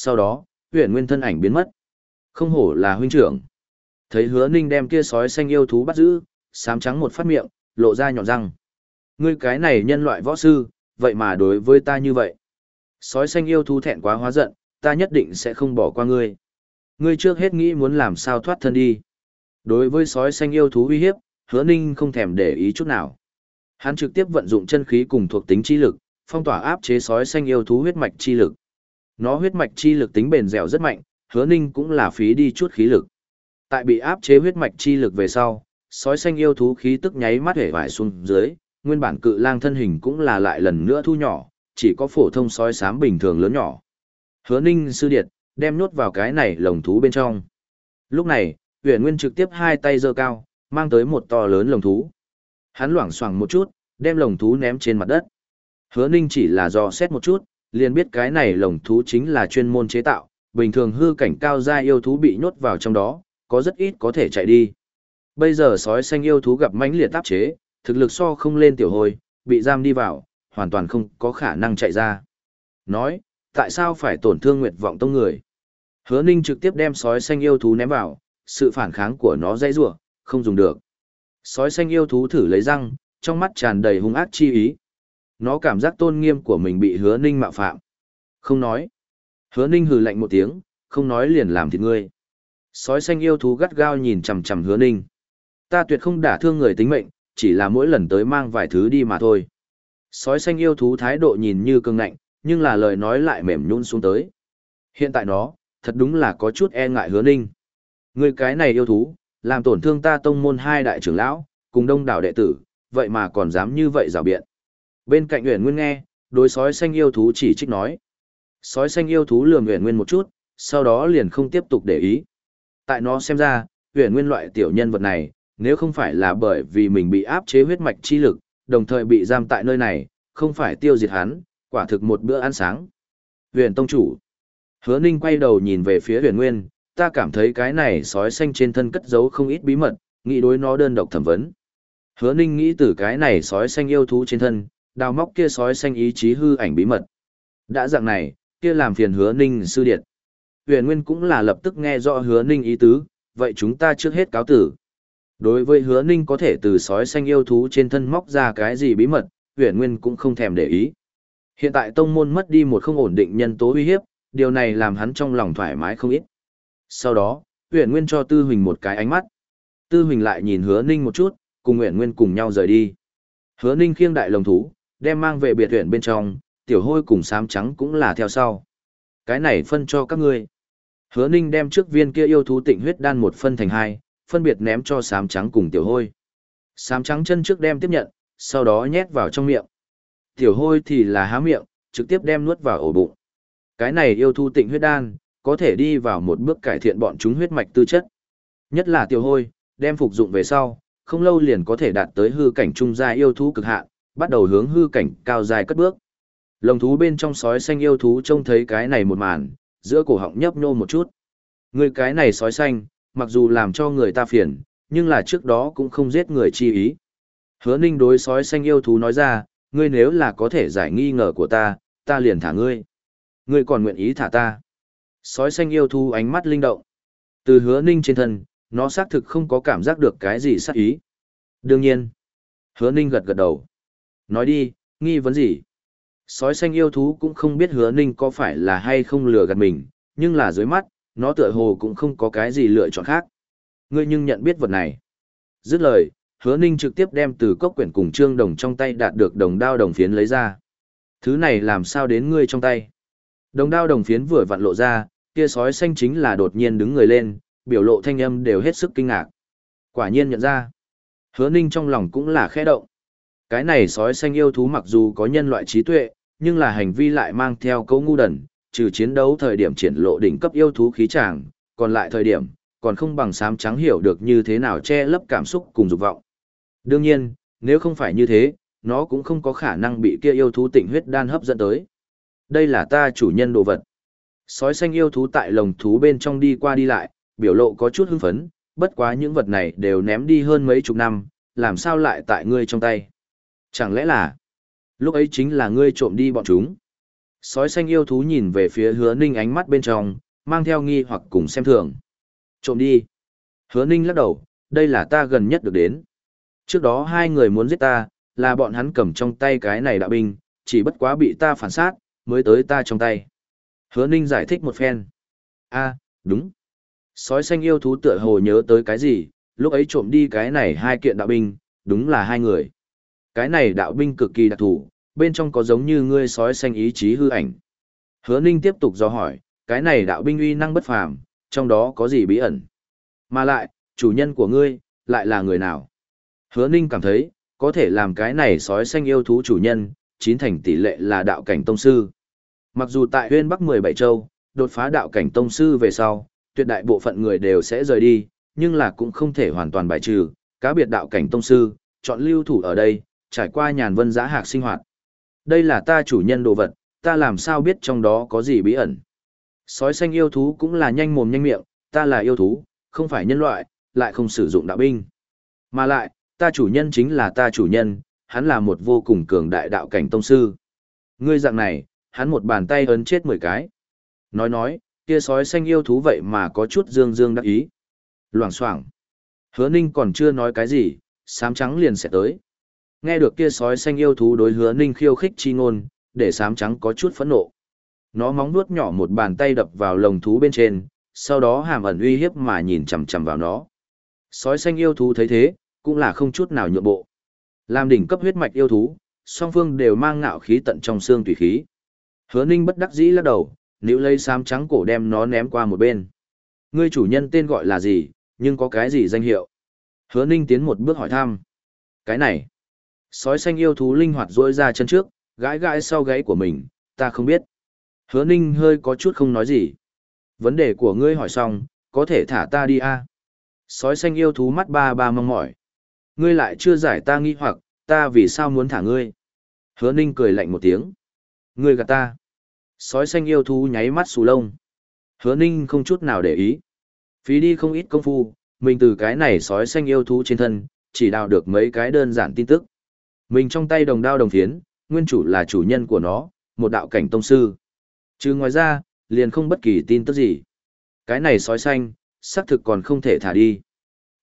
Sau đó, huyền nguyên thân ảnh biến mất. Không hổ là huynh trưởng. Thấy hứa ninh đem kia sói xanh yêu thú bắt giữ, sám trắng một phát miệng, lộ ra nhọn răng. Ngươi cái này nhân loại võ sư, vậy mà đối với ta như vậy. Sói xanh yêu thú thẹn quá hóa giận, ta nhất định sẽ không bỏ qua ngươi. Ngươi trước hết nghĩ muốn làm sao thoát thân đi. Đối với sói xanh yêu thú uy hiếp, hứa ninh không thèm để ý chút nào. Hắn trực tiếp vận dụng chân khí cùng thuộc tính chi lực, phong tỏa áp chế sói xanh yêu thú huyết mạch chi lực. Nó huyết mạch chi lực tính bền dẻo rất mạnh, hứa ninh cũng là phí đi chút khí lực. Tại bị áp chế huyết mạch chi lực về sau, sói xanh yêu thú khí tức nháy mắt hể vải xuống dưới, nguyên bản cự lang thân hình cũng là lại lần nữa thu nhỏ, chỉ có phổ thông sói sám bình thường lớn nhỏ. Hứa ninh sư điệt, đem nhốt vào cái này lồng thú bên trong. Lúc này, huyền nguyên trực tiếp hai tay giơ cao, mang tới một to lớn lồng thú. Hắn loảng xoảng một chút, đem lồng thú ném trên mặt đất. Hứa ninh chỉ là do xét một chút, liền biết cái này lồng thú chính là chuyên môn chế tạo, bình thường hư cảnh cao gia yêu thú bị nhốt vào trong đó, có rất ít có thể chạy đi. Bây giờ sói xanh yêu thú gặp mãnh liệt áp chế, thực lực so không lên tiểu hồi, bị giam đi vào, hoàn toàn không có khả năng chạy ra. Nói, tại sao phải tổn thương nguyệt vọng tông người? Hứa Ninh trực tiếp đem sói xanh yêu thú ném vào, sự phản kháng của nó dãy rủa, không dùng được. Sói xanh yêu thú thử lấy răng, trong mắt tràn đầy hung ác chi ý. Nó cảm giác tôn nghiêm của mình bị Hứa Ninh mạo phạm. Không nói. Hứa Ninh hừ lạnh một tiếng, không nói liền làm thịt ngươi. Sói xanh yêu thú gắt gao nhìn chằm chằm Hứa Ninh. Ta tuyệt không đả thương người tính mệnh, chỉ là mỗi lần tới mang vài thứ đi mà thôi. Sói xanh yêu thú thái độ nhìn như cương ngạnh, nhưng là lời nói lại mềm nhún xuống tới. Hiện tại nó, thật đúng là có chút e ngại hứa ninh. Người cái này yêu thú, làm tổn thương ta tông môn hai đại trưởng lão, cùng đông đảo đệ tử, vậy mà còn dám như vậy rào biện. Bên cạnh Uyển Nguyên nghe, đối sói xanh yêu thú chỉ trích nói. Sói xanh yêu thú lườm Uyển Nguyên một chút, sau đó liền không tiếp tục để ý. Tại nó xem ra, Uyển Nguyên loại tiểu nhân vật này, nếu không phải là bởi vì mình bị áp chế huyết mạch chi lực, đồng thời bị giam tại nơi này, không phải tiêu diệt hắn, quả thực một bữa ăn sáng. Huyền Tông Chủ Hứa Ninh quay đầu nhìn về phía huyền nguyên, ta cảm thấy cái này sói xanh trên thân cất giấu không ít bí mật, nghĩ đối nó đơn độc thẩm vấn. Hứa Ninh nghĩ từ cái này sói xanh yêu thú trên thân, đào móc kia sói xanh ý chí hư ảnh bí mật. Đã dạng này, kia làm phiền Hứa Ninh sư điệt. Huyền Nguyên cũng là lập tức nghe rõ Hứa Ninh ý tứ, vậy chúng ta trước hết cáo tử. Đối với hứa ninh có thể từ sói xanh yêu thú trên thân móc ra cái gì bí mật, huyền nguyên cũng không thèm để ý. Hiện tại tông môn mất đi một không ổn định nhân tố uy hiếp, điều này làm hắn trong lòng thoải mái không ít. Sau đó, huyền nguyên cho tư huỳnh một cái ánh mắt. Tư huỳnh lại nhìn hứa ninh một chút, cùng huyền nguyên cùng nhau rời đi. Hứa ninh khiêng đại lồng thú, đem mang về biệt huyện bên trong, tiểu hôi cùng sám trắng cũng là theo sau. Cái này phân cho các ngươi. Hứa ninh đem trước viên kia yêu thú tịnh huyết đan một phân thành hai, phân biệt ném cho sám trắng cùng tiểu hôi. Sám trắng chân trước đem tiếp nhận, sau đó nhét vào trong miệng. Tiểu hôi thì là há miệng, trực tiếp đem nuốt vào ổ bụng. Cái này yêu thú tịnh huyết đan, có thể đi vào một bước cải thiện bọn chúng huyết mạch tư chất. Nhất là tiểu hôi, đem phục dụng về sau, không lâu liền có thể đạt tới hư cảnh trung gia yêu thú cực hạn, bắt đầu hướng hư cảnh cao dài cất bước. Lồng thú bên trong sói xanh yêu thú trông thấy cái này một màn, giữa cổ họng nhấp nhô một chút. Người cái này sói xanh, mặc dù làm cho người ta phiền, nhưng là trước đó cũng không giết người chi ý. Hứa ninh đối sói xanh yêu thú nói ra, ngươi nếu là có thể giải nghi ngờ của ta, ta liền thả ngươi. Ngươi còn nguyện ý thả ta. Sói xanh yêu thú ánh mắt linh động. Từ hứa ninh trên thân, nó xác thực không có cảm giác được cái gì sát ý. Đương nhiên. Hứa ninh gật gật đầu. Nói đi, nghi vấn gì? Sói xanh yêu thú cũng không biết hứa ninh có phải là hay không lừa gạt mình, nhưng là dưới mắt, nó tựa hồ cũng không có cái gì lựa chọn khác. Ngươi nhưng nhận biết vật này. Dứt lời, hứa ninh trực tiếp đem từ cốc quyển cùng trương đồng trong tay đạt được đồng đao đồng phiến lấy ra. Thứ này làm sao đến ngươi trong tay. Đồng đao đồng phiến vừa vặn lộ ra, kia sói xanh chính là đột nhiên đứng người lên, biểu lộ thanh âm đều hết sức kinh ngạc. Quả nhiên nhận ra. Hứa ninh trong lòng cũng là khẽ động. Cái này sói xanh yêu thú mặc dù có nhân loại trí tuệ, nhưng là hành vi lại mang theo cấu ngu đần, trừ chiến đấu thời điểm triển lộ đỉnh cấp yêu thú khí tràng, còn lại thời điểm, còn không bằng sám trắng hiểu được như thế nào che lấp cảm xúc cùng dục vọng. Đương nhiên, nếu không phải như thế, nó cũng không có khả năng bị kia yêu thú tịnh huyết đan hấp dẫn tới. Đây là ta chủ nhân đồ vật. Sói xanh yêu thú tại lồng thú bên trong đi qua đi lại, biểu lộ có chút hưng phấn, bất quá những vật này đều ném đi hơn mấy chục năm, làm sao lại tại ngươi trong tay. Chẳng lẽ là, lúc ấy chính là ngươi trộm đi bọn chúng. Sói xanh yêu thú nhìn về phía hứa ninh ánh mắt bên trong, mang theo nghi hoặc cùng xem thường. Trộm đi. Hứa ninh lắc đầu, đây là ta gần nhất được đến. Trước đó hai người muốn giết ta, là bọn hắn cầm trong tay cái này đạo binh, chỉ bất quá bị ta phản sát, mới tới ta trong tay. Hứa ninh giải thích một phen. a đúng. Sói xanh yêu thú tựa hồ nhớ tới cái gì, lúc ấy trộm đi cái này hai kiện đạo binh, đúng là hai người. Cái này đạo binh cực kỳ đặc thù, bên trong có giống như ngươi sói xanh ý chí hư ảnh. Hứa Ninh tiếp tục do hỏi, cái này đạo binh uy năng bất phàm, trong đó có gì bí ẩn? Mà lại, chủ nhân của ngươi, lại là người nào? Hứa Ninh cảm thấy, có thể làm cái này sói xanh yêu thú chủ nhân, chín thành tỷ lệ là đạo cảnh tông sư. Mặc dù tại huyên Bắc 17 châu, đột phá đạo cảnh tông sư về sau, tuyệt đại bộ phận người đều sẽ rời đi, nhưng là cũng không thể hoàn toàn bài trừ, cá biệt đạo cảnh tông sư, chọn lưu thủ ở đây, trải qua nhàn vân giã hạc sinh hoạt. Đây là ta chủ nhân đồ vật, ta làm sao biết trong đó có gì bí ẩn. Sói xanh yêu thú cũng là nhanh mồm nhanh miệng, ta là yêu thú, không phải nhân loại, lại không sử dụng đạo binh. Mà lại, ta chủ nhân chính là ta chủ nhân, hắn là một vô cùng cường đại đạo cảnh tông sư. Ngươi dạng này, hắn một bàn tay ấn chết 10 cái. Nói nói, kia sói xanh yêu thú vậy mà có chút dương dương đắc ý. Loảng xoảng. Hứa ninh còn chưa nói cái gì, sám trắng liền sẽ tới. Nghe được kia sói xanh yêu thú đối hứa ninh khiêu khích chi ngôn, để sám trắng có chút phẫn nộ. Nó móng nuốt nhỏ một bàn tay đập vào lồng thú bên trên, sau đó hàm ẩn uy hiếp mà nhìn chằm chằm vào nó. Sói xanh yêu thú thấy thế, cũng là không chút nào nhượng bộ. Làm đỉnh cấp huyết mạch yêu thú, song phương đều mang ngạo khí tận trong xương tùy khí. Hứa Ninh bất đắc dĩ lắc đầu, nếu lấy sám trắng cổ đem nó ném qua một bên. Ngươi chủ nhân tên gọi là gì, nhưng có cái gì danh hiệu? Hứa Ninh tiến một bước hỏi thăm. Cái này. Sói xanh yêu thú linh hoạt rỗi ra chân trước, gãi gãi sau gáy của mình, ta không biết. Hứa Ninh hơi có chút không nói gì. Vấn đề của ngươi hỏi xong, có thể thả ta đi a Sói xanh yêu thú mắt ba ba mong mỏi. Ngươi lại chưa giải ta nghi hoặc, ta vì sao muốn thả ngươi? Hứa Ninh cười lạnh một tiếng. Ngươi gạt ta. Sói xanh yêu thú nháy mắt xù lông. Hứa Ninh không chút nào để ý. Phí đi không ít công phu, mình từ cái này sói xanh yêu thú trên thân, chỉ đào được mấy cái đơn giản tin tức. Mình trong tay đồng đao đồng phiến, nguyên chủ là chủ nhân của nó, một đạo cảnh tông sư. Chứ ngoài ra, liền không bất kỳ tin tức gì. Cái này sói xanh, xác thực còn không thể thả đi.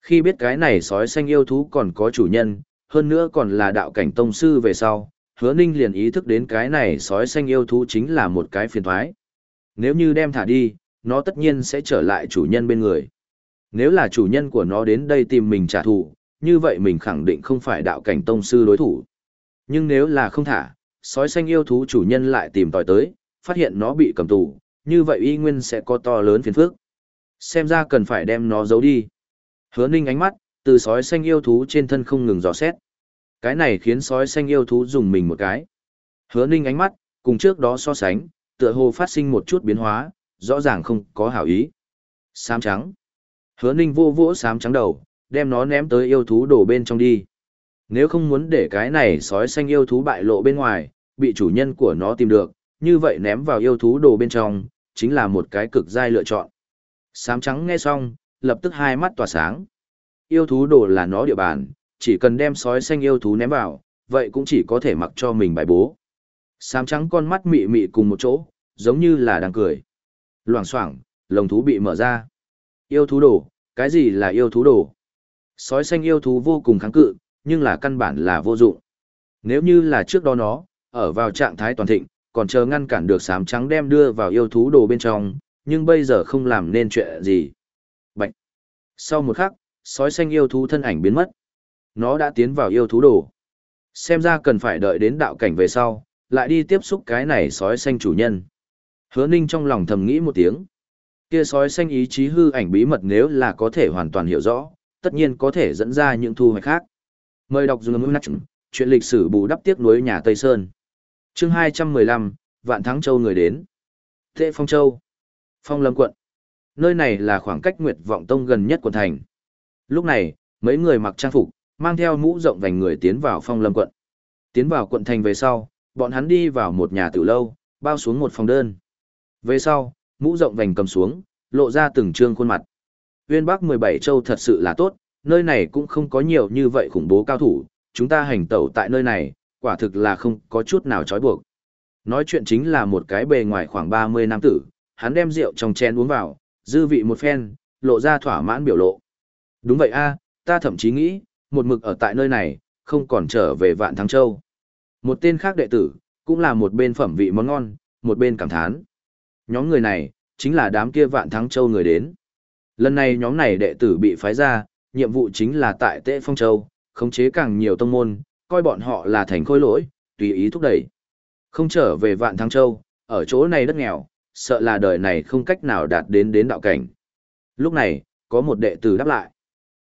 Khi biết cái này sói xanh yêu thú còn có chủ nhân, hơn nữa còn là đạo cảnh tông sư về sau, hứa ninh liền ý thức đến cái này sói xanh yêu thú chính là một cái phiền thoái. Nếu như đem thả đi, nó tất nhiên sẽ trở lại chủ nhân bên người. Nếu là chủ nhân của nó đến đây tìm mình trả thù, như vậy mình khẳng định không phải đạo cảnh tông sư đối thủ. Nhưng nếu là không thả, sói xanh yêu thú chủ nhân lại tìm tòi tới, phát hiện nó bị cầm tù, như vậy y nguyên sẽ có to lớn phiền phức. Xem ra cần phải đem nó giấu đi. Hứa ninh ánh mắt, từ sói xanh yêu thú trên thân không ngừng dò xét. Cái này khiến sói xanh yêu thú dùng mình một cái. Hứa ninh ánh mắt, cùng trước đó so sánh, tựa hồ phát sinh một chút biến hóa, rõ ràng không có hảo ý. Sám trắng. Hứa ninh vô vỗ sám trắng đầu, đem nó ném tới yêu thú đổ bên trong đi. Nếu không muốn để cái này sói xanh yêu thú bại lộ bên ngoài, bị chủ nhân của nó tìm được, như vậy ném vào yêu thú đồ bên trong, chính là một cái cực dai lựa chọn. Sám trắng nghe xong, lập tức hai mắt tỏa sáng. Yêu thú đồ là nó địa bàn, chỉ cần đem sói xanh yêu thú ném vào, vậy cũng chỉ có thể mặc cho mình bài bố. Sám trắng con mắt mị mị cùng một chỗ, giống như là đang cười. Loảng xoảng, lồng thú bị mở ra. Yêu thú đồ, cái gì là yêu thú đồ? Sói xanh yêu thú vô cùng kháng cự, nhưng là căn bản là vô dụng. Nếu như là trước đó nó, ở vào trạng thái toàn thịnh, còn chờ ngăn cản được sám trắng đem đưa vào yêu thú đồ bên trong, nhưng bây giờ không làm nên chuyện gì. Bạch. Sau một khắc, sói xanh yêu thú thân ảnh biến mất. Nó đã tiến vào yêu thú đồ. Xem ra cần phải đợi đến đạo cảnh về sau, lại đi tiếp xúc cái này sói xanh chủ nhân. Hứa ninh trong lòng thầm nghĩ một tiếng. Kia sói xanh ý chí hư ảnh bí mật nếu là có thể hoàn toàn hiểu rõ, tất nhiên có thể dẫn ra những thu hoạch khác. Mời đọc dùng ngữ chuyện lịch sử bù đắp tiếc nuối nhà Tây Sơn. chương 215, Vạn Thắng Châu người đến. Tệ Phong Châu. Phong Lâm quận. Nơi này là khoảng cách Nguyệt Vọng Tông gần nhất của thành. Lúc này, mấy người mặc trang phục, mang theo mũ rộng vành người tiến vào Phong Lâm quận. Tiến vào quận thành về sau, bọn hắn đi vào một nhà tử lâu, bao xuống một phòng đơn. Về sau, mũ rộng vành cầm xuống, lộ ra từng trương khuôn mặt. Uyên Bắc 17 châu thật sự là tốt, nơi này cũng không có nhiều như vậy khủng bố cao thủ, chúng ta hành tẩu tại nơi này, quả thực là không có chút nào trói buộc. Nói chuyện chính là một cái bề ngoài khoảng 30 năm tử, hắn đem rượu trong chén uống vào, dư vị một phen, lộ ra thỏa mãn biểu lộ. Đúng vậy a, ta thậm chí nghĩ, một mực ở tại nơi này, không còn trở về Vạn Thắng Châu. Một tên khác đệ tử, cũng là một bên phẩm vị món ngon, một bên cảm thán. Nhóm người này, chính là đám kia Vạn Thắng Châu người đến. Lần này nhóm này đệ tử bị phái ra, nhiệm vụ chính là tại Tế Phong Châu, khống chế càng nhiều tông môn, coi bọn họ là thành khối lỗi, tùy ý thúc đẩy. Không trở về Vạn thăng Châu, ở chỗ này đất nghèo, sợ là đời này không cách nào đạt đến đến đạo cảnh. Lúc này, có một đệ tử đáp lại.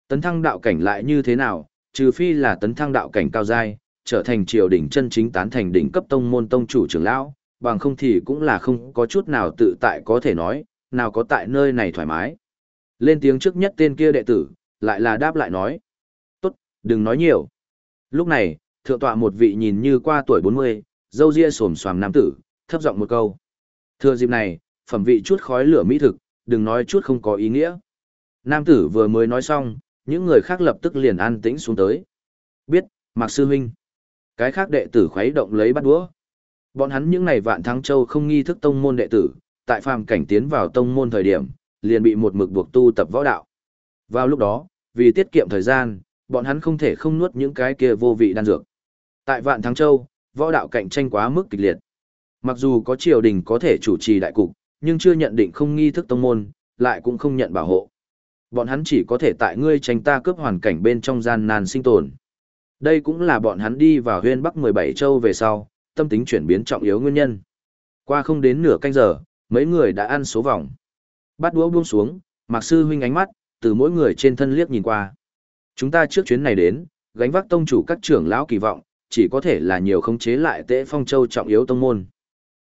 Tấn thăng đạo cảnh lại như thế nào, trừ phi là tấn thăng đạo cảnh cao giai, trở thành triều đỉnh chân chính tán thành đỉnh cấp tông môn tông chủ trưởng lão, bằng không thì cũng là không có chút nào tự tại có thể nói, nào có tại nơi này thoải mái. Lên tiếng trước nhất tên kia đệ tử, lại là đáp lại nói. Tốt, đừng nói nhiều. Lúc này, thượng tọa một vị nhìn như qua tuổi 40, dâu ria xồm xoàm nam tử, thấp giọng một câu. thưa dịp này, phẩm vị chút khói lửa mỹ thực, đừng nói chút không có ý nghĩa. Nam tử vừa mới nói xong, những người khác lập tức liền an tĩnh xuống tới. Biết, Mạc Sư Huynh. Cái khác đệ tử khuấy động lấy bắt đũa. Bọn hắn những này vạn thắng châu không nghi thức tông môn đệ tử, tại phàm cảnh tiến vào tông môn thời điểm, liền bị một mực buộc tu tập võ đạo. Vào lúc đó, vì tiết kiệm thời gian, bọn hắn không thể không nuốt những cái kia vô vị đan dược. Tại vạn thắng châu, võ đạo cạnh tranh quá mức kịch liệt. Mặc dù có triều đình có thể chủ trì đại cục, nhưng chưa nhận định không nghi thức tông môn, lại cũng không nhận bảo hộ. Bọn hắn chỉ có thể tại ngươi tranh ta cướp hoàn cảnh bên trong gian nan sinh tồn. Đây cũng là bọn hắn đi vào huyên bắc 17 châu về sau, tâm tính chuyển biến trọng yếu nguyên nhân. Qua không đến nửa canh giờ, mấy người đã ăn số vòng. Bắt đũa buông xuống, Mạc Sư huynh ánh mắt, từ mỗi người trên thân liếc nhìn qua. Chúng ta trước chuyến này đến, gánh vác tông chủ các trưởng lão kỳ vọng, chỉ có thể là nhiều khống chế lại tễ phong châu trọng yếu tông môn.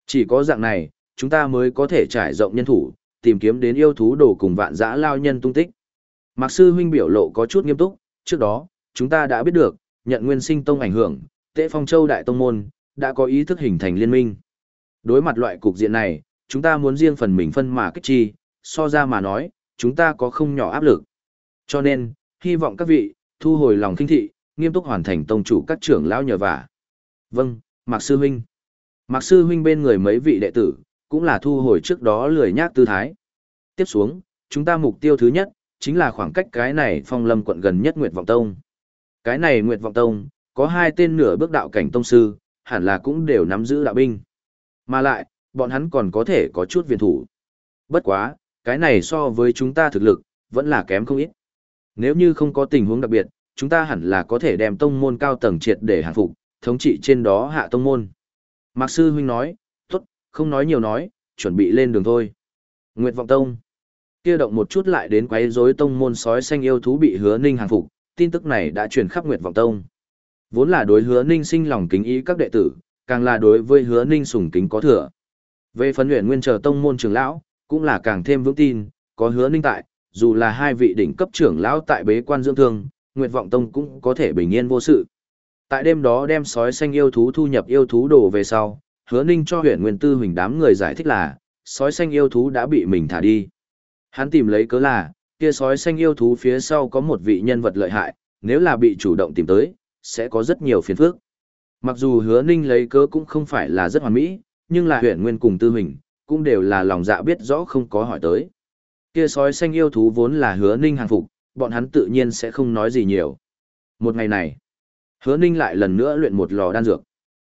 Chỉ có dạng này, chúng ta mới có thể trải rộng nhân thủ, tìm kiếm đến yêu thú đồ cùng vạn dã lao nhân tung tích. Mạc sư huynh biểu lộ có chút nghiêm túc, trước đó, chúng ta đã biết được, nhận nguyên sinh tông ảnh hưởng, tễ phong châu đại tông môn, đã có ý thức hình thành liên minh. Đối mặt loại cục diện này, chúng ta muốn riêng phần mình phân mà kích chi, so ra mà nói, chúng ta có không nhỏ áp lực. Cho nên, hy vọng các vị, thu hồi lòng kinh thị, nghiêm túc hoàn thành tông chủ các trưởng lão nhờ vả. Vâng, Mạc Sư Huynh. Mạc Sư Huynh bên người mấy vị đệ tử, cũng là thu hồi trước đó lười nhác tư thái. Tiếp xuống, chúng ta mục tiêu thứ nhất, chính là khoảng cách cái này phong lâm quận gần nhất Nguyệt Vọng Tông. Cái này Nguyệt Vọng Tông, có hai tên nửa bước đạo cảnh tông sư, hẳn là cũng đều nắm giữ đạo binh. Mà lại, bọn hắn còn có thể có chút viện thủ. Bất quá, cái này so với chúng ta thực lực, vẫn là kém không ít. Nếu như không có tình huống đặc biệt, chúng ta hẳn là có thể đem tông môn cao tầng triệt để hàng phục, thống trị trên đó hạ tông môn. Mạc Sư Huynh nói, tốt, không nói nhiều nói, chuẩn bị lên đường thôi. Nguyệt Vọng Tông. Kia động một chút lại đến quấy rối tông môn sói xanh yêu thú bị hứa ninh hàng phục, tin tức này đã truyền khắp Nguyệt Vọng Tông. Vốn là đối hứa ninh sinh lòng kính ý các đệ tử, càng là đối với hứa ninh sùng kính có thừa. Về phấn luyện nguyên chờ tông môn trưởng lão, cũng là càng thêm vững tin, có hứa ninh tại, dù là hai vị đỉnh cấp trưởng lão tại bế quan dưỡng thương, Nguyệt Vọng Tông cũng có thể bình yên vô sự. Tại đêm đó đem sói xanh yêu thú thu nhập yêu thú đồ về sau, hứa ninh cho huyện nguyên tư huỳnh đám người giải thích là, sói xanh yêu thú đã bị mình thả đi. Hắn tìm lấy cớ là, kia sói xanh yêu thú phía sau có một vị nhân vật lợi hại, nếu là bị chủ động tìm tới, sẽ có rất nhiều phiền phức. Mặc dù hứa ninh lấy cớ cũng không phải là rất hoàn mỹ, nhưng là huyện nguyên cùng tư huỳnh, cũng đều là lòng dạ biết rõ không có hỏi tới. Kia sói xanh yêu thú vốn là hứa ninh hàng phục, bọn hắn tự nhiên sẽ không nói gì nhiều. Một ngày này, hứa ninh lại lần nữa luyện một lò đan dược.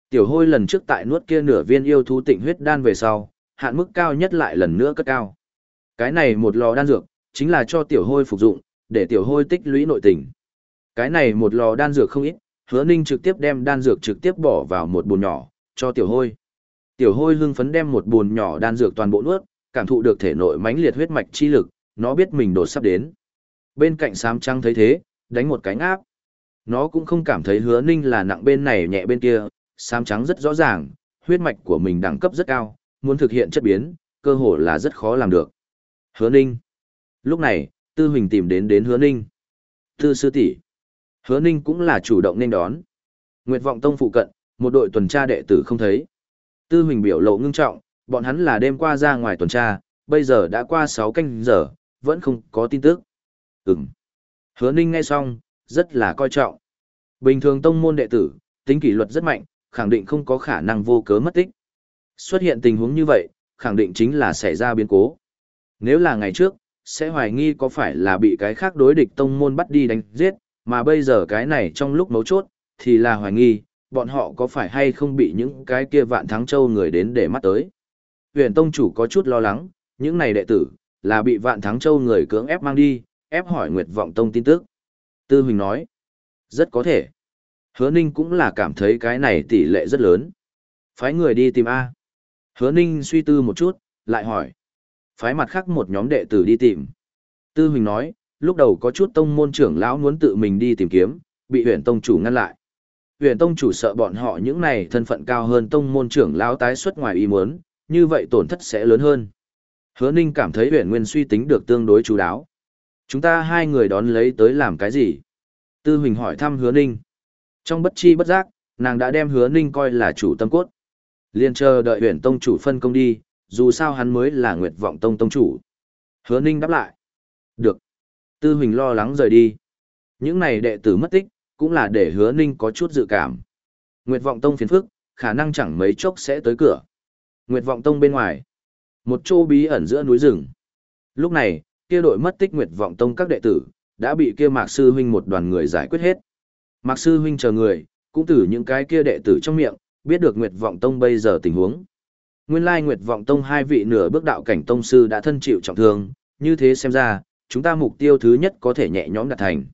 Tiểu hôi lần trước tại nuốt kia nửa viên yêu thú tịnh huyết đan về sau, hạn mức cao nhất lại lần nữa cất cao. Cái này một lò đan dược, chính là cho tiểu hôi phục dụng, để tiểu hôi tích lũy nội tình. Cái này một lò đan dược không ít, hứa ninh trực tiếp đem đan dược trực tiếp bỏ vào một bồn nhỏ, cho tiểu hôi. Tiểu hôi hưng phấn đem một bồn nhỏ đan dược toàn bộ nuốt, cảm thụ được thể nội mãnh liệt huyết mạch chi lực, nó biết mình đột sắp đến. Bên cạnh sám trăng thấy thế, đánh một cánh áp. Nó cũng không cảm thấy hứa ninh là nặng bên này nhẹ bên kia, sám trắng rất rõ ràng, huyết mạch của mình đẳng cấp rất cao, muốn thực hiện chất biến, cơ hội là rất khó làm được. Hứa ninh. Lúc này, Tư Huỳnh tìm đến đến hứa ninh. Tư sư tỷ Hứa ninh cũng là chủ động nên đón. Nguyệt vọng tông phụ cận, một đội tuần tra đệ tử không thấy. Tư Huỳnh biểu lộ ngưng trọng, bọn hắn là đêm qua ra ngoài tuần tra, bây giờ đã qua 6 canh giờ, vẫn không có tin tức. Ừm. Hứa Ninh nghe xong, rất là coi trọng. Bình thường tông môn đệ tử, tính kỷ luật rất mạnh, khẳng định không có khả năng vô cớ mất tích. Xuất hiện tình huống như vậy, khẳng định chính là xảy ra biến cố. Nếu là ngày trước, sẽ hoài nghi có phải là bị cái khác đối địch tông môn bắt đi đánh giết, mà bây giờ cái này trong lúc mấu chốt, thì là hoài nghi, bọn họ có phải hay không bị những cái kia vạn thắng châu người đến để mắt tới. Huyền Tông chủ có chút lo lắng, những này đệ tử, là bị vạn thắng châu người cưỡng ép mang đi, ép hỏi Nguyệt Vọng Tông tin tức. Tư Huỳnh nói, rất có thể. Hứa Ninh cũng là cảm thấy cái này tỷ lệ rất lớn. Phái người đi tìm A. Hứa Ninh suy tư một chút, lại hỏi. Phái mặt khác một nhóm đệ tử đi tìm. Tư Huỳnh nói, lúc đầu có chút tông môn trưởng lão muốn tự mình đi tìm kiếm, bị huyện tông chủ ngăn lại. Huyền tông chủ sợ bọn họ những này thân phận cao hơn tông môn trưởng lão tái xuất ngoài ý muốn, như vậy tổn thất sẽ lớn hơn. Hứa Ninh cảm thấy Huyền nguyên suy tính được tương đối chú đáo. Chúng ta hai người đón lấy tới làm cái gì? Tư Huỳnh hỏi thăm Hứa Ninh. Trong bất chi bất giác, nàng đã đem Hứa Ninh coi là chủ tâm cốt. Liên chờ đợi Huyền tông chủ phân công đi, dù sao hắn mới là Nguyệt Vọng Tông Tông chủ. Hứa Ninh đáp lại. Được. Tư Huỳnh lo lắng rời đi. Những này đệ tử mất tích, cũng là để Hứa Ninh có chút dự cảm. Nguyệt Vọng Tông phiền phức, khả năng chẳng mấy chốc sẽ tới cửa. Nguyệt Vọng Tông bên ngoài. Một chỗ bí ẩn giữa núi rừng. Lúc này, kia đội mất tích Nguyệt Vọng Tông các đệ tử, đã bị kia Mạc Sư Huynh một đoàn người giải quyết hết. Mạc Sư Huynh chờ người, cũng từ những cái kia đệ tử trong miệng, biết được Nguyệt Vọng Tông bây giờ tình huống. Nguyên lai Nguyệt Vọng Tông hai vị nửa bước đạo cảnh tông sư đã thân chịu trọng thương, như thế xem ra, chúng ta mục tiêu thứ nhất có thể nhẹ nhõm đạt thành.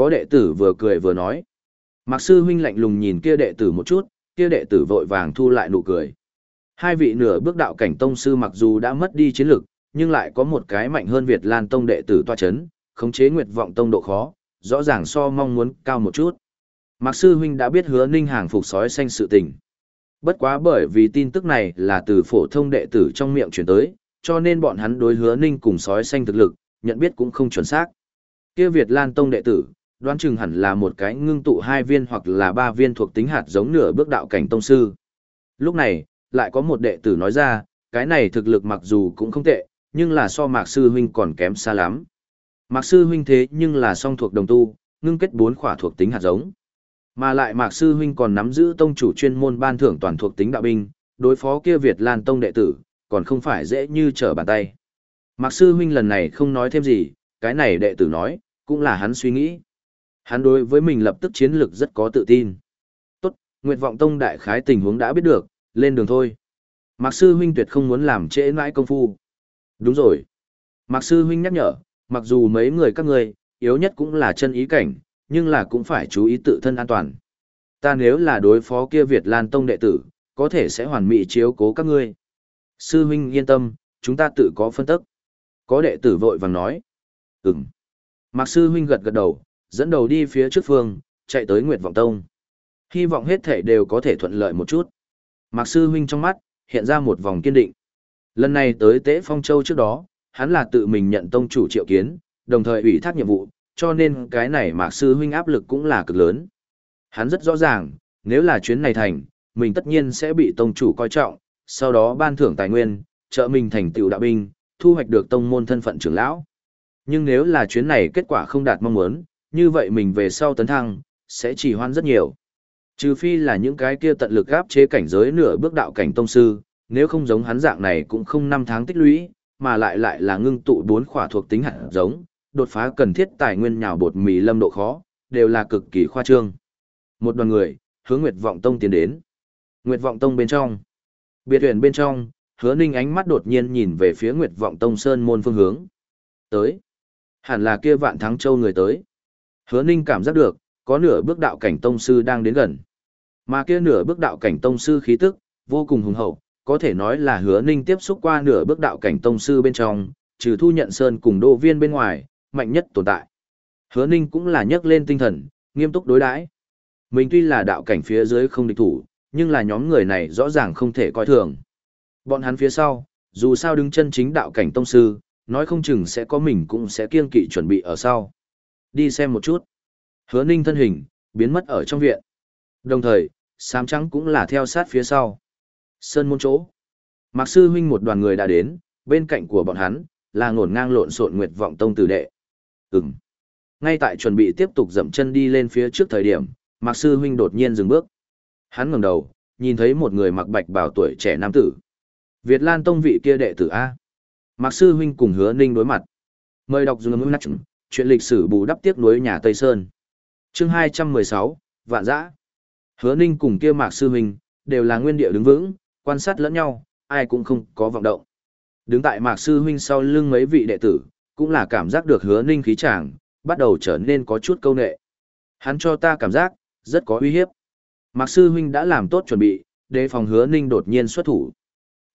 Có đệ tử vừa cười vừa nói. Mạc sư huynh lạnh lùng nhìn kia đệ tử một chút, kia đệ tử vội vàng thu lại nụ cười. Hai vị nửa bước đạo cảnh tông sư mặc dù đã mất đi chiến lực, nhưng lại có một cái mạnh hơn Việt Lan Tông đệ tử toa chấn, khống chế Nguyệt Vọng Tông độ khó, rõ ràng so mong muốn cao một chút. Mạc sư huynh đã biết hứa Ninh hàng phục sói xanh sự tình. Bất quá bởi vì tin tức này là từ phổ thông đệ tử trong miệng truyền tới, cho nên bọn hắn đối hứa Ninh cùng sói xanh thực lực, nhận biết cũng không chuẩn xác. Kia Việt Lan Tông đệ tử, đoán chừng hẳn là một cái ngưng tụ hai viên hoặc là ba viên thuộc tính hạt giống nửa bước đạo cảnh tông sư. Lúc này, lại có một đệ tử nói ra, cái này thực lực mặc dù cũng không tệ, nhưng là so Mạc Sư Huynh còn kém xa lắm. Mạc Sư Huynh thế nhưng là song thuộc đồng tu, ngưng kết bốn khỏa thuộc tính hạt giống. Mà lại Mạc Sư Huynh còn nắm giữ tông chủ chuyên môn ban thưởng toàn thuộc tính đạo binh, đối phó kia Việt Lan Tông đệ tử, còn không phải dễ như trở bàn tay. Mạc Sư Huynh lần này không nói thêm gì, cái này đệ tử nói, cũng là hắn suy nghĩ. Hắn đối với mình lập tức chiến lực rất có tự tin. Tốt, Nguyệt Vọng Tông đại khái tình huống đã biết được, lên đường thôi. Mạc Sư Huynh tuyệt không muốn làm trễ nãi công phu. Đúng rồi. Mạc Sư Huynh nhắc nhở, mặc dù mấy người các người, yếu nhất cũng là chân ý cảnh, nhưng là cũng phải chú ý tự thân an toàn. Ta nếu là đối phó kia Việt Lan Tông đệ tử, có thể sẽ hoàn mỹ chiếu cố các ngươi. Sư huynh yên tâm, chúng ta tự có phân tức. Có đệ tử vội vàng nói. Ừm. Mạc sư huynh gật gật đầu, dẫn đầu đi phía trước phương, chạy tới Nguyệt Vọng Tông. Hy vọng hết thể đều có thể thuận lợi một chút. Mạc sư huynh trong mắt, hiện ra một vòng kiên định. Lần này tới Tế Phong Châu trước đó, hắn là tự mình nhận tông chủ triệu kiến, đồng thời ủy thác nhiệm vụ, cho nên cái này Mạc sư huynh áp lực cũng là cực lớn. Hắn rất rõ ràng, nếu là chuyến này thành, mình tất nhiên sẽ bị tông chủ coi trọng, sau đó ban thưởng tài nguyên, trợ mình thành tựu đạo binh, thu hoạch được tông môn thân phận trưởng lão. Nhưng nếu là chuyến này kết quả không đạt mong muốn, như vậy mình về sau tấn thăng, sẽ chỉ hoan rất nhiều. Trừ phi là những cái kia tận lực gáp chế cảnh giới nửa bước đạo cảnh tông sư, nếu không giống hắn dạng này cũng không năm tháng tích lũy, mà lại lại là ngưng tụ bốn khỏa thuộc tính hạt giống, đột phá cần thiết tài nguyên nhào bột mì lâm độ khó, đều là cực kỳ khoa trương. Một đoàn người, hướng Nguyệt Vọng Tông tiến đến. Nguyệt Vọng Tông bên trong. Biệt huyền bên trong, hứa ninh ánh mắt đột nhiên nhìn về phía Nguyệt Vọng Tông Sơn môn phương hướng. Tới. Hẳn là kia vạn thắng châu người tới. Hứa ninh cảm giác được, có nửa bước đạo cảnh tông sư đang đến gần. Mà kia nửa bước đạo cảnh tông sư khí tức, vô cùng hùng hậu, có thể nói là hứa ninh tiếp xúc qua nửa bước đạo cảnh tông sư bên trong, trừ thu nhận sơn cùng đô viên bên ngoài, mạnh nhất tồn tại. Hứa ninh cũng là nhấc lên tinh thần, nghiêm túc đối đãi. Mình tuy là đạo cảnh phía dưới không địch thủ, nhưng là nhóm người này rõ ràng không thể coi thường. Bọn hắn phía sau, dù sao đứng chân chính đạo cảnh tông sư, nói không chừng sẽ có mình cũng sẽ kiêng kỵ chuẩn bị ở sau. Đi xem một chút. Hứa ninh thân hình, biến mất ở trong viện. Đồng thời, sám trắng cũng là theo sát phía sau. Sơn môn chỗ. Mạc sư huynh một đoàn người đã đến, bên cạnh của bọn hắn, là ngổn ngang lộn xộn nguyệt vọng tông tử đệ. Ừm. Ngay tại chuẩn bị tiếp tục dậm chân đi lên phía trước thời điểm, Mạc sư huynh đột nhiên dừng bước. Hắn ngẩng đầu, nhìn thấy một người mặc bạch bào tuổi trẻ nam tử. Việt Lan Tông vị kia đệ tử A. Mạc Sư Huynh cùng hứa ninh đối mặt. Mời đọc dùng ngữ chừng chuyện lịch sử bù đắp tiếc nuối nhà Tây Sơn. chương 216, Vạn dã Hứa ninh cùng kia Mạc Sư Huynh, đều là nguyên địa đứng vững, quan sát lẫn nhau, ai cũng không có vọng động. Đứng tại Mạc Sư Huynh sau lưng mấy vị đệ tử, cũng là cảm giác được hứa ninh khí chàng, bắt đầu trở nên có chút câu nệ. Hắn cho ta cảm giác, rất có uy hiếp. Mạc Sư Huynh đã làm tốt chuẩn bị, đề phòng hứa ninh đột nhiên xuất thủ.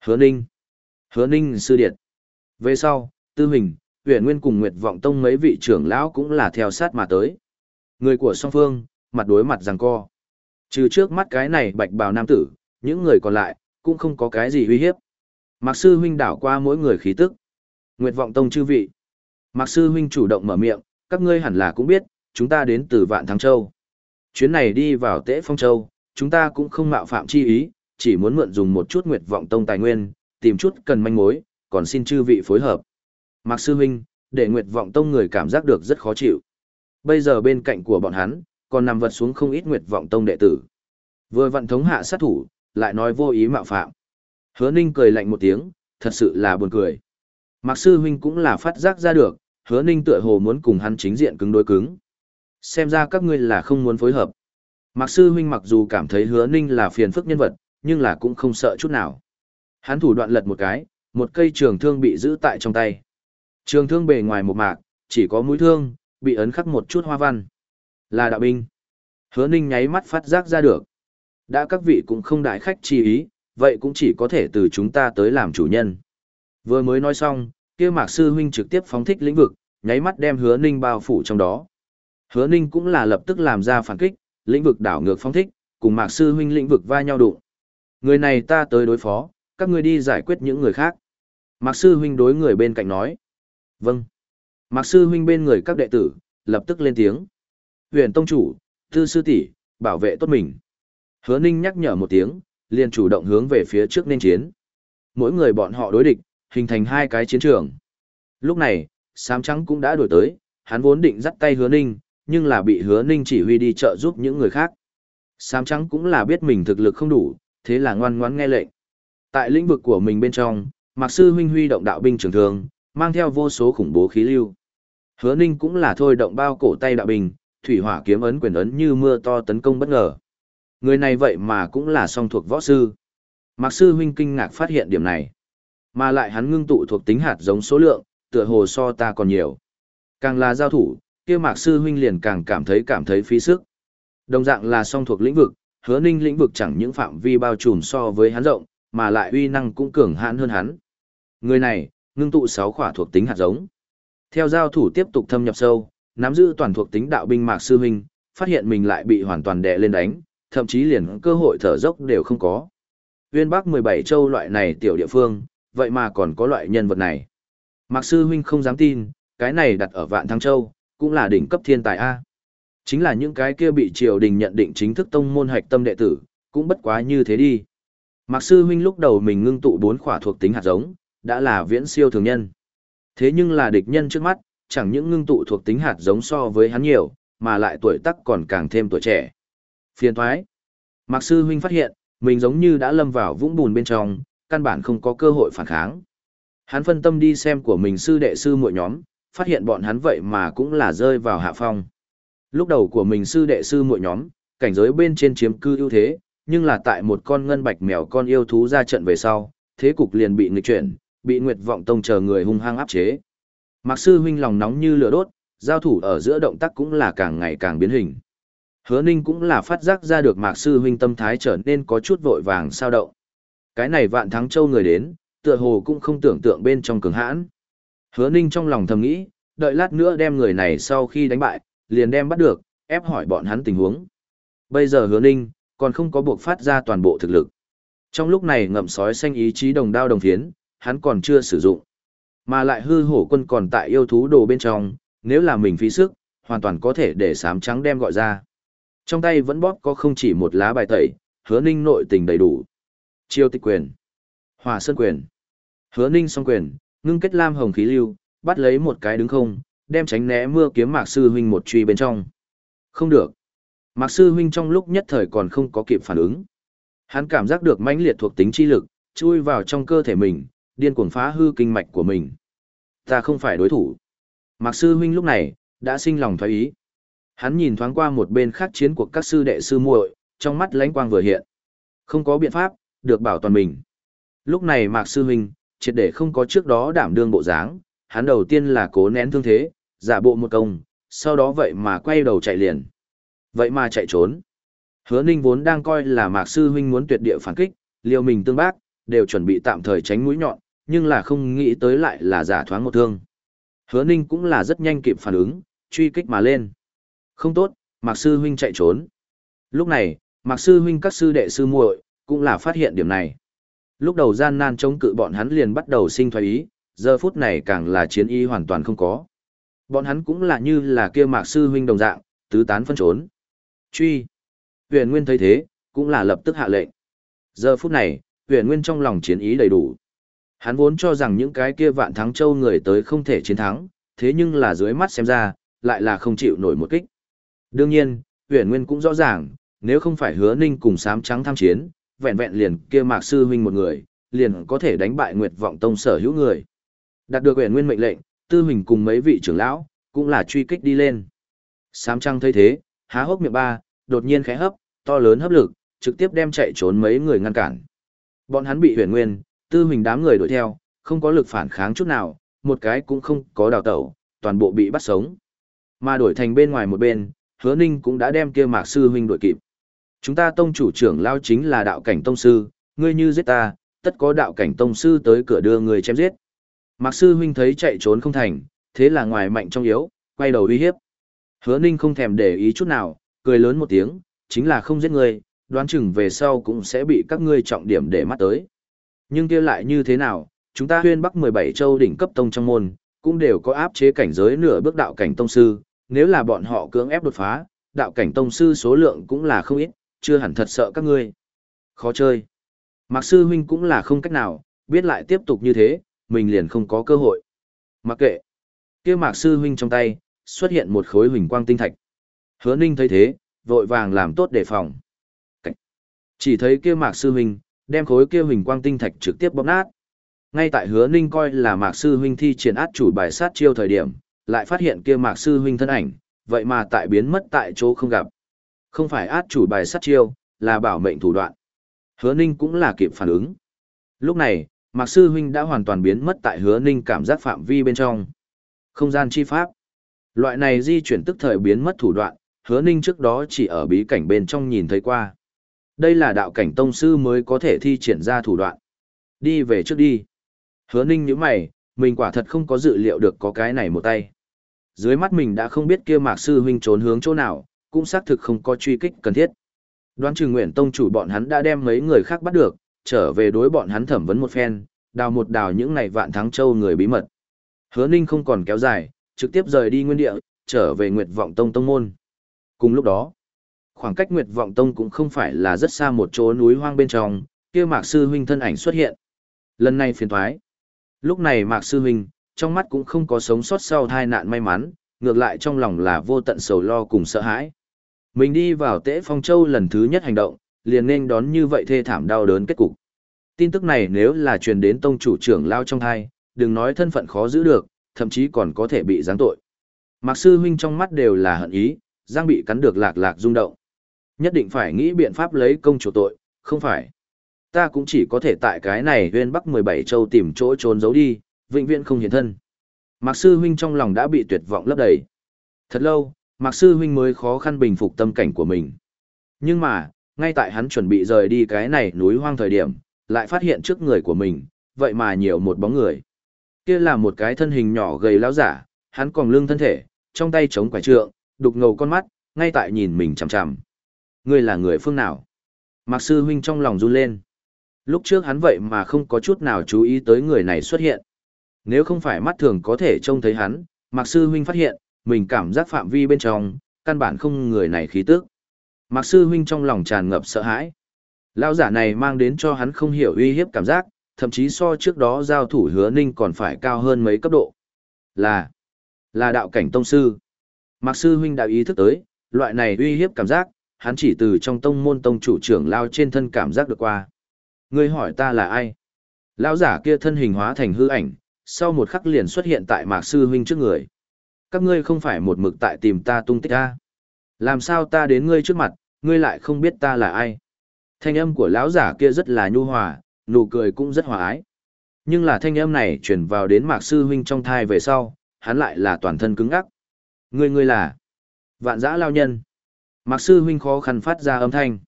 Hứa ninh. Hứa ninh sư điện. Về sau, Tư Hình, huyện Nguyên cùng Nguyệt Vọng Tông mấy vị trưởng lão cũng là theo sát mà tới. Người của song phương, mặt đối mặt giằng co. Trừ trước mắt cái này bạch bào nam tử, những người còn lại, cũng không có cái gì uy hiếp. Mạc Sư Huynh đảo qua mỗi người khí tức. Nguyệt Vọng Tông chư vị. Mạc Sư Huynh chủ động mở miệng, các ngươi hẳn là cũng biết, chúng ta đến từ Vạn Thắng Châu. Chuyến này đi vào Tế Phong Châu, chúng ta cũng không mạo phạm chi ý, chỉ muốn mượn dùng một chút Nguyệt Vọng Tông tài nguyên, tìm chút cần manh mối, còn xin chư vị phối hợp. Mạc Sư Huynh, để Nguyệt Vọng Tông người cảm giác được rất khó chịu. Bây giờ bên cạnh của bọn hắn, còn nằm vật xuống không ít Nguyệt Vọng Tông đệ tử. Vừa vận thống hạ sát thủ, lại nói vô ý mạo phạm. Hứa Ninh cười lạnh một tiếng, thật sự là buồn cười. Mạc Sư Huynh cũng là phát giác ra được, hứa Ninh tựa hồ muốn cùng hắn chính diện cứng đối cứng. Xem ra các ngươi là không muốn phối hợp. Mạc Sư Huynh mặc dù cảm thấy hứa Ninh là phiền phức nhân vật, nhưng là cũng không sợ chút nào. Hắn thủ đoạn lật một cái, một cây trường thương bị giữ tại trong tay. Trường thương bề ngoài một mạc, chỉ có mũi thương, bị ấn khắc một chút hoa văn. Là đạo binh. Hứa Ninh nháy mắt phát giác ra được. Đã các vị cũng không đại khách chi ý, vậy cũng chỉ có thể từ chúng ta tới làm chủ nhân. Vừa mới nói xong, kia Mạc Sư Huynh trực tiếp phóng thích lĩnh vực, nháy mắt đem Hứa Ninh bao phủ trong đó. Hứa Ninh cũng là lập tức làm ra phản kích, lĩnh vực đảo ngược phóng thích, cùng Mạc Sư Huynh lĩnh vực va nhau đụng. Người này ta tới đối phó, các ngươi đi giải quyết những người khác. Mạc Sư Huynh đối người bên cạnh nói. Vâng. Mạc Sư Huynh bên người các đệ tử, lập tức lên tiếng. Huyền Tông Chủ, Tư Sư tỷ bảo vệ tốt mình. Hứa Ninh nhắc nhở một tiếng, liền chủ động hướng về phía trước nên chiến. Mỗi người bọn họ đối địch, hình thành hai cái chiến trường. Lúc này, Sám Trắng cũng đã đổi tới, hắn vốn định dắt tay Hứa Ninh, nhưng là bị Hứa Ninh chỉ huy đi trợ giúp những người khác. Sám Trắng cũng là biết mình thực lực không đủ, thế là ngoan ngoãn nghe lệnh. Tại lĩnh vực của mình bên trong, Mạc Sư huynh huy động đạo binh trường thường, mang theo vô số khủng bố khí lưu. Hứa Ninh cũng là thôi động bao cổ tay đạo bình, thủy hỏa kiếm ấn quyền ấn như mưa to tấn công bất ngờ. Người này vậy mà cũng là song thuộc võ sư. Mạc sư huynh kinh ngạc phát hiện điểm này. Mà lại hắn ngưng tụ thuộc tính hạt giống số lượng, tựa hồ so ta còn nhiều. Càng là giao thủ, kia Mạc sư huynh liền càng cảm thấy cảm thấy phí sức. Đồng dạng là song thuộc lĩnh vực, hứa ninh lĩnh vực chẳng những phạm vi bao trùm so với hắn rộng, mà lại uy năng cũng cường hãn hơn hắn. Người này, ngưng tụ sáu khỏa thuộc tính hạt giống. Theo giao thủ tiếp tục thâm nhập sâu, nắm giữ toàn thuộc tính đạo binh Mạc sư Minh, phát hiện mình lại bị hoàn toàn đè lên đánh, thậm chí liền cơ hội thở dốc đều không có. Viên Bắc 17 châu loại này tiểu địa phương, vậy mà còn có loại nhân vật này. Mạc Sư Huynh không dám tin, cái này đặt ở Vạn Thăng Châu, cũng là đỉnh cấp thiên tài A. Chính là những cái kia bị triều đình nhận định chính thức tông môn hạch tâm đệ tử, cũng bất quá như thế đi. Mạc Sư Huynh lúc đầu mình ngưng tụ bốn khỏa thuộc tính hạt giống, đã là viễn siêu thường nhân. Thế nhưng là địch nhân trước mắt, chẳng những ngưng tụ thuộc tính hạt giống so với hắn nhiều, mà lại tuổi tác còn càng thêm tuổi trẻ. Phiền thoái. Mạc sư huynh phát hiện, mình giống như đã lâm vào vũng bùn bên trong, căn bản không có cơ hội phản kháng. Hắn phân tâm đi xem của mình sư đệ sư muội nhóm, phát hiện bọn hắn vậy mà cũng là rơi vào hạ phong. Lúc đầu của mình sư đệ sư muội nhóm, cảnh giới bên trên chiếm cư ưu thế, nhưng là tại một con ngân bạch mèo con yêu thú ra trận về sau, thế cục liền bị nghịch chuyển, bị Nguyệt Vọng Tông chờ người hung hăng áp chế. Mạc sư huynh lòng nóng như lửa đốt, giao thủ ở giữa động tác cũng là càng ngày càng biến hình. Hứa Ninh cũng là phát giác ra được Mạc Sư Huynh tâm thái trở nên có chút vội vàng sao động. Cái này vạn thắng châu người đến, tựa hồ cũng không tưởng tượng bên trong cường hãn. Hứa Ninh trong lòng thầm nghĩ, đợi lát nữa đem người này sau khi đánh bại, liền đem bắt được, ép hỏi bọn hắn tình huống. Bây giờ Hứa Ninh, còn không có buộc phát ra toàn bộ thực lực. Trong lúc này ngậm sói xanh ý chí đồng đao đồng phiến, hắn còn chưa sử dụng. Mà lại hư hổ quân còn tại yêu thú đồ bên trong, nếu là mình phí sức, hoàn toàn có thể để sám trắng đem gọi ra. Trong tay vẫn bóp có không chỉ một lá bài tẩy, hứa ninh nội tình đầy đủ. Chiêu tịch quyền, hòa sơn quyền, hứa ninh song quyền, ngưng kết lam hồng khí lưu, bắt lấy một cái đứng không, đem tránh né mưa kiếm mạc sư huynh một truy bên trong. Không được. Mạc sư huynh trong lúc nhất thời còn không có kịp phản ứng. Hắn cảm giác được mãnh liệt thuộc tính chi lực, chui vào trong cơ thể mình, điên cuồng phá hư kinh mạch của mình. Ta không phải đối thủ. Mạc sư huynh lúc này, đã sinh lòng thoái ý. Hắn nhìn thoáng qua một bên khác chiến của các sư đệ sư muội, trong mắt lánh quang vừa hiện. Không có biện pháp, được bảo toàn mình. Lúc này Mạc sư huynh, triệt để không có trước đó đảm đương bộ dáng, hắn đầu tiên là cố nén thương thế, giả bộ một công, sau đó vậy mà quay đầu chạy liền. Vậy mà chạy trốn. Hứa Ninh vốn đang coi là Mạc sư huynh muốn tuyệt địa phản kích, liều mình tương bác, đều chuẩn bị tạm thời tránh mũi nhọn, nhưng là không nghĩ tới lại là giả thoáng một thương. Hứa Ninh cũng là rất nhanh kịp phản ứng, truy kích mà lên. Không tốt, Mạc sư huynh chạy trốn. Lúc này, Mạc sư huynh các sư đệ sư muội cũng là phát hiện điểm này. Lúc đầu gian nan chống cự bọn hắn liền bắt đầu sinh thoái ý, giờ phút này càng là chiến ý hoàn toàn không có. Bọn hắn cũng là như là kia Mạc sư huynh đồng dạng, tứ tán phân trốn. Truy. Huyền Nguyên thấy thế, cũng là lập tức hạ lệnh. Giờ phút này, Huyền Nguyên trong lòng chiến ý đầy đủ. Hắn vốn cho rằng những cái kia vạn thắng châu người tới không thể chiến thắng, thế nhưng là dưới mắt xem ra, lại là không chịu nổi một kích. Đương nhiên, Huyền Nguyên cũng rõ ràng, nếu không phải hứa ninh cùng sám trắng tham chiến, vẹn vẹn liền kia mạc sư huynh một người, liền có thể đánh bại Nguyệt Vọng Tông sở hữu người. Đạt được Huyền Nguyên mệnh lệnh, Tư Huỳnh cùng mấy vị trưởng lão cũng là truy kích đi lên. Sám trăng thấy thế, há hốc miệng ba, đột nhiên khẽ hấp, to lớn hấp lực, trực tiếp đem chạy trốn mấy người ngăn cản. Bọn hắn bị Huyền Nguyên, Tư Huỳnh đám người đuổi theo, không có lực phản kháng chút nào, một cái cũng không có đào tẩu, toàn bộ bị bắt sống. Mà đổi thành bên ngoài một bên, Hứa Ninh cũng đã đem kia Mạc sư huynh đuổi kịp. Chúng ta tông chủ trưởng lao chính là đạo cảnh tông sư, ngươi như giết ta, tất có đạo cảnh tông sư tới cửa đưa người chém giết. Mạc sư huynh thấy chạy trốn không thành, thế là ngoài mạnh trong yếu, quay đầu uy hiếp. Hứa Ninh không thèm để ý chút nào, cười lớn một tiếng, chính là không giết ngươi, đoán chừng về sau cũng sẽ bị các ngươi trọng điểm để mắt tới. Nhưng kia lại như thế nào, chúng ta huyên bắc 17 châu đỉnh cấp tông trong môn, cũng đều có áp chế cảnh giới nửa bước đạo cảnh tông sư, nếu là bọn họ cưỡng ép đột phá, đạo cảnh tông sư số lượng cũng là không ít, chưa hẳn thật sợ các ngươi. Khó chơi. Mạc sư huynh cũng là không cách nào, biết lại tiếp tục như thế, mình liền không có cơ hội. Mặc kệ. kia mạc sư huynh trong tay, xuất hiện một khối huỳnh quang tinh thạch. Hứa ninh thấy thế, vội vàng làm tốt đề phòng. Cảnh. Chỉ thấy kia mạc sư huynh, đem khối kia huỳnh quang tinh thạch trực tiếp bóp nát. Ngay tại hứa ninh coi là mạc sư huynh thi triển át chủ bài sát chiêu thời điểm, lại phát hiện kia mạc sư huynh thân ảnh, vậy mà tại biến mất tại chỗ không gặp. Không phải át chủ bài sát chiêu, là bảo mệnh thủ đoạn. Hứa ninh cũng là kịp phản ứng. Lúc này, mạc sư huynh đã hoàn toàn biến mất tại hứa ninh cảm giác phạm vi bên trong. Không gian chi pháp. Loại này di chuyển tức thời biến mất thủ đoạn, hứa ninh trước đó chỉ ở bí cảnh bên trong nhìn thấy qua. Đây là đạo cảnh tông sư mới có thể thi triển ra thủ đoạn. Đi về trước đi. Hứa ninh như mày, mình quả thật không có dự liệu được có cái này một tay. Dưới mắt mình đã không biết kia mạc sư huynh trốn hướng chỗ nào, cũng xác thực không có truy kích cần thiết. Đoán chừng nguyện tông chủ bọn hắn đã đem mấy người khác bắt được, trở về đối bọn hắn thẩm vấn một phen, đào một đào những này vạn thắng châu người bí mật. Hứa ninh không còn kéo dài, trực tiếp rời đi nguyên địa, trở về Nguyệt Vọng Tông Tông Môn. Cùng lúc đó, khoảng cách Nguyệt Vọng Tông cũng không phải là rất xa một chỗ núi hoang bên trong, kia Mạc Sư Huynh thân ảnh xuất hiện. Lần này phiền thoái. Lúc này Mạc Sư Huynh, trong mắt cũng không có sống sót sau tai nạn may mắn, ngược lại trong lòng là vô tận sầu lo cùng sợ hãi. Mình đi vào Tế Phong Châu lần thứ nhất hành động, liền nên đón như vậy thê thảm đau đớn kết cục. Tin tức này nếu là truyền đến tông chủ trưởng lao trong thai, đừng nói thân phận khó giữ được, thậm chí còn có thể bị giáng tội. Mạc sư huynh trong mắt đều là hận ý, giang bị cắn được lạc lạc rung động. Nhất định phải nghĩ biện pháp lấy công chủ tội, không phải. Ta cũng chỉ có thể tại cái này huyên bắc 17 châu tìm chỗ trốn giấu đi, vĩnh viễn không hiện thân. Mạc sư huynh trong lòng đã bị tuyệt vọng lấp đầy. Thật lâu, Mạc sư huynh mới khó khăn bình phục tâm cảnh của mình. Nhưng mà, ngay tại hắn chuẩn bị rời đi cái này núi hoang thời điểm, lại phát hiện trước người của mình, vậy mà nhiều một bóng người. Kia là một cái thân hình nhỏ gầy lão giả, hắn còn lưng thân thể, trong tay chống quải trượng, đục ngầu con mắt, ngay tại nhìn mình chằm chằm. Ngươi là người phương nào? Mạc sư huynh trong lòng run lên. Lúc trước hắn vậy mà không có chút nào chú ý tới người này xuất hiện. Nếu không phải mắt thường có thể trông thấy hắn, Mạc sư huynh phát hiện, mình cảm giác phạm vi bên trong, căn bản không người này khí tức. Mạc sư huynh trong lòng tràn ngập sợ hãi. Lão giả này mang đến cho hắn không hiểu uy hiếp cảm giác, thậm chí so trước đó giao thủ hứa ninh còn phải cao hơn mấy cấp độ. Là, là đạo cảnh tông sư. Mạc sư huynh đã ý thức tới, loại này uy hiếp cảm giác, hắn chỉ từ trong tông môn tông chủ trưởng lao trên thân cảm giác được qua. Ngươi hỏi ta là ai? Lão giả kia thân hình hóa thành hư ảnh, sau một khắc liền xuất hiện tại Mạc Sư Huynh trước người. Các ngươi không phải một mực tại tìm ta tung tích a? Làm sao ta đến ngươi trước mặt, ngươi lại không biết ta là ai? Thanh âm của lão giả kia rất là nhu hòa, nụ cười cũng rất hòa ái. Nhưng là thanh âm này truyền vào đến Mạc Sư Huynh trong thai về sau, hắn lại là toàn thân cứng ngắc. Ngươi ngươi là vạn Giá lao nhân. Mạc Sư Huynh khó khăn phát ra âm thanh.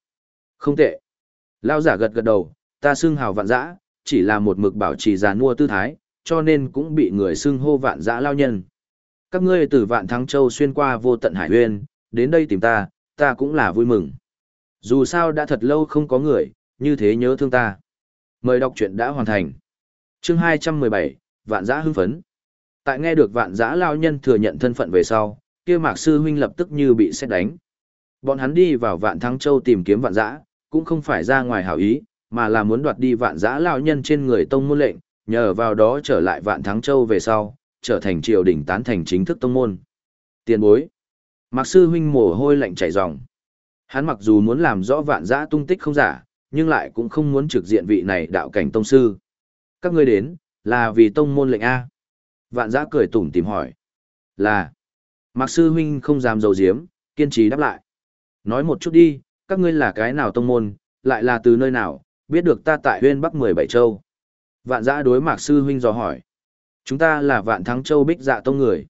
Không tệ. Lao giả gật gật đầu, ta xưng hào vạn dã, chỉ là một mực bảo trì giàn mua tư thái, cho nên cũng bị người xưng hô vạn dã lao nhân. Các ngươi từ vạn thắng châu xuyên qua vô tận hải huyên, đến đây tìm ta, ta cũng là vui mừng. Dù sao đã thật lâu không có người, như thế nhớ thương ta. Mời đọc truyện đã hoàn thành. Chương 217, Vạn Giã hưng phấn. Tại nghe được Vạn Giã lao nhân thừa nhận thân phận về sau, kia Mạc sư huynh lập tức như bị xét đánh. Bọn hắn đi vào Vạn Thắng Châu tìm kiếm Vạn Giã, cũng không phải ra ngoài hảo ý, mà là muốn đoạt đi Vạn Giã lao nhân trên người tông môn lệnh, nhờ vào đó trở lại Vạn Thắng Châu về sau, trở thành triều đình tán thành chính thức tông môn. Tiền bối. Mạc sư huynh mồ hôi lạnh chảy ròng. Hắn mặc dù muốn làm rõ vạn giã tung tích không giả, nhưng lại cũng không muốn trực diện vị này đạo cảnh tông sư. Các ngươi đến, là vì tông môn lệnh A. Vạn giã cười tủm tìm hỏi. Là. Mạc sư huynh không dám dầu diếm, kiên trì đáp lại. Nói một chút đi, các ngươi là cái nào tông môn, lại là từ nơi nào, biết được ta tại huyên Bắc 17 châu. Vạn giã đối Mạc sư huynh dò hỏi. Chúng ta là vạn thắng châu bích dạ tông người.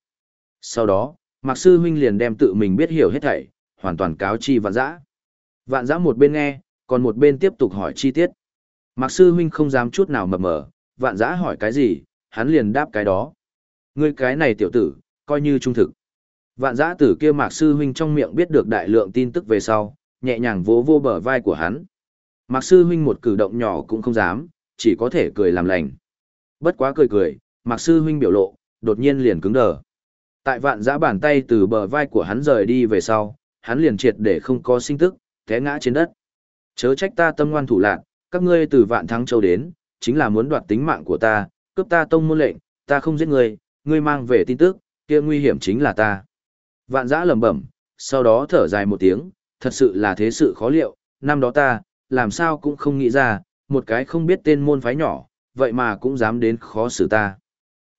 Sau đó, Mạc sư huynh liền đem tự mình biết hiểu hết thảy, hoàn toàn cáo chi vạn giã. Vạn giã một bên nghe, còn một bên tiếp tục hỏi chi tiết. Mạc sư huynh không dám chút nào mập mờ, vạn giã hỏi cái gì, hắn liền đáp cái đó. Ngươi cái này tiểu tử, coi như trung thực. Vạn giã tử kia mạc sư huynh trong miệng biết được đại lượng tin tức về sau, nhẹ nhàng vỗ vô bờ vai của hắn. Mạc sư huynh một cử động nhỏ cũng không dám, chỉ có thể cười làm lành. Bất quá cười cười, mạc sư huynh biểu lộ, đột nhiên liền cứng đờ. Tại vạn giã bàn tay từ bờ vai của hắn rời đi về sau, hắn liền triệt để không có sinh tức, té ngã trên đất. Chớ trách ta tâm ngoan thủ lạc, các ngươi từ vạn thắng châu đến, chính là muốn đoạt tính mạng của ta, cướp ta tông môn lệnh, ta không giết ngươi, ngươi mang về tin tức, kia nguy hiểm chính là ta. Vạn giã lẩm bẩm, sau đó thở dài một tiếng, thật sự là thế sự khó liệu, năm đó ta, làm sao cũng không nghĩ ra, một cái không biết tên môn phái nhỏ, vậy mà cũng dám đến khó xử ta.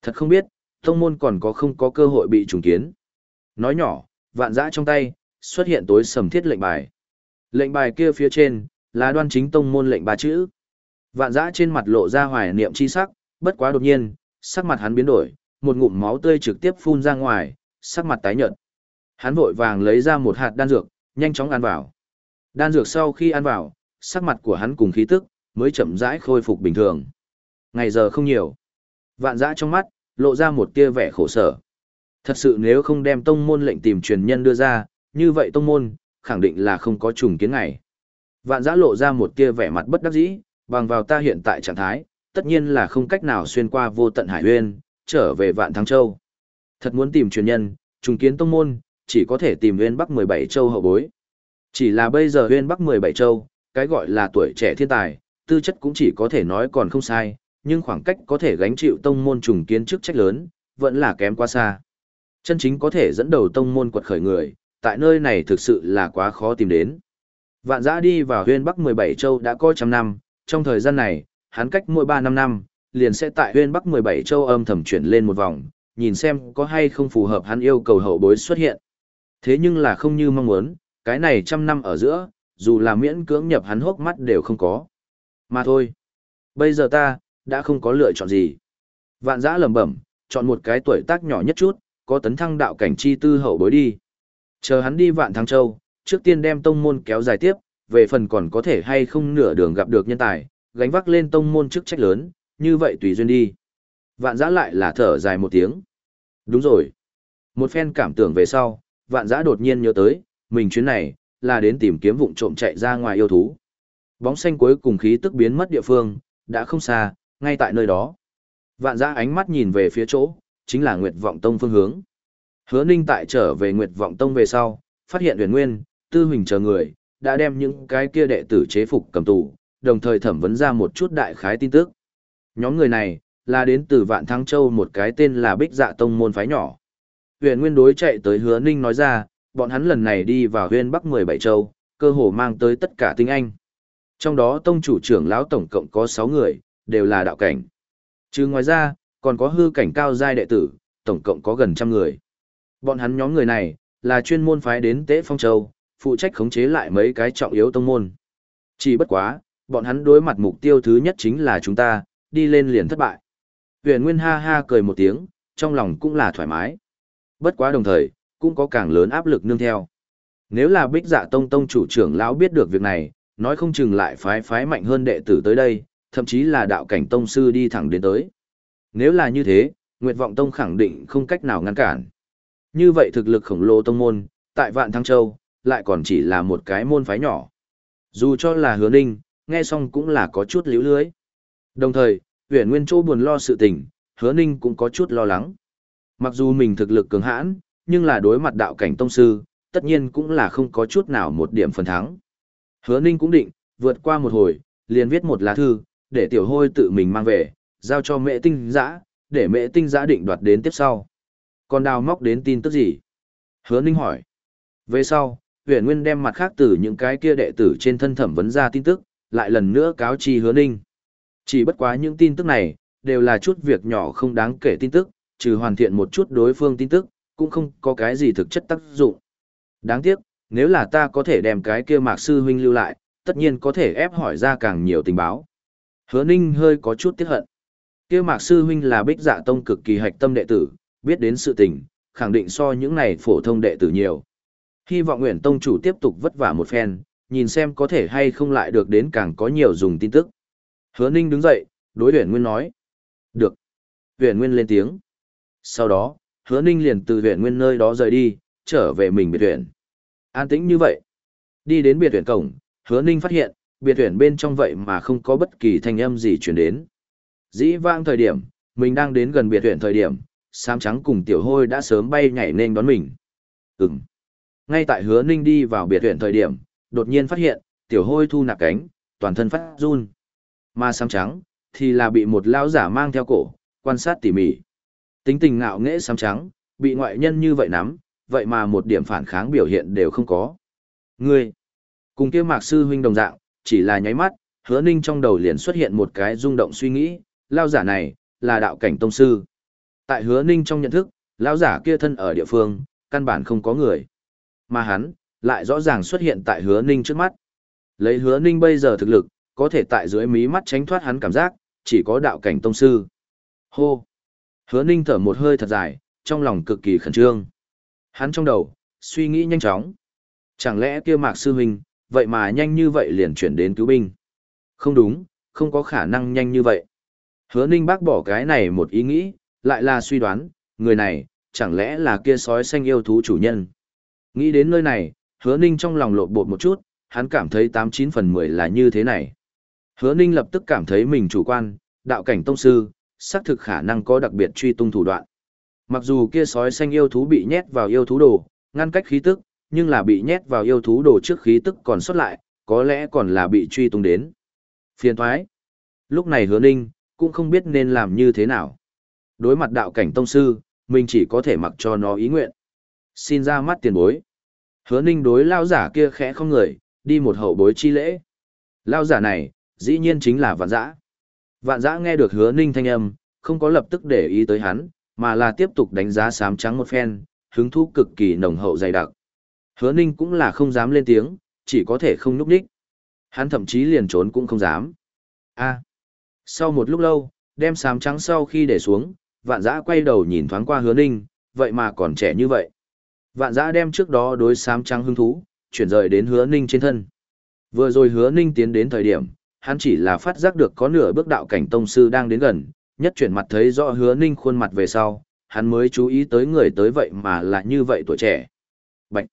Thật không biết, tông môn còn có không có cơ hội bị trùng kiến. Nói nhỏ, vạn giã trong tay, xuất hiện tối sầm thiết lệnh bài. Lệnh bài kia phía trên, là đoan chính tông môn lệnh ba chữ. Vạn giã trên mặt lộ ra hoài niệm chi sắc, bất quá đột nhiên, sắc mặt hắn biến đổi, một ngụm máu tươi trực tiếp phun ra ngoài, sắc mặt tái nhợt. Hắn vội vàng lấy ra một hạt đan dược, nhanh chóng ăn vào. Đan dược sau khi ăn vào, sắc mặt của hắn cùng khí tức, mới chậm rãi khôi phục bình thường. Ngày giờ không nhiều. Vạn dã trong mắt, lộ ra một tia vẻ khổ sở. Thật sự nếu không đem tông môn lệnh tìm truyền nhân đưa ra, như vậy tông môn, khẳng định là không có trùng kiến ngày. Vạn giã lộ ra một tia vẻ mặt bất đắc dĩ, bằng vào ta hiện tại trạng thái, tất nhiên là không cách nào xuyên qua vô tận hải uyên, trở về vạn thắng châu. Thật muốn tìm truyền nhân, trùng kiến tông môn, chỉ có thể tìm huyên bắc 17 châu hậu bối. Chỉ là bây giờ huyên bắc 17 châu, cái gọi là tuổi trẻ thiên tài, tư chất cũng chỉ có thể nói còn không sai, nhưng khoảng cách có thể gánh chịu tông môn trùng kiến chức trách lớn, vẫn là kém quá xa. Chân chính có thể dẫn đầu tông môn quật khởi người, tại nơi này thực sự là quá khó tìm đến. Vạn giã đi vào huyên Bắc 17 châu đã có trăm năm, trong thời gian này, hắn cách mỗi 3 năm năm, liền sẽ tại huyên Bắc 17 châu âm thầm chuyển lên một vòng, nhìn xem có hay không phù hợp hắn yêu cầu hậu bối xuất hiện. Thế nhưng là không như mong muốn, cái này trăm năm ở giữa, dù là miễn cưỡng nhập hắn hốc mắt đều không có. Mà thôi, bây giờ ta, đã không có lựa chọn gì. Vạn giã lầm bẩm, chọn một cái tuổi tác nhỏ nhất chút, có tấn thăng đạo cảnh chi tư hậu bối đi. Chờ hắn đi vạn thăng châu, trước tiên đem tông môn kéo dài tiếp, về phần còn có thể hay không nửa đường gặp được nhân tài, gánh vác lên tông môn chức trách lớn, như vậy tùy duyên đi. Vạn giã lại là thở dài một tiếng. Đúng rồi. Một phen cảm tưởng về sau, vạn giã đột nhiên nhớ tới, mình chuyến này, là đến tìm kiếm vụng trộm chạy ra ngoài yêu thú. Bóng xanh cuối cùng khí tức biến mất địa phương, đã không xa, ngay tại nơi đó. Vạn giã ánh mắt nhìn về phía chỗ, chính là Nguyệt Vọng Tông phương hướng. Hứa Ninh tại trở về Nguyệt Vọng Tông về sau, phát hiện Huyền Nguyên, Tư Huỳnh chờ người, đã đem những cái kia đệ tử chế phục cầm tù, đồng thời thẩm vấn ra một chút đại khái tin tức. Nhóm người này, là đến từ Vạn Thăng Châu một cái tên là Bích Dạ Tông môn phái nhỏ. Huyền Nguyên đối chạy tới Hứa Ninh nói ra, bọn hắn lần này đi vào Huyên Bắc 17 Châu, cơ hồ mang tới tất cả tinh anh. Trong đó tông chủ trưởng lão tổng cộng có sáu người, đều là đạo cảnh. Chứ ngoài ra, còn có hư cảnh cao giai đệ tử, tổng cộng có gần trăm người. Bọn hắn nhóm người này, là chuyên môn phái đến Tế Phong Châu, phụ trách khống chế lại mấy cái trọng yếu tông môn. Chỉ bất quá, bọn hắn đối mặt mục tiêu thứ nhất chính là chúng ta, đi lên liền thất bại. Huyền Nguyên ha ha cười một tiếng, trong lòng cũng là thoải mái. Bất quá đồng thời, cũng có càng lớn áp lực nương theo. Nếu là Bích Dạ Tông tông chủ trưởng lão biết được việc này, nói không chừng lại phái phái mạnh hơn đệ tử tới đây, thậm chí là đạo cảnh tông sư đi thẳng đến tới. Nếu là như thế, Nguyệt Vọng Tông khẳng định không cách nào ngăn cản. Như vậy thực lực khổng lồ tông môn, tại Vạn Thăng Châu, lại còn chỉ là một cái môn phái nhỏ. Dù cho là hứa ninh, nghe xong cũng là có chút liễu lưới. Đồng thời, huyện Nguyên Châu buồn lo sự tình, hứa ninh cũng có chút lo lắng. Mặc dù mình thực lực cường hãn, nhưng là đối mặt đạo cảnh tông sư, tất nhiên cũng là không có chút nào một điểm phần thắng. Hứa ninh cũng định, vượt qua một hồi, liền viết một lá thư, để tiểu hôi tự mình mang về, giao cho mẹ tinh giã, để mẹ tinh giã định đoạt đến tiếp sau. Còn đào móc đến tin tức gì? Hứa ninh hỏi. Về sau, huyện nguyên đem mặt khác từ những cái kia đệ tử trên thân thẩm vấn ra tin tức, lại lần nữa cáo chi hứa ninh. Chỉ bất quá những tin tức này, đều là chút việc nhỏ không đáng kể tin tức, trừ hoàn thiện một chút đối phương tin tức, cũng không có cái gì thực chất tác dụng. Đáng tiếc, nếu là ta có thể đem cái kia mạc sư huynh lưu lại, tất nhiên có thể ép hỏi ra càng nhiều tình báo. Hứa ninh hơi có chút tiếc hận. Kia mạc sư huynh là bích dạ tông cực kỳ hạch tâm đệ tử, biết đến sự tình, khẳng định so những này phổ thông đệ tử nhiều. Hy vọng nguyện tông chủ tiếp tục vất vả một phen, nhìn xem có thể hay không lại được đến càng có nhiều dùng tin tức. Hứa ninh đứng dậy, đối huyện nguyên nói. Được. Huyện nguyên lên tiếng. Sau đó, hứa ninh liền từ huyện nguyên nơi đó rời đi, trở về mình biệt huyện. An tĩnh như vậy. Đi đến biệt huyện cổng, hứa ninh phát hiện, biệt huyện bên trong vậy mà không có bất kỳ thanh âm gì chuyển đến. Dĩ vang thời điểm, mình đang đến gần biệt huyện thời điểm, Sam trắng cùng tiểu hôi đã sớm bay nhảy nên đón mình. Ừm. Ngay tại hứa ninh đi vào biệt huyện thời điểm, đột nhiên phát hiện, tiểu hôi thu nạp cánh, toàn thân phát run. Mà Sam trắng, thì là bị một lão giả mang theo cổ, quan sát tỉ mỉ. Tính tình ngạo nghễ xám trắng, bị ngoại nhân như vậy nắm, vậy mà một điểm phản kháng biểu hiện đều không có. Ngươi, cùng kia mạc sư huynh đồng dạng, chỉ là nháy mắt, hứa ninh trong đầu liền xuất hiện một cái rung động suy nghĩ, lao giả này, là đạo cảnh tông sư. Tại hứa ninh trong nhận thức, lão giả kia thân ở địa phương, căn bản không có người. Mà hắn, lại rõ ràng xuất hiện tại hứa ninh trước mắt. Lấy hứa ninh bây giờ thực lực, có thể tại dưới mí mắt tránh thoát hắn cảm giác, chỉ có đạo cảnh tông sư. Hô! Hứa ninh thở một hơi thật dài, trong lòng cực kỳ khẩn trương. Hắn trong đầu, suy nghĩ nhanh chóng. Chẳng lẽ kia mạc sư huynh, vậy mà nhanh như vậy liền chuyển đến cứu binh? Không đúng, không có khả năng nhanh như vậy. Hứa ninh bác bỏ cái này một ý nghĩ, lại là suy đoán, người này, chẳng lẽ là kia sói xanh yêu thú chủ nhân. Nghĩ đến nơi này, hứa ninh trong lòng lộn bột một chút, hắn cảm thấy tám chín phần mười là như thế này. Hứa ninh lập tức cảm thấy mình chủ quan, đạo cảnh tông sư, xác thực khả năng có đặc biệt truy tung thủ đoạn. Mặc dù kia sói xanh yêu thú bị nhét vào yêu thú đồ, ngăn cách khí tức, nhưng là bị nhét vào yêu thú đồ trước khí tức còn xuất lại, có lẽ còn là bị truy tung đến. Phiền thoái. Lúc này hứa ninh, cũng không biết nên làm như thế nào. Đối mặt đạo cảnh tông sư, mình chỉ có thể mặc cho nó ý nguyện. Xin ra mắt tiền bối. Hứa ninh đối lao giả kia khẽ không người, đi một hậu bối chi lễ. Lao giả này, dĩ nhiên chính là vạn giã. Vạn Giã nghe được hứa ninh thanh âm, không có lập tức để ý tới hắn, mà là tiếp tục đánh giá sám trắng một phen, hứng thú cực kỳ nồng hậu dày đặc. Hứa ninh cũng là không dám lên tiếng, chỉ có thể không núp đích. Hắn thậm chí liền trốn cũng không dám. a Sau một lúc lâu, đem sám trắng sau khi để xuống, vạn Giã quay đầu nhìn thoáng qua hứa ninh, vậy mà còn trẻ như vậy. Vạn Giã đem trước đó đối sám trắng hứng thú, chuyển rời đến hứa ninh trên thân. Vừa rồi hứa ninh tiến đến thời điểm, hắn chỉ là phát giác được có nửa bước đạo cảnh tông sư đang đến gần, nhất chuyển mặt thấy rõ hứa ninh khuôn mặt về sau, hắn mới chú ý tới người tới vậy mà là như vậy tuổi trẻ. Bạch!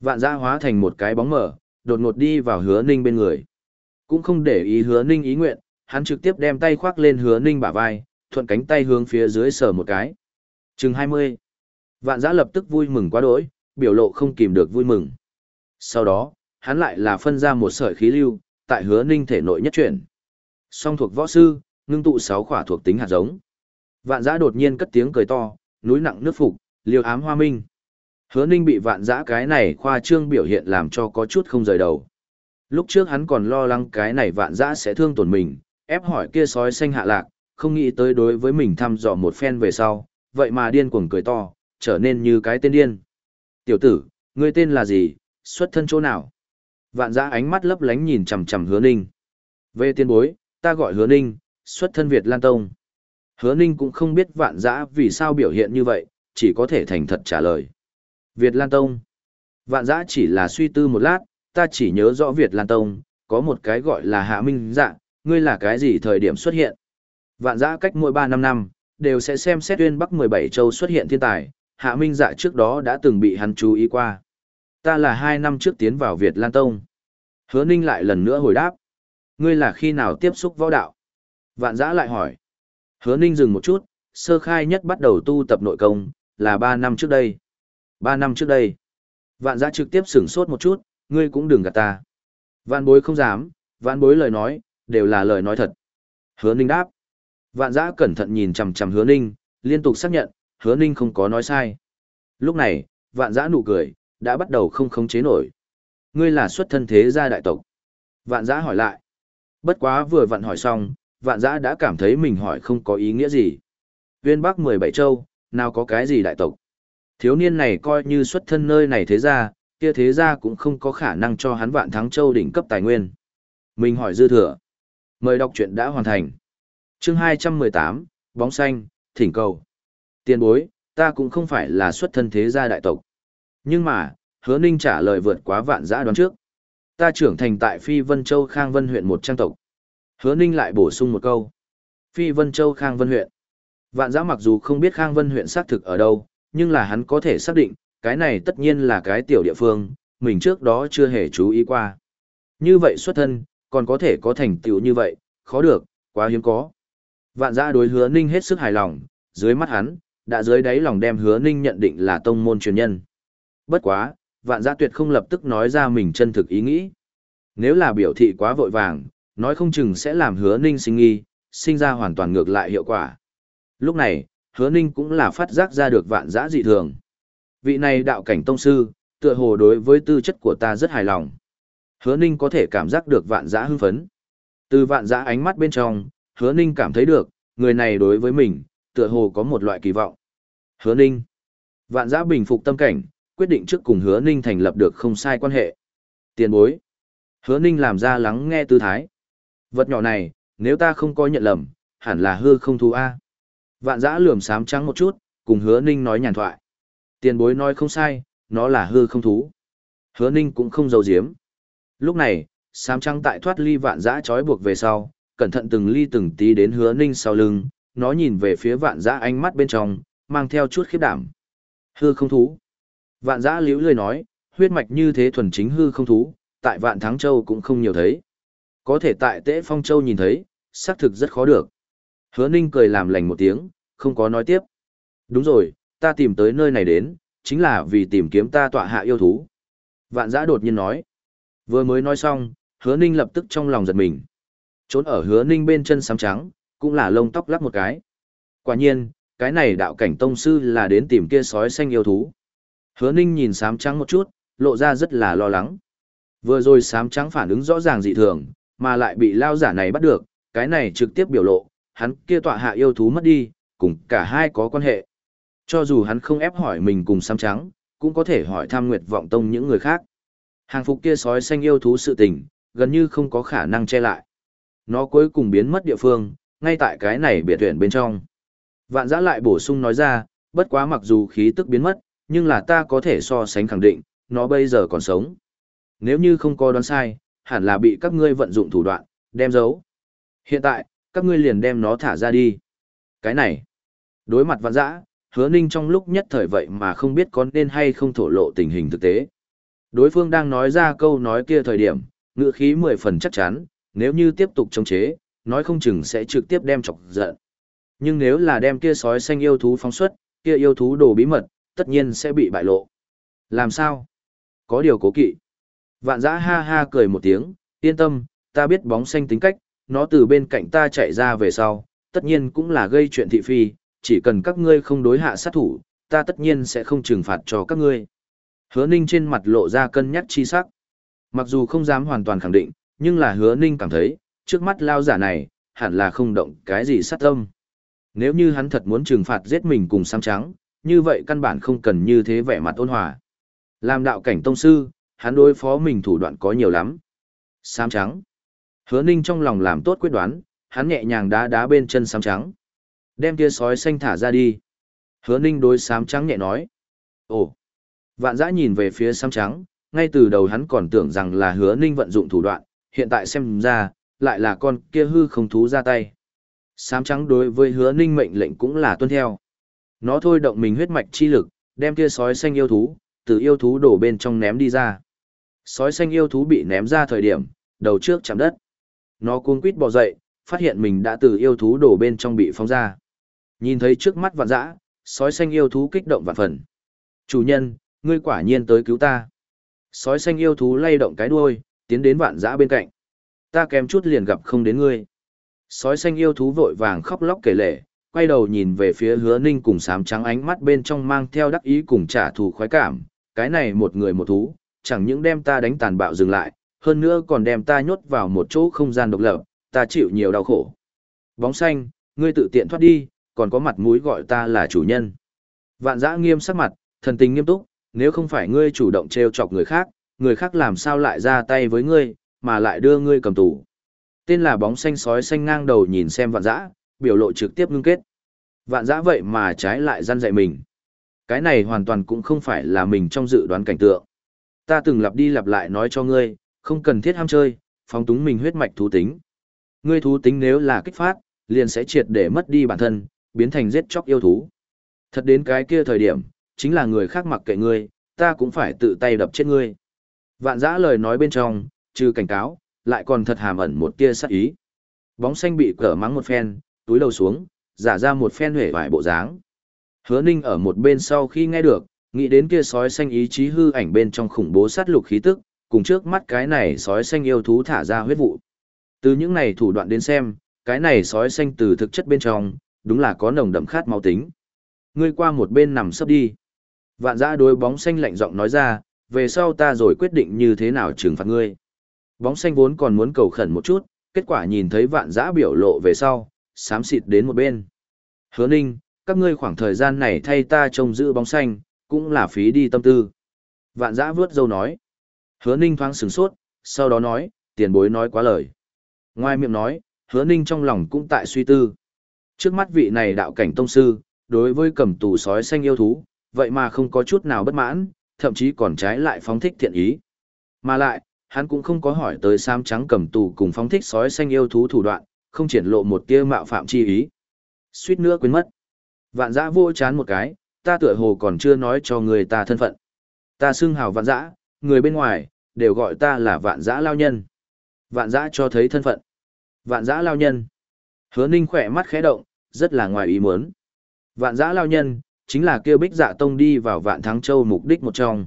Vạn dã hóa thành một cái bóng mở, đột ngột đi vào hứa ninh bên người. Cũng không để ý hứa ninh ý nguyện, hắn trực tiếp đem tay khoác lên hứa ninh bả vai, thuận cánh tay hướng phía dưới sờ một cái. Chừng 20. Vạn giã lập tức vui mừng quá đỗi, biểu lộ không kìm được vui mừng. Sau đó, hắn lại là phân ra một sợi khí lưu, tại hứa ninh thể nội nhất chuyển. Song thuộc võ sư, ngưng tụ sáu khỏa thuộc tính hạt giống. Vạn giã đột nhiên cất tiếng cười to, núi nặng nước phục, liều ám hoa minh. Hứa ninh bị vạn Giã cái này khoa trương biểu hiện làm cho có chút không rời đầu. Lúc trước hắn còn lo lắng cái này vạn Giã sẽ thương tổn mình, ép hỏi kia sói xanh hạ lạc, không nghĩ tới đối với mình thăm dò một phen về sau, vậy mà điên cuồng cười to, trở nên như cái tên điên. Tiểu tử, ngươi tên là gì, xuất thân chỗ nào? Vạn dã ánh mắt lấp lánh nhìn chằm chằm hứa ninh. Về tiên bối, ta gọi hứa ninh, xuất thân Việt Lan Tông. Hứa ninh cũng không biết vạn dã vì sao biểu hiện như vậy, chỉ có thể thành thật trả lời. Việt Lan Tông. Vạn dã chỉ là suy tư một lát, ta chỉ nhớ rõ Việt Lan Tông, có một cái gọi là Hạ Minh Dạ, ngươi là cái gì thời điểm xuất hiện. Vạn dã cách mỗi ba năm năm, đều sẽ xem xét tuyên Bắc 17 châu xuất hiện thiên tài, Hạ Minh Dạ trước đó đã từng bị hắn chú ý qua. Ta là hai năm trước tiến vào Việt Lan Tông. Hứa Ninh lại lần nữa hồi đáp. Ngươi là khi nào tiếp xúc võ đạo? Vạn Giã lại hỏi. Hứa Ninh dừng một chút, sơ khai nhất bắt đầu tu tập nội công, là 3 năm trước đây. 3 năm trước đây. Vạn Giã trực tiếp sửng sốt một chút, ngươi cũng đừng gạt ta. Vạn bối không dám, vạn bối lời nói, đều là lời nói thật. Hứa Ninh đáp. Vạn Giã cẩn thận nhìn chằm chằm hứa Ninh, liên tục xác nhận, hứa Ninh không có nói sai. Lúc này, vạn Giã nụ cười, đã bắt đầu không khống chế nổi. Ngươi là xuất thân thế gia đại tộc. Vạn giã hỏi lại. Bất quá vừa vặn hỏi xong, vạn giã đã cảm thấy mình hỏi không có ý nghĩa gì. Viên Bắc 17 châu, nào có cái gì đại tộc. Thiếu niên này coi như xuất thân nơi này thế gia, kia thế gia cũng không có khả năng cho hắn vạn thắng châu đỉnh cấp tài nguyên. Mình hỏi dư thừa. Mời đọc truyện đã hoàn thành. chương 218, bóng xanh, thỉnh cầu. Tiền bối, ta cũng không phải là xuất thân thế gia đại tộc. Nhưng mà, hứa ninh trả lời vượt quá vạn giã đoán trước. Ta trưởng thành tại Phi Vân Châu Khang Vân huyện một trang tộc. Hứa ninh lại bổ sung một câu. Phi Vân Châu Khang Vân huyện. Vạn giã mặc dù không biết Khang Vân huyện xác thực ở đâu, nhưng là hắn có thể xác định, cái này tất nhiên là cái tiểu địa phương, mình trước đó chưa hề chú ý qua. Như vậy xuất thân, còn có thể có thành tựu như vậy, khó được, quá hiếm có. Vạn giã đối hứa ninh hết sức hài lòng, dưới mắt hắn, đã dưới đáy lòng đem hứa ninh nhận định là tông môn truyền nhân. Bất quá, vạn gia tuyệt không lập tức nói ra mình chân thực ý nghĩ. Nếu là biểu thị quá vội vàng, nói không chừng sẽ làm hứa ninh sinh nghi, sinh ra hoàn toàn ngược lại hiệu quả. Lúc này, hứa ninh cũng là phát giác ra được vạn giã dị thường. Vị này đạo cảnh tông sư, tựa hồ đối với tư chất của ta rất hài lòng. Hứa ninh có thể cảm giác được vạn giã hưng phấn. Từ vạn giã ánh mắt bên trong, hứa ninh cảm thấy được, người này đối với mình, tựa hồ có một loại kỳ vọng. Hứa ninh. Vạn giã bình phục tâm cảnh, quyết định trước cùng hứa ninh thành lập được không sai quan hệ. Tiền bối. Hứa ninh làm ra lắng nghe tư thái. Vật nhỏ này, nếu ta không có nhận lầm, hẳn là hư không thú A. Vạn giã lườm sám trắng một chút, cùng hứa ninh nói nhàn thoại. Tiền bối nói không sai, nó là hư không thú. Hứa ninh cũng không giấu giếm. Lúc này, sám trắng tại thoát ly vạn giã trói buộc về sau, cẩn thận từng ly từng tí đến hứa ninh sau lưng, nó nhìn về phía vạn giã ánh mắt bên trong, mang theo chút khiếp đảm. Hư không thú. Vạn giã liễu lười nói, huyết mạch như thế thuần chính hư không thú, tại vạn thắng châu cũng không nhiều thấy. Có thể tại tế phong châu nhìn thấy, xác thực rất khó được. Hứa ninh cười làm lành một tiếng, không có nói tiếp. Đúng rồi, ta tìm tới nơi này đến, chính là vì tìm kiếm ta tọa hạ yêu thú. Vạn giã đột nhiên nói. Vừa mới nói xong, hứa ninh lập tức trong lòng giật mình. Trốn ở hứa ninh bên chân sám trắng, cũng là lông tóc lắc một cái. Quả nhiên, cái này đạo cảnh tông sư là đến tìm kia sói xanh yêu thú. Hứa ninh nhìn sám trắng một chút, lộ ra rất là lo lắng. Vừa rồi sám trắng phản ứng rõ ràng dị thường, mà lại bị lao giả này bắt được, cái này trực tiếp biểu lộ, hắn kia tọa hạ yêu thú mất đi, cùng cả hai có quan hệ. Cho dù hắn không ép hỏi mình cùng sám trắng, cũng có thể hỏi tham nguyệt vọng tông những người khác. Hàng phục kia sói xanh yêu thú sự tình, gần như không có khả năng che lại. Nó cuối cùng biến mất địa phương, ngay tại cái này biệt tuyển bên trong. Vạn giã lại bổ sung nói ra, bất quá mặc dù khí tức biến mất, nhưng là ta có thể so sánh khẳng định, nó bây giờ còn sống. Nếu như không có đoán sai, hẳn là bị các ngươi vận dụng thủ đoạn, đem giấu. Hiện tại, các ngươi liền đem nó thả ra đi. Cái này, đối mặt vạn dã, hứa ninh trong lúc nhất thời vậy mà không biết có nên hay không thổ lộ tình hình thực tế. Đối phương đang nói ra câu nói kia thời điểm, ngựa khí mười phần chắc chắn, nếu như tiếp tục chống chế, nói không chừng sẽ trực tiếp đem chọc giận. Nhưng nếu là đem kia sói xanh yêu thú phóng xuất, kia yêu thú đồ bí mật, tất nhiên sẽ bị bại lộ. Làm sao? Có điều cố kỵ. Vạn giã ha ha cười một tiếng, yên tâm, ta biết bóng xanh tính cách, nó từ bên cạnh ta chạy ra về sau, tất nhiên cũng là gây chuyện thị phi, chỉ cần các ngươi không đối hạ sát thủ, ta tất nhiên sẽ không trừng phạt cho các ngươi. Hứa ninh trên mặt lộ ra cân nhắc chi sắc. Mặc dù không dám hoàn toàn khẳng định, nhưng là hứa ninh cảm thấy, trước mắt lao giả này, hẳn là không động cái gì sát tâm. Nếu như hắn thật muốn trừng phạt giết mình cùng xám trắng, như vậy căn bản không cần như thế vẻ mặt ôn hòa. Làm đạo cảnh tông sư, hắn đối phó mình thủ đoạn có nhiều lắm. sám trắng. Hứa ninh trong lòng làm tốt quyết đoán, hắn nhẹ nhàng đá đá bên chân sám trắng. Đem kia sói xanh thả ra đi. Hứa ninh đối sám trắng nhẹ nói. Ồ. Vạn dã nhìn về phía sám trắng, ngay từ đầu hắn còn tưởng rằng là hứa ninh vận dụng thủ đoạn, hiện tại xem ra, lại là con kia hư không thú ra tay. Sám trắng đối với hứa ninh mệnh lệnh cũng là tuân theo. Nó thôi động mình huyết mạch chi lực, đem kia sói xanh yêu thú, từ yêu thú đổ bên trong ném đi ra. Sói xanh yêu thú bị ném ra thời điểm, đầu trước chạm đất. Nó cuống quít bò dậy, phát hiện mình đã từ yêu thú đổ bên trong bị phóng ra. Nhìn thấy trước mắt vạn dã, sói xanh yêu thú kích động vạn phần. Chủ nhân, ngươi quả nhiên tới cứu ta. Sói xanh yêu thú lay động cái đuôi, tiến đến vạn dã bên cạnh. Ta kém chút liền gặp không đến ngươi. Sói xanh yêu thú vội vàng khóc lóc kể lể, quay đầu nhìn về phía hứa ninh cùng sám trắng ánh mắt bên trong mang theo đắc ý cùng trả thù khoái cảm. Cái này một người một thú, chẳng những đem ta đánh tàn bạo dừng lại, hơn nữa còn đem ta nhốt vào một chỗ không gian độc lập, ta chịu nhiều đau khổ. Bóng xanh, ngươi tự tiện thoát đi, còn có mặt mũi gọi ta là chủ nhân. Vạn dã nghiêm sắc mặt, thần tình nghiêm túc, nếu không phải ngươi chủ động trêu chọc người khác, người khác làm sao lại ra tay với ngươi, mà lại đưa ngươi cầm tù. Tên là bóng xanh sói xanh ngang đầu nhìn xem vạn dã, biểu lộ trực tiếp ngưng kết. Vạn dã vậy mà trái lại gian dạy mình. Cái này hoàn toàn cũng không phải là mình trong dự đoán cảnh tượng. Ta từng lặp đi lặp lại nói cho ngươi, không cần thiết ham chơi, phóng túng mình huyết mạch thú tính. Ngươi thú tính nếu là kích phát, liền sẽ triệt để mất đi bản thân, biến thành giết chóc yêu thú. Thật đến cái kia thời điểm, chính là người khác mặc kệ ngươi, ta cũng phải tự tay đập chết ngươi. Vạn giã lời nói bên trong, trừ cảnh cáo, lại còn thật hàm ẩn một tia sắc ý. Bóng xanh bị cỡ mắng một phen, túi đầu xuống, giả ra một phen huệ vải bộ dáng. Hứa ninh ở một bên sau khi nghe được, nghĩ đến kia sói xanh ý chí hư ảnh bên trong khủng bố sát lục khí tức, cùng trước mắt cái này sói xanh yêu thú thả ra huyết vụ. Từ những này thủ đoạn đến xem, cái này sói xanh từ thực chất bên trong, đúng là có nồng đậm khát máu tính. Ngươi qua một bên nằm sấp đi. Vạn giã đối bóng xanh lạnh giọng nói ra, về sau ta rồi quyết định như thế nào trừng phạt ngươi. Bóng xanh vốn còn muốn cầu khẩn một chút, kết quả nhìn thấy vạn giã biểu lộ về sau, xám xịt đến một bên. Hứa ninh, các ngươi khoảng thời gian này thay ta trông giữ bóng xanh, cũng là phí đi tâm tư. Vạn giã vướt dâu nói. Hứa ninh thoáng sửng sốt, sau đó nói, tiền bối nói quá lời. Ngoài miệng nói, hứa ninh trong lòng cũng tại suy tư. Trước mắt vị này đạo cảnh tông sư, đối với cầm tù sói xanh yêu thú, vậy mà không có chút nào bất mãn, thậm chí còn trái lại phóng thích thiện ý. Mà lại, hắn cũng không có hỏi tới sam trắng cầm tù cùng phóng thích sói xanh yêu thú thủ đoạn, không triển lộ một tia mạo phạm chi ý. Suýt nữa quên mất. Vạn dã vô chán một cái, ta tựa hồ còn chưa nói cho người ta thân phận. Ta xưng hào vạn dã, người bên ngoài, đều gọi ta là vạn dã lao nhân. Vạn dã cho thấy thân phận. Vạn dã lao nhân. Hứa ninh khỏe mắt khẽ động, rất là ngoài ý muốn. Vạn dã lao nhân, chính là kêu bích dạ tông đi vào vạn thắng châu mục đích một trong.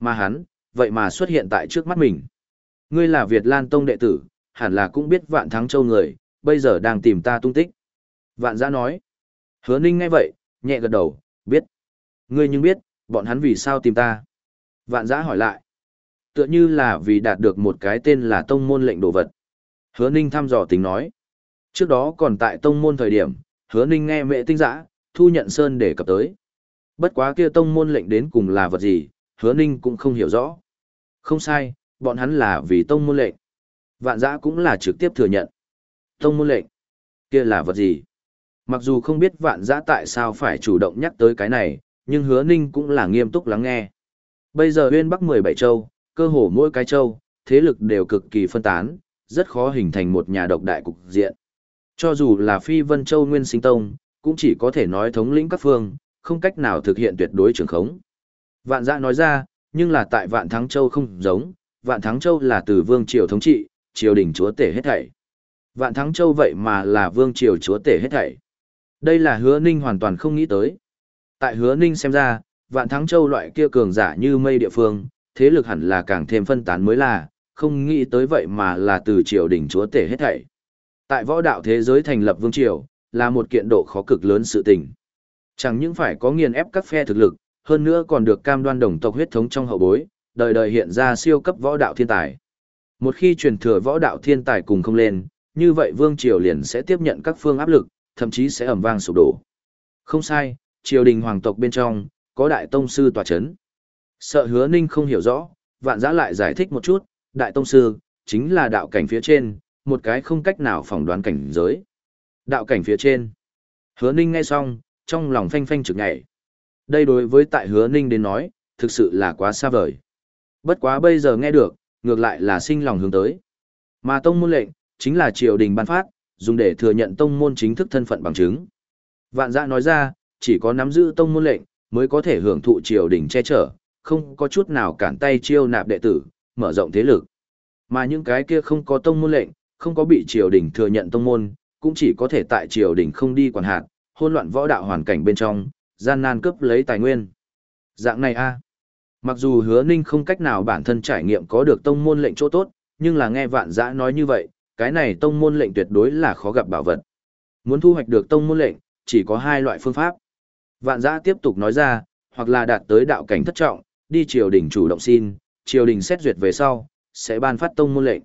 Mà hắn, vậy mà xuất hiện tại trước mắt mình. Ngươi là Việt Lan Tông đệ tử, hẳn là cũng biết vạn thắng châu người, bây giờ đang tìm ta tung tích. Vạn giã nói. Hứa ninh ngay vậy, nhẹ gật đầu, biết. Ngươi nhưng biết, bọn hắn vì sao tìm ta. Vạn giã hỏi lại. Tựa như là vì đạt được một cái tên là tông môn lệnh đồ vật. Hứa ninh thăm dò tính nói. Trước đó còn tại tông môn thời điểm, hứa ninh nghe mẹ tinh giã, thu nhận sơn để cập tới. Bất quá kia tông môn lệnh đến cùng là vật gì, hứa ninh cũng không hiểu rõ. Không sai, bọn hắn là vì tông môn lệnh. Vạn giã cũng là trực tiếp thừa nhận. Tông môn lệnh, kia là vật gì? Mặc dù không biết vạn giã tại sao phải chủ động nhắc tới cái này, nhưng hứa ninh cũng là nghiêm túc lắng nghe. Bây giờ huyên bắc 17 châu, cơ hồ mỗi cái châu, thế lực đều cực kỳ phân tán, rất khó hình thành một nhà độc đại cục diện. Cho dù là phi vân châu nguyên sinh tông, cũng chỉ có thể nói thống lĩnh các phương, không cách nào thực hiện tuyệt đối trường khống. Vạn giã nói ra, nhưng là tại vạn thắng châu không giống, vạn thắng châu là từ vương triều thống trị, triều đình chúa tể hết thảy. Vạn thắng châu vậy mà là vương triều chúa tể hết thảy. Đây là hứa ninh hoàn toàn không nghĩ tới. Tại hứa ninh xem ra, vạn thắng châu loại kia cường giả như mây địa phương, thế lực hẳn là càng thêm phân tán mới là, không nghĩ tới vậy mà là từ triều đình chúa tể hết thảy. Tại võ đạo thế giới thành lập vương triều, là một kiện độ khó cực lớn sự tình. Chẳng những phải có nghiền ép các phe thực lực, hơn nữa còn được cam đoan đồng tộc huyết thống trong hậu bối, đời đời hiện ra siêu cấp võ đạo thiên tài. Một khi truyền thừa võ đạo thiên tài cùng không lên, như vậy vương triều liền sẽ tiếp nhận các phương áp lực, thậm chí sẽ ẩm vang sụp đổ. Không sai, triều đình hoàng tộc bên trong, có đại tông sư tòa chấn. Sợ hứa ninh không hiểu rõ, vạn giã lại giải thích một chút, đại tông sư, chính là đạo cảnh phía trên, một cái không cách nào phỏng đoán cảnh giới. Đạo cảnh phía trên. Hứa ninh nghe xong, trong lòng phanh phanh trực nhảy. Đây đối với tại hứa ninh đến nói, thực sự là quá xa vời. Bất quá bây giờ nghe được, ngược lại là sinh lòng hướng tới. Mà tông môn lệnh, chính là triều đình ban phát, dùng để thừa nhận tông môn chính thức thân phận bằng chứng. Vạn dạ nói ra, chỉ có nắm giữ tông môn lệnh, mới có thể hưởng thụ triều đình che chở, không có chút nào cản tay chiêu nạp đệ tử, mở rộng thế lực. Mà những cái kia không có tông môn lệnh, không có bị triều đình thừa nhận tông môn, cũng chỉ có thể tại triều đình không đi quản hạt, hỗn loạn võ đạo hoàn cảnh bên trong, gian nan cướp lấy tài nguyên. Dạng này a. Mặc dù Hứa Ninh không cách nào bản thân trải nghiệm có được tông môn lệnh chỗ tốt, nhưng là nghe Vạn Dã nói như vậy, cái này tông môn lệnh tuyệt đối là khó gặp bảo vật. Muốn thu hoạch được tông môn lệnh, chỉ có hai loại phương pháp. Vạn giã tiếp tục nói ra, hoặc là đạt tới đạo cảnh thất trọng, đi triều đình chủ động xin, triều đình xét duyệt về sau, sẽ ban phát tông môn lệnh.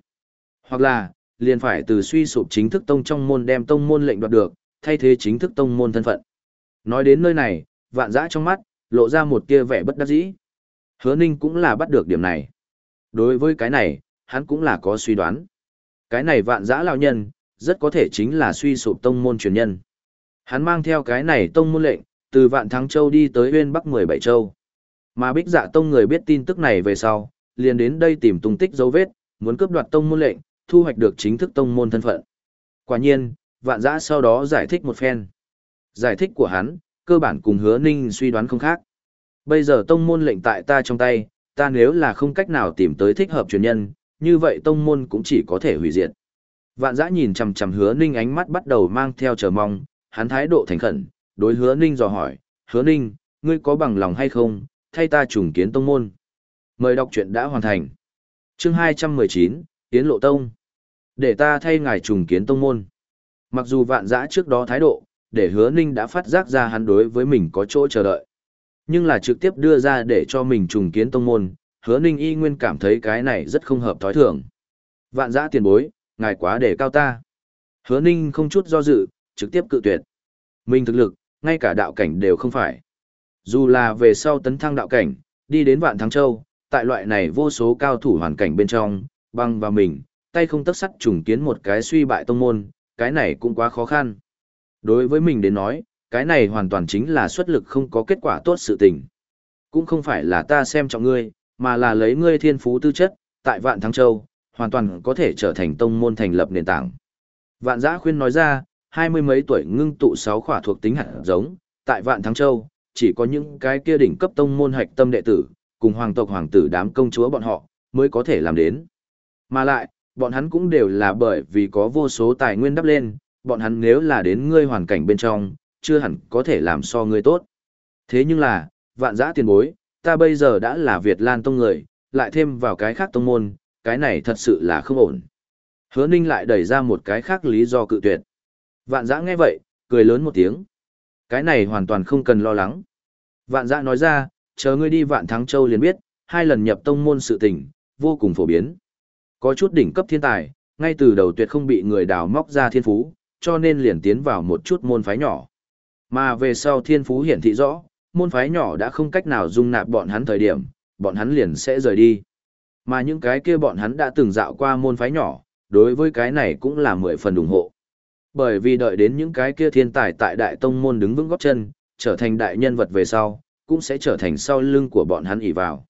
Hoặc là, liền phải từ suy sụp chính thức tông trong môn đem tông môn lệnh đoạt được, thay thế chính thức tông môn thân phận. Nói đến nơi này, vạn giã trong mắt, lộ ra một tia vẻ bất đắc dĩ. Hứa Ninh cũng là bắt được điểm này. Đối với cái này, hắn cũng là có suy đoán. Cái này vạn dã lão nhân, rất có thể chính là suy sụp tông môn truyền nhân. Hắn mang theo cái này tông môn lệnh, từ vạn thắng châu đi tới uyên bắc 17 châu. Mà bích dạ tông người biết tin tức này về sau, liền đến đây tìm tung tích dấu vết, muốn cướp đoạt tông môn lệnh, thu hoạch được chính thức tông môn thân phận. Quả nhiên, vạn giã sau đó giải thích một phen. Giải thích của hắn, cơ bản cùng hứa ninh suy đoán không khác. Bây giờ tông môn lệnh tại ta trong tay, ta nếu là không cách nào tìm tới thích hợp truyền nhân, như vậy tông môn cũng chỉ có thể hủy diệt. Vạn giã nhìn chằm chằm hứa ninh ánh mắt bắt đầu mang theo chờ mong, hắn thái độ thành khẩn, đối hứa ninh dò hỏi, hứa ninh, ngươi có bằng lòng hay không, thay ta trùng kiến tông môn. Mời đọc truyện đã hoàn thành. chương 219, Tiến Lộ Tông. Để ta thay ngài trùng kiến tông môn. Mặc dù vạn giã trước đó thái độ, để hứa ninh đã phát giác ra hắn đối với mình có chỗ chờ đợi. Nhưng là trực tiếp đưa ra để cho mình trùng kiến tông môn, hứa ninh y nguyên cảm thấy cái này rất không hợp thói thường. Vạn giã tiền bối, ngài quá để cao ta. Hứa ninh không chút do dự, trực tiếp cự tuyệt. Mình thực lực, ngay cả đạo cảnh đều không phải. Dù là về sau tấn thăng đạo cảnh, đi đến vạn thắng châu, tại loại này vô số cao thủ hoàn cảnh bên trong, băng vào mình, tay không tấc sắt trùng kiến một cái suy bại tông môn, cái này cũng quá khó khăn. Đối với mình đến nói, cái này hoàn toàn chính là xuất lực không có kết quả tốt sự tình. Cũng không phải là ta xem trọng ngươi, mà là lấy ngươi thiên phú tư chất, tại Vạn Thắng Châu, hoàn toàn có thể trở thành tông môn thành lập nền tảng. Vạn Giã khuyên nói ra, hai mươi mấy tuổi ngưng tụ sáu khỏa thuộc tính hạt giống, tại Vạn Thắng Châu, chỉ có những cái kia đỉnh cấp tông môn hạch tâm đệ tử, cùng hoàng tộc hoàng tử đám công chúa bọn họ, mới có thể làm đến. Mà lại, bọn hắn cũng đều là bởi vì có vô số tài nguyên đắp lên, bọn hắn nếu là đến ngươi hoàn cảnh bên trong, chưa hẳn có thể làm so ngươi tốt. Thế nhưng là, vạn giã tiền bối, ta bây giờ đã là Việt Lan tông người, lại thêm vào cái khác tông môn, cái này thật sự là không ổn. Hứa Ninh lại đẩy ra một cái khác lý do cự tuyệt. Vạn giã nghe vậy, cười lớn một tiếng. Cái này hoàn toàn không cần lo lắng. Vạn giã nói ra, chờ ngươi đi vạn thắng châu liền biết, hai lần nhập tông môn sự tình, vô cùng phổ biến. Có chút đỉnh cấp thiên tài, ngay từ đầu tuyệt không bị người đào móc ra thiên phú, cho nên liền tiến vào một chút môn phái nhỏ. Mà về sau thiên phú hiển thị rõ, môn phái nhỏ đã không cách nào dung nạp bọn hắn thời điểm, bọn hắn liền sẽ rời đi. Mà những cái kia bọn hắn đã từng dạo qua môn phái nhỏ, đối với cái này cũng là mười phần ủng hộ. Bởi vì đợi đến những cái kia thiên tài tại đại tông môn đứng vững góp chân, trở thành đại nhân vật về sau, cũng sẽ trở thành sau lưng của bọn hắn ỉ vào.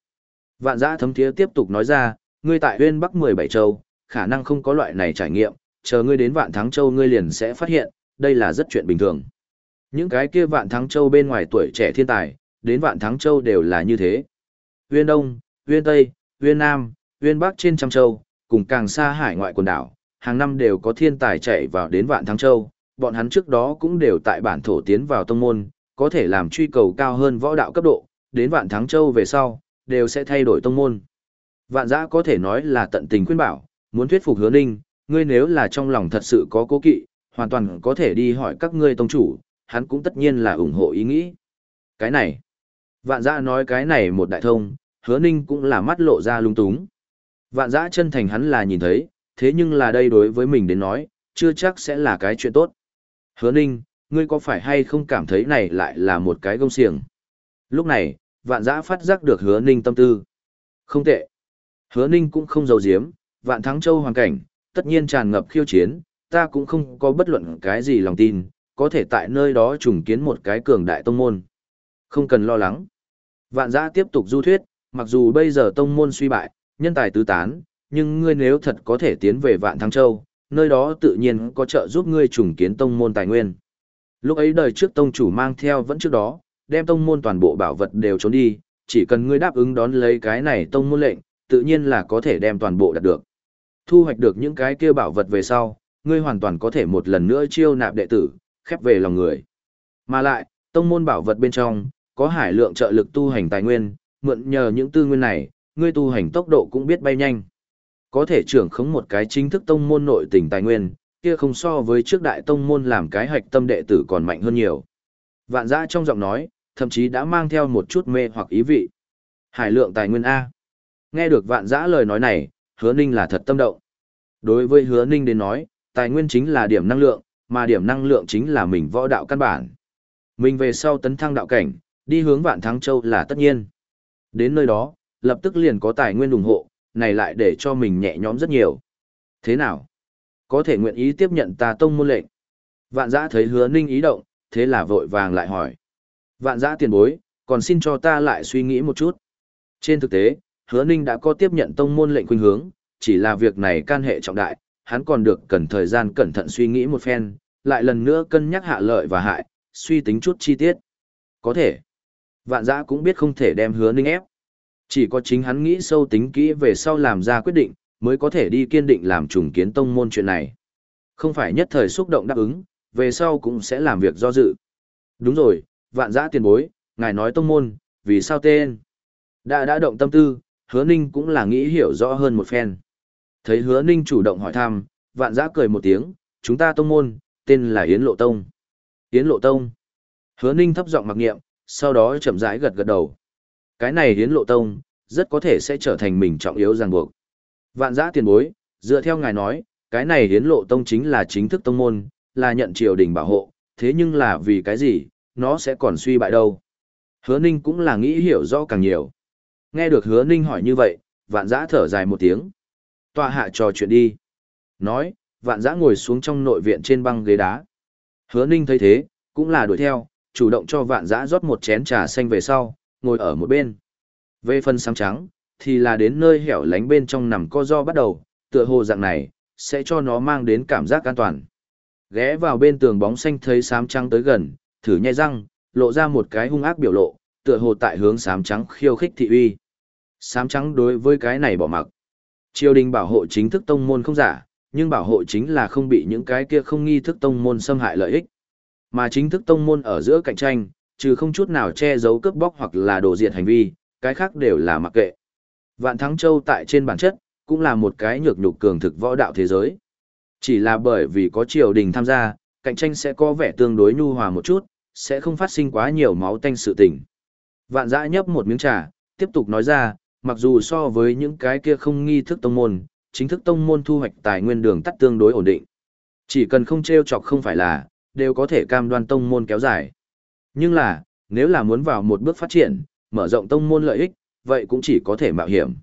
Vạn giã thấm thiế tiếp tục nói ra, ngươi tại huyên bắc 17 châu, khả năng không có loại này trải nghiệm, chờ ngươi đến vạn thắng châu ngươi liền sẽ phát hiện, đây là rất chuyện bình thường. Những cái kia vạn thắng châu bên ngoài tuổi trẻ thiên tài, đến vạn thắng châu đều là như thế. Huyên Đông, Huyên Tây, Huyên Nam, Huyên Bắc trên trăm châu, cùng càng xa hải ngoại quần đảo, hàng năm đều có thiên tài chạy vào đến vạn thắng châu, bọn hắn trước đó cũng đều tại bản thổ tiến vào tông môn, có thể làm truy cầu cao hơn võ đạo cấp độ, đến vạn thắng châu về sau, đều sẽ thay đổi tông môn. Vạn giã có thể nói là tận tình khuyên bảo, muốn thuyết phục hứa ninh, ngươi nếu là trong lòng thật sự có cố kỵ, hoàn toàn có thể đi hỏi các ngươi tông chủ, hắn cũng tất nhiên là ủng hộ ý nghĩ. Cái này, Vạn giã nói cái này một đại thông, hứa ninh cũng là mắt lộ ra lung túng. Vạn giã chân thành hắn là nhìn thấy, thế nhưng là đây đối với mình đến nói, chưa chắc sẽ là cái chuyện tốt. Hứa ninh, ngươi có phải hay không cảm thấy này lại là một cái gông xiềng? Lúc này, vạn giã phát giác được hứa ninh tâm tư. Không tệ. Hứa ninh cũng không giấu giếm, vạn thắng châu hoàn cảnh, tất nhiên tràn ngập khiêu chiến, ta cũng không có bất luận cái gì lòng tin, có thể tại nơi đó trùng kiến một cái cường đại tông môn. Không cần lo lắng. Vạn giã tiếp tục du thuyết, mặc dù bây giờ tông môn suy bại, nhân tài tứ tán, nhưng ngươi nếu thật có thể tiến về vạn thăng châu, nơi đó tự nhiên có trợ giúp ngươi trùng kiến tông môn tài nguyên. Lúc ấy đời trước tông chủ mang theo vẫn trước đó, đem tông môn toàn bộ bảo vật đều trốn đi, chỉ cần ngươi đáp ứng đón lấy cái này tông môn lệnh, tự nhiên là có thể đem toàn bộ đạt được. Thu hoạch được những cái kia bảo vật về sau, ngươi hoàn toàn có thể một lần nữa chiêu nạp đệ tử, khép về lòng người. Mà lại, tông môn bảo vật bên trong, có hải lượng trợ lực tu hành tài nguyên, mượn nhờ những tư nguyên này, ngươi tu hành tốc độ cũng biết bay nhanh. Có thể trưởng khống một cái chính thức tông môn nội tình tài nguyên, kia không so với trước đại tông môn làm cái hạch tâm đệ tử còn mạnh hơn nhiều. Vạn giã trong giọng nói, thậm chí đã mang theo một chút mê hoặc ý vị. Hải lượng tài nguyên A. Nghe được vạn giã lời nói này, hứa ninh là thật tâm động. Đối với hứa ninh đến nói, tài nguyên chính là điểm năng lượng, mà điểm năng lượng chính là mình võ đạo căn bản. Mình về sau tấn thăng đạo cảnh, đi hướng vạn thắng châu là tất nhiên. Đến nơi đó, lập tức liền có tài nguyên ủng hộ, này lại để cho mình nhẹ nhõm rất nhiều. Thế nào? Có thể nguyện ý tiếp nhận ta tông môn lệnh. Vạn giã thấy hứa ninh ý động, thế là vội vàng lại hỏi. Vạn giã tiền bối, còn xin cho ta lại suy nghĩ một chút. Trên thực tế, hứa ninh đã có tiếp nhận tông môn lệnh khuynh hướng, chỉ là việc này can hệ trọng đại, hắn còn được cần thời gian cẩn thận suy nghĩ một phen, lại lần nữa cân nhắc hạ lợi và hại, suy tính chút chi tiết. Có thể. Vạn giã cũng biết không thể đem hứa ninh ép. Chỉ có chính hắn nghĩ sâu tính kỹ về sau làm ra quyết định, mới có thể đi kiên định làm trùng kiến tông môn chuyện này. Không phải nhất thời xúc động đáp ứng, về sau cũng sẽ làm việc do dự. Đúng rồi, vạn giã tiền bối, ngài nói tông môn, vì sao tên? Đã đã động tâm tư, hứa ninh cũng là nghĩ hiểu rõ hơn một phen. Thấy hứa ninh chủ động hỏi thăm, vạn giã cười một tiếng, chúng ta tông môn, tên là Yến Lộ Tông. Yến Lộ Tông. Hứa ninh thấp giọng mặc niệm, sau đó chậm rãi gật gật đầu. Cái này Yến Lộ Tông, rất có thể sẽ trở thành mình trọng yếu ràng buộc. Vạn giã tiền bối, dựa theo ngài nói, cái này Yến Lộ Tông chính là chính thức tông môn, là nhận triều đình bảo hộ, thế nhưng là vì cái gì, nó sẽ còn suy bại đâu. Hứa Ninh cũng là nghĩ hiểu rõ càng nhiều. Nghe được Hứa Ninh hỏi như vậy, vạn giã thở dài một tiếng. Tòa hạ trò chuyện đi. Nói, vạn giã ngồi xuống trong nội viện trên băng ghế đá. Hứa Ninh thấy thế, cũng là đuổi theo, chủ động cho vạn giã rót một chén trà xanh về sau, ngồi ở một bên. Về phần sáng trắng, thì là đến nơi hẻo lánh bên trong nằm co do bắt đầu, tựa hồ dạng này, sẽ cho nó mang đến cảm giác an toàn. Ghé vào bên tường bóng xanh thấy sám trắng tới gần, thử nhai răng, lộ ra một cái hung ác biểu lộ, tựa hồ tại hướng sám trắng khiêu khích thị uy. Sám trắng đối với cái này bỏ mặc. Triều đình bảo hộ chính thức tông môn không giả, nhưng bảo hộ chính là không bị những cái kia không nghi thức tông môn xâm hại lợi ích. Mà chính thức tông môn ở giữa cạnh tranh, trừ không chút nào che giấu cướp bóc hoặc là đổ diệt hành vi, cái khác đều là mặc kệ. Vạn Thắng Châu tại trên bản chất, cũng là một cái nhược nhục cường thực võ đạo thế giới. Chỉ là bởi vì có triều đình tham gia, cạnh tranh sẽ có vẻ tương đối nhu hòa một chút, sẽ không phát sinh quá nhiều máu tanh sự tình. Vạn dã nhấp một miếng trà, tiếp tục nói ra, mặc dù so với những cái kia không nghi thức tông môn, chính thức tông môn thu hoạch tài nguyên đường tắt tương đối ổn định. Chỉ cần không treo chọc không phải là, đều có thể cam đoan tông môn kéo dài. Nhưng là, nếu là muốn vào một bước phát triển, mở rộng tông môn lợi ích, vậy cũng chỉ có thể mạo hiểm.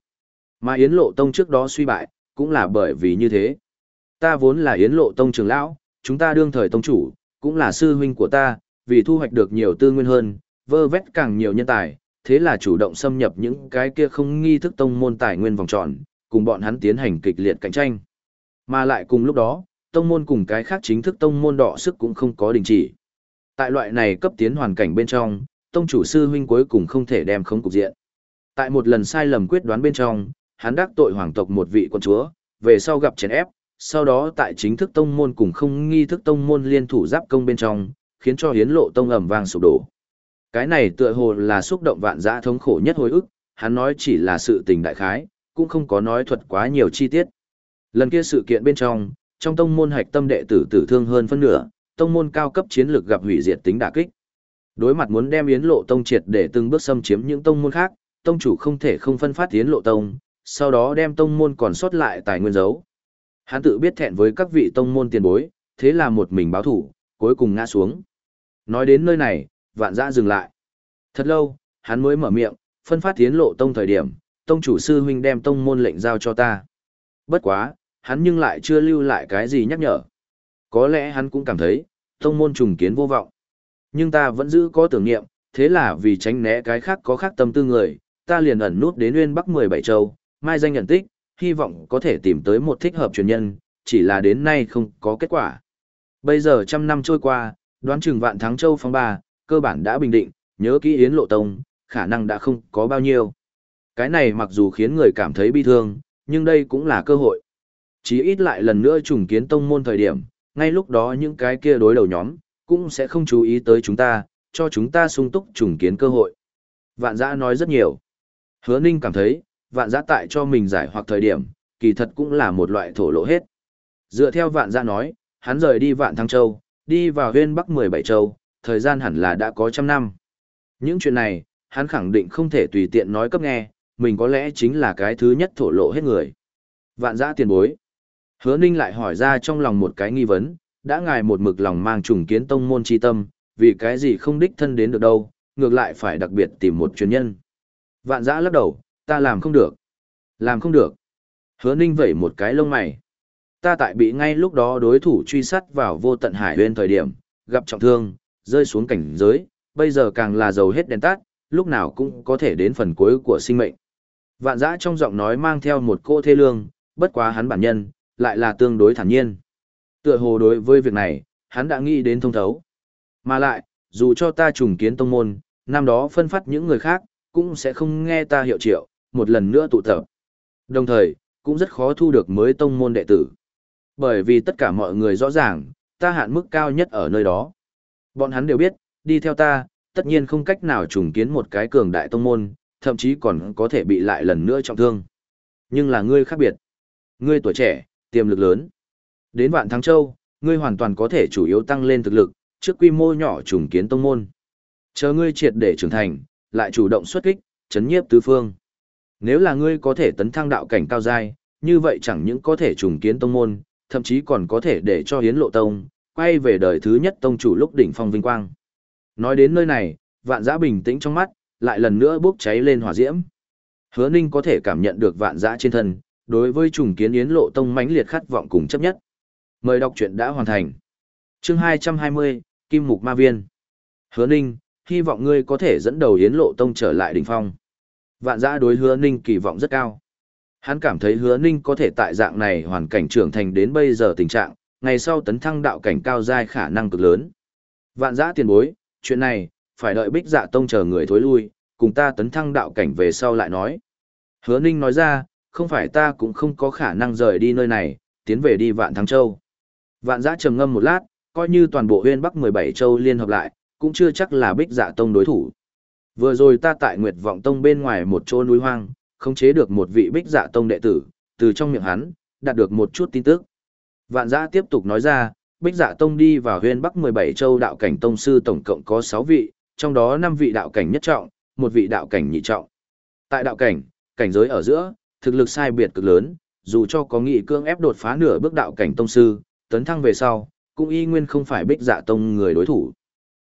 Mà Yến Lộ Tông trước đó suy bại, cũng là bởi vì như thế. Ta vốn là Yến Lộ Tông trưởng lão, chúng ta đương thời tông chủ, cũng là sư huynh của ta, vì thu hoạch được nhiều tư nguyên hơn, vơ vét càng nhiều nhân tài, thế là chủ động xâm nhập những cái kia không nghi thức tông môn tài nguyên vòng tròn, cùng bọn hắn tiến hành kịch liệt cạnh tranh. Mà lại cùng lúc đó, tông môn cùng cái khác chính thức tông môn đọ sức cũng không có đình chỉ. Tại loại này cấp tiến hoàn cảnh bên trong, tông chủ sư huynh cuối cùng không thể đem không cục diện. Tại một lần sai lầm quyết đoán bên trong, hắn đắc tội hoàng tộc một vị quân chúa, về sau gặp chèn ép, sau đó tại chính thức tông môn cùng không nghi thức tông môn liên thủ giáp công bên trong, khiến cho hiến lộ tông ẩm vang sụp đổ. Cái này tựa hồ là xúc động vạn dã thống khổ nhất hồi ức, hắn nói chỉ là sự tình đại khái, cũng không có nói thuật quá nhiều chi tiết. Lần kia sự kiện bên trong, trong tông môn hạch tâm đệ tử tử thương hơn phân nửa, tông môn cao cấp chiến lược gặp hủy diệt tính đả kích. Đối mặt muốn đem Yến Lộ Tông triệt để từng bước xâm chiếm những tông môn khác, tông chủ không thể không phân phát Yến Lộ Tông, sau đó đem tông môn còn sót lại tài nguyên giấu. Hắn tự biết thẹn với các vị tông môn tiền bối, thế là một mình báo thủ, cuối cùng ngã xuống. Nói đến nơi này, vạn dã dừng lại. Thật lâu, hắn mới mở miệng, phân phát tiến Lộ Tông thời điểm, tông chủ sư huynh đem tông môn lệnh giao cho ta. Bất quá, hắn nhưng lại chưa lưu lại cái gì nhắc nhở. Có lẽ hắn cũng cảm thấy, tông môn trùng kiến vô vọng. Nhưng ta vẫn giữ có tưởng niệm, thế là vì tránh né cái khác có khác tâm tư người, ta liền ẩn nút đến Nguyên Bắc 17 châu, mai danh nhận tích, hy vọng có thể tìm tới một thích hợp truyền nhân, chỉ là đến nay không có kết quả. Bây giờ trăm năm trôi qua, đoán chừng vạn thắng châu phong ba, cơ bản đã bình định, nhớ kỹ Yến Lộ Tông, khả năng đã không có bao nhiêu. Cái này mặc dù khiến người cảm thấy bi thương, nhưng đây cũng là cơ hội. Chí ít lại lần nữa trùng kiến tông môn thời điểm, ngay lúc đó những cái kia đối đầu nhóm, cũng sẽ không chú ý tới chúng ta, cho chúng ta sung túc trùng kiến cơ hội. Vạn giã nói rất nhiều. Hứa Ninh cảm thấy, vạn giã tại cho mình giải hoặc thời điểm, kỳ thật cũng là một loại thổ lộ hết. Dựa theo vạn giã nói, hắn rời đi vạn thăng châu, đi vào huyên bắc 17 châu, thời gian hẳn là đã có trăm năm. Những chuyện này, hắn khẳng định không thể tùy tiện nói cấp nghe, mình có lẽ chính là cái thứ nhất thổ lộ hết người. Vạn giã tiền bối. Hứa Ninh lại hỏi ra trong lòng một cái nghi vấn, đã ngài một mực lòng mang trùng kiến tông môn chi tâm, vì cái gì không đích thân đến được đâu, ngược lại phải đặc biệt tìm một chuyên nhân. Vạn giã lắc đầu, ta làm không được. Làm không được. Hứa Ninh vẩy một cái lông mày. Ta tại bị ngay lúc đó đối thủ truy sát vào vô tận hải huyên thời điểm, gặp trọng thương, rơi xuống cảnh giới, bây giờ càng là dầu hết đèn tắt, lúc nào cũng có thể đến phần cuối của sinh mệnh. Vạn giã trong giọng nói mang theo một cô thê lương, bất quá hắn bản nhân, lại là tương đối thản nhiên. Tựa hồ đối với việc này, hắn đã nghĩ đến thông thấu. Mà lại, dù cho ta trùng kiến tông môn, năm đó phân phát những người khác, cũng sẽ không nghe ta hiệu triệu, một lần nữa tụ tập. Đồng thời, cũng rất khó thu được mới tông môn đệ tử. Bởi vì tất cả mọi người rõ ràng, ta hạn mức cao nhất ở nơi đó. Bọn hắn đều biết, đi theo ta, tất nhiên không cách nào trùng kiến một cái cường đại tông môn, thậm chí còn có thể bị lại lần nữa trọng thương. Nhưng là ngươi khác biệt. Ngươi tuổi trẻ, tiềm lực lớn. Đến vạn thắng châu, ngươi hoàn toàn có thể chủ yếu tăng lên thực lực, trước quy mô nhỏ trùng kiến tông môn. Chờ ngươi triệt để trưởng thành, lại chủ động xuất kích, chấn nhiếp tứ phương. Nếu là ngươi có thể tấn thăng đạo cảnh cao giai, như vậy chẳng những có thể trùng kiến tông môn, thậm chí còn có thể để cho hiến lộ tông, quay về đời thứ nhất tông chủ lúc đỉnh phong vinh quang. Nói đến nơi này, vạn giã bình tĩnh trong mắt, lại lần nữa bốc cháy lên hỏa diễm. Hứa Ninh có thể cảm nhận được vạn giã trên thân, đối với trùng kiến yến lộ tông mãnh liệt khát vọng cùng chấp nhất. Mời đọc truyện đã hoàn thành. Chương 220, Kim Mục Ma Viên. Hứa Ninh, hy vọng ngươi có thể dẫn đầu yến lộ tông trở lại đỉnh phong. Vạn giã đối hứa Ninh kỳ vọng rất cao. Hắn cảm thấy hứa Ninh có thể tại dạng này hoàn cảnh trưởng thành đến bây giờ tình trạng, ngày sau tấn thăng đạo cảnh cao giai khả năng cực lớn. Vạn giã tiền bối, chuyện này, phải đợi bích dạ tông chờ người thối lui, cùng ta tấn thăng đạo cảnh về sau lại nói. Hứa Ninh nói ra, không phải ta cũng không có khả năng rời đi nơi này, tiến về đi vạn thắng châu. Vạn giã trầm ngâm một lát, coi như toàn bộ huyên bắc 17 châu liên hợp lại, cũng chưa chắc là bích dạ tông đối thủ. Vừa rồi ta tại Nguyệt Vọng Tông bên ngoài một chỗ núi hoang, không chế được một vị bích dạ tông đệ tử, từ trong miệng hắn, đạt được một chút tin tức. Vạn giã tiếp tục nói ra, bích dạ tông đi vào huyên bắc 17 châu đạo cảnh tông sư tổng cộng có 6 vị, trong đó 5 vị đạo cảnh nhất trọng, một vị đạo cảnh nhị trọng. Tại đạo cảnh, cảnh giới ở giữa, thực lực sai biệt cực lớn, dù cho có nghị cương ép đột phá nửa bước đạo cảnh tông sư, tấn thăng về sau, cũng y nguyên không phải bích dạ tông người đối thủ.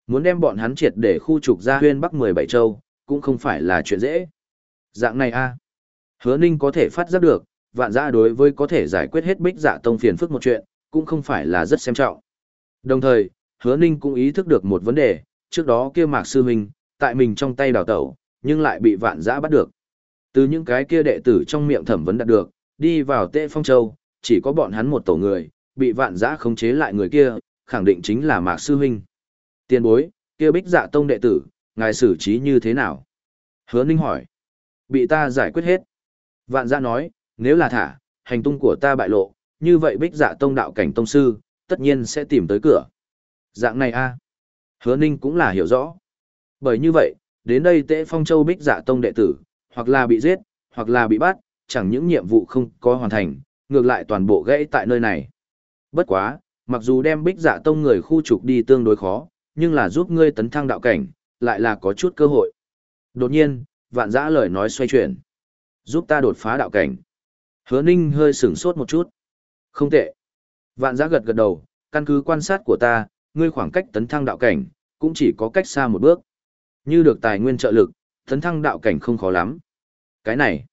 Muốn đem bọn hắn triệt để khu trục ra huyên bắc 17 châu, cũng không phải là chuyện dễ. Dạng này a Hứa Ninh có thể phát giác được, vạn dạ đối với có thể giải quyết hết bích dạ tông phiền phức một chuyện, cũng không phải là rất xem trọng. Đồng thời, hứa Ninh cũng ý thức được một vấn đề, trước đó kia mạc sư huynh, tại mình trong tay đào tẩu, nhưng lại bị vạn giã bắt được. Từ những cái kia đệ tử trong miệng thẩm vấn đạt được, đi vào tệ phong châu, chỉ có bọn hắn một tổ người, bị vạn giã khống chế lại người kia, khẳng định chính là mạc sư huynh. Tiên bối, kia bích dạ tông đệ tử, ngài xử trí như thế nào? Hứa Ninh hỏi. Bị ta giải quyết hết. Vạn giã nói, nếu là thả, hành tung của ta bại lộ, như vậy bích dạ tông đạo cảnh tông sư, tất nhiên sẽ tìm tới cửa. Dạng này a Hứa Ninh cũng là hiểu rõ. Bởi như vậy, đến đây tệ phong châu bích dạ tông đệ tử, hoặc là bị giết, hoặc là bị bắt, chẳng những nhiệm vụ không có hoàn thành, ngược lại toàn bộ gãy tại nơi này. Bất quá, mặc dù đem bích dạ tông người khu trục đi tương đối khó, nhưng là giúp ngươi tấn thăng đạo cảnh, lại là có chút cơ hội. Đột nhiên, vạn giã lời nói xoay chuyển. Giúp ta đột phá đạo cảnh. Hứa ninh hơi sửng sốt một chút. Không tệ. Vạn giã gật gật đầu, căn cứ quan sát của ta, ngươi khoảng cách tấn thăng đạo cảnh, cũng chỉ có cách xa một bước. Như được tài nguyên trợ lực, tấn thăng đạo cảnh không khó lắm. Cái này,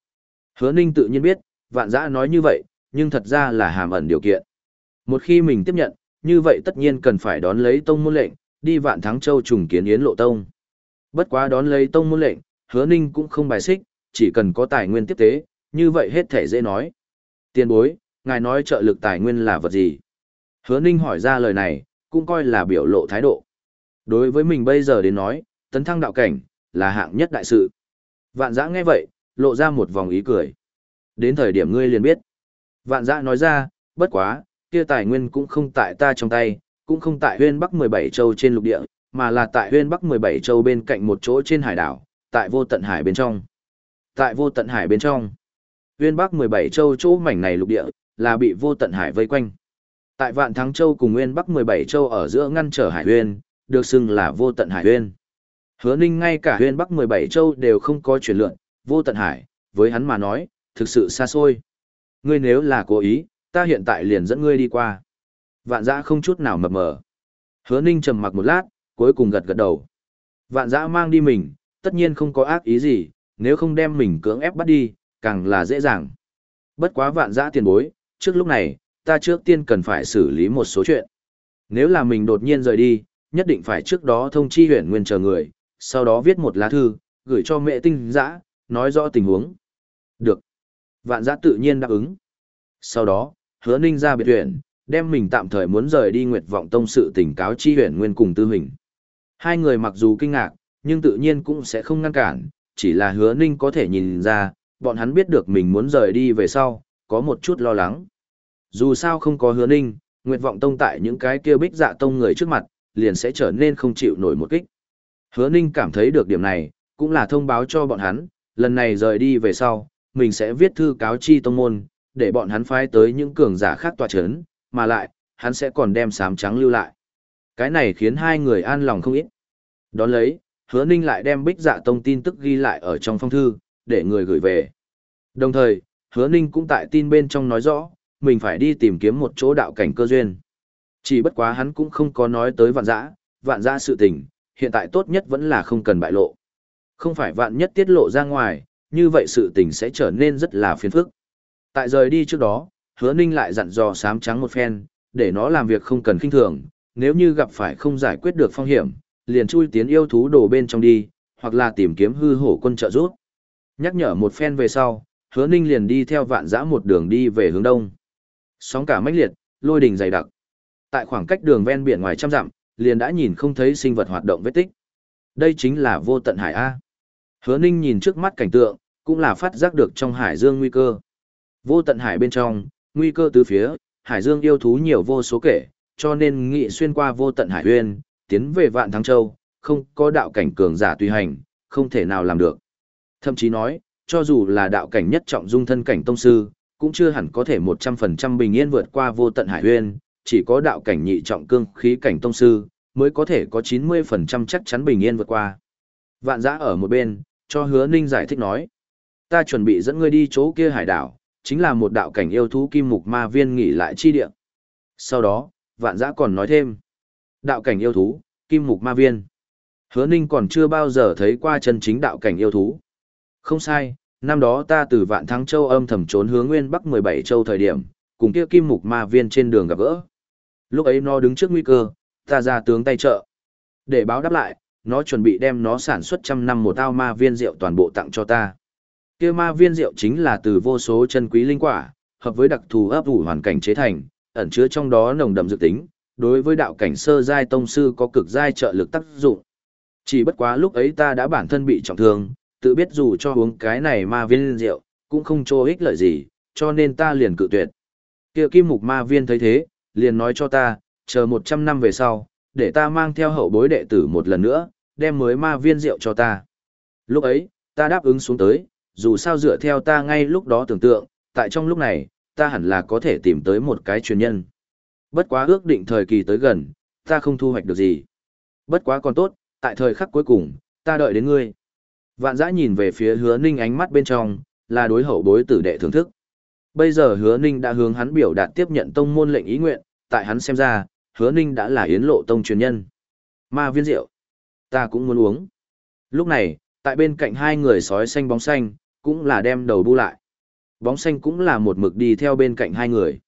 hứa ninh tự nhiên biết, vạn giã nói như vậy, nhưng thật ra là hàm ẩn điều kiện. Một khi mình tiếp nhận, như vậy tất nhiên cần phải đón lấy tông môn lệnh, đi vạn thắng châu trùng kiến yến lộ tông. Bất quá đón lấy tông môn lệnh, hứa ninh cũng không bài xích, chỉ cần có tài nguyên tiếp tế, như vậy hết thể dễ nói. Tiền bối, ngài nói trợ lực tài nguyên là vật gì? Hứa ninh hỏi ra lời này, cũng coi là biểu lộ thái độ. Đối với mình bây giờ đến nói, tấn thăng đạo cảnh, là hạng nhất đại sự. Vạn giã nghe vậy, lộ ra một vòng ý cười. Đến thời điểm ngươi liền biết. Vạn giã nói ra, bất quá, kia tài nguyên cũng không tại ta trong tay, cũng không tại huyên bắc 17 châu trên lục địa, mà là tại huyên bắc 17 châu bên cạnh một chỗ trên hải đảo, tại vô tận hải bên trong. Tại vô tận hải bên trong, Uyên bắc 17 châu chỗ mảnh này lục địa, là bị vô tận hải vây quanh. Tại vạn thắng châu cùng nguyên bắc 17 châu ở giữa ngăn trở hải Uyên, được xưng là vô tận hải Uyên. Hứa ninh ngay cả Uyên bắc 17 châu đều không có chuyển lượn, vô tận hải, với hắn mà nói, thực sự xa xôi. Ngươi nếu là cố ý, ta hiện tại liền dẫn ngươi đi qua. Vạn Dã không chút nào mập mờ. Hứa ninh trầm mặc một lát, cuối cùng gật gật đầu. Vạn Dã mang đi mình, tất nhiên không có ác ý gì, nếu không đem mình cưỡng ép bắt đi, càng là dễ dàng. Bất quá vạn dã tiền bối, trước lúc này, ta trước tiên cần phải xử lý một số chuyện. Nếu là mình đột nhiên rời đi, nhất định phải trước đó thông chi huyện nguyên chờ người, sau đó viết một lá thư, gửi cho mẹ tinh dã, nói rõ tình huống. Được. Vạn dã tự nhiên đáp ứng. Sau đó, hứa ninh ra biệt huyện, đem mình tạm thời muốn rời đi nguyệt vọng tông sự tỉnh cáo chi huyện nguyên cùng tư hình. Hai người mặc dù kinh ngạc, nhưng tự nhiên cũng sẽ không ngăn cản, chỉ là hứa ninh có thể nhìn ra, bọn hắn biết được mình muốn rời đi về sau, có một chút lo lắng. Dù sao không có hứa ninh, nguyệt vọng tông tại những cái kia bích dạ tông người trước mặt, liền sẽ trở nên không chịu nổi một kích. Hứa ninh cảm thấy được điểm này, cũng là thông báo cho bọn hắn, lần này rời đi về sau, mình sẽ viết thư cáo chi tông môn, để bọn hắn phái tới những cường giả khác tòa chấn, mà lại, hắn sẽ còn đem sám trắng lưu lại. Cái này khiến hai người an lòng không ít. Đón lấy, hứa ninh lại đem bích dạ tông tin tức ghi lại ở trong phong thư, để người gửi về. Đồng thời, hứa ninh cũng tại tin bên trong nói rõ, mình phải đi tìm kiếm một chỗ đạo cảnh cơ duyên. Chỉ bất quá hắn cũng không có nói tới vạn dã, vạn dã sự tình, hiện tại tốt nhất vẫn là không cần bại lộ. Không phải vạn nhất tiết lộ ra ngoài, như vậy sự tình sẽ trở nên rất là phiền phức. Tại rời đi trước đó, hứa ninh lại dặn dò sám trắng một phen, để nó làm việc không cần khinh thường, nếu như gặp phải không giải quyết được phong hiểm, liền chui tiến yêu thú đồ bên trong đi, hoặc là tìm kiếm hư hổ quân trợ giúp. Nhắc nhở một phen về sau, hứa ninh liền đi theo vạn dã một đường đi về hướng đông. Sóng cả mãnh liệt, lôi đình dày đặc. Tại khoảng cách đường ven biển ngoài trăm dặm, liền đã nhìn không thấy sinh vật hoạt động vết tích. Đây chính là vô tận hải A. Hứa ninh nhìn trước mắt cảnh tượng, cũng là phát giác được trong hải dương nguy cơ. Vô tận hải bên trong, nguy cơ từ phía, hải dương yêu thú nhiều vô số kể, cho nên nghị xuyên qua vô tận hải huyên, tiến về vạn thắng châu, không có đạo cảnh cường giả tùy hành, không thể nào làm được. Thậm chí nói, cho dù là đạo cảnh nhất trọng dung thân cảnh tông sư, cũng chưa hẳn có thể 100% bình yên vượt qua vô tận hải huyên, chỉ có đạo cảnh nhị trọng cương khí cảnh tông sư, mới có thể có 90% chắc chắn bình yên vượt qua. Vạn giã ở một bên, cho hứa ninh giải thích nói. Ta chuẩn bị dẫn ngươi đi chỗ kia hải đảo, chính là một đạo cảnh yêu thú kim mục ma viên nghỉ lại chi địa. Sau đó, vạn giã còn nói thêm. Đạo cảnh yêu thú, kim mục ma viên. Hứa ninh còn chưa bao giờ thấy qua chân chính đạo cảnh yêu thú. Không sai, năm đó ta từ vạn thắng châu âm thầm trốn hướng nguyên bắc 17 châu thời điểm, cùng kia kim mục ma viên trên đường gặp gỡ. Lúc ấy nó đứng trước nguy cơ, ta ra tướng tay trợ. Để báo đáp lại, nó chuẩn bị đem nó sản xuất trăm năm một ao ma viên rượu toàn bộ tặng cho ta. Kia ma viên rượu chính là từ vô số chân quý linh quả, hợp với đặc thù ấp ủ hoàn cảnh chế thành, ẩn chứa trong đó nồng đậm dược tính, đối với đạo cảnh sơ giai tông sư có cực giai trợ lực tác dụng. Chỉ bất quá lúc ấy ta đã bản thân bị trọng thương, tự biết dù cho uống cái này ma viên rượu, cũng không cho ích lợi gì, cho nên ta liền cự tuyệt. Kia kim mục ma viên thấy thế, liền nói cho ta, chờ 100 năm về sau, để ta mang theo hậu bối đệ tử một lần nữa, đem mới ma viên rượu cho ta. Lúc ấy, ta đáp ứng xuống tới, dù sao dựa theo ta ngay lúc đó tưởng tượng, tại trong lúc này, ta hẳn là có thể tìm tới một cái truyền nhân. Bất quá ước định thời kỳ tới gần, ta không thu hoạch được gì. Bất quá còn tốt, tại thời khắc cuối cùng, ta đợi đến ngươi. Vạn giã nhìn về phía hứa ninh ánh mắt bên trong, là đối hậu bối tử đệ thưởng thức. Bây giờ hứa ninh đã hướng hắn biểu đạt tiếp nhận tông môn lệnh ý nguyện, tại hắn xem ra, hứa ninh đã là yến lộ tông truyền nhân. Ma viên rượu, ta cũng muốn uống. Lúc này, tại bên cạnh hai người sói xanh bóng xanh, cũng là đem đầu bu lại. Bóng xanh cũng là một mực đi theo bên cạnh hai người.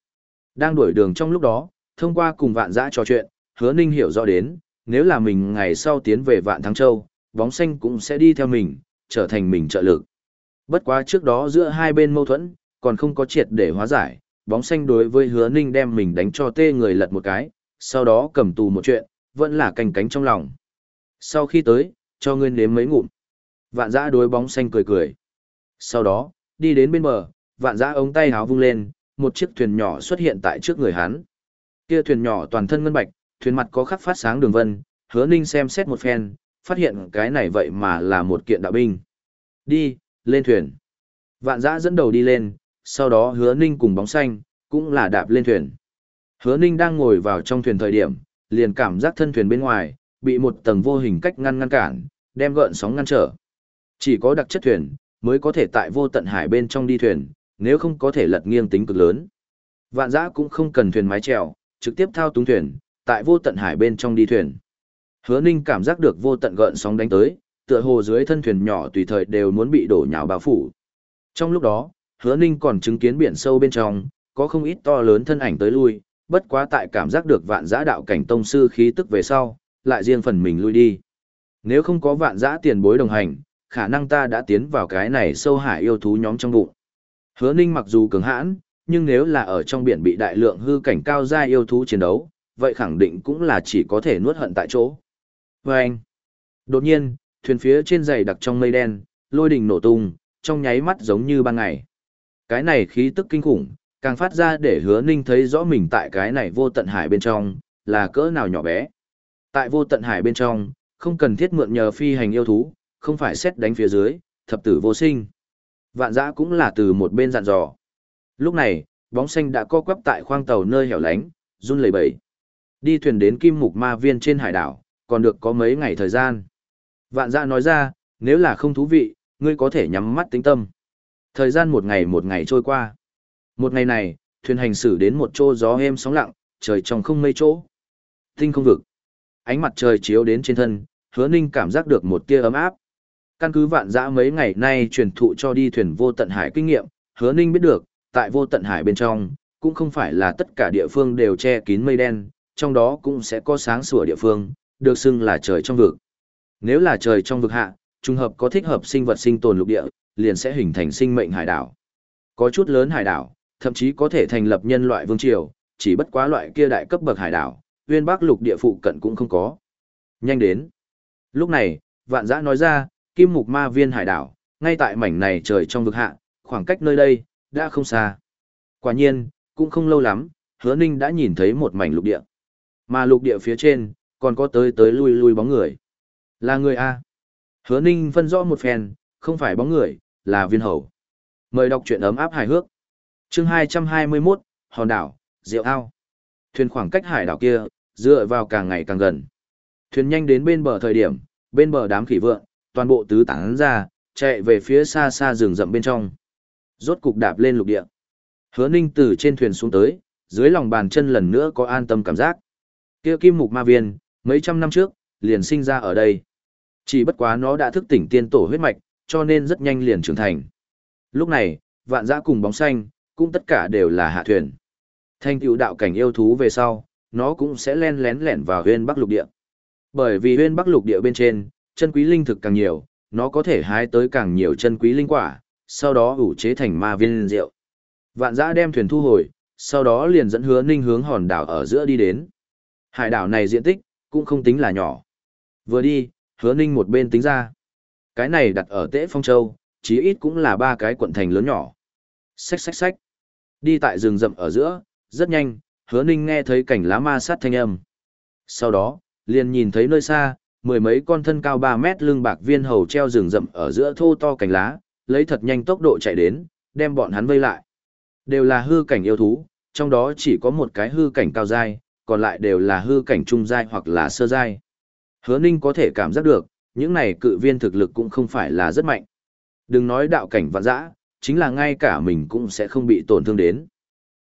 Đang đuổi đường trong lúc đó, thông qua cùng vạn giã trò chuyện, hứa ninh hiểu rõ đến, nếu là mình ngày sau tiến về vạn thắng châu, bóng xanh cũng sẽ đi theo mình, trở thành mình trợ lực. Bất quá trước đó giữa hai bên mâu thuẫn, còn không có triệt để hóa giải, bóng xanh đối với hứa ninh đem mình đánh cho tê người lật một cái, sau đó cầm tù một chuyện, vẫn là canh cánh trong lòng. Sau khi tới, cho ngươi nếm mấy ngụm. Vạn giã đối bóng xanh cười cười. Sau đó, đi đến bên bờ, vạn giã ống tay háo vung lên, một chiếc thuyền nhỏ xuất hiện tại trước người hắn. Kia thuyền nhỏ toàn thân ngân bạch, thuyền mặt có khắc phát sáng đường vân, hứa ninh xem xét một phen, phát hiện cái này vậy mà là một kiện đạo binh. Đi, lên thuyền. Vạn giã dẫn đầu đi lên, sau đó hứa ninh cùng bóng xanh, cũng là đạp lên thuyền. Hứa ninh đang ngồi vào trong thuyền thời điểm, liền cảm giác thân thuyền bên ngoài, bị một tầng vô hình cách ngăn ngăn cản, đem gợn sóng ngăn trở. Chỉ có đặc chất thuyền, mới có thể tại vô tận hải bên trong đi thuyền, nếu không có thể lật nghiêng tính cực lớn. Vạn giã cũng không cần thuyền mái chèo, trực tiếp thao túng thuyền, tại vô tận hải bên trong đi thuyền. Hứa Ninh cảm giác được vô tận gợn sóng đánh tới, tựa hồ dưới thân thuyền nhỏ tùy thời đều muốn bị đổ nhào bao phủ. Trong lúc đó, Hứa Ninh còn chứng kiến biển sâu bên trong, có không ít to lớn thân ảnh tới lui, bất quá tại cảm giác được vạn giã đạo cảnh tông sư khí tức về sau, lại riêng phần mình lui đi. Nếu không có vạn giã tiền bối đồng hành, khả năng ta đã tiến vào cái này sâu hải yêu thú nhóm trong bụng. Hứa Ninh mặc dù cứng hãn, nhưng nếu là ở trong biển bị đại lượng hư cảnh cao gia yêu thú chiến đấu, vậy khẳng định cũng là chỉ có thể nuốt hận tại chỗ. Và anh, đột nhiên, thuyền phía trên dày đặc trong mây đen, lôi đỉnh nổ tung, trong nháy mắt giống như ban ngày. Cái này khí tức kinh khủng, càng phát ra để hứa ninh thấy rõ mình tại cái này vô tận hải bên trong, là cỡ nào nhỏ bé. Tại vô tận hải bên trong, không cần thiết mượn nhờ phi hành yêu thú, không phải xét đánh phía dưới, thập tử vô sinh. Vạn giã cũng là từ một bên dặn dò. Lúc này, bóng xanh đã co quắp tại khoang tàu nơi hẻo lánh, run lẩy bẩy. Đi thuyền đến kim mục ma viên trên hải đảo, còn được có mấy ngày thời gian. Vạn dạ nói ra, nếu là không thú vị, ngươi có thể nhắm mắt tính tâm. Thời gian một ngày một ngày trôi qua. Một ngày này, thuyền hành xử đến một chỗ gió êm sóng lặng, trời trong không mây chỗ. Tinh không vực. Ánh mặt trời chiếu đến trên thân, hứa ninh cảm giác được một tia ấm áp. Căn cứ vạn dã mấy ngày nay truyền thụ cho đi thuyền vô tận hải kinh nghiệm, hứa ninh biết được, tại vô tận hải bên trong, cũng không phải là tất cả địa phương đều che kín mây đen, trong đó cũng sẽ có sáng sủa địa phương, được xưng là trời trong vực. Nếu là trời trong vực hạ, trùng hợp có thích hợp sinh vật sinh tồn lục địa, liền sẽ hình thành sinh mệnh hải đảo. Có chút lớn hải đảo, thậm chí có thể thành lập nhân loại vương triều, chỉ bất quá loại kia đại cấp bậc hải đảo, uyên bắc lục địa phụ cận cũng không có. Nhanh đến. Lúc này, vạn giã nói ra, kim mục ma viên hải đảo, ngay tại mảnh này trời trong vực hạ, khoảng cách nơi đây, đã không xa. Quả nhiên, cũng không lâu lắm, hứa ninh đã nhìn thấy một mảnh lục địa. Mà lục địa phía trên, còn có tới tới lui lui bóng người. Là người A. Hứa ninh phân rõ một phen, không phải bóng người, là viên hầu. Mời đọc truyện ấm áp hài hước. chương 221, Hòn đảo, Diệu Ao. Thuyền khoảng cách hải đảo kia, dựa vào càng ngày càng gần. Thuyền nhanh đến bên bờ thời điểm, bên bờ đám khỉ vượng, toàn bộ tứ tán ra, chạy về phía xa xa rừng rậm bên trong. Rốt cục đạp lên lục địa. Hứa Ninh từ trên thuyền xuống tới, dưới lòng bàn chân lần nữa có an tâm cảm giác. Kia kim mục ma viên, mấy trăm năm trước, liền sinh ra ở đây. Chỉ bất quá nó đã thức tỉnh tiên tổ huyết mạch, cho nên rất nhanh liền trưởng thành. Lúc này, vạn dã cùng bóng xanh, cũng tất cả đều là hạ thuyền. Thanh tựu đạo cảnh yêu thú về sau, nó cũng sẽ len lén lẻn vào huyên bắc lục địa. Bởi vì huyên bắc lục địa bên trên, chân quý linh thực càng nhiều, nó có thể hái tới càng nhiều chân quý linh quả, sau đó ủ chế thành ma viên rượu. Vạn giã đem thuyền thu hồi, sau đó liền dẫn hứa ninh hướng hòn đảo ở giữa đi đến. Hải đảo này diện tích, cũng không tính là nhỏ. Vừa đi, hứa ninh một bên tính ra. Cái này đặt ở Tế Phong Châu, chí ít cũng là ba cái quận thành lớn nhỏ. Xách xách xách. Đi tại rừng rậm ở giữa, rất nhanh, hứa ninh nghe thấy cảnh lá ma sát thanh âm. Sau đó, liền nhìn thấy nơi xa, mười mấy con thân cao 3 mét lưng bạc viên hầu treo rừng rậm ở giữa thô to cành lá, lấy thật nhanh tốc độ chạy đến, đem bọn hắn vây lại. Đều là hư cảnh yêu thú, trong đó chỉ có một cái hư cảnh cao dai, còn lại đều là hư cảnh trung giai hoặc là sơ giai. Hứa Ninh có thể cảm giác được, những này cự viên thực lực cũng không phải là rất mạnh. Đừng nói đạo cảnh vạn dã, chính là ngay cả mình cũng sẽ không bị tổn thương đến.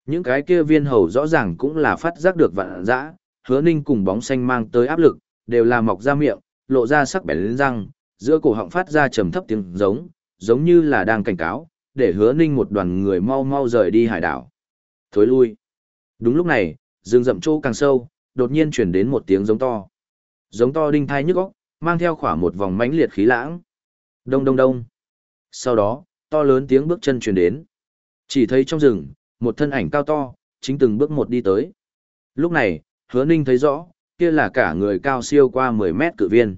Những cái kia viên hầu rõ ràng cũng là phát giác được vạn dã, hứa ninh cùng bóng xanh mang tới áp lực, đều là mọc ra miệng, lộ ra sắc bén lên răng, giữa cổ họng phát ra trầm thấp tiếng giống, giống như là đang cảnh cáo, để hứa ninh một đoàn người mau mau rời đi hải đảo. Thối lui. Đúng lúc này, rừng rậm chỗ càng sâu, đột nhiên chuyển đến một tiếng giống to. Giống to đinh thai nhức óc, mang theo khỏa một vòng mãnh liệt khí lãng. Đông đông đông. Sau đó, to lớn tiếng bước chân truyền đến. Chỉ thấy trong rừng, một thân ảnh cao to, chính từng bước một đi tới. Lúc này, hứa ninh thấy rõ, kia là cả người cao siêu qua 10 mét cự viên.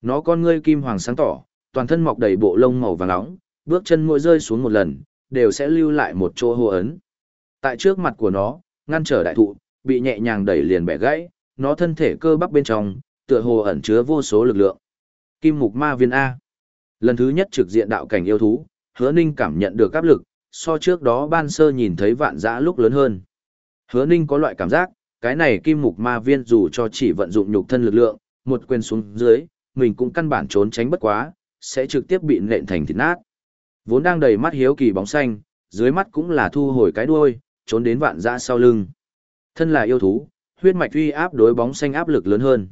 Nó con ngươi kim hoàng sáng tỏ, toàn thân mọc đầy bộ lông màu vàng nóng, bước chân mỗi rơi xuống một lần, đều sẽ lưu lại một chỗ hô ấn. Tại trước mặt của nó, ngăn trở đại thụ, bị nhẹ nhàng đẩy liền bẻ gãy, nó thân thể cơ bắp bên trong, tựa hồ ẩn chứa vô số lực lượng. Kim mục ma viên A. Lần thứ nhất trực diện đạo cảnh yêu thú, hứa ninh cảm nhận được áp lực, so trước đó ban sơ nhìn thấy vạn dã lúc lớn hơn. Hứa ninh có loại cảm giác, cái này kim mục ma viên dù cho chỉ vận dụng nhục thân lực lượng, một quyền xuống dưới, mình cũng căn bản trốn tránh bất quá, sẽ trực tiếp bị nện thành thịt nát. Vốn đang đầy mắt hiếu kỳ bóng xanh, dưới mắt cũng là thu hồi cái đuôi, trốn đến vạn dã sau lưng. Thân là yêu thú, huyết mạch uy áp đối bóng xanh áp lực lớn hơn.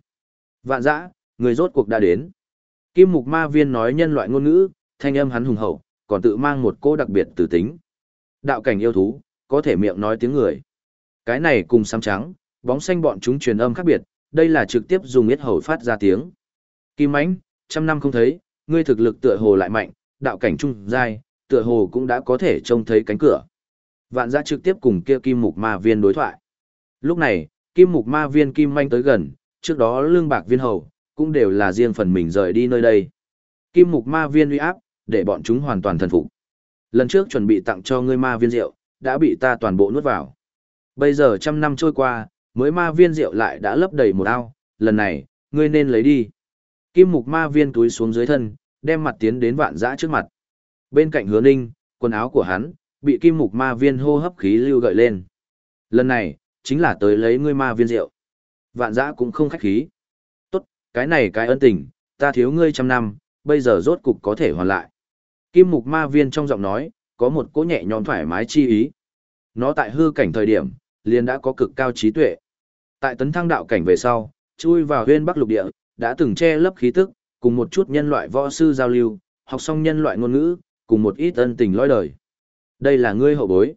Vạn dã, người rốt cuộc đã đến. Kim mục ma viên nói nhân loại ngôn ngữ, thanh âm hắn hùng hậu, còn tự mang một cô đặc biệt từ tính. Đạo cảnh yêu thú, có thể miệng nói tiếng người. Cái này cùng xám trắng, bóng xanh bọn chúng truyền âm khác biệt, đây là trực tiếp dùng yết hầu phát ra tiếng. Kim ánh, trăm năm không thấy, ngươi thực lực tựa hồ lại mạnh, đạo cảnh trung giai, tựa hồ cũng đã có thể trông thấy cánh cửa. Vạn gia trực tiếp cùng kia kim mục ma viên đối thoại. Lúc này, kim mục ma viên kim manh tới gần, trước đó lương bạc viên hầu, cũng đều là riêng phần mình rời đi nơi đây. Kim mục ma viên uy áp, để bọn chúng hoàn toàn thần phục. Lần trước chuẩn bị tặng cho ngươi ma viên rượu, đã bị ta toàn bộ nuốt vào. Bây giờ trăm năm trôi qua, mới ma viên rượu lại đã lấp đầy một ao, lần này, ngươi nên lấy đi. Kim mục ma viên túi xuống dưới thân, đem mặt tiến đến vạn dã trước mặt. Bên cạnh hứa ninh, quần áo của hắn, bị kim mục ma viên hô hấp khí lưu gợi lên. Lần này, chính là tới lấy ngươi ma viên rượu. Vạn dã cũng không khách khí. Tốt, cái này cái ân tình, ta thiếu ngươi trăm năm, bây giờ rốt cục có thể hoàn lại. Kim mục ma viên trong giọng nói, có một cỗ nhẹ nhõm thoải mái chi ý. Nó tại hư cảnh thời điểm, liền đã có cực cao trí tuệ. Tại tấn thăng đạo cảnh về sau, chui vào huyên bắc lục địa, đã từng che lấp khí tức, cùng một chút nhân loại võ sư giao lưu, học xong nhân loại ngôn ngữ, cùng một ít ân tình lõi đời. Đây là ngươi hậu bối.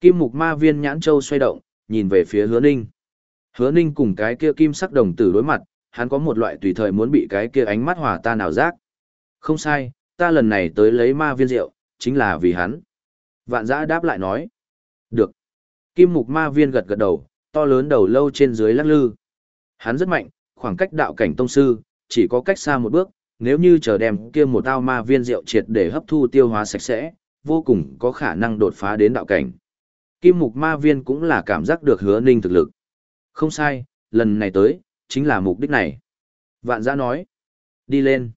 Kim mục ma viên nhãn châu xoay động, nhìn về phía hứa ninh. Hứa ninh cùng cái kia kim sắc đồng tử đối mặt, hắn có một loại tùy thời muốn bị cái kia ánh mắt hòa ta nào giác. Không sai, ta lần này tới lấy ma viên rượu, chính là vì hắn. Vạn giã đáp lại nói. Được. Kim mục ma viên gật gật đầu, to lớn đầu lâu trên dưới lắc lư. Hắn rất mạnh, khoảng cách đạo cảnh tông sư, chỉ có cách xa một bước, nếu như chờ đem kia một tao ma viên rượu triệt để hấp thu tiêu hóa sạch sẽ, vô cùng có khả năng đột phá đến đạo cảnh. Kim mục ma viên cũng là cảm giác được hứa ninh thực lực. Không sai, lần này tới, chính là mục đích này. Vạn giã nói. Đi lên.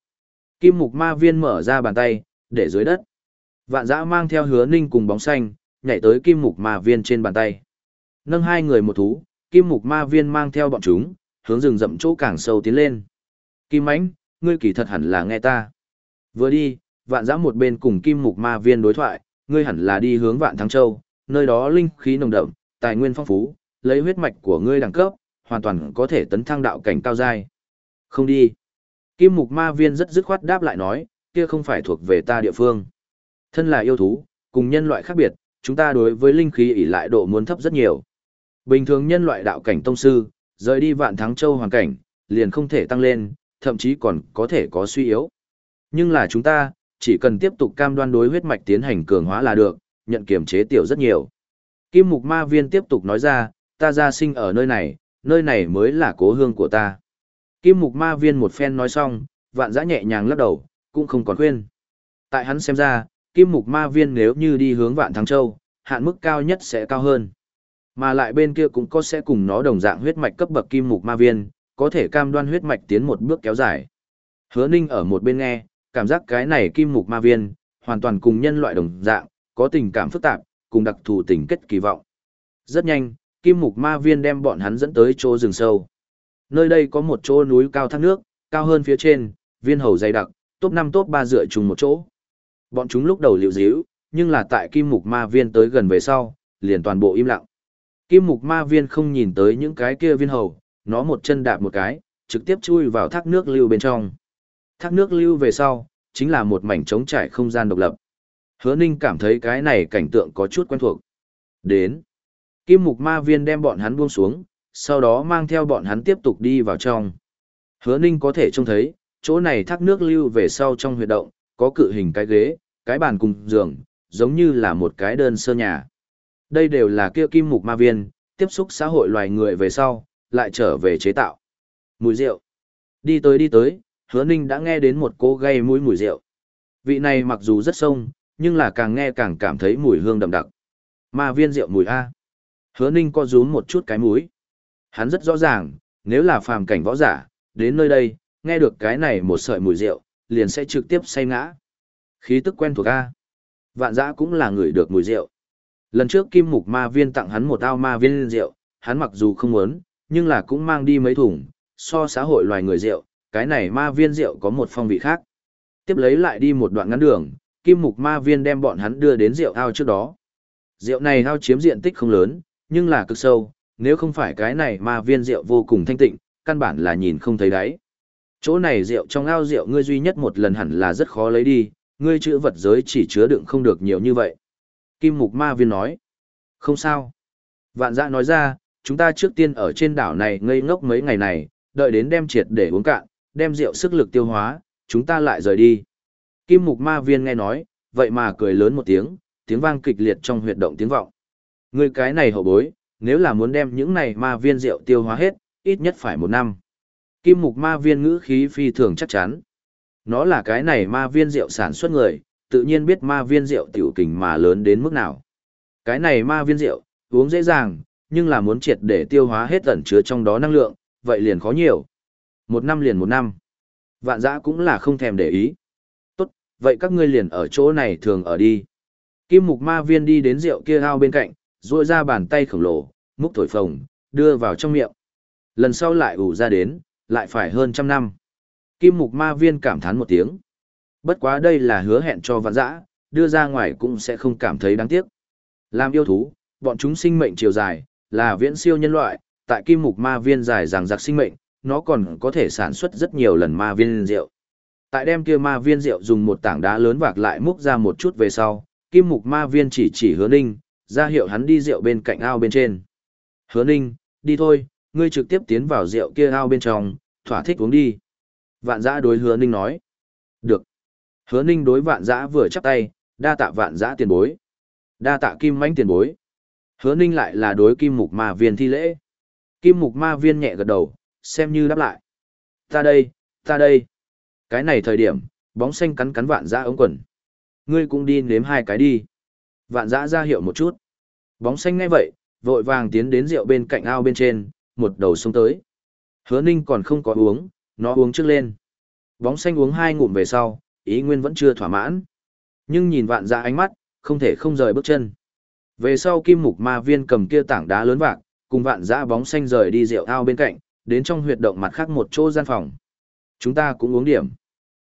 Kim mục ma viên mở ra bàn tay, để dưới đất. Vạn giã mang theo hứa ninh cùng bóng xanh, nhảy tới kim mục ma viên trên bàn tay. Nâng hai người một thú, kim mục ma viên mang theo bọn chúng, hướng rừng rậm chỗ càng sâu tiến lên. Kim ánh, ngươi kỳ thật hẳn là nghe ta. Vừa đi, vạn giã một bên cùng kim mục ma viên đối thoại, ngươi hẳn là đi hướng vạn thắng châu, nơi đó linh khí nồng đậm, tài nguyên phong phú, lấy huyết mạch của ngươi đẳng cấp, hoàn toàn có thể tấn thăng đạo cảnh cao giai. Không đi. Kim mục ma viên rất dứt khoát đáp lại nói, kia không phải thuộc về ta địa phương. Thân là yêu thú, cùng nhân loại khác biệt, chúng ta đối với linh khí ỷ lại độ muốn thấp rất nhiều. Bình thường nhân loại đạo cảnh tông sư, rời đi vạn thắng châu hoàn cảnh, liền không thể tăng lên, thậm chí còn có thể có suy yếu. Nhưng là chúng ta, chỉ cần tiếp tục cam đoan đối huyết mạch tiến hành cường hóa là được, nhận kiểm chế tiểu rất nhiều. Kim mục ma viên tiếp tục nói ra, ta ra sinh ở nơi này, nơi này mới là cố hương của ta. Kim mục ma viên một phen nói xong, vạn giã nhẹ nhàng lắc đầu, cũng không còn khuyên. Tại hắn xem ra, kim mục ma viên nếu như đi hướng vạn thắng châu, hạn mức cao nhất sẽ cao hơn. Mà lại bên kia cũng có sẽ cùng nó đồng dạng huyết mạch cấp bậc kim mục ma viên, có thể cam đoan huyết mạch tiến một bước kéo dài. Hứa ninh ở một bên nghe, cảm giác cái này kim mục ma viên, hoàn toàn cùng nhân loại đồng dạng, có tình cảm phức tạp, cùng đặc thù tình kết kỳ vọng. Rất nhanh, kim mục ma viên đem bọn hắn dẫn tới chỗ rừng sâu. Nơi đây có một chỗ núi cao thác nước, cao hơn phía trên, viên hầu dày đặc, top 5 top 3 dựa chung một chỗ. Bọn chúng lúc đầu liều díu, nhưng là tại kim mục ma viên tới gần về sau, liền toàn bộ im lặng. Kim mục ma viên không nhìn tới những cái kia viên hầu, nó một chân đạp một cái, trực tiếp chui vào thác nước lưu bên trong. Thác nước lưu về sau, chính là một mảnh trống trải không gian độc lập. Hứa Ninh cảm thấy cái này cảnh tượng có chút quen thuộc. Đến. Kim mục ma viên đem bọn hắn buông xuống, sau đó mang theo bọn hắn tiếp tục đi vào trong. Hứa Ninh có thể trông thấy, chỗ này thác nước lưu về sau trong huyệt động, có cự hình cái ghế, cái bàn cùng giường, giống như là một cái đơn sơ nhà. Đây đều là kia kim mục ma viên, tiếp xúc xã hội loài người về sau, lại trở về chế tạo. Mùi rượu. Đi tới đi tới, hứa ninh đã nghe đến một cô gây mũi mùi rượu. Vị này mặc dù rất sông, nhưng là càng nghe càng cảm thấy mùi hương đậm đặc. Ma viên rượu mùi A. Hứa ninh co rúm một chút cái mũi. Hắn rất rõ ràng, nếu là phàm cảnh võ giả, đến nơi đây, nghe được cái này một sợi mùi rượu, liền sẽ trực tiếp say ngã. Khí tức quen thuộc A. Vạn giã cũng là người được mùi rượu. Lần trước Kim Mục Ma Viên tặng hắn một ao ma viên rượu, hắn mặc dù không muốn, nhưng là cũng mang đi mấy thùng, so xã hội loài người rượu, cái này ma viên rượu có một phong vị khác. Tiếp lấy lại đi một đoạn ngắn đường, Kim Mục Ma Viên đem bọn hắn đưa đến rượu ao trước đó. Rượu này ao chiếm diện tích không lớn, nhưng là cực sâu, nếu không phải cái này ma viên rượu vô cùng thanh tịnh, căn bản là nhìn không thấy đáy. Chỗ này rượu trong ao rượu ngươi duy nhất một lần hẳn là rất khó lấy đi, ngươi chữ vật giới chỉ chứa đựng không được nhiều như vậy. Kim Mục Ma Viên nói. Không sao. Vạn dạ nói ra, chúng ta trước tiên ở trên đảo này ngây ngốc mấy ngày này, đợi đến đem triệt để uống cạn, đem rượu sức lực tiêu hóa, chúng ta lại rời đi. Kim Mục Ma Viên nghe nói, vậy mà cười lớn một tiếng, tiếng vang kịch liệt trong huyệt động tiếng vọng. Ngươi cái này hậu bối, nếu là muốn đem những này ma viên rượu tiêu hóa hết, ít nhất phải một năm. Kim Mục Ma Viên ngữ khí phi thường chắc chắn. Nó là cái này ma viên rượu sản xuất người, tự nhiên biết ma viên rượu tiểu kình mà lớn đến mức nào. Cái này ma viên rượu, uống dễ dàng, nhưng là muốn triệt để tiêu hóa hết ẩn chứa trong đó năng lượng, vậy liền khó nhiều. Một năm liền một năm. Vạn dã cũng là không thèm để ý. Vậy các ngươi liền ở chỗ này thường ở đi. Kim mục ma viên đi đến rượu kia ao bên cạnh, ruôi ra bàn tay khổng lồ, múc thổi phồng, đưa vào trong miệng. Lần sau lại ủ ra đến, lại phải hơn trăm năm. Kim mục ma viên cảm thán một tiếng. Bất quá đây là hứa hẹn cho vạn dã, đưa ra ngoài cũng sẽ không cảm thấy đáng tiếc. Làm yêu thú, bọn chúng sinh mệnh chiều dài, là viễn siêu nhân loại, tại kim mục ma viên dài ràng giặc sinh mệnh, nó còn có thể sản xuất rất nhiều lần ma viên rượu. Tại đem kia ma viên rượu dùng một tảng đá lớn vạc lại múc ra một chút về sau, kim mục ma viên chỉ chỉ hứa ninh, ra hiệu hắn đi rượu bên cạnh ao bên trên. Hứa ninh, đi thôi, ngươi trực tiếp tiến vào rượu kia ao bên trong, thỏa thích uống đi. Vạn giã đối hứa ninh nói. Được. Hứa ninh đối vạn giã vừa chắp tay, đa tạ vạn giã tiền bối. Đa tạ kim mãnh tiền bối. Hứa ninh lại là đối kim mục ma viên thi lễ. Kim mục ma viên nhẹ gật đầu, xem như đáp lại. Ta đây, ta đây. Cái này thời điểm, bóng xanh cắn cắn vạn dã ống quần. Ngươi cũng đi nếm hai cái đi. Vạn dã ra hiệu một chút. Bóng xanh ngay vậy, vội vàng tiến đến rượu bên cạnh ao bên trên, một đầu sông tới. Hứa ninh còn không có uống, nó uống trước lên. Bóng xanh uống hai ngụm về sau, ý nguyên vẫn chưa thỏa mãn. Nhưng nhìn vạn dạ ánh mắt, không thể không rời bước chân. Về sau kim mục ma viên cầm kia tảng đá lớn vạc, cùng vạn dã bóng xanh rời đi rượu ao bên cạnh, đến trong huyệt động mặt khác một chỗ gian phòng. Chúng ta cũng uống điểm.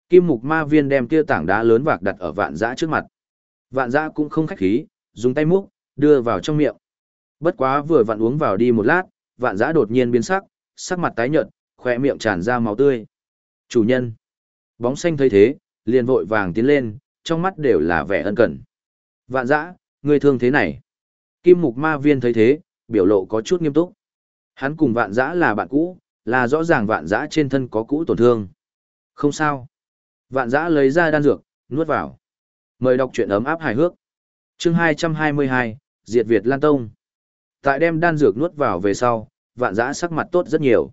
Kim mục ma viên đem kia tảng đá lớn vạc đặt ở vạn dã trước mặt. Vạn dã cũng không khách khí, dùng tay múc, đưa vào trong miệng. Bất quá vừa vặn uống vào đi một lát, vạn dã đột nhiên biến sắc, sắc mặt tái nhợt, khỏe miệng tràn ra máu tươi. Chủ nhân. Bóng xanh thấy thế, liền vội vàng tiến lên, trong mắt đều là vẻ ân cần. Vạn dã, ngươi thương thế này. Kim mục ma viên thấy thế, biểu lộ có chút nghiêm túc. Hắn cùng vạn dã là bạn cũ, là rõ ràng vạn dã trên thân có cũ tổn thương. Không sao. Vạn dã lấy ra đan dược, nuốt vào. Mời đọc truyện ấm áp hài hước. Chương 222, Diệt Việt Lan Tông. Tại đem đan dược nuốt vào về sau, vạn dã sắc mặt tốt rất nhiều.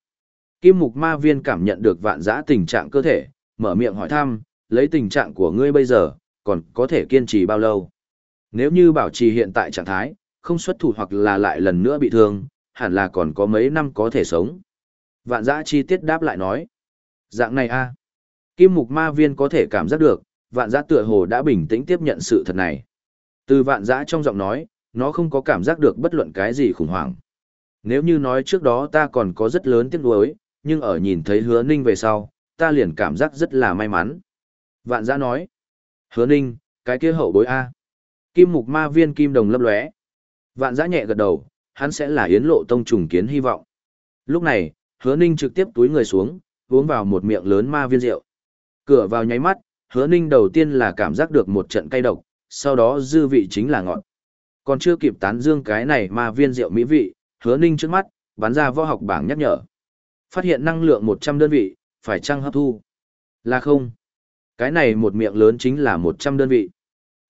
Kim mục ma viên cảm nhận được vạn dã tình trạng cơ thể, mở miệng hỏi thăm, lấy tình trạng của ngươi bây giờ, còn có thể kiên trì bao lâu? Nếu như bảo trì hiện tại trạng thái, không xuất thủ hoặc là lại lần nữa bị thương, hẳn là còn có mấy năm có thể sống. Vạn giã chi tiết đáp lại nói. Dạng này a Kim mục ma viên có thể cảm giác được, vạn giã tựa hồ đã bình tĩnh tiếp nhận sự thật này. Từ vạn giã trong giọng nói, nó không có cảm giác được bất luận cái gì khủng hoảng. Nếu như nói trước đó ta còn có rất lớn tiếc nuối, nhưng ở nhìn thấy hứa ninh về sau, ta liền cảm giác rất là may mắn. Vạn giã nói, hứa ninh, cái kia hậu bối A. Kim mục ma viên kim đồng lấp lóe. Vạn giã nhẹ gật đầu, hắn sẽ là yến lộ tông trùng kiến hy vọng. Lúc này, hứa ninh trực tiếp túi người xuống, uống vào một miệng lớn ma viên rượu. Cửa vào nháy mắt, hứa ninh đầu tiên là cảm giác được một trận cay độc, sau đó dư vị chính là ngọt. Còn chưa kịp tán dương cái này ma viên rượu mỹ vị, hứa ninh trước mắt, bắn ra võ học bảng nhắc nhở. Phát hiện năng lượng 100 đơn vị, phải chăng hấp thu? Là không. Cái này một miệng lớn chính là 100 đơn vị.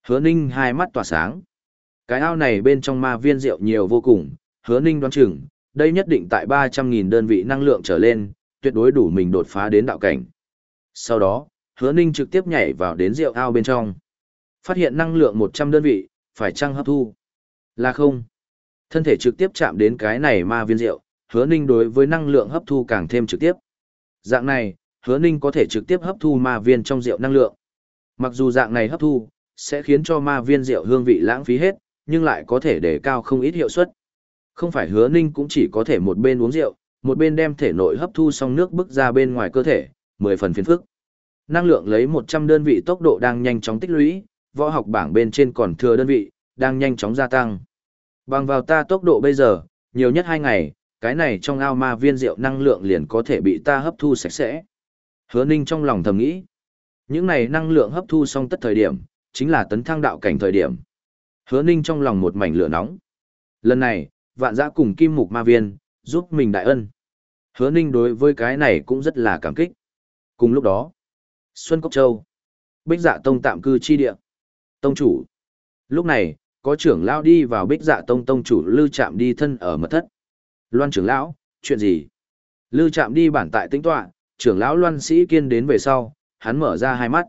Hứa ninh hai mắt tỏa sáng. Cái ao này bên trong ma viên rượu nhiều vô cùng, hứa ninh đoán chừng, đây nhất định tại 300.000 đơn vị năng lượng trở lên, tuyệt đối đủ mình đột phá đến đạo cảnh. Sau đó, hứa ninh trực tiếp nhảy vào đến rượu ao bên trong. Phát hiện năng lượng 100 đơn vị, phải chăng hấp thu? Là không. Thân thể trực tiếp chạm đến cái này ma viên rượu, hứa ninh đối với năng lượng hấp thu càng thêm trực tiếp. Dạng này, hứa ninh có thể trực tiếp hấp thu ma viên trong rượu năng lượng. Mặc dù dạng này hấp thu, sẽ khiến cho ma viên rượu hương vị lãng phí hết, nhưng lại có thể để cao không ít hiệu suất. Không phải hứa ninh cũng chỉ có thể một bên uống rượu, một bên đem thể nội hấp thu xong nước bức ra bên ngoài cơ thể, 10 phần phiền phức. Năng lượng lấy 100 đơn vị tốc độ đang nhanh chóng tích lũy, võ học bảng bên trên còn thừa đơn vị, đang nhanh chóng gia tăng. Bằng vào ta tốc độ bây giờ, nhiều nhất 2 ngày, cái này trong ao ma viên rượu năng lượng liền có thể bị ta hấp thu sạch sẽ. Hứa Ninh trong lòng thầm nghĩ, những này năng lượng hấp thu xong tất thời điểm, chính là tấn thăng đạo cảnh thời điểm. Hứa Ninh trong lòng một mảnh lửa nóng. Lần này, vạn giã cùng kim mục ma viên, giúp mình đại ân. Hứa Ninh đối với cái này cũng rất là cảm kích. Cùng lúc đó, Xuân Cốc Châu, Bích Dạ Tông tạm cư chi địa. Tông chủ. Lúc này, có trưởng lão đi vào Bích Dạ Tông tông chủ Lư Trạm đi thân ở mật thất. Loan trưởng lão, chuyện gì? Lư Trạm đi bản tại tính tọa, trưởng lão Loan Sĩ Kiên đến về sau, hắn mở ra hai mắt.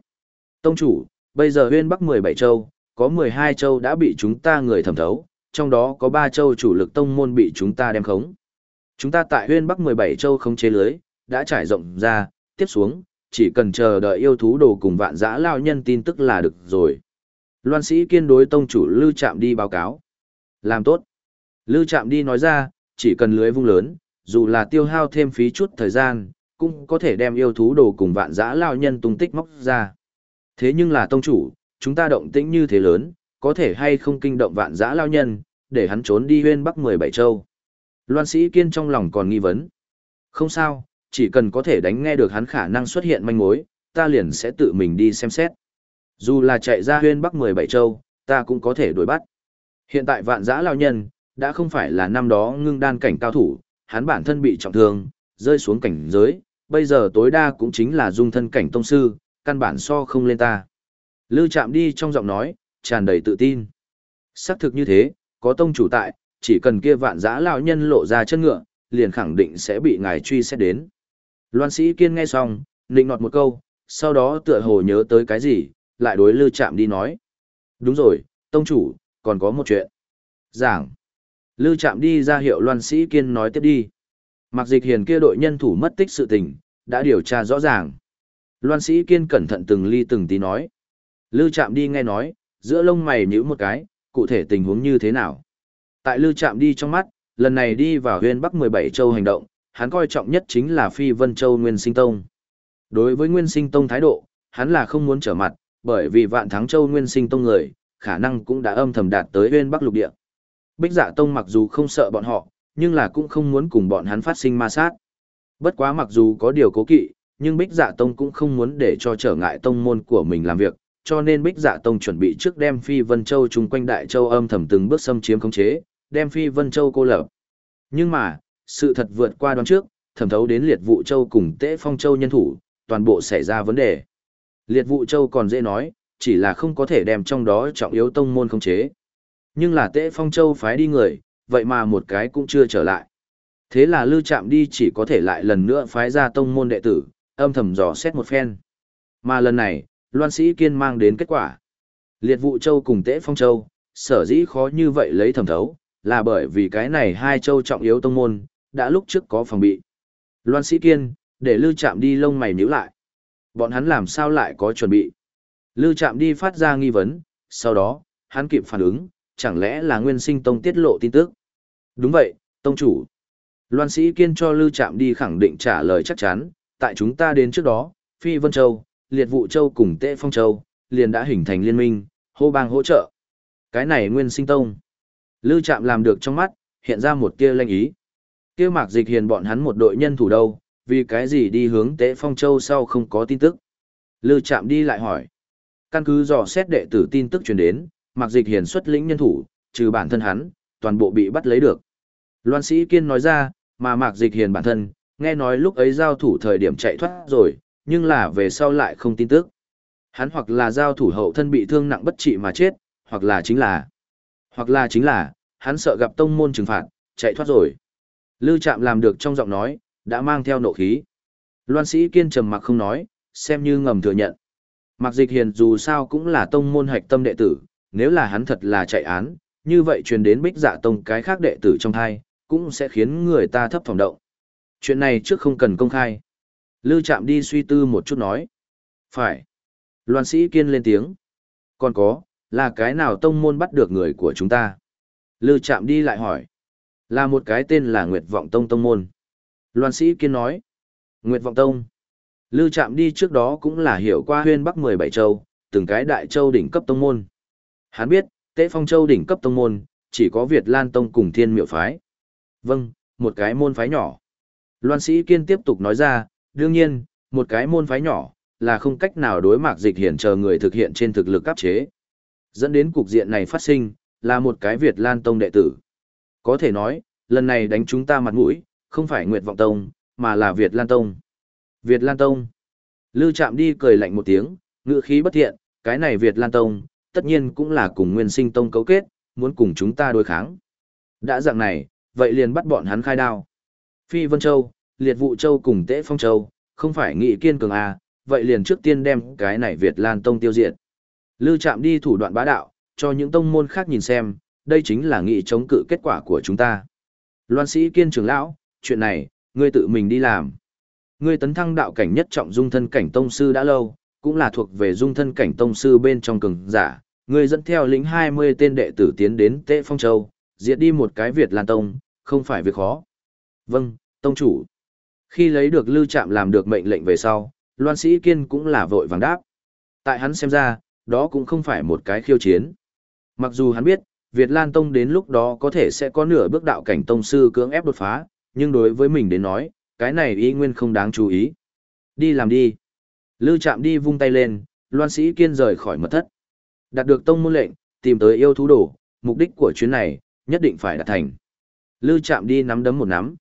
Tông chủ, bây giờ huyên bắc 17 châu, có 12 châu đã bị chúng ta người thẩm thấu, trong đó có 3 châu chủ lực tông môn bị chúng ta đem khống. Chúng ta tại huyên bắc 17 châu không chế lưới, đã trải rộng ra, tiếp xuống, chỉ cần chờ đợi yêu thú đồ cùng vạn giã lao nhân tin tức là được rồi. Loan sĩ kiên đối tông chủ Lưu Trạm đi báo cáo. Làm tốt. Lưu Trạm đi nói ra, chỉ cần lưới vung lớn, dù là tiêu hao thêm phí chút thời gian, cũng có thể đem yêu thú đồ cùng vạn giã lao nhân tung tích móc ra. Thế nhưng là tông chủ, chúng ta động tĩnh như thế lớn, có thể hay không kinh động vạn giã lao nhân, để hắn trốn đi huyên bắc 17 châu. Loan sĩ kiên trong lòng còn nghi vấn. Không sao, chỉ cần có thể đánh nghe được hắn khả năng xuất hiện manh mối, ta liền sẽ tự mình đi xem xét. Dù là chạy ra huyên bắc 17 châu, ta cũng có thể đuổi bắt. Hiện tại vạn giã lao nhân, đã không phải là năm đó ngưng đan cảnh cao thủ, hắn bản thân bị trọng thương, rơi xuống cảnh giới, bây giờ tối đa cũng chính là dung thân cảnh tông sư, căn bản so không lên ta. Lư chạm đi trong giọng nói, tràn đầy tự tin. Xác thực như thế, có tông chủ tại, chỉ cần kia vạn giã lão nhân lộ ra chân ngựa, liền khẳng định sẽ bị ngài truy xét đến. Loan sĩ kiên nghe xong, nịnh nọt một câu, sau đó tựa hồ nhớ tới cái gì, lại đối lư chạm đi nói. Đúng rồi, tông chủ, còn có một chuyện. Giảng. Lư chạm đi ra hiệu loan sĩ kiên nói tiếp đi. Mặc dịch hiền kia đội nhân thủ mất tích sự tình, đã điều tra rõ ràng. Loan sĩ kiên cẩn thận từng ly từng tí nói. Lư chạm đi nghe nói, giữa lông mày nhữ một cái, cụ thể tình huống như thế nào. Tại lưu chạm đi trong mắt, lần này đi vào huyên Bắc 17 châu hành động, hắn coi trọng nhất chính là Phi Vân Châu Nguyên Sinh Tông. Đối với Nguyên Sinh Tông thái độ, hắn là không muốn trở mặt, bởi vì vạn thắng châu Nguyên Sinh Tông người, khả năng cũng đã âm thầm đạt tới huyên Bắc lục địa. Bích Dạ Tông mặc dù không sợ bọn họ, nhưng là cũng không muốn cùng bọn hắn phát sinh ma sát. Bất quá mặc dù có điều cố kỵ, nhưng Bích Dạ Tông cũng không muốn để cho trở ngại tông môn của mình làm việc, cho nên Bích Dạ Tông chuẩn bị trước đem Phi Vân Châu chung quanh Đại Châu âm thầm từng bước xâm chiếm khống chế, đem Phi Vân Châu cô lập. Nhưng mà, sự thật vượt qua đoán trước, thẩm thấu đến Liệt Vụ Châu cùng Tế Phong Châu nhân thủ, toàn bộ xảy ra vấn đề. Liệt Vụ Châu còn dễ nói, chỉ là không có thể đem trong đó trọng yếu tông môn khống chế. Nhưng là Tế Phong Châu phái đi người, vậy mà một cái cũng chưa trở lại. Thế là Lư Trạm đi chỉ có thể lại lần nữa phái ra tông môn đệ tử, âm thầm dò xét một phen. Mà lần này, Loan Sĩ Kiên mang đến kết quả. Liệt vụ châu cùng Tế Phong châu, sở dĩ khó như vậy lấy thẩm thấu, là bởi vì cái này hai châu trọng yếu tông môn, đã lúc trước có phòng bị. Loan Sĩ Kiên, để Lư Trạm đi lông mày nhíu lại. Bọn hắn làm sao lại có chuẩn bị? Lư Trạm đi phát ra nghi vấn, sau đó, hắn kịp phản ứng, chẳng lẽ là Nguyên Sinh Tông tiết lộ tin tức? Đúng vậy, Tông chủ. Loan sĩ kiên cho Lư Trạm đi khẳng định trả lời chắc chắn, tại chúng ta đến trước đó, Phi Vân Châu, Liệt Vụ Châu cùng Tệ Phong Châu, liền đã hình thành liên minh, hô bang hỗ trợ. Cái này nguyên sinh tông. Lư Trạm làm được trong mắt, hiện ra một tia lanh ý. Kia mạc dịch hiền bọn hắn một đội nhân thủ đâu, vì cái gì đi hướng Tế Phong Châu sau không có tin tức. Lư Trạm đi lại hỏi. Căn cứ dò xét đệ tử tin tức truyền đến, mạc dịch hiền xuất lĩnh nhân thủ, trừ bản thân hắn, toàn bộ bị bắt lấy được. Loan sĩ kiên nói ra, mà mạc dịch hiền bản thân, nghe nói lúc ấy giao thủ thời điểm chạy thoát rồi, nhưng là về sau lại không tin tức. Hắn hoặc là giao thủ hậu thân bị thương nặng bất trị mà chết, hoặc là chính là, hoặc là chính là, hắn sợ gặp tông môn trừng phạt, chạy thoát rồi. Lư Trạm làm được trong giọng nói, đã mang theo nộ khí. Loan sĩ kiên trầm mặc không nói, xem như ngầm thừa nhận. Mạc Dịch Hiền dù sao cũng là tông môn hạch tâm đệ tử, nếu là hắn thật là chạy án, như vậy truyền đến bích dạ tông cái khác đệ tử trong thai, cũng sẽ khiến người ta thấp phòng động. Chuyện này trước không cần công khai. Lư chạm đi suy tư một chút nói. Phải. Loan sĩ kiên lên tiếng. Còn có, là cái nào tông môn bắt được người của chúng ta? Lư chạm đi lại hỏi. Là một cái tên là Nguyệt Vọng Tông Tông Môn. Loan sĩ kiên nói. Nguyệt Vọng Tông. Lư chạm đi trước đó cũng là hiểu qua huyên bắc 17 châu, từng cái đại châu đỉnh cấp tông môn. Hắn biết, Tế Phong Châu đỉnh cấp tông môn, chỉ có Việt Lan Tông cùng Thiên Miệu Phái. Vâng, một cái môn phái nhỏ. Loan sĩ kiên tiếp tục nói ra, đương nhiên, một cái môn phái nhỏ, là không cách nào đối mạc dịch hiển chờ người thực hiện trên thực lực áp chế. Dẫn đến cục diện này phát sinh, là một cái Việt Lan Tông đệ tử. Có thể nói, lần này đánh chúng ta mặt mũi, không phải Nguyệt Vọng Tông, mà là Việt Lan Tông. Việt Lan Tông. Lư chạm đi cười lạnh một tiếng, ngựa khí bất thiện, cái này Việt Lan Tông, tất nhiên cũng là cùng Nguyên Sinh Tông cấu kết, muốn cùng chúng ta đối kháng. Đã dạng này, vậy liền bắt bọn hắn khai đao. Phi Vân Châu, Liệt Vụ Châu cùng Tế Phong Châu, không phải nghị kiên cường à, vậy liền trước tiên đem cái này Việt Lan Tông tiêu diệt. Lư chạm đi thủ đoạn bá đạo, cho những tông môn khác nhìn xem, đây chính là nghị chống cự kết quả của chúng ta. Loan sĩ kiên trưởng lão, chuyện này, ngươi tự mình đi làm. Ngươi tấn thăng đạo cảnh nhất trọng dung thân cảnh tông sư đã lâu, cũng là thuộc về dung thân cảnh tông sư bên trong cường giả. Ngươi dẫn theo lĩnh 20 tên đệ tử tiến đến Tế Phong Châu, diệt đi một cái Việt Lan Tông, không phải việc khó. Vâng, Tông chủ. Khi lấy được lưu trạm làm được mệnh lệnh về sau, Loan Sĩ Kiên cũng là vội vàng đáp. Tại hắn xem ra, đó cũng không phải một cái khiêu chiến. Mặc dù hắn biết, Việt Lan Tông đến lúc đó có thể sẽ có nửa bước đạo cảnh tông sư cưỡng ép đột phá, nhưng đối với mình đến nói, cái này ý nguyên không đáng chú ý. Đi làm đi. Lưu Trạm đi vung tay lên, loan sĩ kiên rời khỏi mật thất. Đạt được tông môn lệnh, tìm tới yêu thú đồ, mục đích của chuyến này, nhất định phải đạt thành. Lưu Trạm đi nắm đấm một nắm.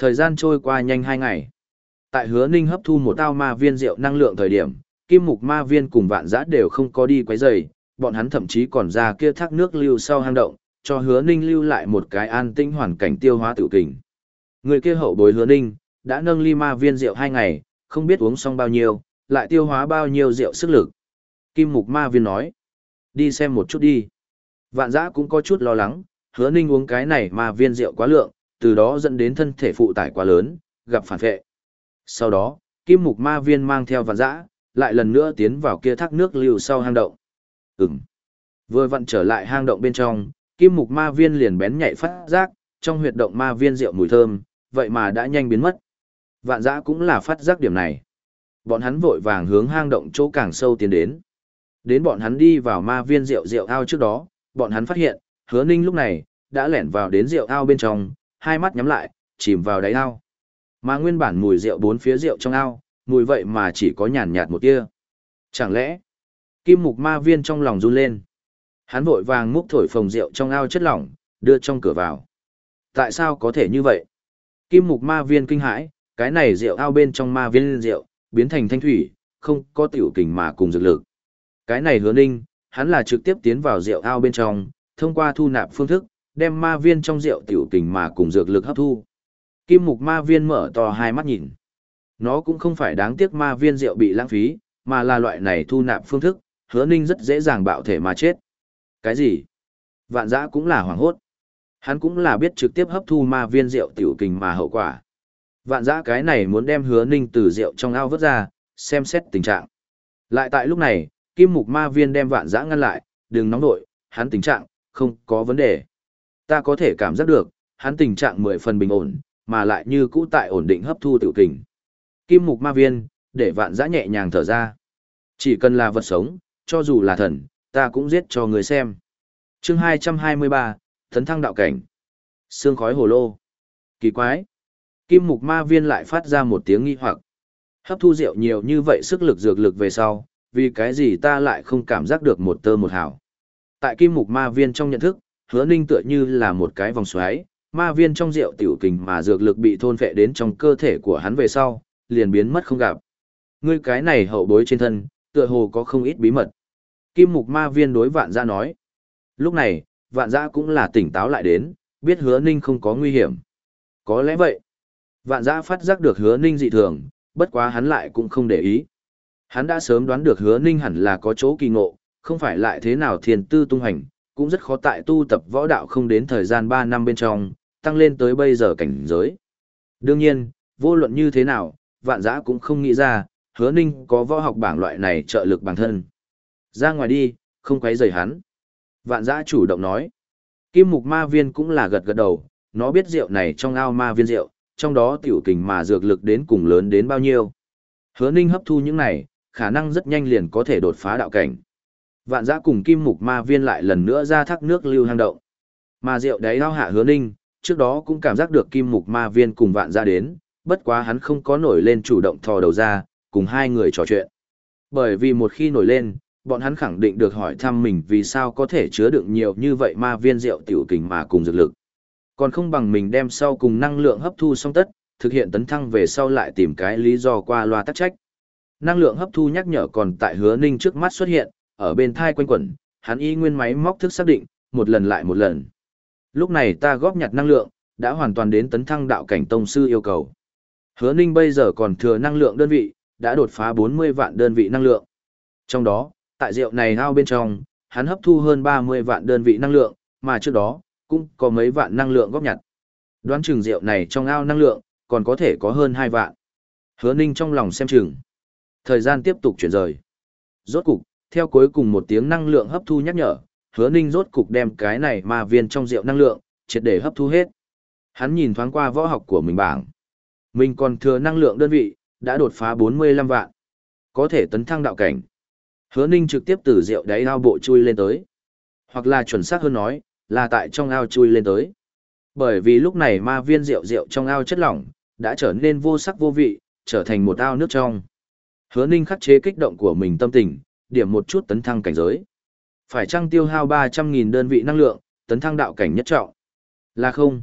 Thời gian trôi qua nhanh hai ngày. Tại hứa ninh hấp thu một tao ma viên rượu năng lượng thời điểm, kim mục ma viên cùng vạn giã đều không có đi quấy rầy, bọn hắn thậm chí còn ra kia thác nước lưu sau hang động, cho hứa ninh lưu lại một cái an tinh hoàn cảnh tiêu hóa tự kình. Người kia hậu bối hứa ninh, đã nâng ly ma viên rượu hai ngày, không biết uống xong bao nhiêu, lại tiêu hóa bao nhiêu rượu sức lực. Kim mục ma viên nói, đi xem một chút đi. Vạn giã cũng có chút lo lắng, hứa ninh uống cái này ma viên rượu quá lượng, từ đó dẫn đến thân thể phụ tải quá lớn, gặp phản vệ. Sau đó, kim mục ma viên mang theo vạn dã lại lần nữa tiến vào kia thác nước lưu sau hang động. Ừm. Vừa vặn trở lại hang động bên trong, kim mục ma viên liền bén nhạy phát giác, trong huyệt động ma viên rượu mùi thơm, vậy mà đã nhanh biến mất. Vạn dã cũng là phát giác điểm này. Bọn hắn vội vàng hướng hang động chỗ càng sâu tiến đến. Đến bọn hắn đi vào ma viên rượu rượu ao trước đó, bọn hắn phát hiện, hứa ninh lúc này, đã lẻn vào đến rượu ao bên trong, hai mắt nhắm lại, chìm vào đáy ao. Mà nguyên bản mùi rượu bốn phía rượu trong ao, mùi vậy mà chỉ có nhàn nhạt một tia. Chẳng lẽ, kim mục ma viên trong lòng run lên. Hắn vội vàng múc thổi phồng rượu trong ao chất lỏng, đưa trong cửa vào. Tại sao có thể như vậy? Kim mục ma viên kinh hãi, cái này rượu ao bên trong ma viên rượu, biến thành thanh thủy, không có tiểu kình mà cùng dược lực. Cái này hứa ninh, hắn là trực tiếp tiến vào rượu ao bên trong, thông qua thu nạp phương thức, đem ma viên trong rượu tiểu kình mà cùng dược lực hấp thu. Kim mục ma viên mở to hai mắt nhìn. Nó cũng không phải đáng tiếc ma viên rượu bị lãng phí, mà là loại này thu nạp phương thức, hứa ninh rất dễ dàng bạo thể mà chết. Cái gì? Vạn giã cũng là hoảng hốt. Hắn cũng là biết trực tiếp hấp thu ma viên rượu tiểu kình mà hậu quả. Vạn giã cái này muốn đem hứa ninh từ rượu trong ao vớt ra, xem xét tình trạng. Lại tại lúc này, kim mục ma viên đem vạn giã ngăn lại, đừng nóng nội, hắn tình trạng, không có vấn đề. Ta có thể cảm giác được, hắn tình trạng mười phần bình ổn, mà lại như cũ tại ổn định hấp thu tiểu kình. Kim mục ma viên, để vạn dã nhẹ nhàng thở ra. Chỉ cần là vật sống, cho dù là thần, ta cũng giết cho người xem. chương 223, Thấn thăng đạo cảnh. Sương khói hồ lô. Kỳ quái. Kim mục ma viên lại phát ra một tiếng nghi hoặc. Hấp thu rượu nhiều như vậy sức lực dược lực về sau, vì cái gì ta lại không cảm giác được một tơ một hào. Tại kim mục ma viên trong nhận thức, hứa ninh tựa như là một cái vòng xoáy, ma viên trong rượu tiểu kình mà dược lực bị thôn phệ đến trong cơ thể của hắn về sau, liền biến mất không gặp. Ngươi cái này hậu bối trên thân, tựa hồ có không ít bí mật. Kim mục ma viên đối vạn gia nói. Lúc này, vạn gia cũng là tỉnh táo lại đến, biết hứa ninh không có nguy hiểm. Có lẽ vậy. Vạn gia phát giác được hứa ninh dị thường, bất quá hắn lại cũng không để ý. Hắn đã sớm đoán được hứa ninh hẳn là có chỗ kỳ ngộ, không phải lại thế nào thiền tư tung hành, cũng rất khó tại tu tập võ đạo không đến thời gian 3 năm bên trong, tăng lên tới bây giờ cảnh giới. Đương nhiên, vô luận như thế nào, vạn giã cũng không nghĩ ra, hứa ninh có võ học bảng loại này trợ lực bản thân. Ra ngoài đi, không quấy rầy hắn. Vạn giã chủ động nói. Kim mục ma viên cũng là gật gật đầu, nó biết rượu này trong ao ma viên rượu, trong đó tiểu kình mà dược lực đến cùng lớn đến bao nhiêu. Hứa ninh hấp thu những này, khả năng rất nhanh liền có thể đột phá đạo cảnh. Vạn giã cùng kim mục ma viên lại lần nữa ra thác nước lưu hang động. Mà rượu đáy lao hạ hứa ninh, trước đó cũng cảm giác được kim mục ma viên cùng vạn giã đến, bất quá hắn không có nổi lên chủ động thò đầu ra, cùng hai người trò chuyện. Bởi vì một khi nổi lên, bọn hắn khẳng định được hỏi thăm mình vì sao có thể chứa đựng nhiều như vậy ma viên rượu tiểu kình mà cùng dược lực. Còn không bằng mình đem sau cùng năng lượng hấp thu xong tất, thực hiện tấn thăng về sau lại tìm cái lý do qua loa tắc trách. Năng lượng hấp thu nhắc nhở còn tại hứa ninh trước mắt xuất hiện, ở bên thai quanh quẩn, hắn y nguyên máy móc thức xác định, một lần lại một lần. Lúc này ta góp nhặt năng lượng, đã hoàn toàn đến tấn thăng đạo cảnh tông sư yêu cầu. Hứa ninh bây giờ còn thừa năng lượng đơn vị, đã đột phá 40 vạn đơn vị năng lượng. Trong đó, tại rượu này ao bên trong, hắn hấp thu hơn 30 vạn đơn vị năng lượng, mà trước đó, cũng có mấy vạn năng lượng góp nhặt. Đoán chừng rượu này trong ao năng lượng, còn có thể có hơn 2 vạn. Hứa ninh trong lòng xem chừng. Thời gian tiếp tục chuyển rời. Rốt cục, theo cuối cùng một tiếng năng lượng hấp thu nhắc nhở, hứa ninh rốt cục đem cái này ma viên trong rượu năng lượng, triệt để hấp thu hết. Hắn nhìn thoáng qua võ học của mình bảng. Mình còn thừa năng lượng đơn vị, đã đột phá 45 vạn. Có thể tấn thăng đạo cảnh. Hứa ninh trực tiếp từ rượu đáy ao bộ chui lên tới. Hoặc là chuẩn xác hơn nói, là tại trong ao chui lên tới. Bởi vì lúc này ma viên rượu rượu trong ao chất lỏng, đã trở nên vô sắc vô vị, trở thành một ao nước trong. Hứa ninh khắc chế kích động của mình tâm tình, điểm một chút tấn thăng cảnh giới. Phải chăng tiêu hao 300.000 đơn vị năng lượng, tấn thăng đạo cảnh nhất trọng? Là không.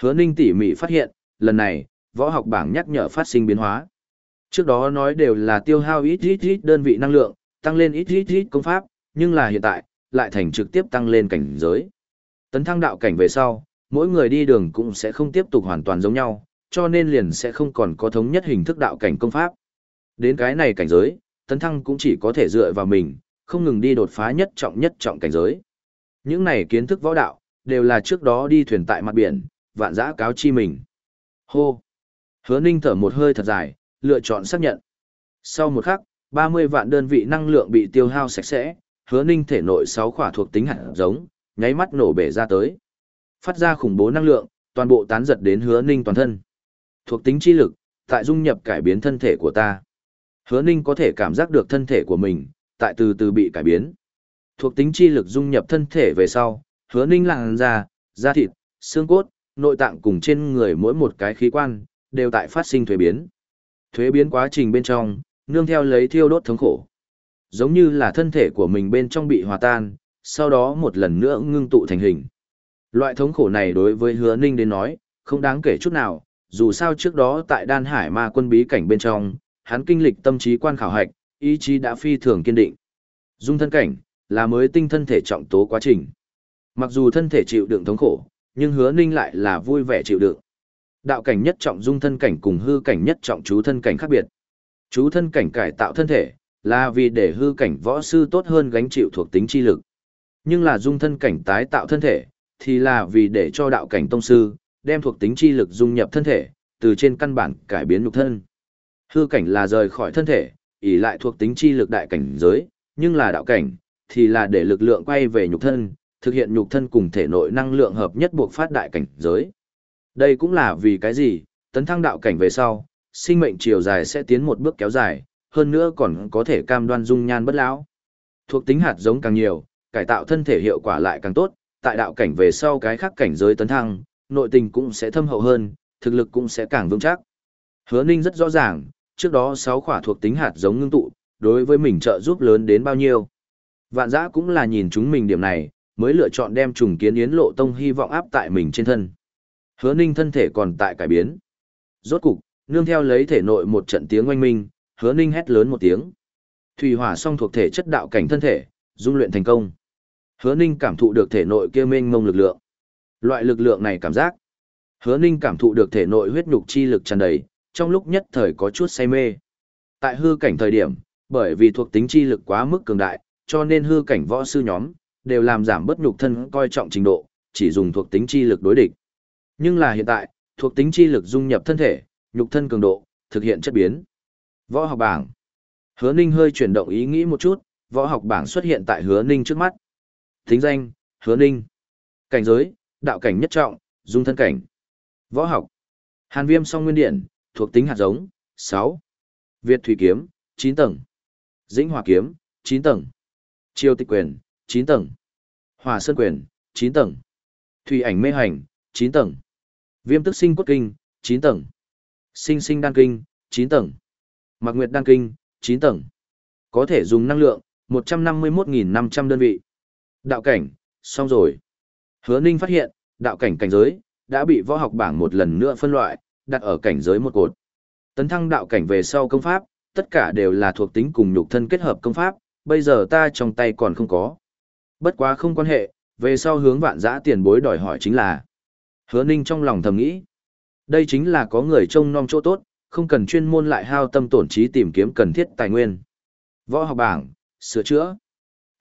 Hứa ninh tỉ mỉ phát hiện, lần này, võ học bảng nhắc nhở phát sinh biến hóa. Trước đó nói đều là tiêu hao ít ít ít đơn vị năng lượng, tăng lên ít ít ít công pháp, nhưng là hiện tại, lại thành trực tiếp tăng lên cảnh giới. Tấn thăng đạo cảnh về sau, mỗi người đi đường cũng sẽ không tiếp tục hoàn toàn giống nhau, cho nên liền sẽ không còn có thống nhất hình thức đạo cảnh công pháp. Đến cái này cảnh giới, tấn thăng cũng chỉ có thể dựa vào mình, không ngừng đi đột phá nhất trọng nhất trọng cảnh giới. Những này kiến thức võ đạo, đều là trước đó đi thuyền tại mặt biển, vạn giã cáo chi mình. Hô! Hứa ninh thở một hơi thật dài, lựa chọn xác nhận. Sau một khắc, 30 vạn đơn vị năng lượng bị tiêu hao sạch sẽ, hứa ninh thể nội 6 khỏa thuộc tính hạt giống, nháy mắt nổ bể ra tới. Phát ra khủng bố năng lượng, toàn bộ tán giật đến hứa ninh toàn thân. Thuộc tính chi lực, tại dung nhập cải biến thân thể của ta. Hứa ninh có thể cảm giác được thân thể của mình, tại từ từ bị cải biến. Thuộc tính chi lực dung nhập thân thể về sau, hứa ninh làng ra, da thịt, xương cốt, nội tạng cùng trên người mỗi một cái khí quan, đều tại phát sinh thuế biến. Thuế biến quá trình bên trong, nương theo lấy thiêu đốt thống khổ. Giống như là thân thể của mình bên trong bị hòa tan, sau đó một lần nữa ngưng tụ thành hình. Loại thống khổ này đối với hứa ninh đến nói, không đáng kể chút nào, dù sao trước đó tại đan hải ma quân bí cảnh bên trong, hắn kinh lịch tâm trí quan khảo hạch, ý chí đã phi thường kiên định. Dung thân cảnh, là mới tinh thân thể trọng tố quá trình. Mặc dù thân thể chịu đựng thống khổ, nhưng hứa ninh lại là vui vẻ chịu đựng. Đạo cảnh nhất trọng dung thân cảnh cùng hư cảnh nhất trọng chú thân cảnh khác biệt. Chú thân cảnh cải tạo thân thể, là vì để hư cảnh võ sư tốt hơn gánh chịu thuộc tính chi lực. Nhưng là dung thân cảnh tái tạo thân thể, thì là vì để cho đạo cảnh tông sư, đem thuộc tính chi lực dung nhập thân thể, từ trên căn bản cải biến nhục thân. Hư cảnh là rời khỏi thân thể, ỷ lại thuộc tính chi lực đại cảnh giới, nhưng là đạo cảnh, thì là để lực lượng quay về nhục thân, thực hiện nhục thân cùng thể nội năng lượng hợp nhất buộc phát đại cảnh giới. Đây cũng là vì cái gì, tấn thăng đạo cảnh về sau, sinh mệnh chiều dài sẽ tiến một bước kéo dài, hơn nữa còn có thể cam đoan dung nhan bất lão. Thuộc tính hạt giống càng nhiều, cải tạo thân thể hiệu quả lại càng tốt, tại đạo cảnh về sau cái khác cảnh giới tấn thăng, nội tình cũng sẽ thâm hậu hơn, thực lực cũng sẽ càng vững chắc. Hứa Ninh rất rõ ràng, trước đó sáu khỏa thuộc tính hạt giống ngưng tụ, đối với mình trợ giúp lớn đến bao nhiêu. Vạn giã cũng là nhìn chúng mình điểm này, mới lựa chọn đem trùng kiến yến lộ tông hy vọng áp tại mình trên thân. Hứa Ninh thân thể còn tại cải biến. Rốt cục, nương theo lấy thể nội một trận tiếng oanh minh, Hứa Ninh hét lớn một tiếng. Thủy hỏa song thuộc thể chất đạo cảnh thân thể, dung luyện thành công. Hứa Ninh cảm thụ được thể nội kia mênh mông lực lượng. Loại lực lượng này cảm giác. Hứa Ninh cảm thụ được thể nội huyết nhục chi lực tràn đầy, trong lúc nhất thời có chút say mê. Tại hư cảnh thời điểm, bởi vì thuộc tính chi lực quá mức cường đại, cho nên hư cảnh võ sư nhóm đều làm giảm bất nhục thân coi trọng trình độ, chỉ dùng thuộc tính chi lực đối địch. Nhưng là hiện tại, thuộc tính chi lực dung nhập thân thể, nhục thân cường độ, thực hiện chất biến. Võ học bảng. Hứa Ninh hơi chuyển động ý nghĩ một chút, võ học bảng xuất hiện tại Hứa Ninh trước mắt. Thính danh, Hứa Ninh. Cảnh giới, đạo cảnh nhất trọng, dung thân cảnh. Võ học. Hàn Viêm song nguyên điển thuộc tính hạt giống, 6. Việt thủy kiếm, 9 tầng. Dĩnh Hòa kiếm, 9 tầng. Triều tịch quyền, 9 tầng. Hòa sơn quyền, 9 tầng. Thủy ảnh mê hành, 9 tầng. Viêm tức sinh cốt kinh, 9 tầng. Sinh sinh đan kinh, 9 tầng. Mạc Nguyệt đan kinh, 9 tầng. Có thể dùng năng lượng, 151.500 đơn vị. Đạo cảnh, xong rồi. Hứa Ninh phát hiện, đạo cảnh cảnh giới, đã bị võ học bảng một lần nữa phân loại, đặt ở cảnh giới một cột. Tấn thăng đạo cảnh về sau công pháp, tất cả đều là thuộc tính cùng nhục thân kết hợp công pháp, bây giờ ta trong tay còn không có. Bất quá không quan hệ, về sau hướng vạn giã tiền bối đòi hỏi chính là. Hứa Ninh trong lòng thầm nghĩ. Đây chính là có người trông nom chỗ tốt, không cần chuyên môn lại hao tâm tổn trí tìm kiếm cần thiết tài nguyên. Võ học bảng, sửa chữa.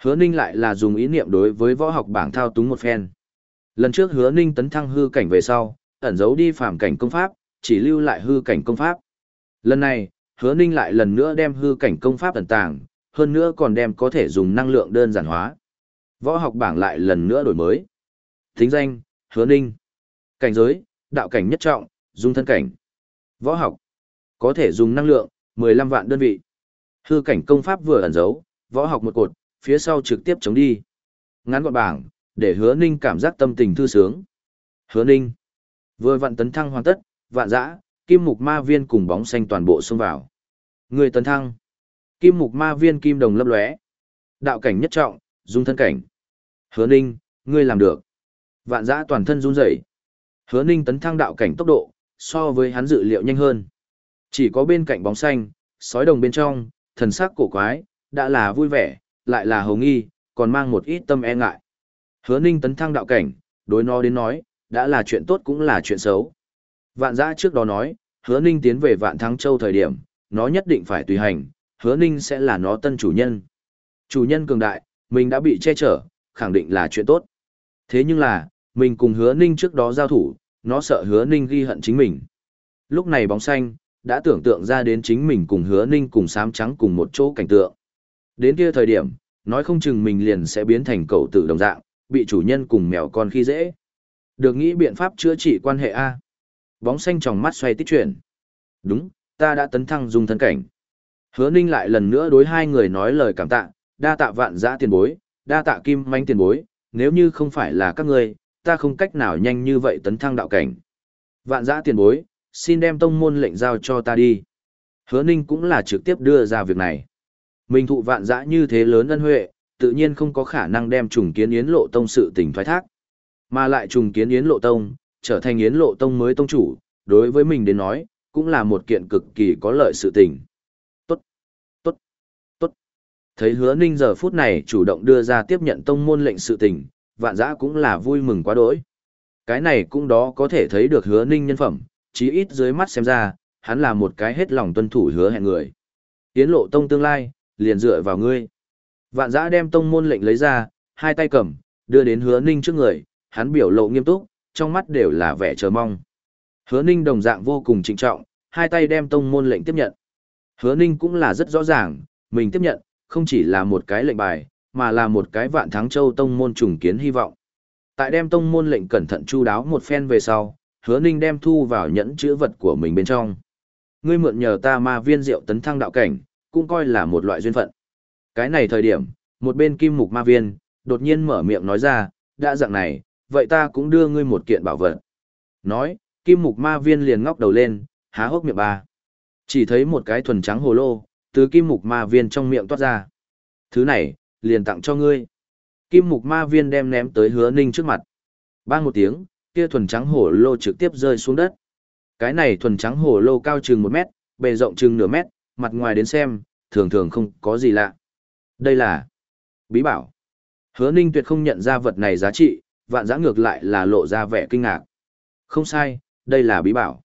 Hứa Ninh lại là dùng ý niệm đối với võ học bảng thao túng một phen. Lần trước Hứa Ninh tấn thăng hư cảnh về sau, ẩn giấu đi phàm cảnh công pháp, chỉ lưu lại hư cảnh công pháp. Lần này, Hứa Ninh lại lần nữa đem hư cảnh công pháp ẩn tàng, hơn nữa còn đem có thể dùng năng lượng đơn giản hóa. Võ học bảng lại lần nữa đổi mới. Thính danh, Hứa Ninh. Cảnh giới, đạo cảnh nhất trọng, dung thân cảnh. Võ học, có thể dùng năng lượng, 15 vạn đơn vị. Hư cảnh công pháp vừa ẩn giấu, võ học một cột, phía sau trực tiếp chống đi. Ngắn gọn bảng, để hứa ninh cảm giác tâm tình thư sướng. Hứa ninh, vừa vạn tấn thăng hoàn tất, vạn dã, kim mục ma viên cùng bóng xanh toàn bộ xông vào. Người tấn thăng, kim mục ma viên kim đồng lấp lóe. Đạo cảnh nhất trọng, dung thân cảnh. Hứa ninh, ngươi làm được. Vạn dã toàn thân run rẩy. Hứa ninh tấn thăng đạo cảnh tốc độ, so với hắn dự liệu nhanh hơn. Chỉ có bên cạnh bóng xanh, sói đồng bên trong, thần sắc cổ quái, đã là vui vẻ, lại là hồng nghi, còn mang một ít tâm e ngại. Hứa ninh tấn thăng đạo cảnh, đối nó đến nói, đã là chuyện tốt cũng là chuyện xấu. Vạn giã trước đó nói, hứa ninh tiến về vạn thắng châu thời điểm, nó nhất định phải tùy hành, hứa ninh sẽ là nó tân chủ nhân. Chủ nhân cường đại, mình đã bị che chở, khẳng định là chuyện tốt. Thế nhưng là, mình cùng hứa ninh trước đó giao thủ, nó sợ hứa ninh ghi hận chính mình. Lúc này bóng xanh, đã tưởng tượng ra đến chính mình cùng hứa ninh cùng sám trắng cùng một chỗ cảnh tượng. Đến kia thời điểm, nói không chừng mình liền sẽ biến thành cậu tử đồng dạng, bị chủ nhân cùng mèo con khi dễ. Được nghĩ biện pháp chữa trị quan hệ A. Bóng xanh trong mắt xoay tích chuyển. Đúng, ta đã tấn thăng dung thân cảnh. Hứa ninh lại lần nữa đối hai người nói lời cảm tạ, đa tạ vạn giã tiền bối, đa tạ kim manh tiền bối, nếu như không phải là các ngươi, ta không cách nào nhanh như vậy tấn thăng đạo cảnh. Vạn giã tiền bối, xin đem tông môn lệnh giao cho ta đi. Hứa ninh cũng là trực tiếp đưa ra việc này. Mình thụ vạn giã như thế lớn ân huệ, tự nhiên không có khả năng đem trùng kiến yến lộ tông sự tình thoái thác. Mà lại trùng kiến yến lộ tông, trở thành yến lộ tông mới tông chủ, đối với mình đến nói, cũng là một kiện cực kỳ có lợi sự tình. Tốt, tốt, tốt. Thấy hứa ninh giờ phút này chủ động đưa ra tiếp nhận tông môn lệnh sự tình, vạn giã cũng là vui mừng quá đỗi. Cái này cũng đó có thể thấy được hứa ninh nhân phẩm, chí ít dưới mắt xem ra, hắn là một cái hết lòng tuân thủ hứa hẹn người. Tiến lộ tông tương lai, liền dựa vào ngươi. Vạn giã đem tông môn lệnh lấy ra, hai tay cầm, đưa đến hứa ninh trước người, hắn biểu lộ nghiêm túc, trong mắt đều là vẻ chờ mong. Hứa ninh đồng dạng vô cùng trịnh trọng, hai tay đem tông môn lệnh tiếp nhận. Hứa ninh cũng là rất rõ ràng, mình tiếp nhận, không chỉ là một cái lệnh bài, mà là một cái vạn thắng châu tông môn trùng kiến hy vọng. Tại đem tông môn lệnh cẩn thận chu đáo một phen về sau, hứa ninh đem thu vào nhẫn chữ vật của mình bên trong. Ngươi mượn nhờ ta ma viên rượu tấn thăng đạo cảnh, cũng coi là một loại duyên phận. Cái này thời điểm, một bên kim mục ma viên, đột nhiên mở miệng nói ra, đã dạng này, vậy ta cũng đưa ngươi một kiện bảo vật. Nói, kim mục ma viên liền ngóc đầu lên, há hốc miệng ba. Chỉ thấy một cái thuần trắng hồ lô, từ kim mục ma viên trong miệng toát ra. Thứ này, liền tặng cho ngươi. Kim mục ma viên đem ném tới hứa ninh trước mặt. Bang một tiếng, kia thuần trắng hồ lô trực tiếp rơi xuống đất. Cái này thuần trắng hồ lô cao chừng một mét, bề rộng chừng nửa mét, mặt ngoài đến xem, thường thường không có gì lạ. Đây là bí bảo. Hứa ninh tuyệt không nhận ra vật này giá trị, vạn giã ngược lại là lộ ra vẻ kinh ngạc. Không sai, đây là bí bảo.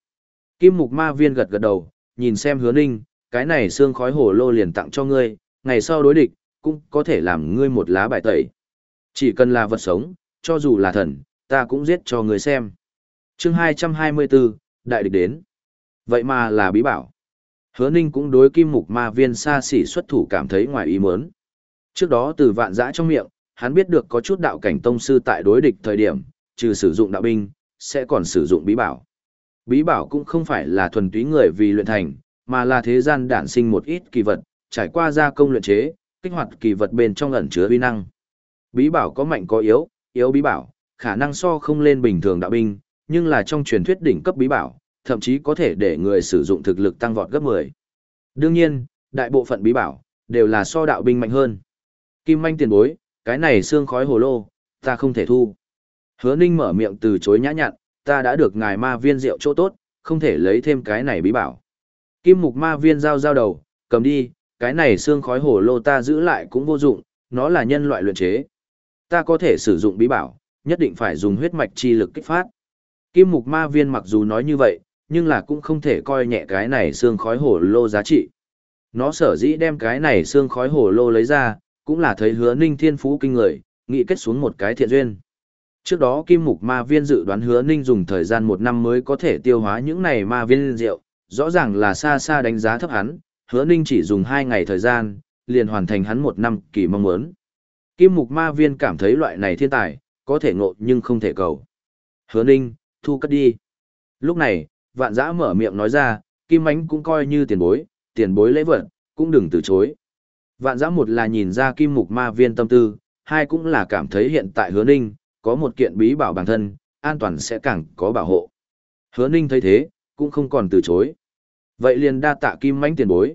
Kim mục ma viên gật gật đầu, nhìn xem hứa ninh, cái này xương khói hồ lô liền tặng cho ngươi, ngày sau đối địch, cũng có thể làm ngươi một lá bài tẩy. Chỉ cần là vật sống, cho dù là thần, ta cũng giết cho ngươi xem. chương 224, đại địch đến. Vậy mà là bí bảo. Hứa ninh cũng đối kim mục ma viên xa xỉ xuất thủ cảm thấy ngoài ý muốn. Trước đó từ vạn giã trong miệng, hắn biết được có chút đạo cảnh tông sư tại đối địch thời điểm, trừ sử dụng đạo binh, sẽ còn sử dụng bí bảo. Bí bảo cũng không phải là thuần túy người vì luyện thành, mà là thế gian đản sinh một ít kỳ vật, trải qua gia công luyện chế, kích hoạt kỳ vật bên trong ẩn chứa uy năng. Bí bảo có mạnh có yếu, yếu bí bảo, khả năng so không lên bình thường đạo binh, nhưng là trong truyền thuyết đỉnh cấp bí bảo, thậm chí có thể để người sử dụng thực lực tăng vọt gấp 10. Đương nhiên, đại bộ phận bí bảo đều là so đạo binh mạnh hơn. Kim manh tiền bối, cái này xương khói hồ lô, ta không thể thu. Hứa Ninh mở miệng từ chối nhã nhặn, ta đã được ngài ma viên rượu chỗ tốt, không thể lấy thêm cái này bí bảo. Kim mục ma viên giao giao đầu, cầm đi, cái này xương khói hồ lô ta giữ lại cũng vô dụng, nó là nhân loại luyện chế. Ta có thể sử dụng bí bảo, nhất định phải dùng huyết mạch chi lực kích phát. Kim mục ma viên mặc dù nói như vậy, nhưng là cũng không thể coi nhẹ cái này xương khói hồ lô giá trị. Nó sở dĩ đem cái này xương khói hồ lô lấy ra, cũng là thấy hứa ninh thiên phú kinh người, nghĩ kết xuống một cái thiện duyên. Trước đó Kim Mục Ma Viên dự đoán hứa ninh dùng thời gian một năm mới có thể tiêu hóa những này ma viên rượu, rõ ràng là xa xa đánh giá thấp hắn, hứa ninh chỉ dùng hai ngày thời gian, liền hoàn thành hắn một năm kỳ mong muốn. Kim Mục Ma Viên cảm thấy loại này thiên tài, có thể ngộ nhưng không thể cầu. Hứa ninh, thu cất đi. Lúc này, vạn giã mở miệng nói ra, Kim Ánh cũng coi như tiền bối, tiền bối lễ vật, cũng đừng từ chối. Vạn giã một là nhìn ra Kim Mục Ma Viên tâm tư, hai cũng là cảm thấy hiện tại hứa ninh, có một kiện bí bảo bản thân, an toàn sẽ càng có bảo hộ. Hứa Ninh thấy thế, cũng không còn từ chối. Vậy liền đa tạ kim mãnh tiền bối.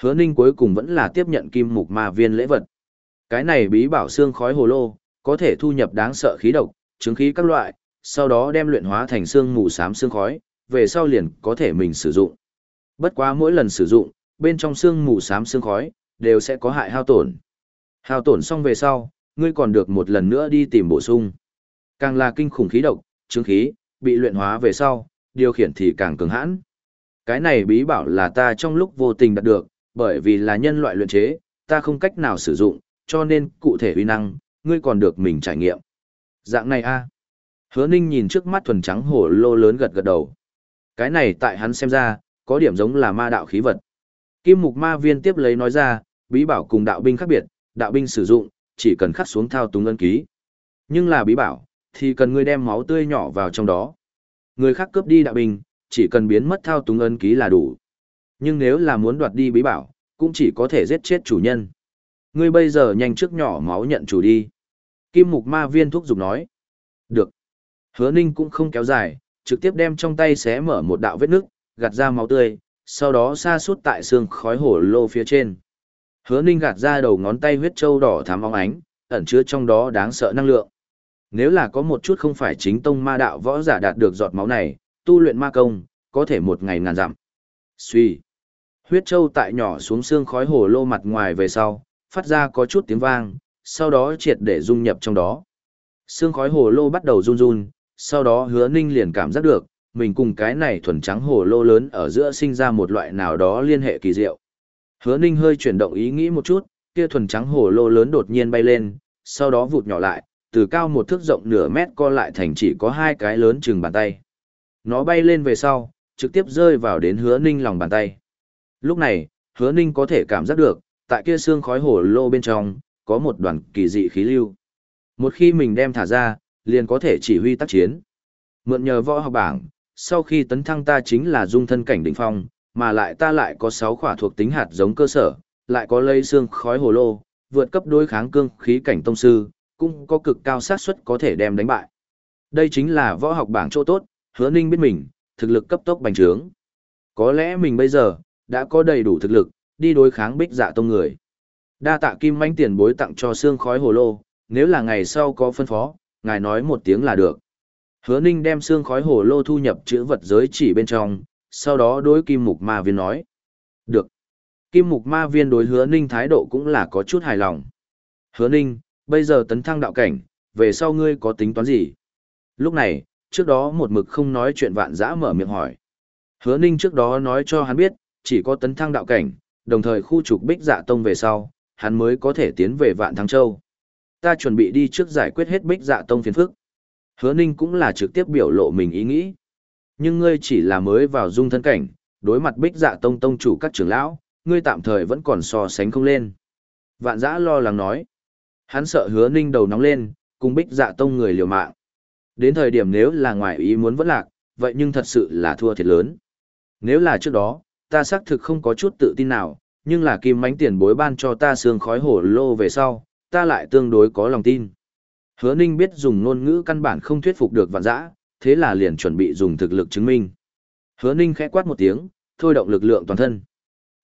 Hứa Ninh cuối cùng vẫn là tiếp nhận kim mục ma viên lễ vật. Cái này bí bảo xương khói hồ lô, có thể thu nhập đáng sợ khí độc, chứng khí các loại, sau đó đem luyện hóa thành xương mù xám xương khói, về sau liền có thể mình sử dụng. Bất quá mỗi lần sử dụng, bên trong xương mù xám xương khói, đều sẽ có hại hao tổn. Hao tổn xong về sau, ngươi còn được một lần nữa đi tìm bổ sung. Càng là kinh khủng khí độc, chứng khí, bị luyện hóa về sau, điều khiển thì càng cứng hãn. Cái này bí bảo là ta trong lúc vô tình đạt được, bởi vì là nhân loại luyện chế, ta không cách nào sử dụng, cho nên cụ thể uy năng, ngươi còn được mình trải nghiệm. Dạng này a Hứa ninh nhìn trước mắt thuần trắng hổ lô lớn gật gật đầu. Cái này tại hắn xem ra, có điểm giống là ma đạo khí vật. Kim mục ma viên tiếp lấy nói ra, bí bảo cùng đạo binh khác biệt, đạo binh sử dụng, chỉ cần khắc xuống thao túng ân ký. Nhưng là bí bảo, thì cần ngươi đem máu tươi nhỏ vào trong đó. Người khác cướp đi đạo binh, chỉ cần biến mất thao túng ân ký là đủ. Nhưng nếu là muốn đoạt đi bí bảo, cũng chỉ có thể giết chết chủ nhân. Ngươi bây giờ nhanh trước nhỏ máu nhận chủ đi. Kim mục ma viên thuốc dục nói. Được. Hứa ninh cũng không kéo dài, trực tiếp đem trong tay xé mở một đạo vết nước, gạt ra máu tươi, sau đó xa suốt tại xương khói hổ lô phía trên. Hứa Ninh gạt ra đầu ngón tay huyết châu đỏ thắm óng ánh, ẩn chứa trong đó đáng sợ năng lượng. Nếu là có một chút không phải chính tông ma đạo võ giả đạt được giọt máu này, tu luyện ma công, có thể một ngày ngàn dặm. Suy. Huyết châu tại nhỏ xuống xương khói hồ lô mặt ngoài về sau, phát ra có chút tiếng vang, sau đó triệt để dung nhập trong đó. Xương khói hồ lô bắt đầu run run, sau đó hứa ninh liền cảm giác được, mình cùng cái này thuần trắng hồ lô lớn ở giữa sinh ra một loại nào đó liên hệ kỳ diệu. Hứa Ninh hơi chuyển động ý nghĩ một chút, kia thuần trắng hồ lô lớn đột nhiên bay lên, sau đó vụt nhỏ lại, từ cao một thước rộng nửa mét co lại thành chỉ có hai cái lớn chừng bàn tay. Nó bay lên về sau, trực tiếp rơi vào đến hứa ninh lòng bàn tay. Lúc này, hứa ninh có thể cảm giác được, tại kia xương khói hồ lô bên trong, có một đoàn kỳ dị khí lưu. Một khi mình đem thả ra, liền có thể chỉ huy tác chiến. Mượn nhờ võ học bảng, sau khi tấn thăng ta chính là dung thân cảnh đỉnh phong, mà lại ta lại có 6 khỏa thuộc tính hạt giống cơ sở, lại có lây xương khói hồ lô, vượt cấp đối kháng cương khí cảnh tông sư, cũng có cực cao xác suất có thể đem đánh bại. Đây chính là võ học bảng chỗ tốt, hứa ninh biết mình, thực lực cấp tốc bành trướng. Có lẽ mình bây giờ, đã có đầy đủ thực lực, đi đối kháng bích dạ tông người. Đa tạ kim manh tiền bối tặng cho xương khói hồ lô, nếu là ngày sau có phân phó, ngài nói một tiếng là được. Hứa ninh đem xương khói hồ lô thu nhập chữ vật giới chỉ bên trong, sau đó đối kim mục ma viên nói. Được. Kim mục ma viên đối hứa ninh thái độ cũng là có chút hài lòng. Hứa ninh, bây giờ tấn thăng đạo cảnh, về sau ngươi có tính toán gì? Lúc này, trước đó một mực không nói chuyện vạn dã mở miệng hỏi. Hứa ninh trước đó nói cho hắn biết, chỉ có tấn thăng đạo cảnh, đồng thời khu trục bích dạ tông về sau, hắn mới có thể tiến về vạn thắng châu. Ta chuẩn bị đi trước giải quyết hết bích dạ tông phiền phức. Hứa ninh cũng là trực tiếp biểu lộ mình ý nghĩ. Nhưng ngươi chỉ là mới vào dung thân cảnh, đối mặt bích dạ tông tông chủ các trưởng lão, ngươi tạm thời vẫn còn so sánh không lên. Vạn giã lo lắng nói. Hắn sợ hứa ninh đầu nóng lên, cùng bích dạ tông người liều mạng. Đến thời điểm nếu là ngoài ý muốn vẫn lạc, vậy nhưng thật sự là thua thiệt lớn. Nếu là trước đó, ta xác thực không có chút tự tin nào, nhưng là kim mánh tiền bối ban cho ta sương khói hổ lô về sau, ta lại tương đối có lòng tin. Hứa ninh biết dùng ngôn ngữ căn bản không thuyết phục được vạn dã, thế là liền chuẩn bị dùng thực lực chứng minh. Hứa ninh khẽ quát một tiếng, thôi động lực lượng toàn thân.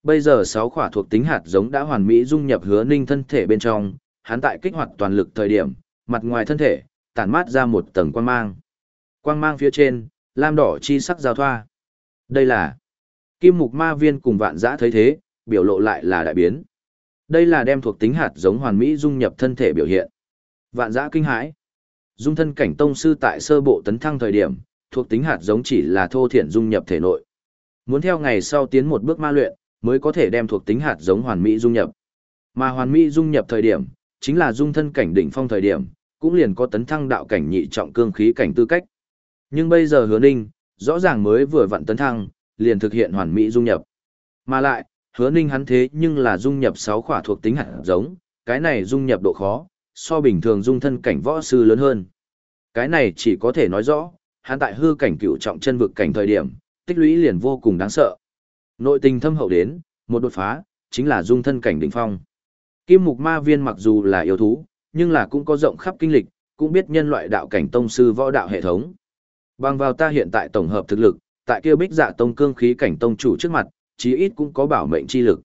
Bây giờ sáu khỏa thuộc tính hạt giống đã hoàn mỹ dung nhập hứa ninh thân thể bên trong, hắn tại kích hoạt toàn lực thời điểm, mặt ngoài thân thể, tản mát ra một tầng quang mang. Quang mang phía trên, lam đỏ chi sắc giao thoa. Đây là Kim Mục Ma Viên cùng Vạn Dã thấy thế, biểu lộ lại là đại biến. Đây là đem thuộc tính hạt giống hoàn mỹ dung nhập thân thể biểu hiện. Vạn Dã kinh hãi. Dung thân cảnh tông sư tại sơ bộ tấn thăng thời điểm, thuộc tính hạt giống chỉ là thô thiện dung nhập thể nội. Muốn theo ngày sau tiến một bước ma luyện, mới có thể đem thuộc tính hạt giống hoàn mỹ dung nhập. Mà hoàn mỹ dung nhập thời điểm, chính là dung thân cảnh đỉnh phong thời điểm, cũng liền có tấn thăng đạo cảnh nhị trọng cương khí cảnh tư cách. Nhưng bây giờ hứa ninh, rõ ràng mới vừa vặn tấn thăng, liền thực hiện hoàn mỹ dung nhập. Mà lại, hứa ninh hắn thế nhưng là dung nhập 6 khỏa thuộc tính hạt giống, cái này dung nhập độ khó, so bình thường dung thân cảnh võ sư lớn hơn. Cái này chỉ có thể nói rõ, hắn tại hư cảnh cựu trọng chân vực cảnh thời điểm, tích lũy liền vô cùng đáng sợ. Nội tình thâm hậu đến, một đột phá, chính là dung thân cảnh đỉnh phong. Kim mục ma viên mặc dù là yêu thú, nhưng là cũng có rộng khắp kinh lịch, cũng biết nhân loại đạo cảnh tông sư võ đạo hệ thống. Bằng vào ta hiện tại tổng hợp thực lực, tại kia bích dạ tông cương khí cảnh tông chủ trước mặt, chí ít cũng có bảo mệnh chi lực.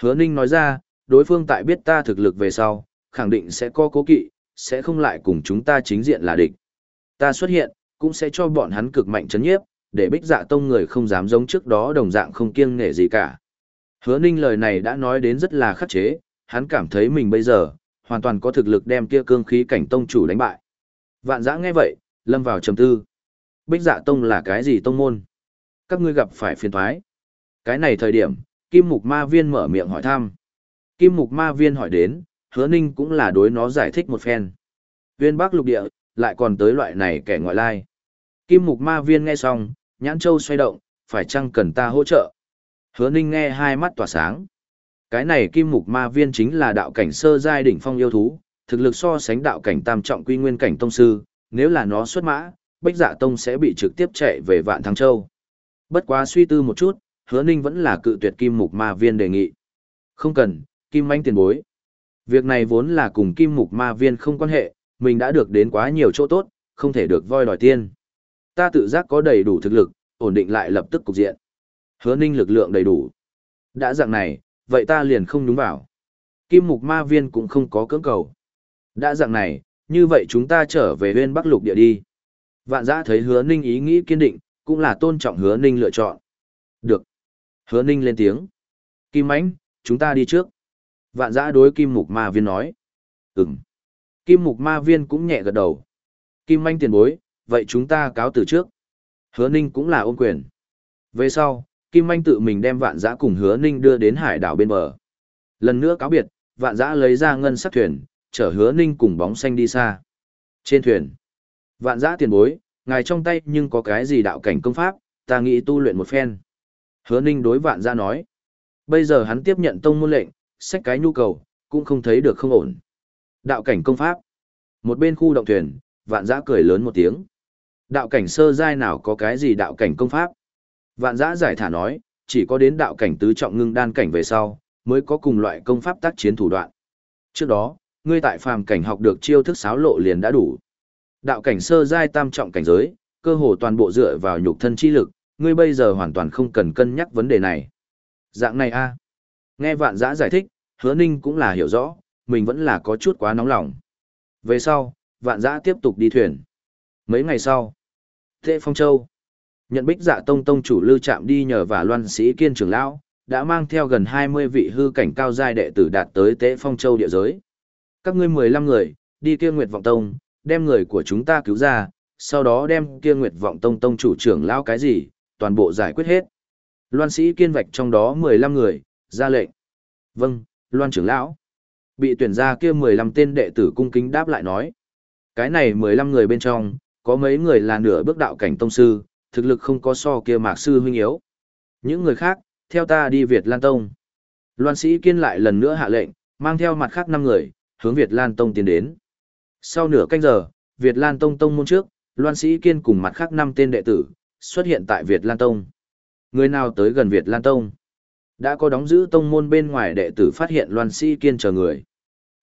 Hứa Ninh nói ra, đối phương tại biết ta thực lực về sau, khẳng định sẽ có cố kỵ, sẽ không lại cùng chúng ta chính diện là địch. Ta xuất hiện, cũng sẽ cho bọn hắn cực mạnh chấn nhiếp, để bích dạ tông người không dám giống trước đó đồng dạng không kiêng nể gì cả. Hứa Ninh lời này đã nói đến rất là khắc chế, hắn cảm thấy mình bây giờ, hoàn toàn có thực lực đem kia cương khí cảnh tông chủ đánh bại. Vạn giã nghe vậy, lâm vào trầm tư. Bích dạ tông là cái gì tông môn? Các ngươi gặp phải phiền thoái. Cái này thời điểm, Kim Mục Ma Viên mở miệng hỏi thăm. Kim Mục Ma Viên hỏi đến, hứa ninh cũng là đối nó giải thích một phen. Viên Bắc lục địa, lại còn tới loại này kẻ ngoại lai. Kim Mục Ma Viên nghe xong, nhãn châu xoay động, phải chăng cần ta hỗ trợ? Hứa ninh nghe hai mắt tỏa sáng. Cái này Kim Mục Ma Viên chính là đạo cảnh sơ giai đỉnh phong yêu thú, thực lực so sánh đạo cảnh tam trọng quy nguyên cảnh tông sư, nếu là nó xuất mã, Bách Dạ Tông sẽ bị trực tiếp chạy về Vạn Thắng Châu. Bất quá suy tư một chút, Hứa Ninh vẫn là cự tuyệt Kim Mục Ma Viên đề nghị. Không cần, Kim Manh tiền bối. Việc này vốn là cùng Kim Mục Ma Viên không quan hệ, mình đã được đến quá nhiều chỗ tốt, không thể được voi đòi tiên. Ta tự giác có đầy đủ thực lực, ổn định lại lập tức cục diện. Hứa Ninh lực lượng đầy đủ. Đã dạng này, vậy ta liền không đúng vào. Kim Mục Ma Viên cũng không có cưỡng cầu. Đã dạng này, như vậy chúng ta trở về bên Bắc Lục địa đi. Vạn giã thấy hứa ninh ý nghĩ kiên định, cũng là tôn trọng hứa ninh lựa chọn. Được. Hứa ninh lên tiếng. Kim ánh, chúng ta đi trước. Vạn giã đối kim mục ma viên nói. Ừm. Kim mục ma viên cũng nhẹ gật đầu. Kim anh tiền bối, vậy chúng ta cáo từ trước. Hứa ninh cũng là ôm quyền. Về sau, Kim anh tự mình đem vạn giã cùng hứa ninh đưa đến hải đảo bên bờ. Lần nữa cáo biệt, vạn giã lấy ra ngân sắc thuyền, chở hứa ninh cùng bóng xanh đi xa. Trên thuyền, Vạn giã tiền bối, ngài trong tay nhưng có cái gì đạo cảnh công pháp, ta nghĩ tu luyện một phen. Hứa ninh đối vạn giã nói. Bây giờ hắn tiếp nhận tông môn lệnh, sách cái nhu cầu, cũng không thấy được không ổn. Đạo cảnh công pháp. Một bên khu động thuyền, vạn giã cười lớn một tiếng. Đạo cảnh sơ giai nào có cái gì đạo cảnh công pháp? Vạn giã giải thả nói, chỉ có đến đạo cảnh tứ trọng ngưng đan cảnh về sau, mới có cùng loại công pháp tác chiến thủ đoạn. Trước đó, ngươi tại phàm cảnh học được chiêu thức xáo lộ liền đã đủ. Đạo cảnh sơ giai tam trọng cảnh giới, cơ hồ toàn bộ dựa vào nhục thân chi lực, ngươi bây giờ hoàn toàn không cần cân nhắc vấn đề này. Dạng này a Nghe vạn giã giải thích, hứa ninh cũng là hiểu rõ, mình vẫn là có chút quá nóng lòng. Về sau, vạn giã tiếp tục đi thuyền. Mấy ngày sau, Tệ Phong Châu, nhận bích dạ tông tông chủ lưu chạm đi nhờ và loan sĩ kiên trưởng lão, đã mang theo gần 20 vị hư cảnh cao giai đệ tử đạt tới Tế Phong Châu địa giới. Các ngươi 15 người, đi kia Nguyệt Vọng Tông, đem người của chúng ta cứu ra, sau đó đem kia Nguyệt Vọng Tông tông chủ trưởng lão cái gì, toàn bộ giải quyết hết. Loan sĩ kiên vạch trong đó 15 người, ra lệnh. Vâng, Loan trưởng lão. Bị tuyển ra kia 15 tên đệ tử cung kính đáp lại nói. Cái này 15 người bên trong, có mấy người là nửa bước đạo cảnh tông sư, thực lực không có so kia mạc sư huynh yếu. Những người khác, theo ta đi Việt Lan Tông. Loan sĩ kiên lại lần nữa hạ lệnh, mang theo mặt khác 5 người, hướng Việt Lan Tông tiến đến. Sau nửa canh giờ, Việt Lan Tông Tông môn trước, Loan sĩ kiên cùng mặt khác 5 tên đệ tử, xuất hiện tại Việt Lan Tông. Người nào tới gần Việt Lan Tông? Đã có đóng giữ tông môn bên ngoài đệ tử phát hiện Loan Sĩ Kiên chờ người.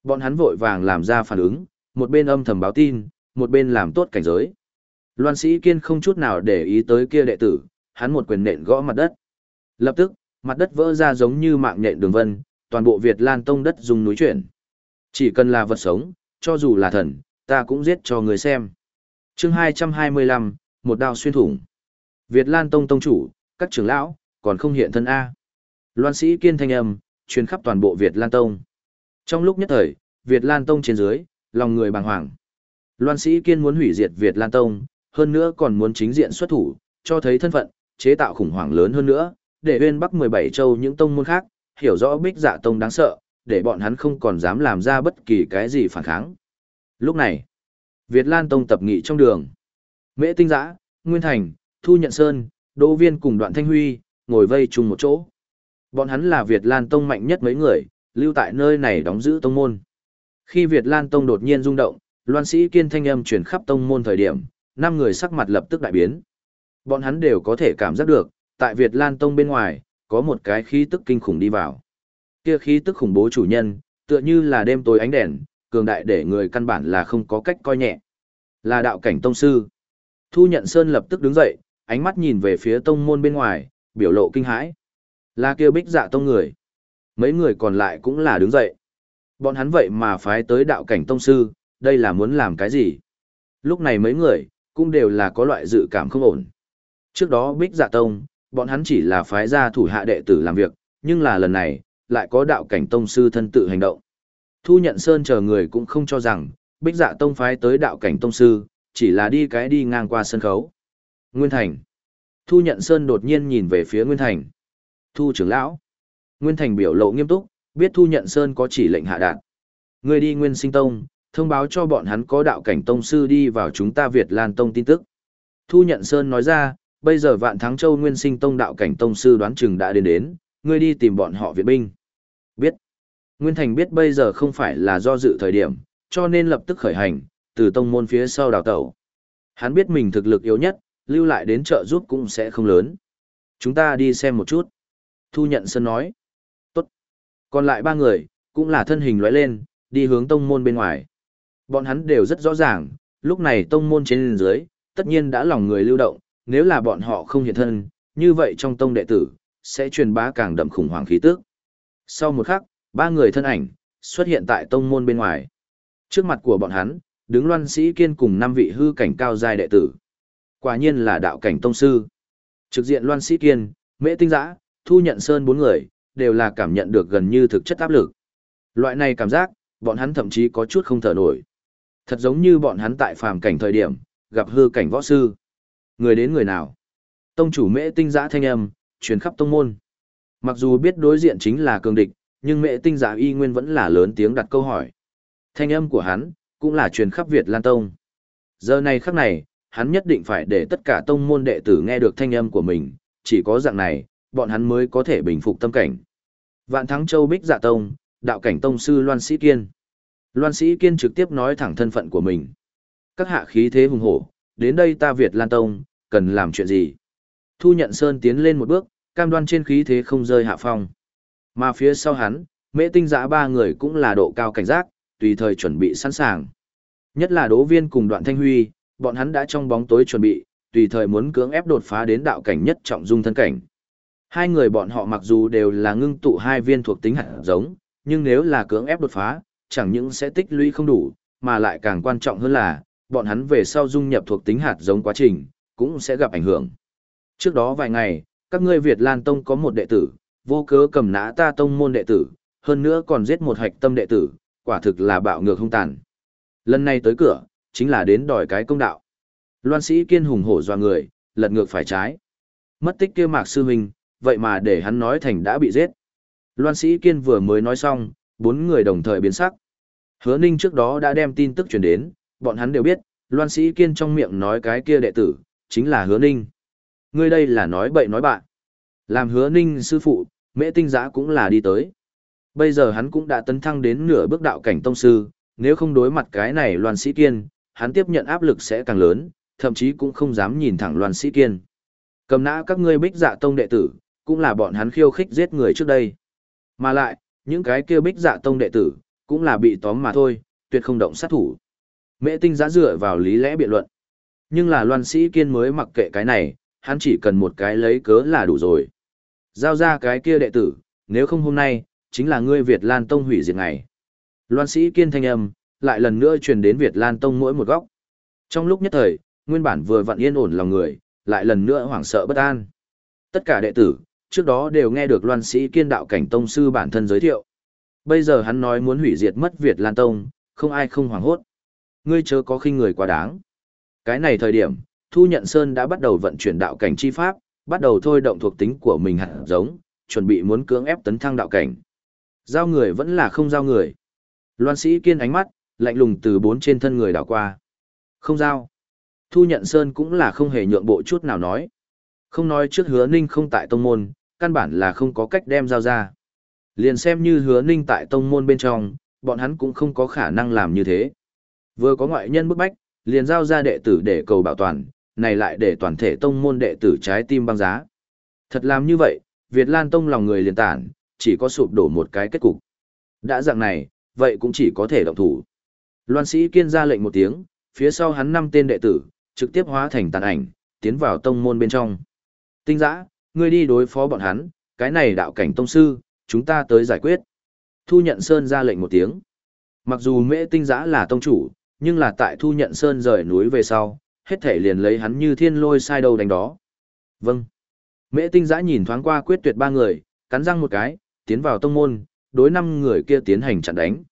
Bọn hắn vội vàng làm ra phản ứng, một bên âm thầm báo tin, một bên làm tốt cảnh giới. Loan Sĩ Kiên không chút nào để ý tới kia đệ tử, hắn một quyền nện gõ mặt đất. Lập tức, mặt đất vỡ ra giống như mạng nhện đường vân, toàn bộ Việt Lan Tông đất dùng núi chuyển. Chỉ cần là vật sống, cho dù là thần, ta cũng giết cho người xem. chương 225, một đao xuyên thủng. Việt Lan Tông Tông chủ, các trưởng lão, còn không hiện thân A. Loan sĩ kiên thanh âm, truyền khắp toàn bộ Việt Lan Tông. Trong lúc nhất thời, Việt Lan Tông trên dưới, lòng người bàng hoàng. Loan sĩ kiên muốn hủy diệt Việt Lan Tông, hơn nữa còn muốn chính diện xuất thủ, cho thấy thân phận, chế tạo khủng hoảng lớn hơn nữa, để bên Bắc 17 châu những tông môn khác, hiểu rõ bích dạ tông đáng sợ, để bọn hắn không còn dám làm ra bất kỳ cái gì phản kháng. Lúc này, Việt Lan Tông tập nghị trong đường. Mễ Tinh Giã, Nguyên Thành, Thu Nhận Sơn, Đỗ Viên cùng Đoạn Thanh Huy, ngồi vây chung một chỗ. Bọn hắn là Việt Lan Tông mạnh nhất mấy người, lưu tại nơi này đóng giữ tông môn. Khi Việt Lan Tông đột nhiên rung động, loan sĩ kiên thanh âm truyền khắp tông môn thời điểm, năm người sắc mặt lập tức đại biến. Bọn hắn đều có thể cảm giác được, tại Việt Lan Tông bên ngoài, có một cái khí tức kinh khủng đi vào. Kia khí tức khủng bố chủ nhân, tựa như là đêm tối ánh đèn, cường đại để người căn bản là không có cách coi nhẹ. Là đạo cảnh tông sư. Thu nhận Sơn lập tức đứng dậy, ánh mắt nhìn về phía tông môn bên ngoài, biểu lộ kinh hãi. Là kêu bích dạ tông người. Mấy người còn lại cũng là đứng dậy. Bọn hắn vậy mà phái tới đạo cảnh tông sư, đây là muốn làm cái gì? Lúc này mấy người, cũng đều là có loại dự cảm không ổn. Trước đó bích dạ tông, bọn hắn chỉ là phái ra thủ hạ đệ tử làm việc, nhưng là lần này, lại có đạo cảnh tông sư thân tự hành động. Thu nhận sơn chờ người cũng không cho rằng, bích dạ tông phái tới đạo cảnh tông sư, chỉ là đi cái đi ngang qua sân khấu. Nguyên Thành. Thu nhận sơn đột nhiên nhìn về phía Nguyên Thành. Thu trưởng lão. Nguyên Thành biểu lộ nghiêm túc, biết Thu Nhận Sơn có chỉ lệnh hạ đạt. Người đi Nguyên Sinh Tông, thông báo cho bọn hắn có đạo cảnh tông sư đi vào chúng ta Việt Lan Tông tin tức. Thu Nhận Sơn nói ra, bây giờ Vạn Thắng Châu Nguyên Sinh Tông đạo cảnh tông sư đoán chừng đã đến đến, ngươi đi tìm bọn họ viện binh. Biết. Nguyên Thành biết bây giờ không phải là do dự thời điểm, cho nên lập tức khởi hành, từ tông môn phía sau đào tẩu. Hắn biết mình thực lực yếu nhất, lưu lại đến trợ giúp cũng sẽ không lớn. Chúng ta đi xem một chút. Thu nhận Sơn nói. Tốt. Còn lại ba người, cũng là thân hình lóe lên, đi hướng tông môn bên ngoài. Bọn hắn đều rất rõ ràng, lúc này tông môn trên dưới, tất nhiên đã lòng người lưu động, nếu là bọn họ không hiện thân, như vậy trong tông đệ tử, sẽ truyền bá càng đậm khủng hoảng khí tức. Sau một khắc, ba người thân ảnh, xuất hiện tại tông môn bên ngoài. Trước mặt của bọn hắn, đứng loan sĩ kiên cùng năm vị hư cảnh cao giai đệ tử. Quả nhiên là đạo cảnh tông sư. Trực diện loan sĩ kiên, mễ tinh giã, thu nhận sơn bốn người, đều là cảm nhận được gần như thực chất áp lực. Loại này cảm giác, bọn hắn thậm chí có chút không thở nổi. Thật giống như bọn hắn tại phàm cảnh thời điểm, gặp hư cảnh võ sư. Người đến người nào? Tông chủ mễ tinh giã thanh âm, truyền khắp tông môn. Mặc dù biết đối diện chính là cường địch, nhưng mễ tinh giã y nguyên vẫn là lớn tiếng đặt câu hỏi. Thanh âm của hắn, cũng là truyền khắp Việt Lan Tông. Giờ này khắc này, hắn nhất định phải để tất cả tông môn đệ tử nghe được thanh âm của mình, chỉ có dạng này, bọn hắn mới có thể bình phục tâm cảnh. Vạn Thắng Châu Bích Dạ Tông, đạo cảnh tông sư Loan Sĩ Kiên. Loan Sĩ Kiên trực tiếp nói thẳng thân phận của mình. Các hạ khí thế hùng hổ, đến đây ta Việt Lan Tông, cần làm chuyện gì? Thu nhận Sơn tiến lên một bước, cam đoan trên khí thế không rơi hạ phong. Mà phía sau hắn, mễ tinh giã ba người cũng là độ cao cảnh giác, tùy thời chuẩn bị sẵn sàng. Nhất là đỗ viên cùng đoạn thanh huy, bọn hắn đã trong bóng tối chuẩn bị, tùy thời muốn cưỡng ép đột phá đến đạo cảnh nhất trọng dung thân cảnh. Hai người bọn họ mặc dù đều là ngưng tụ hai viên thuộc tính hạt giống, nhưng nếu là cưỡng ép đột phá, chẳng những sẽ tích lũy không đủ, mà lại càng quan trọng hơn là, bọn hắn về sau dung nhập thuộc tính hạt giống quá trình, cũng sẽ gặp ảnh hưởng. Trước đó vài ngày, các ngươi Việt Lan Tông có một đệ tử, vô cớ cầm nã ta tông môn đệ tử, hơn nữa còn giết một hạch tâm đệ tử, quả thực là bạo ngược hung tàn. Lần này tới cửa, chính là đến đòi cái công đạo. Loan sĩ kiên hùng hổ doa người, lật ngược phải trái. Mất tích kia mạc sư huynh, vậy mà để hắn nói thành đã bị giết. Loan sĩ kiên vừa mới nói xong, bốn người đồng thời biến sắc. Hứa ninh trước đó đã đem tin tức truyền đến, bọn hắn đều biết, loan sĩ kiên trong miệng nói cái kia đệ tử, chính là hứa ninh. Ngươi đây là nói bậy nói bạn. Làm hứa ninh sư phụ, mễ tinh giã cũng là đi tới. Bây giờ hắn cũng đã tấn thăng đến nửa bước đạo cảnh tông sư, nếu không đối mặt cái này loan sĩ kiên, hắn tiếp nhận áp lực sẽ càng lớn, thậm chí cũng không dám nhìn thẳng loan sĩ kiên. Cầm nã các ngươi bích dạ tông đệ tử, cũng là bọn hắn khiêu khích giết người trước đây. Mà lại, những cái kia bích dạ tông đệ tử, cũng là bị tóm mà thôi, tuyệt không động sát thủ. Mễ tinh giã dựa vào lý lẽ biện luận. Nhưng là loan sĩ kiên mới mặc kệ cái này, hắn chỉ cần một cái lấy cớ là đủ rồi. Giao ra cái kia đệ tử, nếu không hôm nay, chính là ngươi Việt Lan Tông hủy diệt ngày. Loan sĩ kiên thanh âm, lại lần nữa truyền đến Việt Lan Tông mỗi một góc. Trong lúc nhất thời, nguyên bản vừa vặn yên ổn lòng người, lại lần nữa hoảng sợ bất an. Tất cả đệ tử, trước đó đều nghe được Loan sĩ kiên đạo cảnh tông sư bản thân giới thiệu. Bây giờ hắn nói muốn hủy diệt mất Việt Lan Tông, không ai không hoảng hốt. Ngươi chớ có khinh người quá đáng. Cái này thời điểm, Thu Nhận Sơn đã bắt đầu vận chuyển đạo cảnh chi pháp, bắt đầu thôi động thuộc tính của mình hạt giống, chuẩn bị muốn cưỡng ép tấn thăng đạo cảnh. Giao người vẫn là không giao người. Loan sĩ kiên ánh mắt, lạnh lùng từ bốn trên thân người đảo qua. Không giao. Thu nhận Sơn cũng là không hề nhượng bộ chút nào nói. Không nói trước hứa ninh không tại tông môn, căn bản là không có cách đem giao ra. Liền xem như hứa ninh tại tông môn bên trong, bọn hắn cũng không có khả năng làm như thế. Vừa có ngoại nhân bức bách, liền giao ra đệ tử để cầu bảo toàn, này lại để toàn thể tông môn đệ tử trái tim băng giá. Thật làm như vậy, Việt Lan Tông lòng người liền tản, chỉ có sụp đổ một cái kết cục. Đã dạng này, vậy cũng chỉ có thể động thủ. Loan sĩ kiên ra lệnh một tiếng, phía sau hắn năm tên đệ tử, trực tiếp hóa thành tàn ảnh, tiến vào tông môn bên trong. Tinh giã, ngươi đi đối phó bọn hắn, cái này đạo cảnh tông sư, chúng ta tới giải quyết. Thu nhận Sơn ra lệnh một tiếng. Mặc dù mễ tinh giã là tông chủ, nhưng là tại Thu nhận Sơn rời núi về sau, hết thể liền lấy hắn như thiên lôi sai đầu đánh đó. Vâng. Mễ tinh giã nhìn thoáng qua quyết tuyệt ba người, cắn răng một cái, tiến vào tông môn, đối năm người kia tiến hành chặn đánh.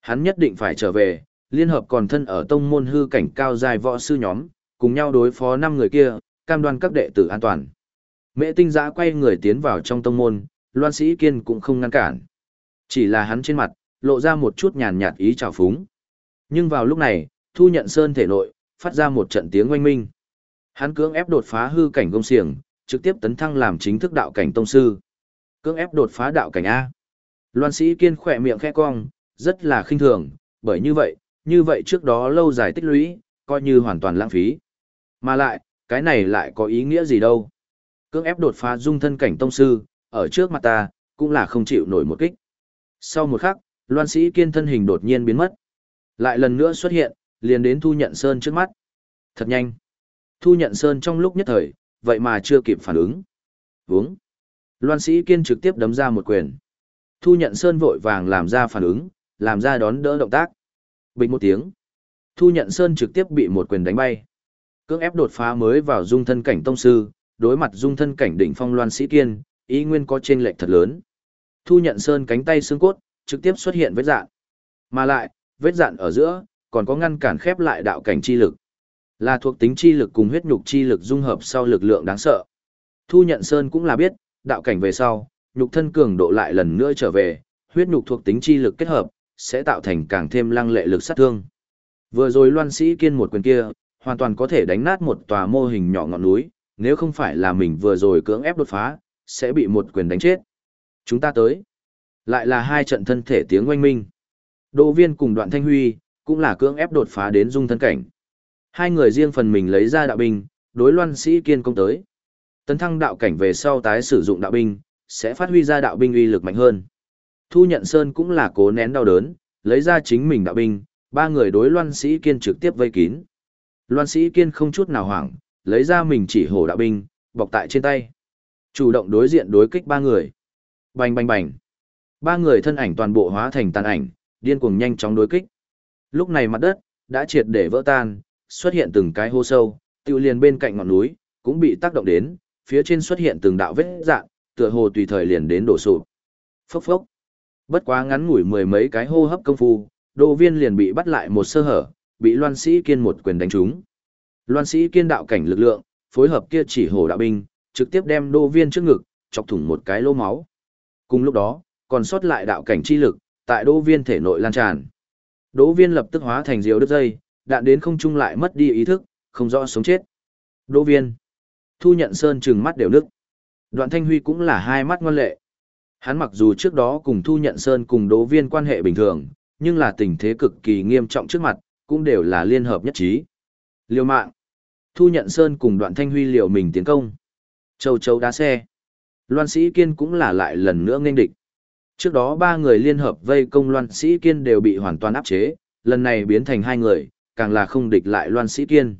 Hắn nhất định phải trở về, liên hợp còn thân ở tông môn hư cảnh cao dài võ sư nhóm, cùng nhau đối phó năm người kia, cam đoan các đệ tử an toàn. Mễ tinh giã quay người tiến vào trong tông môn, loan sĩ kiên cũng không ngăn cản. Chỉ là hắn trên mặt, lộ ra một chút nhàn nhạt ý trào phúng. Nhưng vào lúc này, thu nhận sơn thể nội, phát ra một trận tiếng oanh minh. Hắn cưỡng ép đột phá hư cảnh công xiềng, trực tiếp tấn thăng làm chính thức đạo cảnh tông sư. Cưỡng ép đột phá đạo cảnh A. Loan sĩ kiên khỏe miệng khẽ cong, rất là khinh thường, bởi như vậy, như vậy trước đó lâu dài tích lũy, coi như hoàn toàn lãng phí. Mà lại, cái này lại có ý nghĩa gì đâu. Cưỡng ép đột phá dung thân cảnh tông sư, ở trước mặt ta, cũng là không chịu nổi một kích. Sau một khắc, loan sĩ kiên thân hình đột nhiên biến mất. Lại lần nữa xuất hiện, liền đến Thu Nhận Sơn trước mắt. Thật nhanh. Thu Nhận Sơn trong lúc nhất thời, vậy mà chưa kịp phản ứng. vướng Loan sĩ kiên trực tiếp đấm ra một quyền. Thu Nhận Sơn vội vàng làm ra phản ứng, làm ra đón đỡ động tác. Bình một tiếng. Thu Nhận Sơn trực tiếp bị một quyền đánh bay. Cưỡng ép đột phá mới vào dung thân cảnh tông sư, đối mặt dung thân cảnh đỉnh phong Loan sĩ kiên, ý nguyên có chênh lệch thật lớn. Thu Nhận Sơn cánh tay xương cốt, trực tiếp xuất hiện vết dạn. Mà lại, vết dạn ở giữa, còn có ngăn cản khép lại đạo cảnh chi lực. Là thuộc tính chi lực cùng huyết nhục chi lực dung hợp sau lực lượng đáng sợ. Thu nhận Sơn cũng là biết, đạo cảnh về sau, nhục thân cường độ lại lần nữa trở về, huyết nhục thuộc tính chi lực kết hợp, sẽ tạo thành càng thêm lăng lệ lực sát thương. Vừa rồi Loan Sĩ Kiên một quyền kia, hoàn toàn có thể đánh nát một tòa mô hình nhỏ ngọn núi, nếu không phải là mình vừa rồi cưỡng ép đột phá, sẽ bị một quyền đánh chết. Chúng ta tới. Lại là hai trận thân thể tiếng oanh minh. Đỗ viên cùng đoạn thanh huy, cũng là cưỡng ép đột phá đến dung thân cảnh. Hai người riêng phần mình lấy ra đạo binh, đối loan sĩ kiên công tới. Tấn thăng đạo cảnh về sau tái sử dụng đạo binh, sẽ phát huy ra đạo binh uy lực mạnh hơn. Thu nhận Sơn cũng là cố nén đau đớn, lấy ra chính mình đạo binh, ba người đối loan sĩ kiên trực tiếp vây kín. Loan sĩ kiên không chút nào hoảng, lấy ra mình chỉ hổ đạo binh, bọc tại trên tay. Chủ động đối diện đối kích ba người. Bành bành bành. Ba người thân ảnh toàn bộ hóa thành tàn ảnh, điên cuồng nhanh chóng đối kích. Lúc này mặt đất đã triệt để vỡ tan, xuất hiện từng cái hô sâu, tiêu liền bên cạnh ngọn núi cũng bị tác động đến, phía trên xuất hiện từng đạo vết dạng, tựa hồ tùy thời liền đến đổ sụp. Phốc phốc. Bất quá ngắn ngủi mười mấy cái hô hấp công phu, đồ Viên liền bị bắt lại một sơ hở, bị Loan Sĩ Kiên một quyền đánh trúng. Loan Sĩ Kiên đạo cảnh lực lượng, phối hợp kia chỉ hổ đạo binh, trực tiếp đem Đô Viên trước ngực chọc thủng một cái lỗ máu. Cùng lúc đó, còn sót lại đạo cảnh chi lực, tại Đô Viên thể nội lan tràn. Đỗ Viên lập tức hóa thành diều đứt dây, đạn đến không trung lại mất đi ý thức, không rõ sống chết. Đỗ Viên. Thu nhận sơn trừng mắt đều nước. Đoạn Thanh Huy cũng là hai mắt ngoan lệ. Hắn mặc dù trước đó cùng Thu nhận sơn cùng Đỗ Viên quan hệ bình thường, nhưng là tình thế cực kỳ nghiêm trọng trước mặt, cũng đều là liên hợp nhất trí. Liều mạng. Thu nhận sơn cùng Đoạn Thanh Huy liều mình tiến công. Châu châu đá xe. Loan Sĩ Kiên cũng là lại lần nữa nghênh địch. Trước đó ba người liên hợp vây công Loan Sĩ Kiên đều bị hoàn toàn áp chế, lần này biến thành hai người, càng là không địch lại Loan Sĩ Kiên.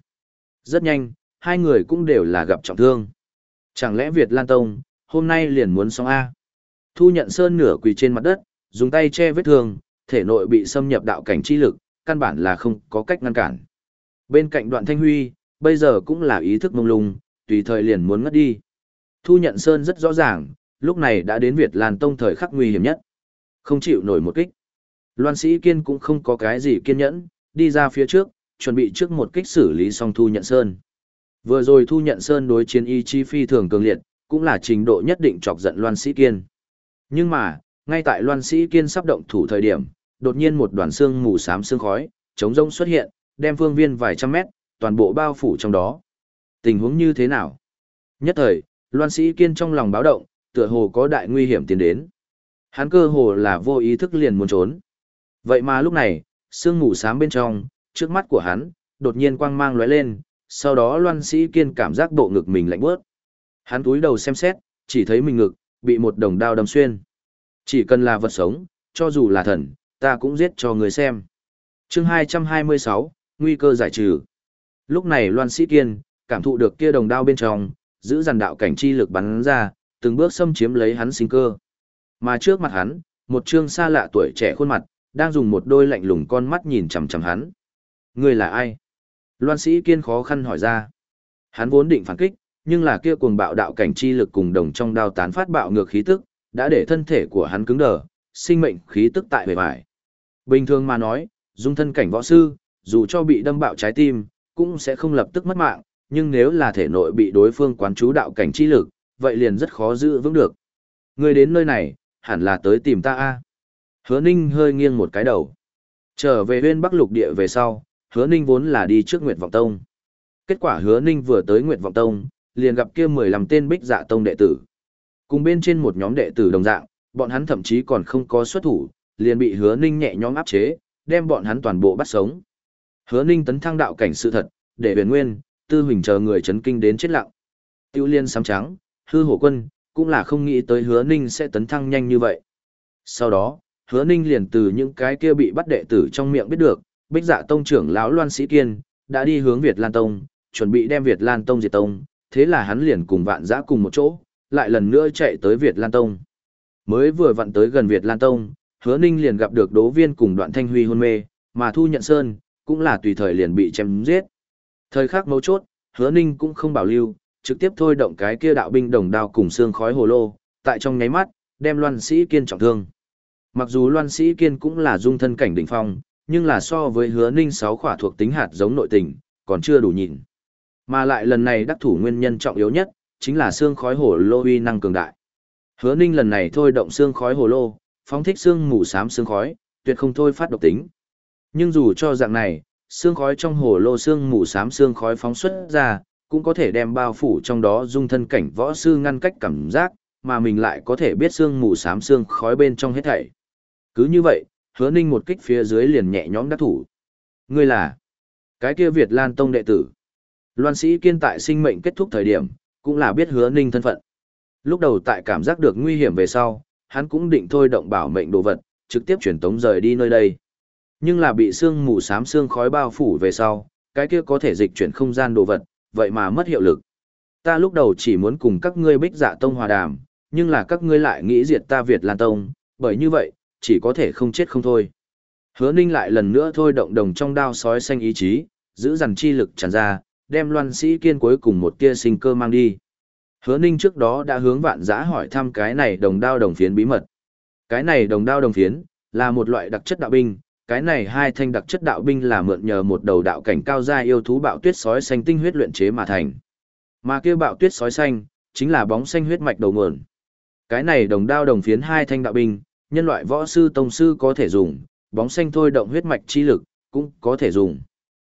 Rất nhanh, hai người cũng đều là gặp trọng thương. Chẳng lẽ Việt Lan Tông, hôm nay liền muốn xong A? Thu nhận sơn nửa quỳ trên mặt đất, dùng tay che vết thương, thể nội bị xâm nhập đạo cảnh chi lực, căn bản là không có cách ngăn cản. Bên cạnh đoạn thanh huy, bây giờ cũng là ý thức mông lung, tùy thời liền muốn ngất đi. Thu nhận sơn rất rõ ràng, lúc này đã đến Việt Lan Tông thời khắc nguy hiểm nhất. Không chịu nổi một kích. Loan sĩ kiên cũng không có cái gì kiên nhẫn, đi ra phía trước, chuẩn bị trước một kích xử lý xong thu nhận sơn. Vừa rồi thu nhận sơn đối chiến y chi phi thường cường liệt, cũng là trình độ nhất định chọc giận Loan sĩ kiên. Nhưng mà, ngay tại Loan sĩ kiên sắp động thủ thời điểm, đột nhiên một đoàn xương mù xám xương khói, chống rông xuất hiện, đem phương viên vài trăm mét, toàn bộ bao phủ trong đó. Tình huống như thế nào? Nhất thời, Loan sĩ kiên trong lòng báo động, tựa hồ có đại nguy hiểm tiến đến. Hắn cơ hồ là vô ý thức liền muốn trốn. Vậy mà lúc này, sương mù xám bên trong, trước mắt của hắn, đột nhiên quang mang lóe lên, sau đó Loan Sĩ Kiên cảm giác bộ ngực mình lạnh bớt. Hắn túi đầu xem xét, chỉ thấy mình ngực, bị một đồng đao đâm xuyên. Chỉ cần là vật sống, cho dù là thần, ta cũng giết cho người xem. chương 226, nguy cơ giải trừ. Lúc này Loan Sĩ Kiên, cảm thụ được kia đồng đao bên trong, giữ dàn đạo cảnh chi lực bắn ra, từng bước xâm chiếm lấy hắn sinh cơ. Mà trước mặt hắn, một trương xa lạ tuổi trẻ khuôn mặt, đang dùng một đôi lạnh lùng con mắt nhìn chằm chằm hắn. Người là ai? Loan sĩ kiên khó khăn hỏi ra. Hắn vốn định phản kích, nhưng là kia cuồng bạo đạo cảnh chi lực cùng đồng trong đao tán phát bạo ngược khí tức, đã để thân thể của hắn cứng đờ, sinh mệnh khí tức tại bề bài. Bình thường mà nói, dung thân cảnh võ sư, dù cho bị đâm bạo trái tim, cũng sẽ không lập tức mất mạng, nhưng nếu là thể nội bị đối phương quán chú đạo cảnh chi lực, vậy liền rất khó giữ vững được. Người đến nơi này, hẳn là tới tìm ta a. Hứa Ninh hơi nghiêng một cái đầu. Trở về huyên Bắc Lục Địa về sau, Hứa Ninh vốn là đi trước Nguyệt Vọng Tông. Kết quả Hứa Ninh vừa tới Nguyệt Vọng Tông, liền gặp kia 15 tên Bích Dạ Tông đệ tử. Cùng bên trên một nhóm đệ tử đồng dạng, bọn hắn thậm chí còn không có xuất thủ, liền bị Hứa Ninh nhẹ nhõm áp chế, đem bọn hắn toàn bộ bắt sống. Hứa Ninh tấn thăng đạo cảnh sự thật, để Huyền Nguyên, Tư Huỳnh chờ người chấn kinh đến chết lặng. Tiêu Liên sám trắng, hư hổ quân, cũng là không nghĩ tới hứa ninh sẽ tấn thăng nhanh như vậy. Sau đó, hứa ninh liền từ những cái kia bị bắt đệ tử trong miệng biết được, bích dạ tông trưởng lão Loan Sĩ Kiên, đã đi hướng Việt Lan Tông, chuẩn bị đem Việt Lan Tông diệt tông, thế là hắn liền cùng vạn giã cùng một chỗ, lại lần nữa chạy tới Việt Lan Tông. Mới vừa vặn tới gần Việt Lan Tông, hứa ninh liền gặp được đố viên cùng đoạn thanh huy hôn mê, mà Thu Nhận Sơn, cũng là tùy thời liền bị chém giết. Thời khắc mấu chốt, hứa ninh cũng không bảo lưu, trực tiếp thôi động cái kia đạo binh đồng đao cùng xương khói hồ lô, tại trong nháy mắt, đem Loan Sĩ Kiên trọng thương. Mặc dù Loan Sĩ Kiên cũng là dung thân cảnh đỉnh phong, nhưng là so với Hứa Ninh sáu khỏa thuộc tính hạt giống nội tình, còn chưa đủ nhìn. Mà lại lần này đắc thủ nguyên nhân trọng yếu nhất, chính là xương khói hồ lô uy năng cường đại. Hứa Ninh lần này thôi động xương khói hồ lô, phóng thích xương mù xám xương khói, tuyệt không thôi phát độc tính. Nhưng dù cho dạng này, xương khói trong hồ lô xương mù xám xương khói phóng xuất ra, cũng có thể đem bao phủ trong đó dung thân cảnh võ sư ngăn cách cảm giác, mà mình lại có thể biết xương mù xám xương khói bên trong hết thảy. Cứ như vậy, hứa ninh một kích phía dưới liền nhẹ nhõm đắc thủ. Ngươi là? Cái kia Việt Lan Tông đệ tử. Loan sĩ kiên tại sinh mệnh kết thúc thời điểm, cũng là biết hứa ninh thân phận. Lúc đầu tại cảm giác được nguy hiểm về sau, hắn cũng định thôi động bảo mệnh đồ vật, trực tiếp chuyển tống rời đi nơi đây. Nhưng là bị sương mù xám sương khói bao phủ về sau, cái kia có thể dịch chuyển không gian đồ vật, vậy mà mất hiệu lực. Ta lúc đầu chỉ muốn cùng các ngươi bích dạ tông hòa đàm, nhưng là các ngươi lại nghĩ diệt ta Việt Lan Tông, bởi như vậy, chỉ có thể không chết không thôi. Hứa Ninh lại lần nữa thôi động đồng trong đao sói xanh ý chí, giữ dằn chi lực tràn ra, đem loan sĩ kiên cuối cùng một tia sinh cơ mang đi. Hứa Ninh trước đó đã hướng vạn giã hỏi thăm cái này đồng đao đồng phiến bí mật. Cái này đồng đao đồng phiến, là một loại đặc chất đạo binh, cái này hai thanh đặc chất đạo binh là mượn nhờ một đầu đạo cảnh cao gia yêu thú bạo tuyết sói xanh tinh huyết luyện chế mà thành. Mà kia bạo tuyết sói xanh, chính là bóng xanh huyết mạch đầu nguồn. Cái này đồng đao đồng phiến hai thanh đạo binh, nhân loại võ sư tông sư có thể dùng, bóng xanh thôi động huyết mạch chi lực, cũng có thể dùng.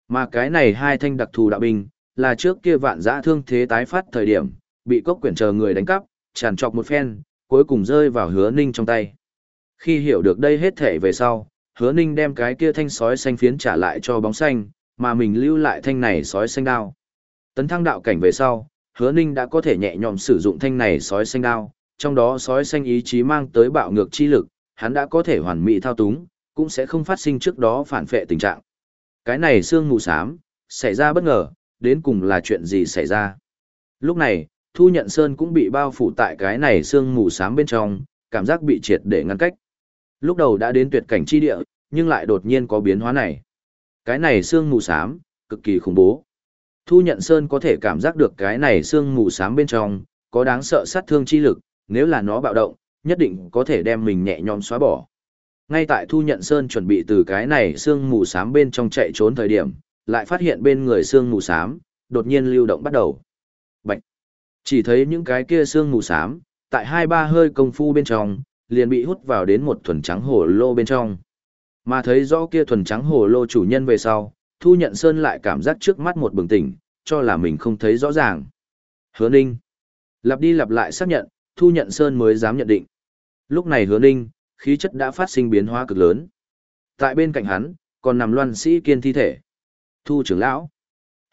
Mà cái này hai thanh đặc thù đạo binh, là trước kia vạn giã thương thế tái phát thời điểm, bị cốc quyển chờ người đánh cắp, tràn trọc một phen, cuối cùng rơi vào hứa ninh trong tay. Khi hiểu được đây hết thể về sau, hứa ninh đem cái kia thanh sói xanh phiến trả lại cho bóng xanh, mà mình lưu lại thanh này sói xanh đao. Tấn thăng đạo cảnh về sau, hứa ninh đã có thể nhẹ nhõm sử dụng thanh này sói xanh đao, trong đó sói xanh ý chí mang tới bạo ngược chi lực, hắn đã có thể hoàn mỹ thao túng, cũng sẽ không phát sinh trước đó phản phệ tình trạng. Cái này xương mù xám, xảy ra bất ngờ, đến cùng là chuyện gì xảy ra. Lúc này, Thu Nhận Sơn cũng bị bao phủ tại cái này xương mù xám bên trong, cảm giác bị triệt để ngăn cách. Lúc đầu đã đến tuyệt cảnh chi địa, nhưng lại đột nhiên có biến hóa này. Cái này xương mù xám, cực kỳ khủng bố. Thu Nhận Sơn có thể cảm giác được cái này xương mù xám bên trong, có đáng sợ sát thương chi lực, nếu là nó bạo động, nhất định có thể đem mình nhẹ nhõm xóa bỏ. Ngay tại Thu Nhận Sơn chuẩn bị từ cái này xương mù xám bên trong chạy trốn thời điểm, lại phát hiện bên người xương mù xám, đột nhiên lưu động bắt đầu. Bạch! Chỉ thấy những cái kia xương mù xám, tại hai ba hơi công phu bên trong, liền bị hút vào đến một thuần trắng hồ lô bên trong. Mà thấy rõ kia thuần trắng hồ lô chủ nhân về sau, Thu Nhận Sơn lại cảm giác trước mắt một bừng tỉnh, cho là mình không thấy rõ ràng. Hứa Ninh. Lặp đi lặp lại xác nhận, Thu Nhận Sơn mới dám nhận định. Lúc này Hứa Ninh, khí chất đã phát sinh biến hóa cực lớn. Tại bên cạnh hắn, còn nằm loan sĩ kiên thi thể. Thu trưởng lão.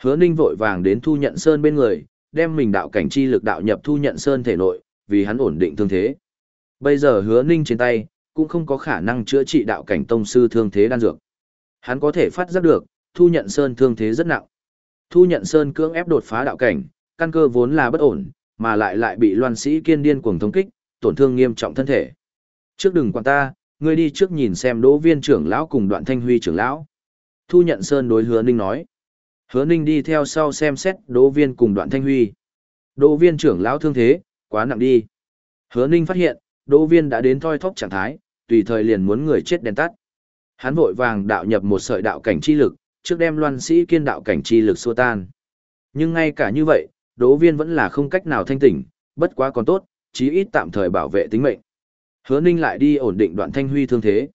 Hứa Ninh vội vàng đến Thu Nhận Sơn bên người, đem mình đạo cảnh chi lực đạo nhập Thu Nhận Sơn thể nội, vì hắn ổn định thương thế. Bây giờ Hứa Ninh trên tay, cũng không có khả năng chữa trị đạo cảnh tông sư thương thế đan dược. Hắn có thể phát giác được, Thu Nhận Sơn thương thế rất nặng. Thu Nhận Sơn cưỡng ép đột phá đạo cảnh, căn cơ vốn là bất ổn, mà lại lại bị Loan Sĩ Kiên điên cuồng thống kích, tổn thương nghiêm trọng thân thể. Trước đừng quản ta, ngươi đi trước nhìn xem Đỗ Viên trưởng lão cùng Đoạn Thanh Huy trưởng lão. Thu Nhận Sơn đối Hứa Ninh nói. Hứa Ninh đi theo sau xem xét Đỗ Viên cùng Đoạn Thanh Huy. Đỗ Viên trưởng lão thương thế, quá nặng đi. Hứa Ninh phát hiện, Đỗ Viên đã đến thoi thóp trạng thái, tùy thời liền muốn người chết đèn tắt. Hắn vội vàng đạo nhập một sợi đạo cảnh chi lực, trước đem Loan Sĩ Kiên đạo cảnh chi lực xua tan. Nhưng ngay cả như vậy, Đỗ Viên vẫn là không cách nào thanh tỉnh, bất quá còn tốt, chí ít tạm thời bảo vệ tính mệnh. Hứa Ninh lại đi ổn định đoạn thanh huy thương thế.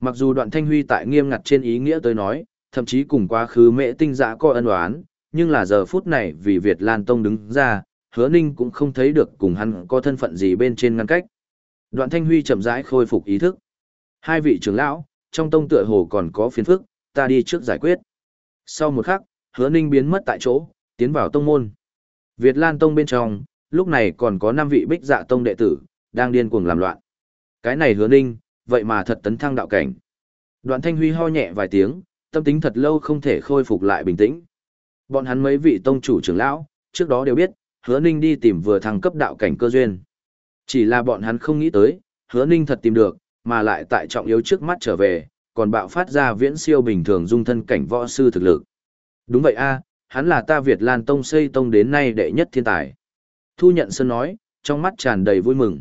Mặc dù đoạn thanh huy tại nghiêm ngặt trên ý nghĩa tới nói, thậm chí cùng quá khứ mẹ tinh giã có ân oán, nhưng là giờ phút này vì Việt Lan Tông đứng ra, hứa ninh cũng không thấy được cùng hắn có thân phận gì bên trên ngăn cách. Đoạn thanh huy chậm rãi khôi phục ý thức. Hai vị trưởng lão, trong tông tựa hồ còn có phiền phức, ta đi trước giải quyết. Sau một khắc, hứa ninh biến mất tại chỗ, tiến vào tông môn. Việt Lan Tông bên trong, lúc này còn có 5 vị bích dạ tông đệ tử, đang điên cuồng làm loạn. Cái này hứa ninh, vậy mà thật tấn thăng đạo cảnh. Đoạn thanh huy ho nhẹ vài tiếng, tâm tính thật lâu không thể khôi phục lại bình tĩnh. Bọn hắn mấy vị tông chủ trưởng lão, trước đó đều biết, hứa ninh đi tìm vừa thăng cấp đạo cảnh cơ duyên. Chỉ là bọn hắn không nghĩ tới, hứa ninh thật tìm được, mà lại tại trọng yếu trước mắt trở về, còn bạo phát ra viễn siêu bình thường dung thân cảnh võ sư thực lực. Đúng vậy a, hắn là ta Việt Lan Tông xây tông đến nay đệ nhất thiên tài. Thu nhận sơn nói, trong mắt tràn đầy vui mừng.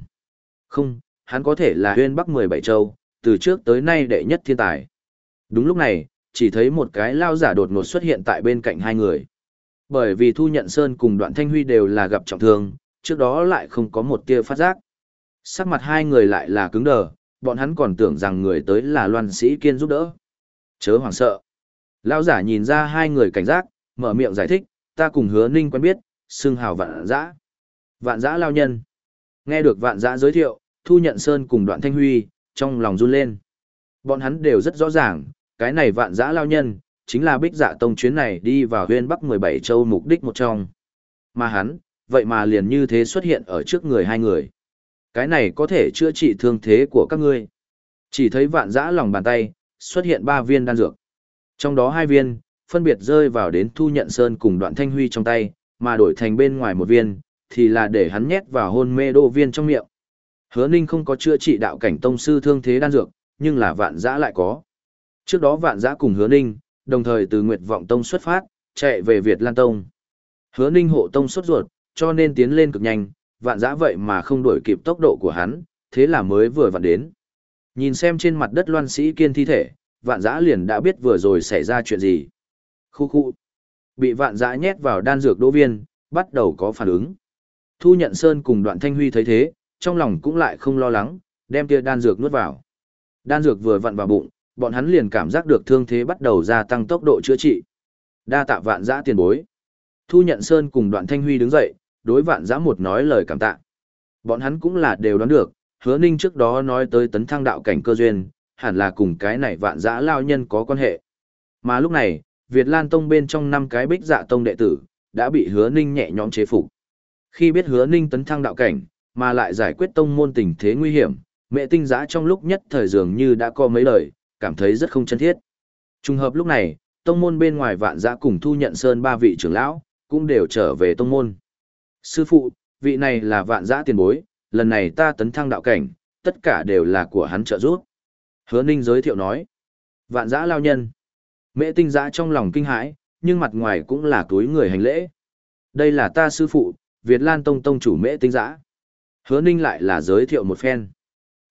Không, hắn có thể là huyên bắc 17 châu, từ trước tới nay đệ nhất thiên tài. Đúng lúc này, chỉ thấy một cái lao giả đột ngột xuất hiện tại bên cạnh hai người. Bởi vì Thu Nhận Sơn cùng Đoạn Thanh Huy đều là gặp trọng thương, trước đó lại không có một tia phát giác. Sắc mặt hai người lại là cứng đờ, bọn hắn còn tưởng rằng người tới là Loan Sĩ Kiên giúp đỡ. Chớ hoảng sợ. Lão giả nhìn ra hai người cảnh giác, mở miệng giải thích, ta cùng hứa ninh quen biết, xưng hào vạn dã. Vạn dã lao nhân. Nghe được vạn dã giới thiệu, Thu Nhận Sơn cùng Đoạn Thanh Huy, trong lòng run lên. Bọn hắn đều rất rõ ràng, cái này vạn dã lao nhân, chính là bích dạ tông chuyến này đi vào huyên bắc 17 châu mục đích một trong. Mà hắn, vậy mà liền như thế xuất hiện ở trước người hai người. Cái này có thể chữa trị thương thế của các ngươi. Chỉ thấy vạn dã lòng bàn tay, xuất hiện ba viên đan dược. Trong đó hai viên, phân biệt rơi vào đến thu nhận sơn cùng đoạn thanh huy trong tay, mà đổi thành bên ngoài một viên, thì là để hắn nhét vào hôn mê đô viên trong miệng. Hứa Ninh không có chữa trị đạo cảnh tông sư thương thế đan dược, nhưng là vạn dã lại có. Trước đó vạn dã cùng Hứa Ninh, đồng thời từ Nguyệt Vọng Tông xuất phát, chạy về Việt Lan Tông. Hứa Ninh hộ tông xuất ruột, cho nên tiến lên cực nhanh, vạn dã vậy mà không đuổi kịp tốc độ của hắn, thế là mới vừa vặn đến. Nhìn xem trên mặt đất loan sĩ kiên thi thể, vạn dã liền đã biết vừa rồi xảy ra chuyện gì. Khu khu. Bị vạn dã nhét vào đan dược đỗ viên, bắt đầu có phản ứng. Thu nhận Sơn cùng đoạn thanh huy thấy thế, trong lòng cũng lại không lo lắng, đem kia đan dược nuốt vào. Đan dược vừa vặn vào bụng, bọn hắn liền cảm giác được thương thế bắt đầu gia tăng tốc độ chữa trị. Đa tạ vạn dã tiền bối. Thu nhận Sơn cùng đoạn thanh huy đứng dậy, đối vạn giã một nói lời cảm tạ. Bọn hắn cũng là đều đoán được, hứa ninh trước đó nói tới tấn thăng đạo cảnh cơ duyên, hẳn là cùng cái này vạn giã lao nhân có quan hệ. Mà lúc này, Việt Lan Tông bên trong năm cái bích dạ tông đệ tử, đã bị hứa ninh nhẹ nhõm chế phục. Khi biết hứa ninh tấn thăng đạo cảnh, mà lại giải quyết tông môn tình thế nguy hiểm, mẹ tinh giã trong lúc nhất thời dường như đã có mấy lời, cảm thấy rất không chân thiết. Trùng hợp lúc này, tông môn bên ngoài vạn giã cùng thu nhận sơn ba vị trưởng lão, cũng đều trở về tông môn. Sư phụ, vị này là vạn giã tiền bối, lần này ta tấn thăng đạo cảnh, tất cả đều là của hắn trợ giúp. Hứa Ninh giới thiệu nói, vạn giã lao nhân. Mễ tinh giã trong lòng kinh hãi, nhưng mặt ngoài cũng là túi người hành lễ. Đây là ta sư phụ, Việt Lan Tông Tông chủ mễ tinh giã. Hứa Ninh lại là giới thiệu một phen.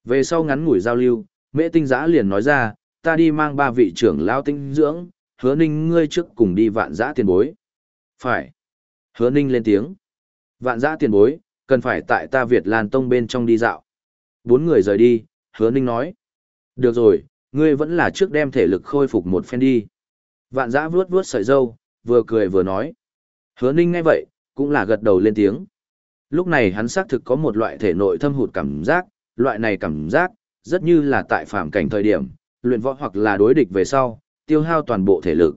Về sau ngắn ngủi giao lưu, mễ tinh giã liền nói ra, ta đi mang ba vị trưởng lao tinh dưỡng, hứa Ninh ngươi trước cùng đi vạn giã tiền bối. Phải. Hứa Ninh lên tiếng. Vạn giã tiền bối, cần phải tại ta Việt Lan Tông bên trong đi dạo. Bốn người rời đi, hứa Ninh nói. Được rồi, ngươi vẫn là trước đem thể lực khôi phục một phen đi. Vạn giã vuốt vuốt sợi dâu, vừa cười vừa nói. Hứa Ninh ngay vậy, cũng là gật đầu lên tiếng. Lúc này hắn xác thực có một loại thể nội thâm hụt cảm giác, loại này cảm giác, rất như là tại phạm cảnh thời điểm, luyện võ hoặc là đối địch về sau, tiêu hao toàn bộ thể lực.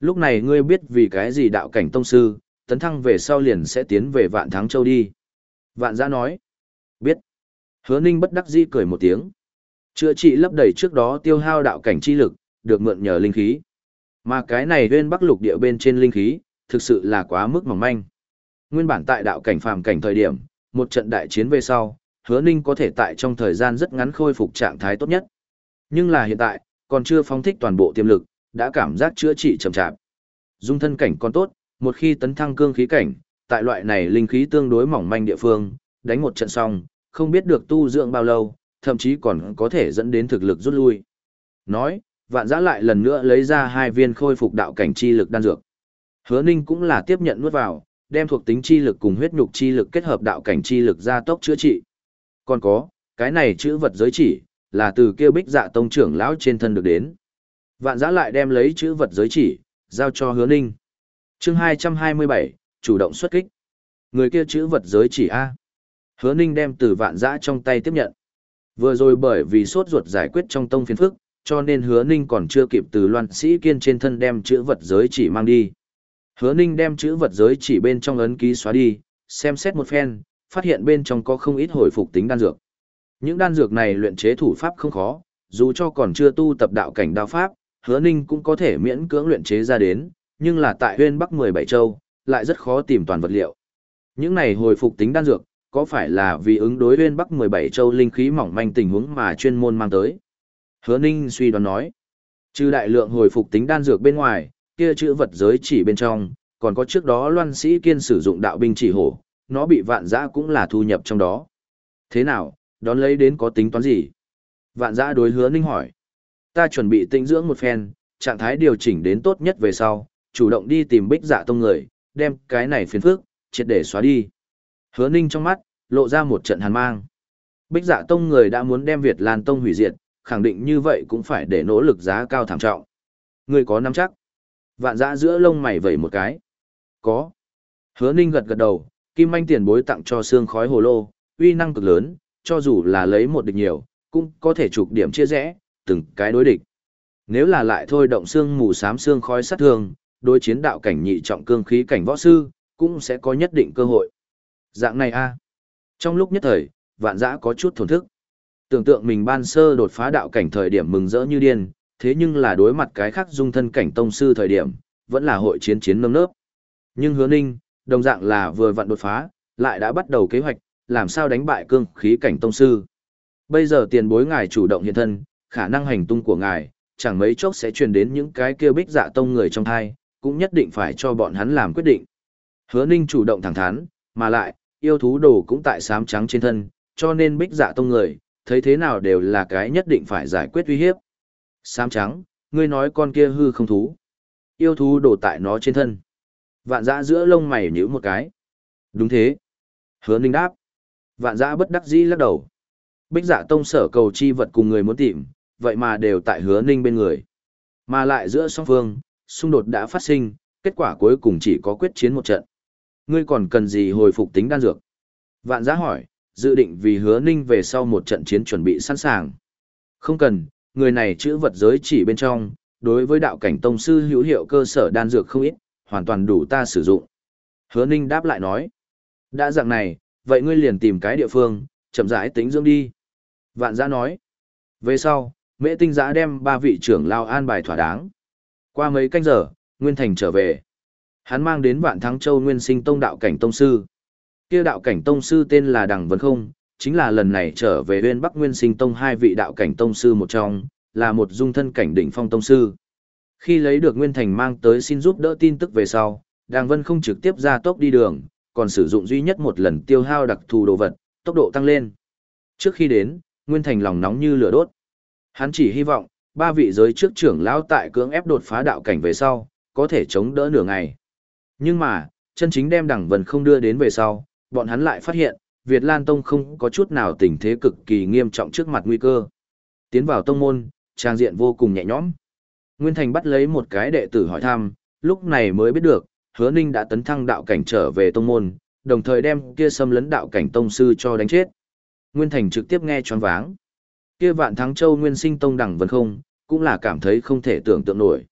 Lúc này ngươi biết vì cái gì đạo cảnh tông sư, tấn thăng về sau liền sẽ tiến về vạn thắng châu đi. Vạn giã nói. Biết. Hứa ninh bất đắc dĩ cười một tiếng. Chữa trị lấp đầy trước đó tiêu hao đạo cảnh chi lực, được mượn nhờ linh khí. Mà cái này bên bắc lục địa bên trên linh khí, thực sự là quá mức mỏng manh. Nguyên bản tại đạo cảnh phàm cảnh thời điểm, một trận đại chiến về sau, hứa ninh có thể tại trong thời gian rất ngắn khôi phục trạng thái tốt nhất. Nhưng là hiện tại, còn chưa phóng thích toàn bộ tiềm lực, đã cảm giác chữa trị chậm chạp. Dung thân cảnh còn tốt, một khi tấn thăng cương khí cảnh, tại loại này linh khí tương đối mỏng manh địa phương, đánh một trận xong, không biết được tu dưỡng bao lâu, thậm chí còn có thể dẫn đến thực lực rút lui. Nói, vạn giã lại lần nữa lấy ra hai viên khôi phục đạo cảnh chi lực đan dược. Hứa Ninh cũng là tiếp nhận nuốt vào, đem thuộc tính chi lực cùng huyết nhục chi lực kết hợp đạo cảnh chi lực gia tốc chữa trị. Còn có, cái này chữ vật giới chỉ, là từ kêu bích dạ tông trưởng lão trên thân được đến. Vạn giã lại đem lấy chữ vật giới chỉ, giao cho hứa ninh chương 227, chủ động xuất kích. Người kia chữ vật giới chỉ A. Hứa ninh đem từ vạn giã trong tay tiếp nhận. Vừa rồi bởi vì sốt ruột giải quyết trong tông phiền phức, cho nên hứa ninh còn chưa kịp từ loan sĩ kiên trên thân đem chữ vật giới chỉ mang đi. Hứa ninh đem chữ vật giới chỉ bên trong ấn ký xóa đi, xem xét một phen, phát hiện bên trong có không ít hồi phục tính đan dược. Những đan dược này luyện chế thủ pháp không khó, dù cho còn chưa tu tập đạo cảnh đao pháp, hứa ninh cũng có thể miễn cưỡng luyện chế ra đến, nhưng là tại huyên bắc 17 châu, lại rất khó tìm toàn vật liệu. Những này hồi phục tính đan dược, có phải là vì ứng đối huyên bắc 17 châu linh khí mỏng manh tình huống mà chuyên môn mang tới? Hứa ninh suy đoán nói, trừ đại lượng hồi phục tính đan dược bên ngoài, kia chữ vật giới chỉ bên trong, còn có trước đó loan sĩ kiên sử dụng đạo binh chỉ hổ, nó bị vạn giã cũng là thu nhập trong đó. Thế nào, đón lấy đến có tính toán gì? Vạn giã đối hứa ninh hỏi. Ta chuẩn bị tinh dưỡng một phen, trạng thái điều chỉnh đến tốt nhất về sau, chủ động đi tìm bích dạ tông người, đem cái này phiền phức, triệt để xóa đi. Hứa ninh trong mắt, lộ ra một trận hàn mang. Bích dạ tông người đã muốn đem Việt Lan tông hủy diệt, khẳng định như vậy cũng phải để nỗ lực giá cao thảm trọng. Người có nắm chắc. Vạn dã giữa lông mày vẩy một cái. Có. Hứa ninh gật gật đầu, kim anh tiền bối tặng cho xương khói hồ lô, uy năng cực lớn, cho dù là lấy một địch nhiều, cũng có thể chụp điểm chia rẽ, từng cái đối địch. Nếu là lại thôi động xương mù xám xương khói sát thương, đối chiến đạo cảnh nhị trọng cương khí cảnh võ sư, cũng sẽ có nhất định cơ hội. Dạng này a Trong lúc nhất thời, vạn dã có chút thổn thức. Tưởng tượng mình ban sơ đột phá đạo cảnh thời điểm mừng rỡ như điên, thế nhưng là đối mặt cái khác dung thân cảnh tông sư thời điểm, vẫn là hội chiến chiến nơm nớp. Nhưng hứa ninh, đồng dạng là vừa vặn đột phá, lại đã bắt đầu kế hoạch, làm sao đánh bại cương khí cảnh tông sư. Bây giờ tiền bối ngài chủ động hiện thân, khả năng hành tung của ngài, chẳng mấy chốc sẽ truyền đến những cái kia bích dạ tông người trong thai, cũng nhất định phải cho bọn hắn làm quyết định. Hứa ninh chủ động thẳng thắn, mà lại, yêu thú đồ cũng tại sám trắng trên thân, cho nên bích dạ tông người, thấy thế nào đều là cái nhất định phải giải quyết uy hiếp. Sám trắng, ngươi nói con kia hư không thú. Yêu thú đổ tại nó trên thân. Vạn dã giữa lông mày nhíu một cái. Đúng thế. Hứa ninh đáp. Vạn dã bất đắc dĩ lắc đầu. Bích dạ tông sở cầu chi vật cùng người muốn tìm, vậy mà đều tại hứa ninh bên người. Mà lại giữa song phương, xung đột đã phát sinh, kết quả cuối cùng chỉ có quyết chiến một trận. Ngươi còn cần gì hồi phục tính đan dược? Vạn giá hỏi, dự định vì hứa ninh về sau một trận chiến chuẩn bị sẵn sàng. Không cần, người này chữ vật giới chỉ bên trong, đối với đạo cảnh tông sư hữu hiệu cơ sở đan dược không ít, hoàn toàn đủ ta sử dụng. Hứa ninh đáp lại nói, đã dạng này, vậy ngươi liền tìm cái địa phương, chậm rãi tính dưỡng đi. Vạn giá nói, về sau, mễ tinh giã đem ba vị trưởng lao an bài thỏa đáng. Qua mấy canh giờ, Nguyên Thành trở về. Hắn mang đến vạn thắng châu nguyên sinh tông đạo cảnh tông sư. Kia đạo cảnh tông sư tên là Đằng Vân Không, chính là lần này trở về bên Bắc Nguyên sinh tông hai vị đạo cảnh tông sư một trong, là một dung thân cảnh đỉnh phong tông sư. Khi lấy được Nguyên Thành mang tới xin giúp đỡ tin tức về sau, Đàng Vân không trực tiếp ra tốc đi đường, còn sử dụng duy nhất một lần tiêu hao đặc thù đồ vật, tốc độ tăng lên. Trước khi đến, Nguyên Thành lòng nóng như lửa đốt. Hắn chỉ hy vọng, ba vị giới trước trưởng lão tại cưỡng ép đột phá đạo cảnh về sau, có thể chống đỡ nửa ngày. Nhưng mà, chân chính đem đẳng vân không đưa đến về sau, bọn hắn lại phát hiện, Việt Lan Tông không có chút nào tình thế cực kỳ nghiêm trọng trước mặt nguy cơ. Tiến vào tông môn, trang diện vô cùng nhẹ nhõm. Nguyên Thành bắt lấy một cái đệ tử hỏi thăm, lúc này mới biết được, hứa ninh đã tấn thăng đạo cảnh trở về tông môn, đồng thời đem kia xâm lấn đạo cảnh tông sư cho đánh chết. Nguyên Thành trực tiếp nghe choáng váng. Kia vạn thắng châu nguyên sinh tông đẳng vân không, cũng là cảm thấy không thể tưởng tượng nổi.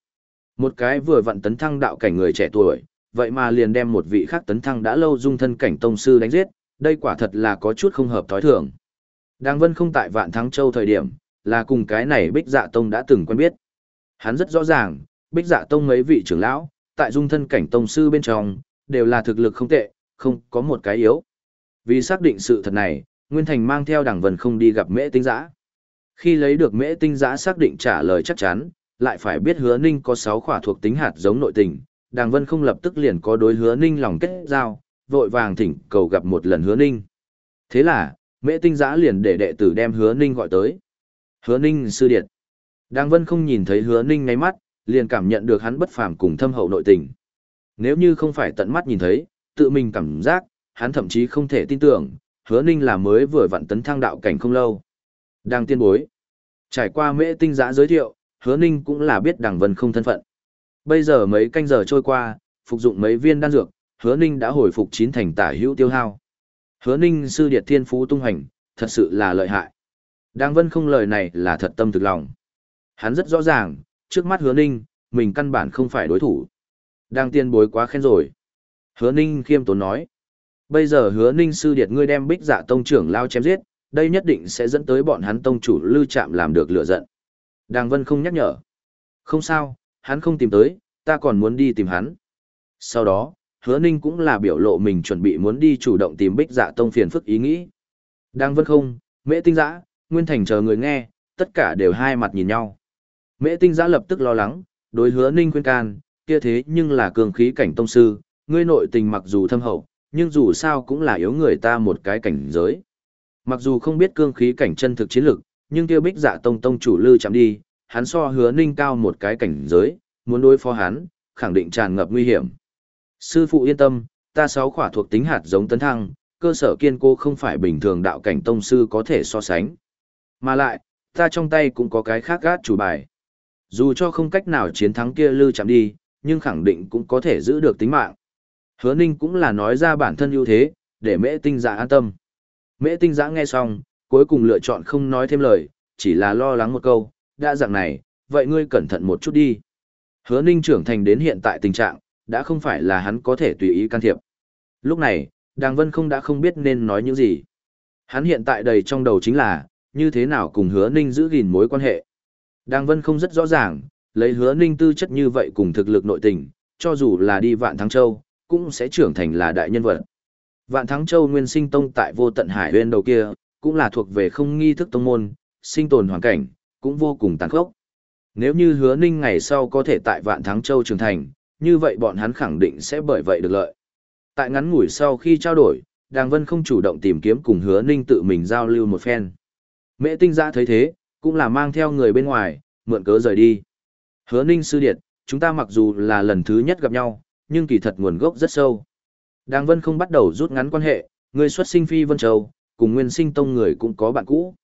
Một cái vừa vặn tấn thăng đạo cảnh người trẻ tuổi, vậy mà liền đem một vị khác tấn thăng đã lâu dung thân cảnh tông sư đánh giết, đây quả thật là có chút không hợp thói thường. Đàng Vân không tại Vạn Thắng Châu thời điểm, là cùng cái này Bích Dạ Tông đã từng quen biết. Hắn rất rõ ràng, Bích Dạ Tông mấy vị trưởng lão, tại dung thân cảnh tông sư bên trong, đều là thực lực không tệ, không có một cái yếu. Vì xác định sự thật này, Nguyên Thành mang theo Đàng Vân không đi gặp Mễ Tinh Giã. Khi lấy được Mễ Tinh Giã xác định trả lời chắc chắn, lại phải biết Hứa Ninh có 6 khỏa thuộc tính hạt giống nội tình, Đàng Vân không lập tức liền có đối hứa ninh lòng kết giao, vội vàng thỉnh cầu gặp một lần hứa ninh. Thế là, mễ tinh giã liền để đệ tử đem hứa ninh gọi tới. Hứa ninh sư điệt. Đàng Vân không nhìn thấy hứa ninh ngay mắt, liền cảm nhận được hắn bất phàm cùng thâm hậu nội tình. Nếu như không phải tận mắt nhìn thấy, tự mình cảm giác, hắn thậm chí không thể tin tưởng, hứa ninh là mới vừa vặn tấn thăng đạo cảnh không lâu. Đang tiên bối. Trải qua mễ tinh giã giới thiệu, hứa ninh cũng là biết đằng vân không thân phận. Bây giờ mấy canh giờ trôi qua, phục dụng mấy viên đan dược, hứa ninh đã hồi phục chín thành tả hữu tiêu hao. Hứa ninh sư điệt thiên phú tung hành, thật sự là lợi hại. Đàng vân không lời này là thật tâm thực lòng. Hắn rất rõ ràng, trước mắt hứa ninh, mình căn bản không phải đối thủ. Đang tiên bối quá khen rồi. Hứa ninh khiêm tốn nói. Bây giờ hứa ninh sư điệt ngươi đem bích dạ tông trưởng lao chém giết, đây nhất định sẽ dẫn tới bọn hắn tông chủ lưu chạm làm được lựa giận. Đàng vân không nhắc nhở. Không sao, hắn không tìm tới, ta còn muốn đi tìm hắn. Sau đó, hứa ninh cũng là biểu lộ mình chuẩn bị muốn đi chủ động tìm bích dạ tông phiền phức ý nghĩ. Đang vân không, mễ tinh giã, nguyên thành chờ người nghe, tất cả đều hai mặt nhìn nhau. Mễ tinh giã lập tức lo lắng, đối hứa ninh khuyên can, kia thế nhưng là cường khí cảnh tông sư, ngươi nội tình mặc dù thâm hậu, nhưng dù sao cũng là yếu người ta một cái cảnh giới. Mặc dù không biết cương khí cảnh chân thực chiến lực, nhưng tiêu bích dạ tông tông chủ lư chạm đi, hắn so hứa ninh cao một cái cảnh giới, muốn đối phó hắn, khẳng định tràn ngập nguy hiểm. Sư phụ yên tâm, ta sáu khỏa thuộc tính hạt giống tấn thăng, cơ sở kiên cố không phải bình thường đạo cảnh tông sư có thể so sánh. Mà lại, ta trong tay cũng có cái khác gát chủ bài. Dù cho không cách nào chiến thắng kia lư chạm đi, nhưng khẳng định cũng có thể giữ được tính mạng. Hứa ninh cũng là nói ra bản thân ưu thế, để mễ tinh dạ an tâm. Mễ tinh giã nghe xong, cuối cùng lựa chọn không nói thêm lời, chỉ là lo lắng một câu, đã dạng này, vậy ngươi cẩn thận một chút đi. Hứa ninh trưởng thành đến hiện tại tình trạng, đã không phải là hắn có thể tùy ý can thiệp. Lúc này, Đàng Vân không đã không biết nên nói những gì. Hắn hiện tại đầy trong đầu chính là, như thế nào cùng hứa ninh giữ gìn mối quan hệ. Đàng Vân không rất rõ ràng, lấy hứa ninh tư chất như vậy cùng thực lực nội tình, cho dù là đi vạn thắng châu, cũng sẽ trưởng thành là đại nhân vật. Vạn thắng châu nguyên sinh tông tại vô tận hải nguyên đầu kia, cũng là thuộc về không nghi thức tông môn, sinh tồn hoàn cảnh, cũng vô cùng tàn khốc. Nếu như hứa ninh ngày sau có thể tại vạn thắng châu trưởng thành, như vậy bọn hắn khẳng định sẽ bởi vậy được lợi. Tại ngắn ngủi sau khi trao đổi, Đàng Vân không chủ động tìm kiếm cùng hứa ninh tự mình giao lưu một phen. Mễ tinh giã thấy thế, cũng là mang theo người bên ngoài, mượn cớ rời đi. Hứa ninh sư điệt, chúng ta mặc dù là lần thứ nhất gặp nhau, nhưng kỳ thật nguồn gốc rất sâu. Đàng Vân không bắt đầu rút ngắn quan hệ, ngươi xuất sinh phi Vân Châu, cùng nguyên sinh tông người cũng có bạn cũ.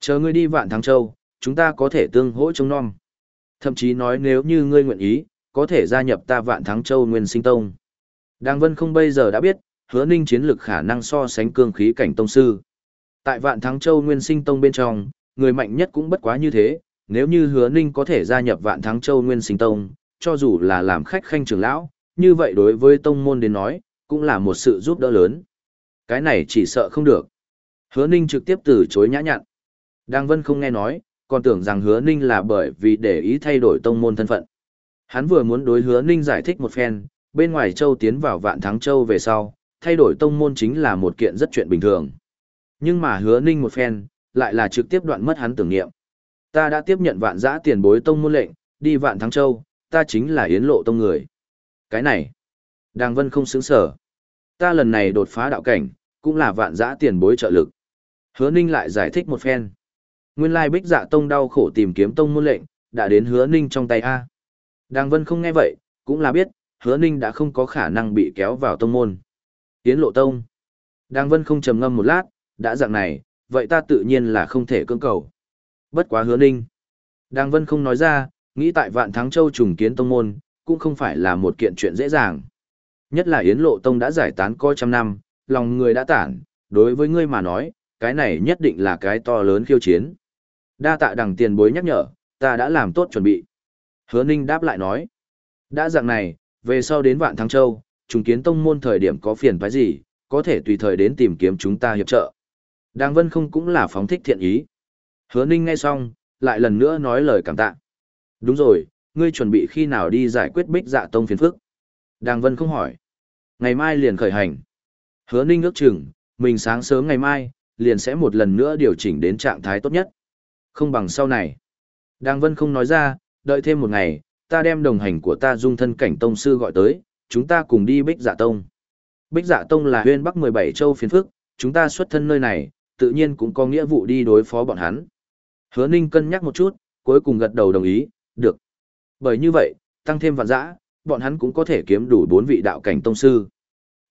Chờ ngươi đi vạn thắng châu, chúng ta có thể tương hỗ chống non. Thậm chí nói nếu như ngươi nguyện ý, có thể gia nhập ta vạn thắng châu nguyên sinh tông. Đàng Vân không bây giờ đã biết, hứa ninh chiến lực khả năng so sánh cương khí cảnh tông sư. Tại vạn thắng châu nguyên sinh tông bên trong, người mạnh nhất cũng bất quá như thế, nếu như hứa ninh có thể gia nhập vạn thắng châu nguyên sinh tông, cho dù là làm khách khanh trưởng lão, như vậy đối với tông môn đến nói, cũng là một sự giúp đỡ lớn. Cái này chỉ sợ không được. Hứa ninh trực tiếp từ chối nhã nhặn. Đang Vân không nghe nói, còn tưởng rằng hứa ninh là bởi vì để ý thay đổi tông môn thân phận. Hắn vừa muốn đối hứa ninh giải thích một phen, bên ngoài châu tiến vào vạn thắng châu về sau, thay đổi tông môn chính là một kiện rất chuyện bình thường. Nhưng mà hứa ninh một phen, lại là trực tiếp đoạn mất hắn tưởng niệm. Ta đã tiếp nhận vạn giã tiền bối tông môn lệnh, đi vạn thắng châu, ta chính là yến lộ tông người. Cái này, Đàng Vân không xứng sở. Ta lần này đột phá đạo cảnh, cũng là vạn dã tiền bối trợ lực. Hứa ninh lại giải thích một phen. Nguyên lai bích dạ tông đau khổ tìm kiếm tông môn lệnh, đã đến hứa ninh trong tay A. Đàng Vân không nghe vậy, cũng là biết, hứa ninh đã không có khả năng bị kéo vào tông môn. Tiến lộ tông. Đàng Vân không trầm ngâm một lát, đã dạng này, vậy ta tự nhiên là không thể cưỡng cầu. Bất quá hứa ninh. Đàng Vân không nói ra, nghĩ tại vạn thắng châu trùng kiến tông môn, cũng không phải là một kiện chuyện dễ dàng. Nhất là Yến Lộ Tông đã giải tán coi trăm năm, lòng người đã tản, đối với ngươi mà nói, cái này nhất định là cái to lớn khiêu chiến. Đa tạ đằng tiền bối nhắc nhở, ta đã làm tốt chuẩn bị. Hứa Ninh đáp lại nói. Đã dạng này, về sau đến Vạn Thắng Châu, trùng kiến tông môn thời điểm có phiền phải gì, có thể tùy thời đến tìm kiếm chúng ta hiệp trợ. Đàng Vân không cũng là phóng thích thiện ý. Hứa Ninh nghe xong, lại lần nữa nói lời cảm tạ. Đúng rồi, ngươi chuẩn bị khi nào đi giải quyết bích dạ tông phiền phức? Đàng Vân không hỏi. Ngày mai liền khởi hành. Hứa Ninh ước chừng, mình sáng sớm ngày mai, liền sẽ một lần nữa điều chỉnh đến trạng thái tốt nhất. Không bằng sau này. Đàng Vân không nói ra, đợi thêm một ngày, ta đem đồng hành của ta dung thân cảnh tông sư gọi tới, chúng ta cùng đi Bích Dạ Tông. Bích Dạ Tông là huyên bắc 17 châu phiền phức, chúng ta xuất thân nơi này, tự nhiên cũng có nghĩa vụ đi đối phó bọn hắn. Hứa Ninh cân nhắc một chút, cuối cùng gật đầu đồng ý, được. Bởi như vậy, tăng thêm vạn dã, bọn hắn cũng có thể kiếm đủ bốn vị đạo cảnh tông sư.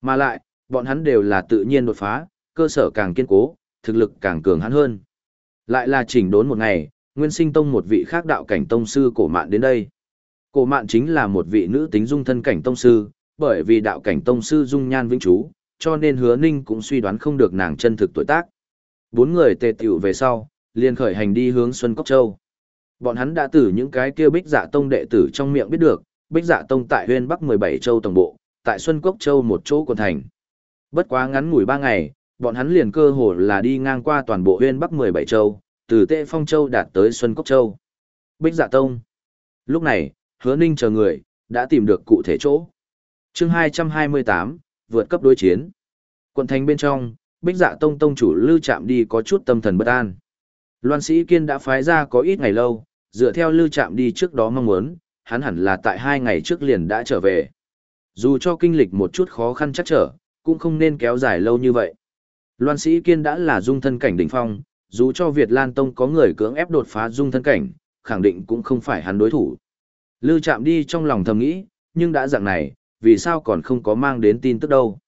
Mà lại, bọn hắn đều là tự nhiên đột phá, cơ sở càng kiên cố, thực lực càng cường hắn hơn. Lại là chỉnh đốn một ngày, Nguyên Sinh Tông một vị khác đạo cảnh tông sư cổ mạn đến đây. Cổ mạn chính là một vị nữ tính dung thân cảnh tông sư, bởi vì đạo cảnh tông sư dung nhan vĩnh chú, cho nên hứa ninh cũng suy đoán không được nàng chân thực tuổi tác. Bốn người tề tiểu về sau, liền khởi hành đi hướng Xuân Cốc Châu. Bọn hắn đã từ những cái kia bích dạ tông đệ tử trong miệng biết được, bích dạ tông tại huyên bắc 17 châu tổng bộ, tại Xuân Cốc Châu một chỗ quận thành. Bất quá ngắn ngủi ba ngày, bọn hắn liền cơ hồ là đi ngang qua toàn bộ huyên bắc 17 châu, từ Tệ Phong Châu đạt tới Xuân Cốc Châu. Bích Dạ Tông. Lúc này, hứa ninh chờ người, đã tìm được cụ thể chỗ. chương 228, vượt cấp đối chiến. Quận thành bên trong, Bích Dạ Tông Tông chủ lưu Trạm đi có chút tâm thần bất an. Loan Sĩ Kiên đã phái ra có ít ngày lâu, dựa theo lưu Trạm đi trước đó mong muốn, hắn hẳn là tại hai ngày trước liền đã trở về. Dù cho kinh lịch một chút khó khăn chắc trở, cũng không nên kéo dài lâu như vậy. Loan Sĩ Kiên đã là dung thân cảnh đỉnh phong, dù cho Việt Lan Tông có người cưỡng ép đột phá dung thân cảnh, khẳng định cũng không phải hắn đối thủ. Lư chạm đi trong lòng thầm nghĩ, nhưng đã dạng này, vì sao còn không có mang đến tin tức đâu.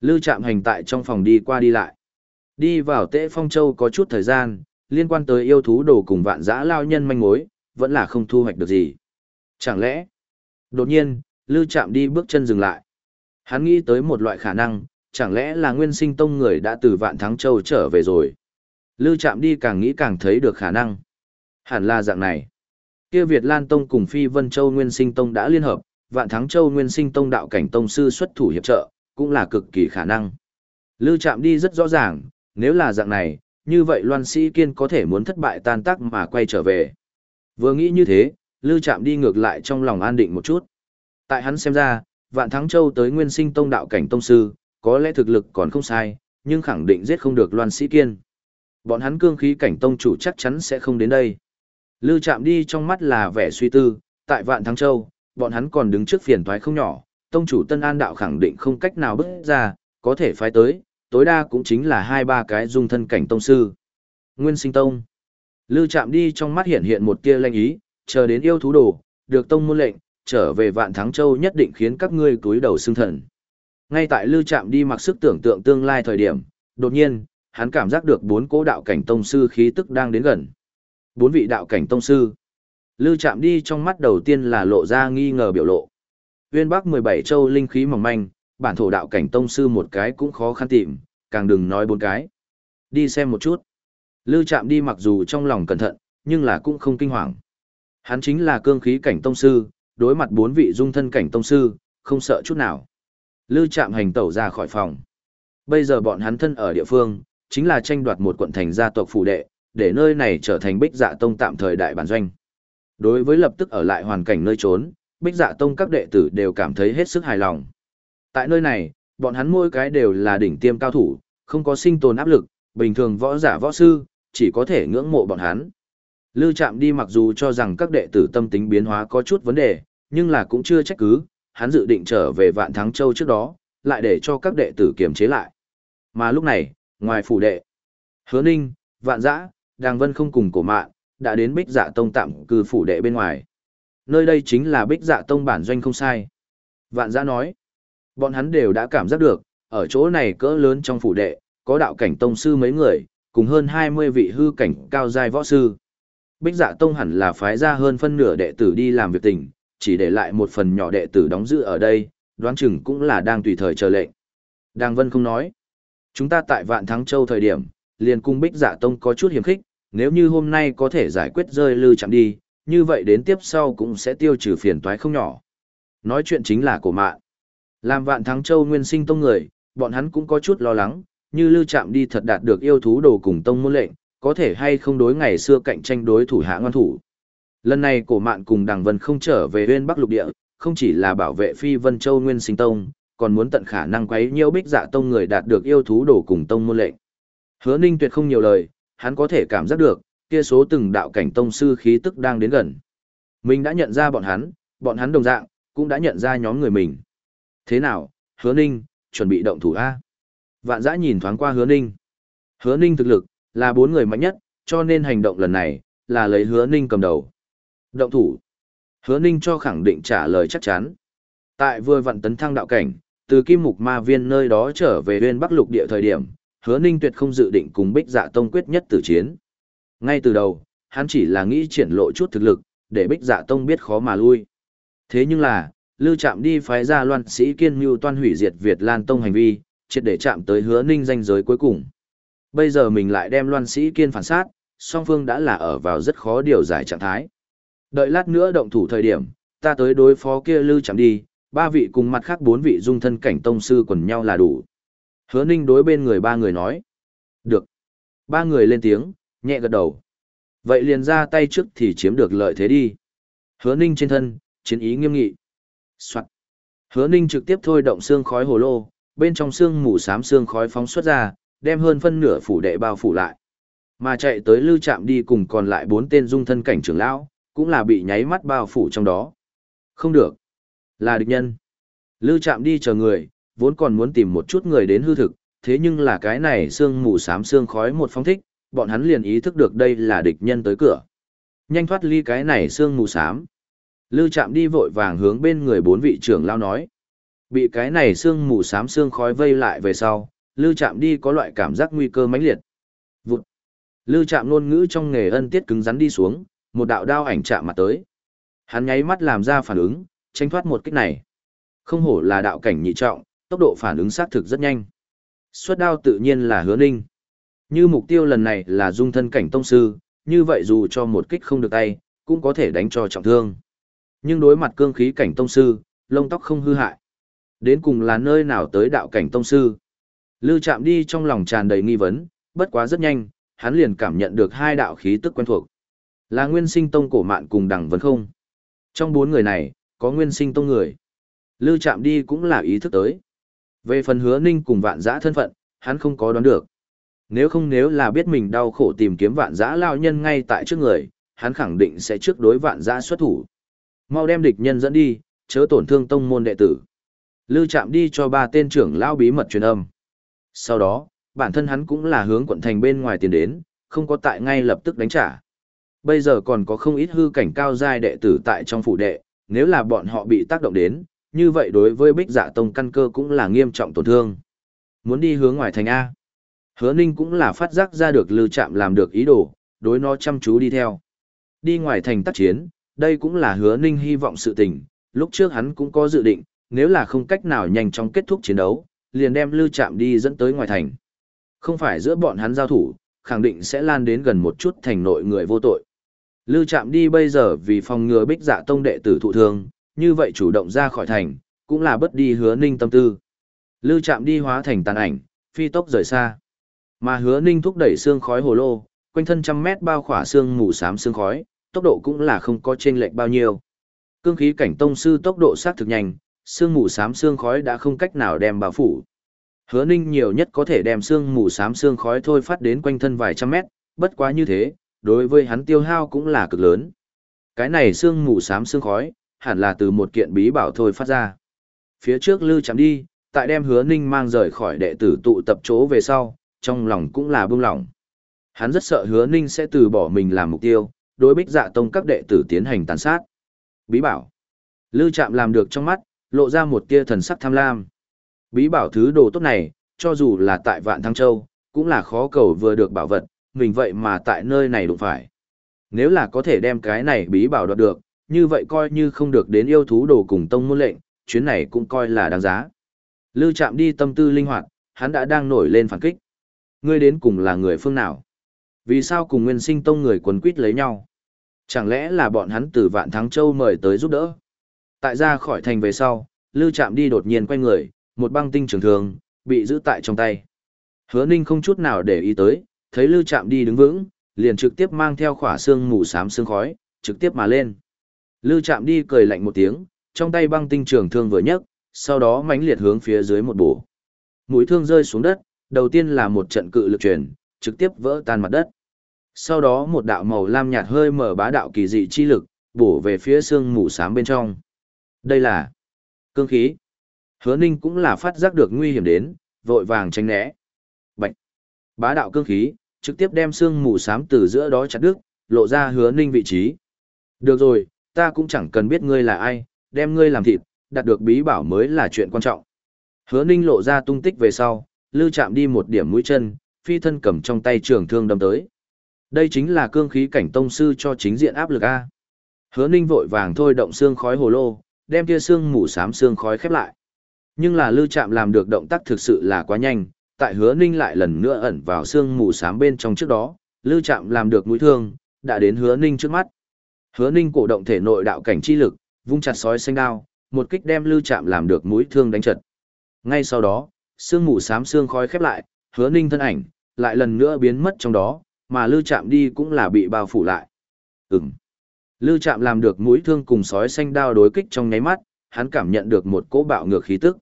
Lư chạm hành tại trong phòng đi qua đi lại. Đi vào Tế Phong Châu có chút thời gian, liên quan tới yêu thú đồ cùng vạn dã lao nhân manh mối, vẫn là không thu hoạch được gì. Chẳng lẽ, đột nhiên, Lư chạm đi bước chân dừng lại. Hắn nghĩ tới một loại khả năng, chẳng lẽ là nguyên sinh tông người đã từ vạn thắng châu trở về rồi. Lư chạm đi càng nghĩ càng thấy được khả năng. Hẳn là dạng này. Kia Việt Lan Tông cùng Phi Vân Châu Nguyên Sinh Tông đã liên hợp, Vạn Thắng Châu Nguyên Sinh Tông đạo cảnh tông sư xuất thủ hiệp trợ, cũng là cực kỳ khả năng. Lư chạm đi rất rõ ràng, nếu là dạng này, như vậy Loan Sĩ Kiên có thể muốn thất bại tan tác mà quay trở về. Vừa nghĩ như thế, Lư Trạm đi ngược lại trong lòng an định một chút. Tại hắn xem ra, Vạn Thắng Châu tới Nguyên Sinh Tông đạo cảnh tông sư, có lẽ thực lực còn không sai, nhưng khẳng định giết không được Loan Sĩ Kiên. Bọn hắn cương khí cảnh tông chủ chắc chắn sẽ không đến đây. Lư Trạm đi trong mắt là vẻ suy tư, tại Vạn Thắng Châu, bọn hắn còn đứng trước phiền toái không nhỏ, tông chủ Tân An đạo khẳng định không cách nào bước ra, có thể phái tới, tối đa cũng chính là hai ba cái dung thân cảnh tông sư. Nguyên Sinh Tông. Lư Trạm đi trong mắt hiện hiện một tia lanh ý, chờ đến yêu thú đồ, được tông môn lệnh, trở về Vạn Thắng Châu nhất định khiến các ngươi túi đầu xương thần. Ngay tại Lư Trạm đi mặc sức tưởng tượng tương lai thời điểm, đột nhiên, hắn cảm giác được bốn cố đạo cảnh tông sư khí tức đang đến gần. Bốn vị đạo cảnh tông sư. Lư Trạm đi trong mắt đầu tiên là lộ ra nghi ngờ biểu lộ. Uyên Bắc 17 châu linh khí mỏng manh, bản thổ đạo cảnh tông sư một cái cũng khó khăn tìm, càng đừng nói bốn cái. Đi xem một chút. Lư Trạm đi mặc dù trong lòng cẩn thận, nhưng là cũng không kinh hoàng. Hắn chính là cương khí cảnh tông sư, đối mặt bốn vị dung thân cảnh tông sư, không sợ chút nào. Lư Trạm hành tẩu ra khỏi phòng. Bây giờ bọn hắn thân ở địa phương, chính là tranh đoạt một quận thành gia tộc phủ đệ, để nơi này trở thành bích dạ tông tạm thời đại bản doanh. Đối với lập tức ở lại hoàn cảnh nơi trốn, bích dạ tông các đệ tử đều cảm thấy hết sức hài lòng. Tại nơi này, bọn hắn mỗi cái đều là đỉnh tiêm cao thủ, không có sinh tồn áp lực, bình thường võ giả võ sư, chỉ có thể ngưỡng mộ bọn hắn. Lư Trạm đi mặc dù cho rằng các đệ tử tâm tính biến hóa có chút vấn đề, nhưng là cũng chưa trách cứ, hắn dự định trở về Vạn Thắng Châu trước đó, lại để cho các đệ tử kiềm chế lại. Mà lúc này, ngoài phủ đệ, Hứa Ninh, Vạn Dã, Đàng Vân không cùng cổ mạn, đã đến Bích Dạ Tông tạm cư phủ đệ bên ngoài. Nơi đây chính là Bích Dạ Tông bản doanh không sai. Vạn Dã nói, bọn hắn đều đã cảm giác được, ở chỗ này cỡ lớn trong phủ đệ, có đạo cảnh tông sư mấy người, cùng hơn 20 vị hư cảnh cao giai võ sư. Bích Dạ Tông hẳn là phái ra hơn phân nửa đệ tử đi làm việc tình, chỉ để lại một phần nhỏ đệ tử đóng giữ ở đây, đoán chừng cũng là đang tùy thời chờ lệnh. Đàng Vân không nói. Chúng ta tại Vạn Thắng Châu thời điểm, liền cung Bích Dạ Tông có chút hiểm khích, nếu như hôm nay có thể giải quyết rơi lư chạm đi, như vậy đến tiếp sau cũng sẽ tiêu trừ phiền toái không nhỏ. Nói chuyện chính là của mạn. Làm Vạn Thắng Châu nguyên sinh tông người, bọn hắn cũng có chút lo lắng, như lư chạm đi thật đạt được yêu thú đồ cùng tông môn lệnh, có thể hay không đối ngày xưa cạnh tranh đối thủ hạ ngoan thủ. Lần này cổ mạn cùng Đằng Vân không trở về huyên Bắc lục địa, không chỉ là bảo vệ Phi Vân Châu Nguyên Sinh Tông, còn muốn tận khả năng quấy nhiễu bích dạ tông người đạt được yêu thú đổ cùng tông môn lệnh. Hứa Ninh tuyệt không nhiều lời, hắn có thể cảm giác được, kia số từng đạo cảnh tông sư khí tức đang đến gần. Mình đã nhận ra bọn hắn, bọn hắn đồng dạng, cũng đã nhận ra nhóm người mình. Thế nào, Hứa Ninh, chuẩn bị động thủ A. Vạn giã nhìn thoáng qua Hứa Ninh. Hứa Ninh thực lực, là bốn người mạnh nhất, cho nên hành động lần này, là lấy Hứa Ninh cầm đầu. Động thủ. Hứa Ninh cho khẳng định trả lời chắc chắn. Tại vừa vận tấn thăng đạo cảnh, từ kim mục ma viên nơi đó trở về huyên bắc lục địa thời điểm, hứa Ninh tuyệt không dự định cùng bích dạ tông quyết nhất tử chiến. Ngay từ đầu, hắn chỉ là nghĩ triển lộ chút thực lực, để bích dạ tông biết khó mà lui. Thế nhưng là, lưu chạm đi phái ra loan sĩ kiên mưu toan hủy diệt Việt Lan Tông hành vi, triệt để chạm tới hứa Ninh danh giới cuối cùng. Bây giờ mình lại đem loan sĩ kiên phản sát, song phương đã là ở vào rất khó điều giải trạng thái. Đợi lát nữa động thủ thời điểm, ta tới đối phó kia lư chẳng đi, ba vị cùng mặt khác bốn vị dung thân cảnh tông sư quần nhau là đủ. Hứa ninh đối bên người ba người nói. Được. Ba người lên tiếng, nhẹ gật đầu. Vậy liền ra tay trước thì chiếm được lợi thế đi. Hứa ninh trên thân, chiến ý nghiêm nghị. Soạn. Hứa ninh trực tiếp thôi động xương khói hồ lô, bên trong xương mù xám xương khói phóng xuất ra, đem hơn phân nửa phủ đệ bao phủ lại. Mà chạy tới lưu Trạm đi cùng còn lại bốn tên dung thân cảnh trưởng lão, cũng là bị nháy mắt bao phủ trong đó. Không được. Là địch nhân. Lưu Trạm đi chờ người, vốn còn muốn tìm một chút người đến hư thực, thế nhưng là cái này xương mù xám xương khói một phong thích, bọn hắn liền ý thức được đây là địch nhân tới cửa. Nhanh thoát ly cái này xương mù xám. Lưu Trạm đi vội vàng hướng bên người bốn vị trưởng lao nói. Bị cái này xương mù xám xương khói vây lại về sau, lư chạm đi có loại cảm giác nguy cơ mãnh liệt. Vụt. Lư chạm ngôn ngữ trong nghề ân tiết cứng rắn đi xuống, một đạo đao ảnh chạm mặt tới. Hắn nháy mắt làm ra phản ứng, tranh thoát một kích này. Không hổ là đạo cảnh nhị trọng, tốc độ phản ứng xác thực rất nhanh. Xuất đao tự nhiên là hứa ninh. Như mục tiêu lần này là dung thân cảnh tông sư, như vậy dù cho một kích không được tay, cũng có thể đánh cho trọng thương. Nhưng đối mặt cương khí cảnh tông sư, lông tóc không hư hại. Đến cùng là nơi nào tới đạo cảnh tông sư? Lư chạm đi trong lòng tràn đầy nghi vấn, bất quá rất nhanh, hắn liền cảm nhận được hai đạo khí tức quen thuộc. Là nguyên sinh tông cổ mạn cùng đằng vấn không. Trong bốn người này, có nguyên sinh tông người. Lư chạm đi cũng là ý thức tới. Về phần hứa ninh cùng vạn giã thân phận, hắn không có đoán được. Nếu không nếu là biết mình đau khổ tìm kiếm vạn giã lao nhân ngay tại trước người, hắn khẳng định sẽ trước đối vạn giã xuất thủ. Mau đem địch nhân dẫn đi, chớ tổn thương tông môn đệ tử. Lư chạm đi cho ba tên trưởng lao bí mật truyền âm. Sau đó, bản thân hắn cũng là hướng quận thành bên ngoài tiền đến, không có tại ngay lập tức đánh trả. Bây giờ còn có không ít hư cảnh cao giai đệ tử tại trong phủ đệ, nếu là bọn họ bị tác động đến, như vậy đối với bích dạ tông căn cơ cũng là nghiêm trọng tổn thương. Muốn đi hướng ngoài thành A. Hứa Ninh cũng là phát giác ra được lưu chạm làm được ý đồ, đối nó chăm chú đi theo. Đi ngoài thành tác chiến, đây cũng là hứa Ninh hy vọng sự tình, lúc trước hắn cũng có dự định, nếu là không cách nào nhanh chóng kết thúc chiến đấu, liền đem lưu chạm đi dẫn tới ngoài thành. Không phải giữa bọn hắn giao thủ, khẳng định sẽ lan đến gần một chút thành nội người vô tội. Lưu chạm đi bây giờ vì phòng ngừa bích dạ tông đệ tử thụ thương, như vậy chủ động ra khỏi thành, cũng là bất đi hứa ninh tâm tư. Lưu chạm đi hóa thành tàn ảnh, phi tốc rời xa. Mà hứa ninh thúc đẩy xương khói hồ lô, quanh thân trăm mét bao khỏa xương mù xám xương khói, tốc độ cũng là không có chênh lệch bao nhiêu. Cương khí cảnh tông sư tốc độ sát thực nhanh, sương mù xám xương khói đã không cách nào đem bao phủ. Hứa Ninh nhiều nhất có thể đem sương mù xám xương khói thôi phát đến quanh thân vài trăm mét, bất quá như thế, đối với hắn tiêu hao cũng là cực lớn. Cái này sương mù xám xương khói, hẳn là từ một kiện bí bảo thôi phát ra. Phía trước lư chạm đi, tại đem hứa ninh mang rời khỏi đệ tử tụ tập chỗ về sau, trong lòng cũng là bưng lỏng. Hắn rất sợ hứa ninh sẽ từ bỏ mình làm mục tiêu, đối bích dạ tông các đệ tử tiến hành tàn sát. Bí bảo. Lư chạm làm được trong mắt, lộ ra một tia thần sắc tham lam. Bí bảo thứ đồ tốt này, cho dù là tại Vạn Thăng Châu, cũng là khó cầu vừa được bảo vật, mình vậy mà tại nơi này đụng phải. Nếu là có thể đem cái này bí bảo đoạt được, như vậy coi như không được đến yêu thú đồ cùng tông môn lệnh, chuyến này cũng coi là đáng giá. Lư chạm đi tâm tư linh hoạt, hắn đã đang nổi lên phản kích. Ngươi đến cùng là người phương nào? Vì sao cùng nguyên sinh tông người quần quýt lấy nhau? Chẳng lẽ là bọn hắn từ Vạn Thắng Châu mời tới giúp đỡ? Tại ra khỏi thành về sau, Lư Trạm đi đột nhiên quay người, một băng tinh trường thường, bị giữ tại trong tay. Hứa Ninh không chút nào để ý tới, thấy Lư Trạm đi đứng vững, liền trực tiếp mang theo khỏa xương mù xám xương khói, trực tiếp mà lên. Lư Trạm đi cười lạnh một tiếng, trong tay băng tinh trường thương vừa nhấc, sau đó mãnh liệt hướng phía dưới một bổ. Mũi thương rơi xuống đất, đầu tiên là một trận cự lực truyền, trực tiếp vỡ tan mặt đất. Sau đó một đạo màu lam nhạt hơi mở bá đạo kỳ dị chi lực, bổ về phía xương mù xám bên trong. Đây là cương khí. Hứa Ninh cũng là phát giác được nguy hiểm đến, vội vàng tránh né. Bạch. Bá đạo cương khí, trực tiếp đem xương mù xám từ giữa đó chặt đứt, lộ ra Hứa Ninh vị trí. Được rồi, ta cũng chẳng cần biết ngươi là ai, đem ngươi làm thịt, đạt được bí bảo mới là chuyện quan trọng. Hứa Ninh lộ ra tung tích về sau, lưu chạm đi một điểm mũi chân, phi thân cầm trong tay trường thương đâm tới. Đây chính là cương khí cảnh tông sư cho chính diện áp lực A. Hứa Ninh vội vàng thôi động xương khói hồ lô, đem kia xương mù xám xương khói khép lại. Nhưng là lưu Trạm làm được động tác thực sự là quá nhanh, tại hứa ninh lại lần nữa ẩn vào xương mù xám bên trong trước đó, lưu Trạm làm được mũi thương, đã đến hứa ninh trước mắt. Hứa ninh cổ động thể nội đạo cảnh chi lực, vung chặt sói xanh đao, một kích đem lưu Trạm làm được mũi thương đánh trật. Ngay sau đó, xương mù xám xương khói khép lại, hứa ninh thân ảnh, lại lần nữa biến mất trong đó, mà lưu Trạm đi cũng là bị bao phủ lại. Ừm. Lưu Trạm làm được mũi thương cùng sói xanh đao đối kích trong nháy mắt, hắn cảm nhận được một cỗ bạo ngược khí tức.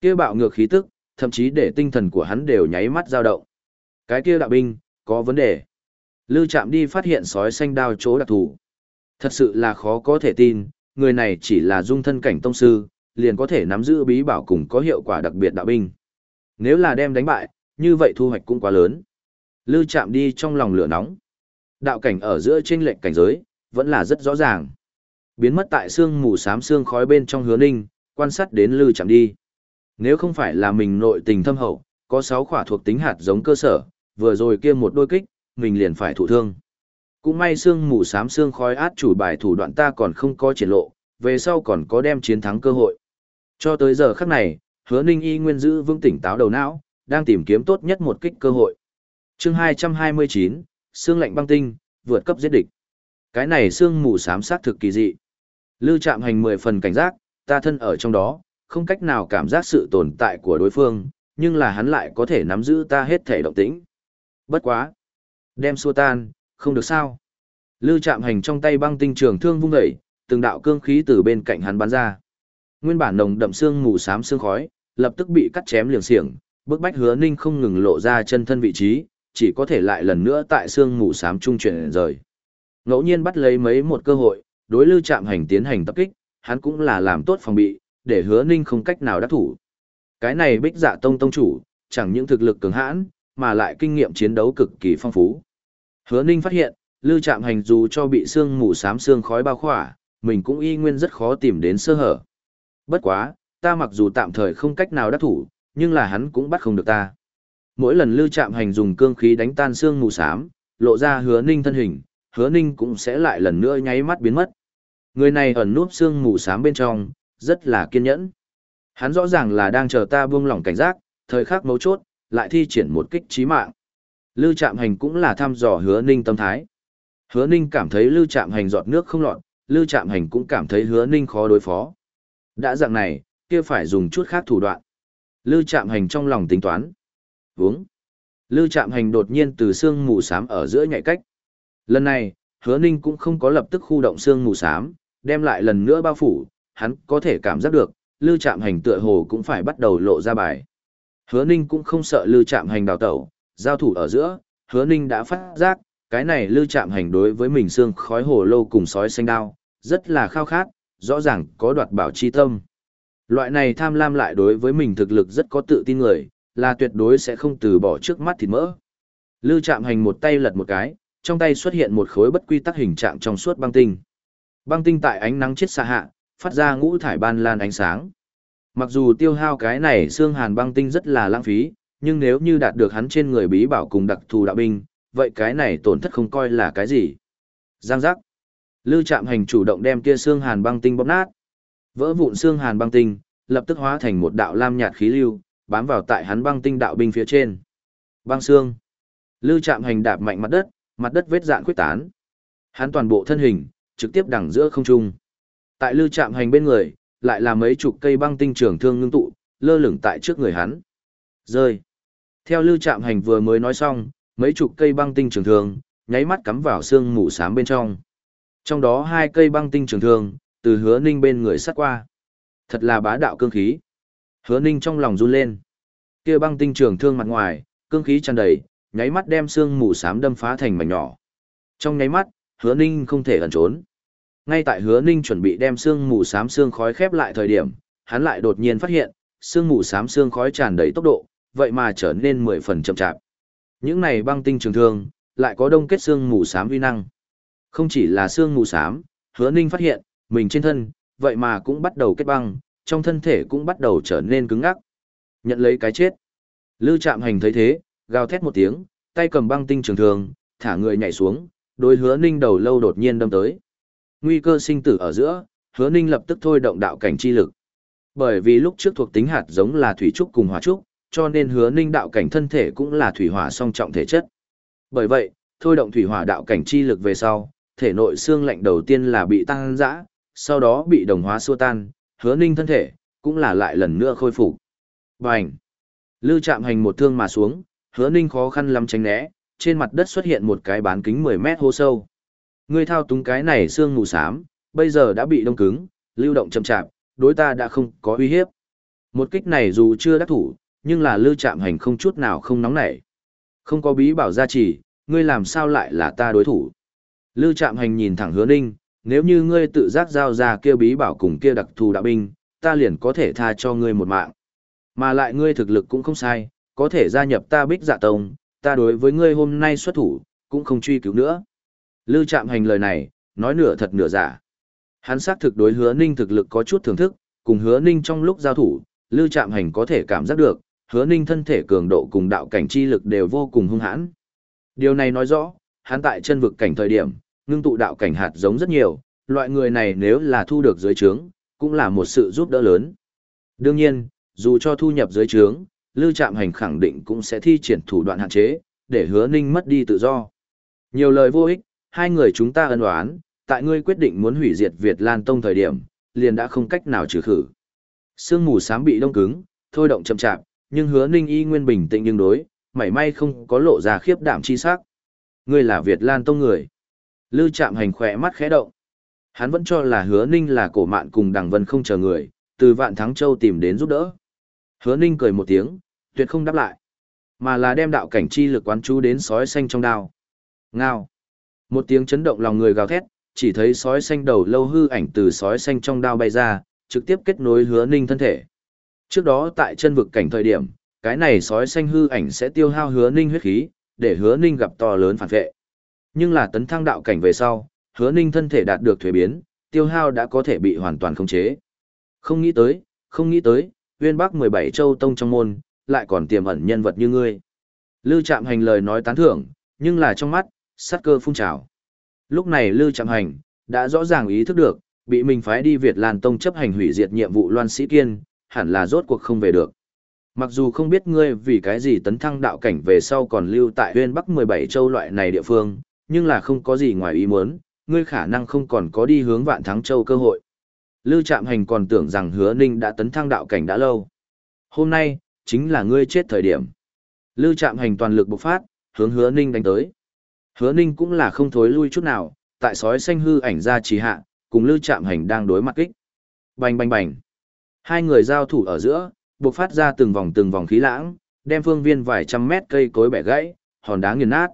Kia bạo ngược khí tức, thậm chí để tinh thần của hắn đều nháy mắt dao động. Cái kia đạo binh, có vấn đề. Lưu Trạm đi phát hiện sói xanh đao chỗ đặc thù. Thật sự là khó có thể tin, người này chỉ là dung thân cảnh tông sư, liền có thể nắm giữ bí bảo cùng có hiệu quả đặc biệt đạo binh. Nếu là đem đánh bại, như vậy thu hoạch cũng quá lớn. Lưu Trạm đi trong lòng lửa nóng. Đạo cảnh ở giữa trên lệnh cảnh giới, vẫn là rất rõ ràng. Biến mất tại xương mù xám xương khói bên trong hứa ninh, quan sát đến Lưu chạm đi. Nếu không phải là mình nội tình thâm hậu, có 6 khỏa thuộc tính hạt giống cơ sở, vừa rồi kia một đôi kích, mình liền phải thụ thương. Cũng may xương mù xám xương khói át chủ bài thủ đoạn ta còn không có triển lộ, về sau còn có đem chiến thắng cơ hội. Cho tới giờ khắc này, hứa ninh y nguyên giữ vững tỉnh táo đầu não, đang tìm kiếm tốt nhất một kích cơ hội. chương 229, xương lạnh băng tinh, vượt cấp giết địch. Cái này xương mù xám sát thực kỳ dị. Lư Trạm Hành mười phần cảnh giác, ta thân ở trong đó, không cách nào cảm giác sự tồn tại của đối phương, nhưng là hắn lại có thể nắm giữ ta hết thể động tĩnh. Bất quá. Đem xua tan, không được sao. Lư Trạm Hành trong tay băng tinh trường thương vung dậy, từng đạo cương khí từ bên cạnh hắn bắn ra. Nguyên bản nồng đậm xương mù xám xương khói, lập tức bị cắt chém liềng xiềng, bức bách hứa ninh không ngừng lộ ra chân thân vị trí, chỉ có thể lại lần nữa tại xương mù xám trung chuyển rời. Ngẫu nhiên bắt lấy mấy một cơ hội, đối lưu trạm hành tiến hành tập kích, hắn cũng là làm tốt phòng bị, để hứa ninh không cách nào đắc thủ. Cái này bích dạ tông tông chủ, chẳng những thực lực cường hãn, mà lại kinh nghiệm chiến đấu cực kỳ phong phú. Hứa ninh phát hiện, lưu trạm hành dù cho bị xương mù xám xương khói bao khỏa, mình cũng y nguyên rất khó tìm đến sơ hở. Bất quá, ta mặc dù tạm thời không cách nào đắc thủ, nhưng là hắn cũng bắt không được ta. Mỗi lần lưu trạm hành dùng cương khí đánh tan xương mù xám, lộ ra hứa ninh thân hình, hứa ninh cũng sẽ lại lần nữa nháy mắt biến mất. Người này ẩn núp xương mù xám bên trong, rất là kiên nhẫn. Hắn rõ ràng là đang chờ ta buông lỏng cảnh giác, thời khắc mấu chốt, lại thi triển một kích trí mạng. Lưu Trạm Hành cũng là thăm dò Hứa Ninh tâm thái. Hứa Ninh cảm thấy Lưu Trạm Hành giọt nước không lọt, Lưu Trạm Hành cũng cảm thấy Hứa Ninh khó đối phó. Đã dạng này, kia phải dùng chút khác thủ đoạn. Lưu Trạm Hành trong lòng tính toán. Vướng. Lưu Trạm Hành đột nhiên từ xương mù xám ở giữa nhạy cách. Lần này, Hứa Ninh cũng không có lập tức khu động xương mù xám, đem lại lần nữa bao phủ, hắn có thể cảm giác được, Lưu Trạm Hành tựa hồ cũng phải bắt đầu lộ ra bài. Hứa Ninh cũng không sợ Lưu Trạm Hành đào tẩu, giao thủ ở giữa, Hứa Ninh đã phát giác, cái này Lưu Trạm Hành đối với mình xương khói hồ lô cùng sói xanh đao, rất là khao khát, rõ ràng có đoạt bảo chi tâm. Loại này tham lam lại đối với mình thực lực rất có tự tin người, là tuyệt đối sẽ không từ bỏ trước mắt thịt mỡ. Lưu Trạm Hành một tay lật một cái, trong tay xuất hiện một khối bất quy tắc hình trạng trong suốt băng tinh. Băng tinh tại ánh nắng chết xa hạ, phát ra ngũ thải ban lan ánh sáng. Mặc dù tiêu hao cái này xương hàn băng tinh rất là lãng phí, nhưng nếu như đạt được hắn trên người bí bảo cùng đặc thù đạo binh, vậy cái này tổn thất không coi là cái gì. Giang giác. Lưu Trạm Hành chủ động đem kia xương hàn băng tinh bóp nát. Vỡ vụn xương hàn băng tinh, lập tức hóa thành một đạo lam nhạt khí lưu, bám vào tại hắn băng tinh đạo binh phía trên. Băng xương. Lưu Trạm Hành đạp mạnh mặt đất, mặt đất vết dạn khuyết tán. Hắn toàn bộ thân hình trực tiếp đằng giữa không trung. Tại Lưu Trạm Hành bên người, lại là mấy chục cây băng tinh trường thương ngưng tụ, lơ lửng tại trước người hắn. Rơi. Theo Lưu Trạm Hành vừa mới nói xong, mấy chục cây băng tinh trường thương nháy mắt cắm vào xương mù xám bên trong. Trong đó hai cây băng tinh trường thương, từ hứa ninh bên người sát qua. Thật là bá đạo cương khí. Hứa ninh trong lòng run lên. kia băng tinh trường thương mặt ngoài, cương khí tràn đầy, nháy mắt đem xương mù xám đâm phá thành mảnh nhỏ. Trong nháy mắt, hứa ninh không thể ẩn trốn. Ngay tại hứa ninh chuẩn bị đem xương mù xám xương khói khép lại thời điểm, hắn lại đột nhiên phát hiện, xương mù xám xương khói tràn đầy tốc độ, vậy mà trở nên mười phần chậm chạp. Những này băng tinh trường thương, lại có đông kết xương mù xám uy năng. Không chỉ là xương mù xám, hứa ninh phát hiện, mình trên thân, vậy mà cũng bắt đầu kết băng, trong thân thể cũng bắt đầu trở nên cứng ngắc. Nhận lấy cái chết. Lư Trạm Hành thấy thế, gào thét một tiếng, tay cầm băng tinh trường thường, thả người nhảy xuống, đối hứa ninh đầu lâu đột nhiên đâm tới. Nguy cơ sinh tử ở giữa, hứa ninh lập tức thôi động đạo cảnh chi lực. Bởi vì lúc trước thuộc tính hạt giống là thủy trúc cùng hỏa trúc, cho nên hứa ninh đạo cảnh thân thể cũng là thủy hỏa song trọng thể chất. Bởi vậy, thôi động thủy hỏa đạo cảnh chi lực về sau, thể nội xương lạnh đầu tiên là bị tăng dã, sau đó bị đồng hóa xua tan, hứa ninh thân thể, cũng là lại lần nữa khôi phục. Bành! Lư chạm hành một thương mà xuống, hứa ninh khó khăn lắm tránh né, trên mặt đất xuất hiện một cái bán kính 10 mét hô sâu. Ngươi thao túng cái này xương mù xám, bây giờ đã bị đông cứng, lưu động chậm chạp, đối ta đã không có uy hiếp. Một kích này dù chưa đắc thủ, nhưng là lưu chạm hành không chút nào không nóng nảy. Không có bí bảo gia trì, ngươi làm sao lại là ta đối thủ. Lưu Trạm Hành nhìn thẳng Hứa Ninh, nếu như ngươi tự giác giao ra kia bí bảo cùng kia đặc thù đạo binh, ta liền có thể tha cho ngươi một mạng. Mà lại ngươi thực lực cũng không sai, có thể gia nhập ta Bích Dạ Tông, ta đối với ngươi hôm nay xuất thủ, cũng không truy cứu nữa. Lưu Trạm Hành lời này, nói nửa thật nửa giả. Hắn xác thực đối Hứa Ninh thực lực có chút thưởng thức, cùng Hứa Ninh trong lúc giao thủ, Lưu Trạm Hành có thể cảm giác được, Hứa Ninh thân thể cường độ cùng đạo cảnh chi lực đều vô cùng hung hãn. Điều này nói rõ, hắn tại chân vực cảnh thời điểm, ngưng tụ đạo cảnh hạt giống rất nhiều, loại người này nếu là thu được dưới trướng, cũng là một sự giúp đỡ lớn. Đương nhiên, dù cho thu nhập dưới trướng, Lưu Trạm Hành khẳng định cũng sẽ thi triển thủ đoạn hạn chế, để hứa ninh mất đi tự do. Nhiều lời vô ích, hai người chúng ta ân oán, tại ngươi quyết định muốn hủy diệt Việt Lan Tông thời điểm, liền đã không cách nào trừ khử. Sương mù sám bị đông cứng, thôi động chậm chạp, nhưng hứa ninh y nguyên bình tĩnh nhưng đối, mảy may không có lộ ra khiếp đảm chi sắc. Ngươi là Việt Lan Tông người. Lư chạm hành khỏe mắt khẽ động. Hắn vẫn cho là hứa ninh là cổ mạn cùng đằng vân không chờ người, từ vạn thắng châu tìm đến giúp đỡ. Hứa ninh cười một tiếng, tuyệt không đáp lại, mà là đem đạo cảnh chi lực quán chú đến sói xanh trong đao. Ngao. Một tiếng chấn động lòng người gào thét, chỉ thấy sói xanh đầu lâu hư ảnh từ sói xanh trong đao bay ra, trực tiếp kết nối hứa ninh thân thể. Trước đó tại chân vực cảnh thời điểm, cái này sói xanh hư ảnh sẽ tiêu hao hứa ninh huyết khí, để hứa ninh gặp to lớn phản vệ. Nhưng là tấn thăng đạo cảnh về sau, hứa ninh thân thể đạt được thuế biến, tiêu hao đã có thể bị hoàn toàn khống chế. Không nghĩ tới, không nghĩ tới, uyên bắc 17 châu tông trong môn, lại còn tiềm ẩn nhân vật như ngươi. Lư Trạm Hành lời nói tán thưởng, nhưng là trong mắt, sát cơ phun trào. Lúc này Lư Trạm Hành đã rõ ràng ý thức được, bị mình phái đi Việt Lan Tông chấp hành hủy diệt nhiệm vụ Loan Sĩ Kiên, hẳn là rốt cuộc không về được. Mặc dù không biết ngươi vì cái gì tấn thăng đạo cảnh về sau còn lưu tại huyên Bắc 17 châu loại này địa phương, nhưng là không có gì ngoài ý muốn, ngươi khả năng không còn có đi hướng vạn thắng châu cơ hội. lưu Trạm Hành còn tưởng rằng hứa ninh đã tấn thăng đạo cảnh đã lâu. Hôm nay, chính là ngươi chết thời điểm. Lưu Trạm Hành toàn lực bộc phát, hướng hứa ninh đánh tới. Hứa ninh cũng là không thối lui chút nào, tại sói xanh hư ảnh ra trì hạ, cùng Lưu Trạm Hành đang đối mặt kích. Bành bành bành. Hai người giao thủ ở giữa, bộc phát ra từng vòng từng vòng khí lãng, đem phương viên vài trăm mét cây cối bẻ gãy, hòn đá nghiền nát.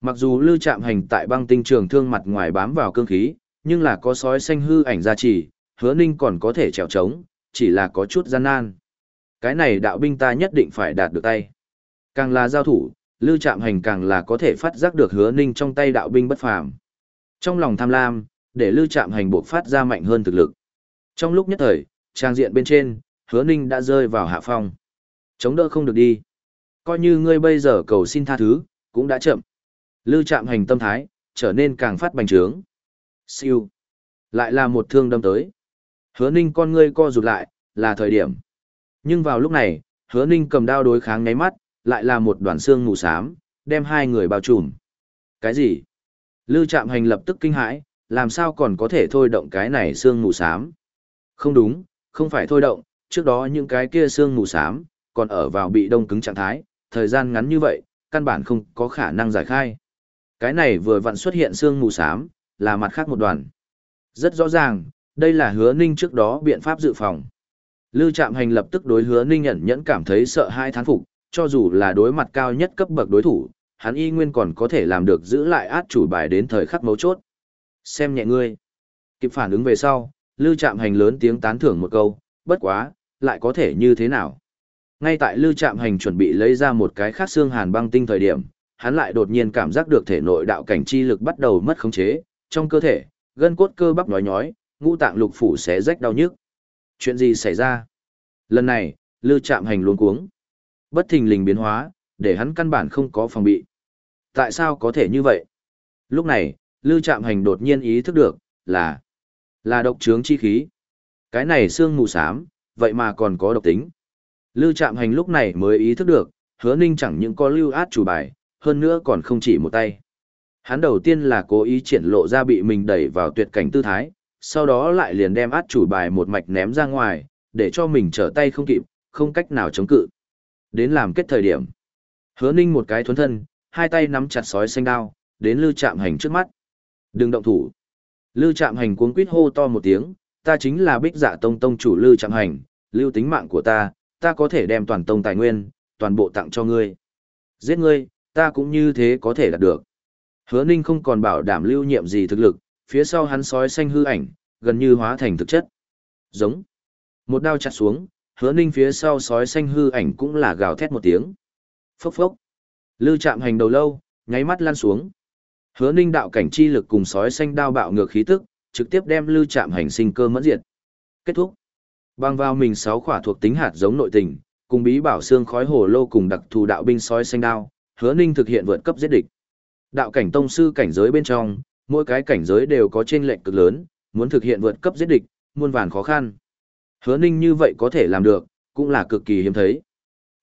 Mặc dù Lưu Trạm Hành tại băng tinh trường thương mặt ngoài bám vào cương khí, nhưng là có sói xanh hư ảnh ra trì, hứa ninh còn có thể trèo trống, chỉ là có chút gian nan. Cái này đạo binh ta nhất định phải đạt được tay. Càng là giao thủ, lưu trạm hành càng là có thể phát giác được hứa ninh trong tay đạo binh bất phàm. Trong lòng tham lam, để lưu trạm hành buộc phát ra mạnh hơn thực lực. Trong lúc nhất thời, trang diện bên trên, hứa ninh đã rơi vào hạ phong. Chống đỡ không được đi. Coi như ngươi bây giờ cầu xin tha thứ, cũng đã chậm. Lưu trạm hành tâm thái, trở nên càng phát bành trướng. Siêu. Lại là một thương đâm tới. Hứa ninh con ngươi co rụt lại, là thời điểm. Nhưng vào lúc này, hứa ninh cầm đao đối kháng ngáy mắt, lại là một đoàn xương mù xám, đem hai người bao trùm. Cái gì? Lưu Trạm Hành lập tức kinh hãi, làm sao còn có thể thôi động cái này xương mù xám? Không đúng, không phải thôi động, trước đó những cái kia xương mù xám, còn ở vào bị đông cứng trạng thái, thời gian ngắn như vậy, căn bản không có khả năng giải khai. Cái này vừa vặn xuất hiện xương mù xám, là mặt khác một đoàn. Rất rõ ràng, đây là hứa ninh trước đó biện pháp dự phòng. Lư Trạm Hành lập tức đối hứa ninh Nhẫn nhẫn cảm thấy sợ hai thán phục, cho dù là đối mặt cao nhất cấp bậc đối thủ, hắn y nguyên còn có thể làm được giữ lại át chủ bài đến thời khắc mấu chốt. Xem nhẹ ngươi. Kịp phản ứng về sau, Lư Trạm Hành lớn tiếng tán thưởng một câu, bất quá, lại có thể như thế nào? Ngay tại Lư Trạm Hành chuẩn bị lấy ra một cái khác xương hàn băng tinh thời điểm, hắn lại đột nhiên cảm giác được thể nội đạo cảnh chi lực bắt đầu mất khống chế, trong cơ thể, gân cốt cơ bắp nhói nhói, ngũ tạng lục phủ xé rách đau nhức. Chuyện gì xảy ra? Lần này, Lư Trạm Hành luống cuống. Bất thình lình biến hóa, để hắn căn bản không có phòng bị. Tại sao có thể như vậy? Lúc này, Lư Trạm Hành đột nhiên ý thức được, là là độc trướng chi khí. Cái này xương mù sám, vậy mà còn có độc tính. Lư Trạm Hành lúc này mới ý thức được, hứa ninh chẳng những có lưu át chủ bài, hơn nữa còn không chỉ một tay. Hắn đầu tiên là cố ý triển lộ ra bị mình đẩy vào tuyệt cảnh tư thái, sau đó lại liền đem át chủ bài một mạch ném ra ngoài, để cho mình trở tay không kịp, không cách nào chống cự. Đến làm kết thời điểm. Hứa ninh một cái thuấn thân, hai tay nắm chặt sói xanh đao, đến lư chạm hành trước mắt. Đừng động thủ. Lư chạm hành cuống quýt hô to một tiếng, ta chính là bích giả tông tông chủ lư chạm hành, lưu tính mạng của ta, ta có thể đem toàn tông tài nguyên, toàn bộ tặng cho ngươi. Giết ngươi, ta cũng như thế có thể đạt được. Hứa ninh không còn bảo đảm lưu nhiệm gì thực lực, phía sau hắn sói xanh hư ảnh, gần như hóa thành thực chất. Giống. Một đao chặt xuống, hứa ninh phía sau sói xanh hư ảnh cũng là gào thét một tiếng. Phốc phốc. Lư chạm hành đầu lâu, nháy mắt lan xuống. Hứa ninh đạo cảnh chi lực cùng sói xanh đao bạo ngược khí tức, trực tiếp đem lư chạm hành sinh cơ mẫn diệt. Kết thúc. Bang vào mình sáu khỏa thuộc tính hạt giống nội tình, cùng bí bảo xương khói hồ lô cùng đặc thù đạo binh sói xanh đao, hứa ninh thực hiện vượt cấp giết địch. Đạo cảnh tông sư cảnh giới bên trong, mỗi cái cảnh giới đều có trên lệnh cực lớn, muốn thực hiện vượt cấp giết địch, muôn vàn khó khăn. Hứa Ninh như vậy có thể làm được, cũng là cực kỳ hiếm thấy.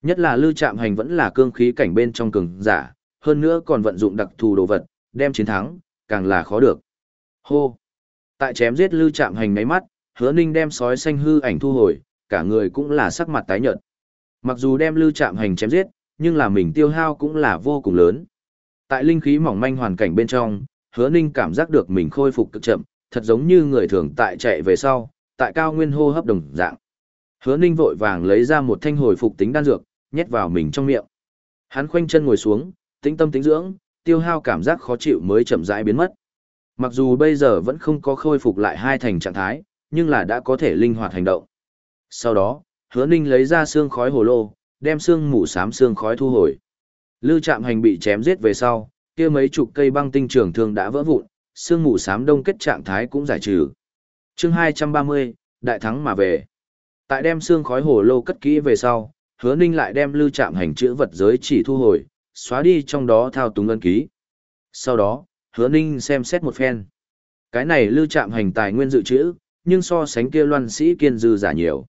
Nhất là lưu trạm hành vẫn là cương khí cảnh bên trong cường giả, hơn nữa còn vận dụng đặc thù đồ vật, đem chiến thắng, càng là khó được. Hô! Tại chém giết lưu Trạm hành ngáy mắt, hứa ninh đem sói xanh hư ảnh thu hồi, cả người cũng là sắc mặt tái nhợt. Mặc dù đem lưu Trạm hành chém giết, nhưng là mình tiêu hao cũng là vô cùng lớn. Tại linh khí mỏng manh hoàn cảnh bên trong, hứa ninh cảm giác được mình khôi phục cực chậm, thật giống như người thường tại chạy về sau, tại cao nguyên hô hấp đồng dạng. Hứa ninh vội vàng lấy ra một thanh hồi phục tính đan dược, nhét vào mình trong miệng. Hắn khoanh chân ngồi xuống, tĩnh tâm tĩnh dưỡng, tiêu hao cảm giác khó chịu mới chậm rãi biến mất. Mặc dù bây giờ vẫn không có khôi phục lại hai thành trạng thái, nhưng là đã có thể linh hoạt hành động. Sau đó, hứa ninh lấy ra xương khói hồ lô, đem xương mù xám xương khói thu hồi. Lư Trạm Hành bị chém giết về sau, kia mấy chục cây băng tinh trường thương đã vỡ vụn, xương mù xám đông kết trạng thái cũng giải trừ. Chương 230, đại thắng mà về. Tại đem xương khói hồ lô cất kỹ về sau, Hứa Ninh lại đem lưu Trạm Hành chữa vật giới chỉ thu hồi, xóa đi trong đó thao túng ân ký. Sau đó, Hứa Ninh xem xét một phen. Cái này lưu Trạm Hành tài nguyên dự trữ, nhưng so sánh kia Loan Sĩ Kiên dư giả nhiều.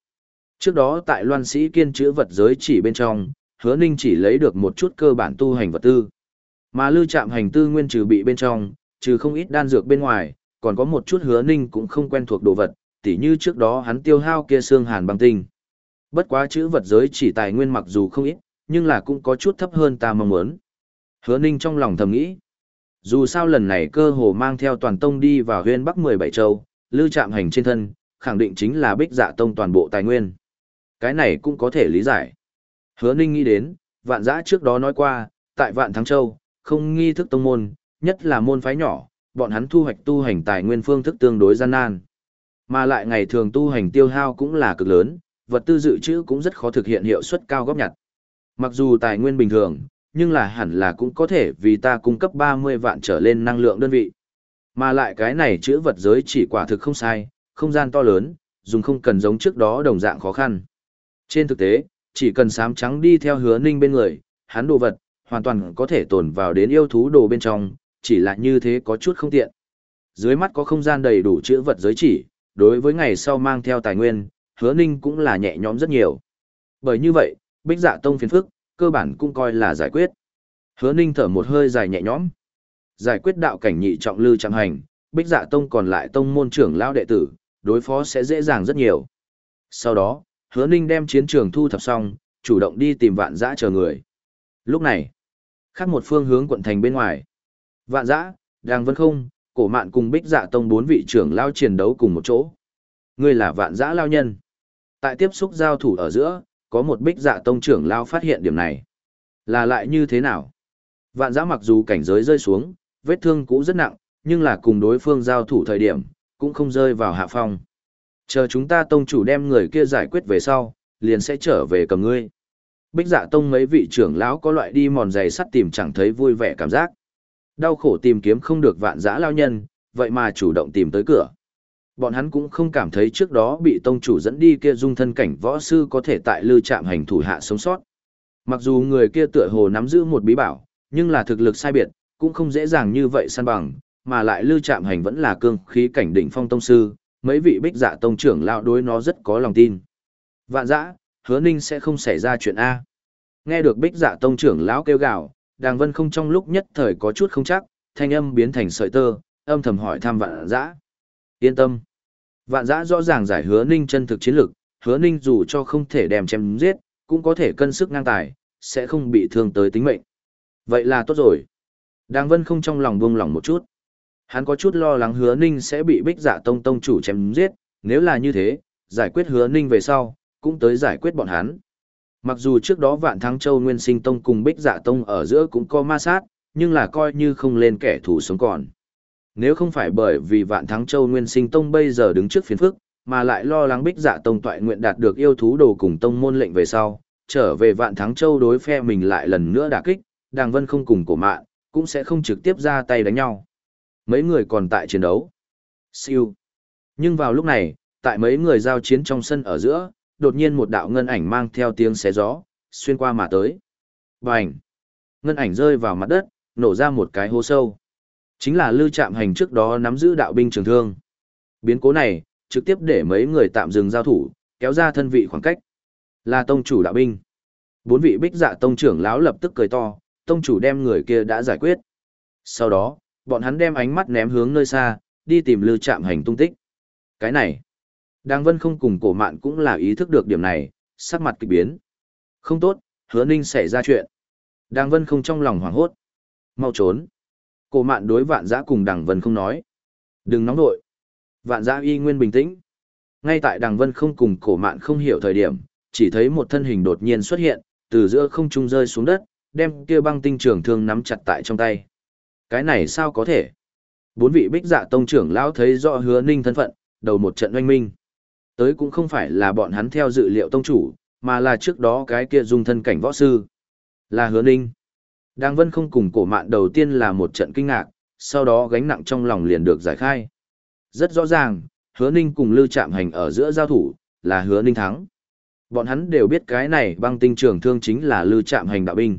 Trước đó tại Loan Sĩ Kiên chữa vật giới chỉ bên trong, hứa ninh chỉ lấy được một chút cơ bản tu hành vật tư. Mà lưu trạm hành tư nguyên trừ bị bên trong, trừ không ít đan dược bên ngoài, còn có một chút hứa ninh cũng không quen thuộc đồ vật, tỉ như trước đó hắn tiêu hao kia xương hàn băng tinh. Bất quá chữ vật giới chỉ tài nguyên mặc dù không ít, nhưng là cũng có chút thấp hơn ta mong muốn. Hứa ninh trong lòng thầm nghĩ. Dù sao lần này cơ hồ mang theo toàn tông đi vào huyên bắc 17 châu, lưu trạm hành trên thân, khẳng định chính là bích dạ tông toàn bộ tài nguyên. Cái này cũng có thể lý giải. Hứa Ninh nghĩ đến, vạn giã trước đó nói qua, tại vạn Thắng Châu, không nghi thức tông môn, nhất là môn phái nhỏ, bọn hắn thu hoạch tu hành tài nguyên phương thức tương đối gian nan. Mà lại ngày thường tu hành tiêu hao cũng là cực lớn, vật tư dự trữ cũng rất khó thực hiện hiệu suất cao góp nhặt. Mặc dù tài nguyên bình thường, nhưng là hẳn là cũng có thể vì ta cung cấp 30 vạn trở lên năng lượng đơn vị. Mà lại cái này chữ vật giới chỉ quả thực không sai, không gian to lớn, dùng không cần giống trước đó đồng dạng khó khăn. Trên thực tế, chỉ cần sám trắng đi theo hứa ninh bên người, hắn đồ vật, hoàn toàn có thể tồn vào đến yêu thú đồ bên trong, chỉ là như thế có chút không tiện. Dưới mắt có không gian đầy đủ chữ vật giới chỉ, đối với ngày sau mang theo tài nguyên, hứa ninh cũng là nhẹ nhõm rất nhiều. Bởi như vậy, bích dạ tông phiền phức, cơ bản cũng coi là giải quyết. Hứa ninh thở một hơi dài nhẹ nhõm. Giải quyết đạo cảnh nhị trọng lưu chẳng hành, bích dạ tông còn lại tông môn trưởng lao đệ tử, đối phó sẽ dễ dàng rất nhiều. Sau đó, hứa ninh đem chiến trường thu thập xong, chủ động đi tìm vạn Dã chờ người. Lúc này, khác một phương hướng quận thành bên ngoài. Vạn Dã, đang vân không, cổ mạn cùng bích dạ tông bốn vị trưởng lao chiến đấu cùng một chỗ. Ngươi là vạn Dã lao nhân. Tại tiếp xúc giao thủ ở giữa, có một bích dạ tông trưởng lao phát hiện điểm này. Là lại như thế nào? Vạn Dã mặc dù cảnh giới rơi xuống, vết thương cũ rất nặng, nhưng là cùng đối phương giao thủ thời điểm, cũng không rơi vào hạ phong. Chờ chúng ta tông chủ đem người kia giải quyết về sau, liền sẽ trở về cầm ngươi. Bích dạ tông mấy vị trưởng lão có loại đi mòn giày sắt tìm chẳng thấy vui vẻ cảm giác. Đau khổ tìm kiếm không được vạn dã lao nhân, vậy mà chủ động tìm tới cửa. Bọn hắn cũng không cảm thấy trước đó bị tông chủ dẫn đi kia dung thân cảnh võ sư có thể tại lư trạm hành thủ hạ sống sót. Mặc dù người kia tựa hồ nắm giữ một bí bảo, nhưng là thực lực sai biệt, cũng không dễ dàng như vậy săn bằng, mà lại lư trạm hành vẫn là cương khí cảnh đỉnh phong tông sư, mấy vị bích dạ tông trưởng lão đối nó rất có lòng tin. Vạn dã, hứa ninh sẽ không xảy ra chuyện A. Nghe được bích dạ tông trưởng lão kêu gào, đàng vân không trong lúc nhất thời có chút không chắc, thanh âm biến thành sợi tơ, âm thầm hỏi thăm vạn dã. Yên tâm. Vạn dã rõ ràng giải hứa ninh chân thực chiến lực, hứa ninh dù cho không thể đem chém giết, cũng có thể cân sức ngang tài, sẽ không bị thương tới tính mệnh. Vậy là tốt rồi. Đàng vân không trong lòng buông lòng một chút. Hắn có chút lo lắng hứa ninh sẽ bị bích dạ tông tông chủ chém giết, nếu là như thế, giải quyết hứa ninh về sau, cũng tới giải quyết bọn hắn. Mặc dù trước đó vạn thắng châu nguyên sinh tông cùng bích dạ tông ở giữa cũng có ma sát, nhưng là coi như không lên kẻ thù sống còn. Nếu không phải bởi vì vạn thắng châu nguyên sinh tông bây giờ đứng trước phiền phức, mà lại lo lắng bích dạ tông toại nguyện đạt được yêu thú đồ cùng tông môn lệnh về sau, trở về vạn thắng châu đối phe mình lại lần nữa đả kích, đàng vân không cùng cổ mạng cũng sẽ không trực tiếp ra tay đánh nhau mấy người còn tại chiến đấu. Siêu. Nhưng vào lúc này, tại mấy người giao chiến trong sân ở giữa, đột nhiên một đạo ngân ảnh mang theo tiếng xé gió, xuyên qua mà tới. Bành. Ngân ảnh rơi vào mặt đất, nổ ra một cái hố sâu. Chính là lưu trạm hành trước đó nắm giữ đạo binh trường thương. Biến cố này, trực tiếp để mấy người tạm dừng giao thủ, kéo ra thân vị khoảng cách. Là tông chủ đạo binh. Bốn vị bích dạ tông trưởng lão lập tức cười to, tông chủ đem người kia đã giải quyết. Sau đó, bọn hắn đem ánh mắt ném hướng nơi xa, đi tìm lưu Trạm Hành tung tích. Cái này, đang Vân không cùng cổ mạn cũng là ý thức được điểm này, sắc mặt kỳ biến. Không tốt, hứa ninh xảy ra chuyện. Đang Vân không trong lòng hoảng hốt. Mau trốn. Cổ mạn đối vạn giã cùng Đằng Vân không nói. Đừng nóng nội. Vạn giã y nguyên bình tĩnh. Ngay tại Đằng Vân không cùng cổ mạn không hiểu thời điểm, chỉ thấy một thân hình đột nhiên xuất hiện, từ giữa không trung rơi xuống đất, đem kia băng tinh trưởng thương nắm chặt tại trong tay. Cái này sao có thể? Bốn vị bích dạ tông trưởng lão thấy rõ hứa ninh thân phận, đầu một trận oanh minh. Tới cũng không phải là bọn hắn theo dự liệu tông chủ, mà là trước đó cái kia dung thân cảnh võ sư. Là hứa ninh. Đang vân không cùng cổ mạn đầu tiên là một trận kinh ngạc, sau đó gánh nặng trong lòng liền được giải khai. Rất rõ ràng, hứa ninh cùng lưu chạm hành ở giữa giao thủ, là hứa ninh thắng. Bọn hắn đều biết cái này băng tinh trường thương chính là lưu chạm hành đạo binh.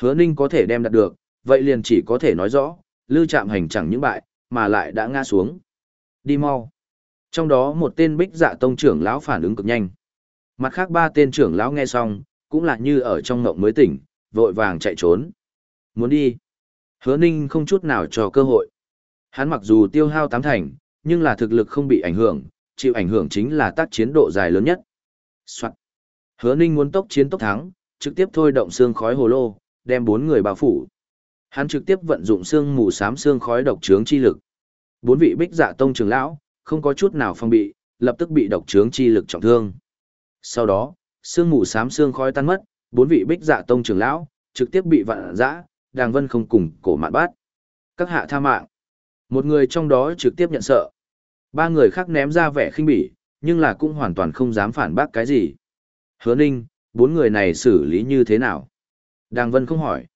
Hứa ninh có thể đem đạt được, vậy liền chỉ có thể nói rõ, lưu chạm hành chẳng những bại, mà lại đã ngã xuống. Đi mau. Trong đó một tên bích dạ tông trưởng lão phản ứng cực nhanh. Mặt khác ba tên trưởng lão nghe xong, cũng là như ở trong ngộng mới tỉnh, vội vàng chạy trốn. Muốn đi. Hứa ninh không chút nào cho cơ hội. Hắn mặc dù tiêu hao tám thành, nhưng là thực lực không bị ảnh hưởng, chịu ảnh hưởng chính là tác chiến độ dài lớn nhất. Soạn. Hứa ninh muốn tốc chiến tốc thắng, trực tiếp thôi động xương khói hồ lô, đem bốn người bao phủ. Hắn trực tiếp vận dụng xương mù xám xương khói độc trướng chi lực. Bốn vị bích dạ tông trưởng lão, không có chút nào phong bị, lập tức bị độc trướng chi lực trọng thương. Sau đó, xương mù xám xương khói tan mất, bốn vị bích dạ tông trưởng lão, trực tiếp bị vạn dã, đàng vân không cùng cổ mạn bát. Các hạ tha mạng. Một người trong đó trực tiếp nhận sợ. Ba người khác ném ra vẻ khinh bỉ, nhưng là cũng hoàn toàn không dám phản bác cái gì. Hứa ninh, bốn người này xử lý như thế nào? Đàng vân không hỏi.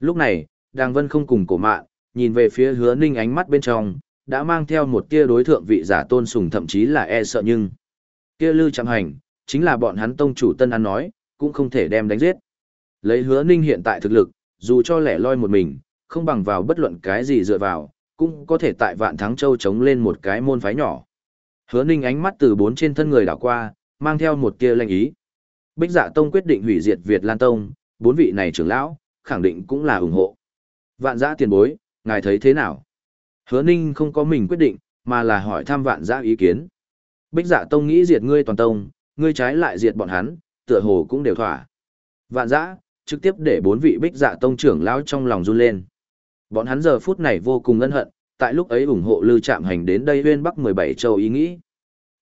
Lúc này, đàng vân không cùng cổ mạn, nhìn về phía hứa ninh ánh mắt bên trong, đã mang theo một tia đối thượng vị giả tôn sùng thậm chí là e sợ nhưng. Kia lư chẳng hành, chính là bọn hắn tông chủ tân ăn nói, cũng không thể đem đánh giết. Lấy hứa ninh hiện tại thực lực, dù cho lẻ loi một mình, không bằng vào bất luận cái gì dựa vào, cũng có thể tại vạn thắng châu chống lên một cái môn phái nhỏ. Hứa ninh ánh mắt từ bốn trên thân người đảo qua, mang theo một tia lệnh ý. Bích dạ tông quyết định hủy diệt Việt Lan Tông, bốn vị này trưởng lão, khẳng định cũng là ủng hộ. Vạn giã tiền bối, ngài thấy thế nào? Hứa ninh không có mình quyết định, mà là hỏi thăm vạn giã ý kiến. Bích dạ tông nghĩ diệt ngươi toàn tông, ngươi trái lại diệt bọn hắn, tựa hồ cũng đều thỏa. Vạn giã, trực tiếp để bốn vị bích dạ tông trưởng lão trong lòng run lên. Bọn hắn giờ phút này vô cùng ân hận, tại lúc ấy ủng hộ Lư Trạm Hành đến đây huyên bắc 17 châu ý nghĩ.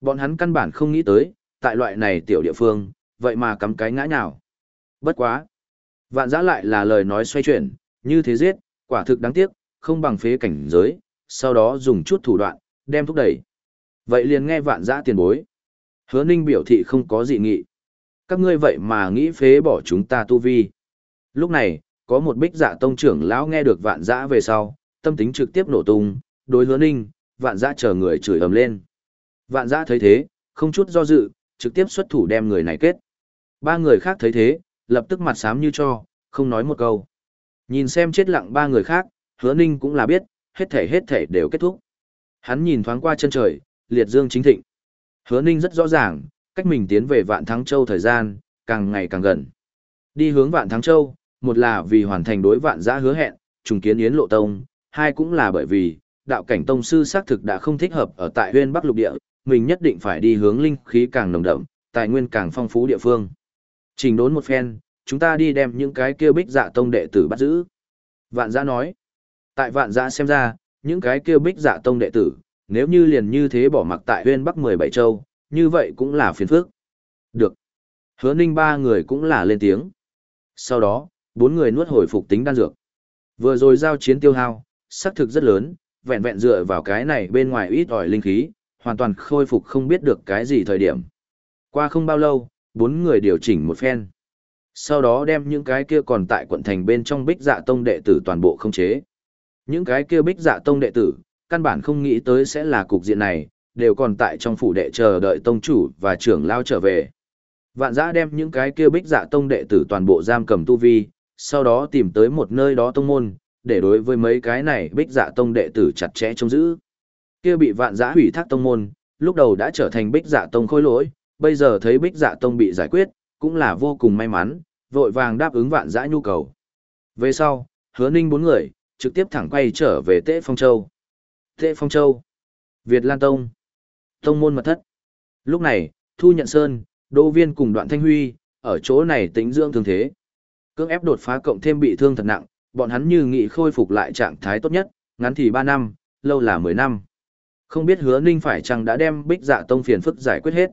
Bọn hắn căn bản không nghĩ tới, tại loại này tiểu địa phương, vậy mà cắm cái ngã nào. Bất quá. Vạn giã lại là lời nói xoay chuyển, như thế giết, quả thực đáng tiếc, không bằng phế cảnh giới, sau đó dùng chút thủ đoạn, đem thúc đẩy. Vậy liền nghe vạn giã tiền bối. Hứa ninh biểu thị không có gì nghị. Các ngươi vậy mà nghĩ phế bỏ chúng ta tu vi. Lúc này, có một bích dạ tông trưởng lão nghe được vạn giã về sau, tâm tính trực tiếp nổ tung, đối hứa ninh, vạn giã chờ người chửi ầm lên. Vạn giã thấy thế, không chút do dự, trực tiếp xuất thủ đem người này kết. Ba người khác thấy thế, lập tức mặt xám như cho, không nói một câu. Nhìn xem chết lặng ba người khác, hứa ninh cũng là biết, hết thể hết thể đều kết thúc. Hắn nhìn thoáng qua chân trời, liệt dương chính thịnh. Hứa ninh rất rõ ràng, cách mình tiến về vạn thắng châu thời gian, càng ngày càng gần. Đi hướng vạn thắng châu, một là vì hoàn thành đối vạn giã hứa hẹn, trùng kiến yến lộ tông, hai cũng là bởi vì, đạo cảnh tông sư xác thực đã không thích hợp ở tại huyên bắc lục địa, mình nhất định phải đi hướng linh khí càng nồng đậm, tài nguyên càng phong phú địa phương. Trình đốn một phen, chúng ta đi đem những cái kia bích dạ tông đệ tử bắt giữ. Vạn giã nói, tại vạn giã xem ra, những cái kia bích dạ tông đệ tử, nếu như liền như thế bỏ mặc tại huyên bắc 17 châu, như vậy cũng là phiền phức. Được. Hứa ninh ba người cũng là lên tiếng. Sau đó, bốn người nuốt hồi phục tính đan dược. Vừa rồi giao chiến tiêu hao, xác thực rất lớn, vẹn vẹn dựa vào cái này bên ngoài ít ỏi linh khí, hoàn toàn khôi phục không biết được cái gì thời điểm. Qua không bao lâu, bốn người điều chỉnh một phen. Sau đó đem những cái kia còn tại quận thành bên trong bích dạ tông đệ tử toàn bộ không chế. Những cái kia bích dạ tông đệ tử, căn bản không nghĩ tới sẽ là cục diện này, đều còn tại trong phủ đệ chờ đợi tông chủ và trưởng lao trở về. Vạn giã đem những cái kia bích dạ tông đệ tử toàn bộ giam cầm tu vi, sau đó tìm tới một nơi đó tông môn, để đối với mấy cái này bích dạ tông đệ tử chặt chẽ trông giữ. Kia bị vạn giã hủy thác tông môn, lúc đầu đã trở thành bích dạ tông khôi lỗi, bây giờ thấy bích dạ tông bị giải quyết, cũng là vô cùng may mắn, vội vàng đáp ứng vạn giã nhu cầu. Về sau, hứa ninh bốn người, trực tiếp thẳng quay trở về Tế Phong Châu. Tế Phong Châu. Việt Lan Tông. Tông môn mật thất. Lúc này, Thu Nhận Sơn, Đỗ Viên cùng Đoạn Thanh Huy, ở chỗ này tĩnh dưỡng thương thế. Cưỡng ép đột phá cộng thêm bị thương thật nặng, bọn hắn như nghị khôi phục lại trạng thái tốt nhất, ngắn thì 3 năm, lâu là 10 năm. Không biết hứa ninh phải chăng đã đem bích dạ tông phiền phức giải quyết hết.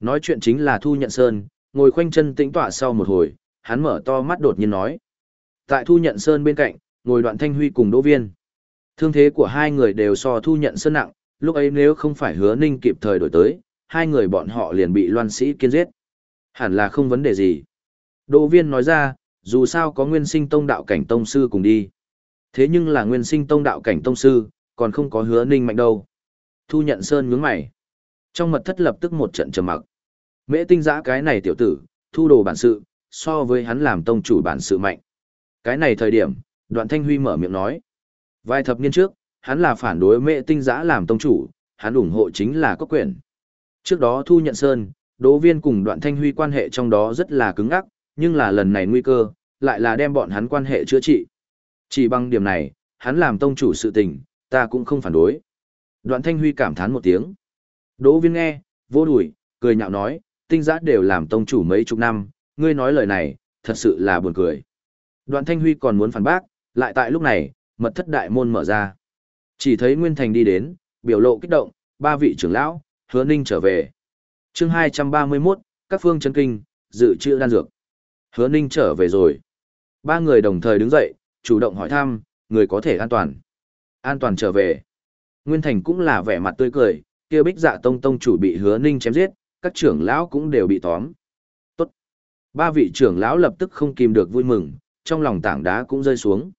Nói chuyện chính là Thu Nhận Sơn, ngồi khoanh chân tĩnh tọa sau một hồi, hắn mở to mắt đột nhiên nói. Tại Thu Nhận Sơn bên cạnh, ngồi đoạn thanh huy cùng Đỗ Viên. Thương thế của hai người đều so Thu Nhận Sơn nặng, lúc ấy nếu không phải hứa ninh kịp thời đổi tới, hai người bọn họ liền bị loan sĩ kiên giết. Hẳn là không vấn đề gì. Đỗ Viên nói ra, dù sao có nguyên sinh tông đạo cảnh tông sư cùng đi. Thế nhưng là nguyên sinh tông đạo cảnh tông sư, còn không có hứa ninh mạnh đâu. Thu nhận sơn nhướng mày. Trong mật thất lập tức một trận trầm mặc. Mễ tinh giã cái này tiểu tử, thu đồ bản sự, so với hắn làm tông chủ bản sự mạnh. Cái này thời điểm, đoạn thanh huy mở miệng nói. Vài thập niên trước, hắn là phản đối mệ tinh giã làm tông chủ, hắn ủng hộ chính là có quyền. Trước đó thu nhận sơn, đỗ viên cùng đoạn thanh huy quan hệ trong đó rất là cứng ắc, nhưng là lần này nguy cơ, lại là đem bọn hắn quan hệ chữa trị. Chỉ bằng điểm này, hắn làm tông chủ sự tình, ta cũng không phản đối. Đoạn thanh huy cảm thán một tiếng. Đỗ viên nghe, vô đùi, cười nhạo nói, tinh giã đều làm tông chủ mấy chục năm, ngươi nói lời này, thật sự là buồn cười. Đoạn thanh huy còn muốn phản bác, lại tại lúc này, mật thất đại môn mở ra. Chỉ thấy Nguyên Thành đi đến, biểu lộ kích động, ba vị trưởng lão, hứa ninh trở về. chương 231, các phương chân kinh, dự trữ đan dược. Hứa ninh trở về rồi. Ba người đồng thời đứng dậy, chủ động hỏi thăm, người có thể an toàn. An toàn trở về. Nguyên Thành cũng là vẻ mặt tươi cười, kia bích dạ tông tông chủ bị hứa ninh chém giết, các trưởng lão cũng đều bị tóm. Tốt. Ba vị trưởng lão lập tức không kìm được vui mừng, trong lòng tảng đá cũng rơi xuống.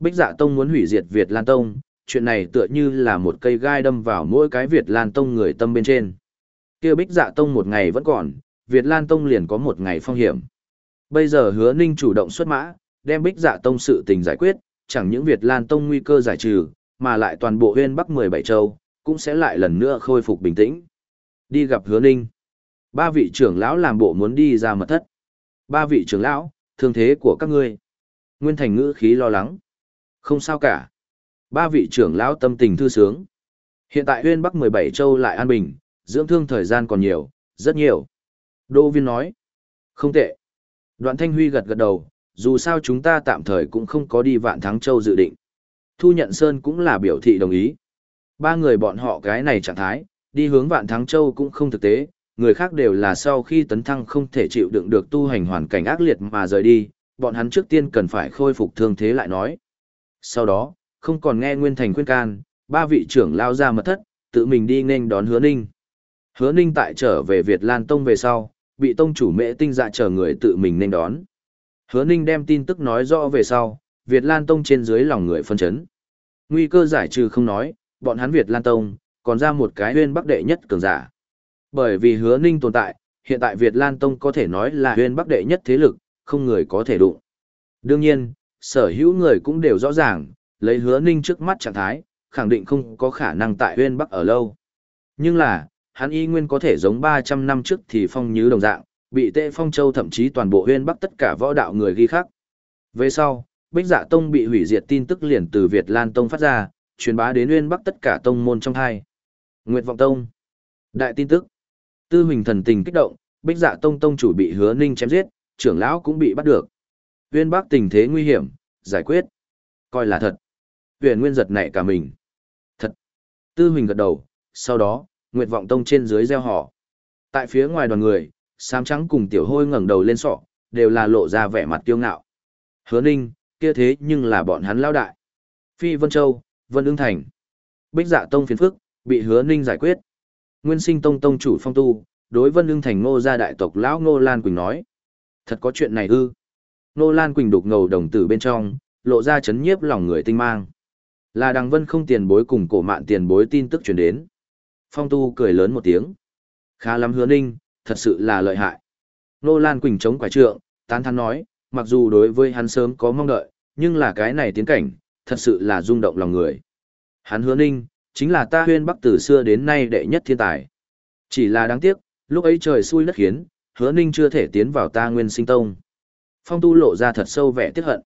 Bích dạ tông muốn hủy diệt Việt Lan Tông, chuyện này tựa như là một cây gai đâm vào mỗi cái Việt Lan Tông người tâm bên trên. kia Bích dạ tông một ngày vẫn còn, Việt Lan Tông liền có một ngày phong hiểm. Bây giờ hứa ninh chủ động xuất mã, đem Bích dạ tông sự tình giải quyết, chẳng những Việt Lan Tông nguy cơ giải trừ, mà lại toàn bộ huyên Bắc 17 châu, cũng sẽ lại lần nữa khôi phục bình tĩnh. Đi gặp hứa ninh. Ba vị trưởng lão làm bộ muốn đi ra mật thất. Ba vị trưởng lão, thương thế của các ngươi. Nguyên Thành ngữ khí lo lắng. Không sao cả. Ba vị trưởng lão tâm tình thư sướng. Hiện tại huyên Bắc 17 châu lại an bình, dưỡng thương thời gian còn nhiều, rất nhiều. Đô viên nói. Không tệ. Đoạn Thanh Huy gật gật đầu, dù sao chúng ta tạm thời cũng không có đi vạn thắng châu dự định. Thu nhận Sơn cũng là biểu thị đồng ý. Ba người bọn họ cái này trạng thái, đi hướng vạn thắng châu cũng không thực tế, người khác đều là sau khi tấn thăng không thể chịu đựng được tu hành hoàn cảnh ác liệt mà rời đi, bọn hắn trước tiên cần phải khôi phục thương thế lại nói. Sau đó, không còn nghe Nguyên Thành khuyên can, ba vị trưởng lao ra mật thất, tự mình đi nên đón hứa ninh. Hứa ninh tại trở về Việt Lan Tông về sau, bị tông chủ mễ tinh dạ chờ người tự mình nên đón. Hứa ninh đem tin tức nói rõ về sau, Việt Lan Tông trên dưới lòng người phân chấn. Nguy cơ giải trừ không nói, bọn hắn Việt Lan Tông, còn ra một cái huyên bắc đệ nhất cường giả. Bởi vì hứa ninh tồn tại, hiện tại Việt Lan Tông có thể nói là huyên bắc đệ nhất thế lực, không người có thể đụng. Đương nhiên, sở hữu người cũng đều rõ ràng, lấy hứa ninh trước mắt trạng thái, khẳng định không có khả năng tại huyên bắc ở lâu. Nhưng là, hắn y nguyên có thể giống 300 năm trước thì phong như đồng dạng, bị tệ phong châu thậm chí toàn bộ huyên bắc tất cả võ đạo người ghi khắc. Về sau, Bích Dạ Tông bị hủy diệt tin tức liền từ Việt Lan Tông phát ra, truyền bá đến Huyên Bắc tất cả tông môn trong hai. Nguyệt Vọng Tông. Đại tin tức. Tư Huỳnh thần tình kích động, Bích Dạ Tông tông chủ bị Hứa Ninh chém giết, trưởng lão cũng bị bắt được. Uyên Bắc tình thế nguy hiểm, giải quyết. Coi là thật. Huyền Nguyên giật nảy cả mình. Thật. Tư Huỳnh gật đầu, sau đó, Nguyệt Vọng Tông trên dưới gieo họ. Tại phía ngoài đoàn người, Sám Trắng cùng Tiểu Hôi ngẩng đầu lên sọ, đều là lộ ra vẻ mặt kiêu ngạo. Hứa Ninh, kia thế nhưng là bọn hắn lao đại. Phi Vân Châu, Vân ưng thành. Bích dạ tông phiền phức, bị hứa ninh giải quyết. Nguyên sinh tông tông chủ phong tu, đối Vân ưng thành ngô gia đại tộc lão ngô Lan Quỳnh nói. Thật có chuyện này ư. Nô Lan Quỳnh đục ngầu đồng tử bên trong, lộ ra chấn nhiếp lòng người tinh mang. Là đằng vân không tiền bối cùng cổ mạn tiền bối tin tức truyền đến. Phong tu cười lớn một tiếng. Khá lắm hứa ninh, thật sự là lợi hại. Nô Lan Quỳnh chống quả trượng, tán thán nói, mặc dù đối với hắn sớm có mong đợi, nhưng là cái này tiến cảnh, thật sự là rung động lòng người. Hắn hứa ninh, chính là ta huyên bắc từ xưa đến nay đệ nhất thiên tài. Chỉ là đáng tiếc, lúc ấy trời xui đất khiến, hứa ninh chưa thể tiến vào ta nguyên sinh tông. Phong tu lộ ra thật sâu vẻ tiếc hận.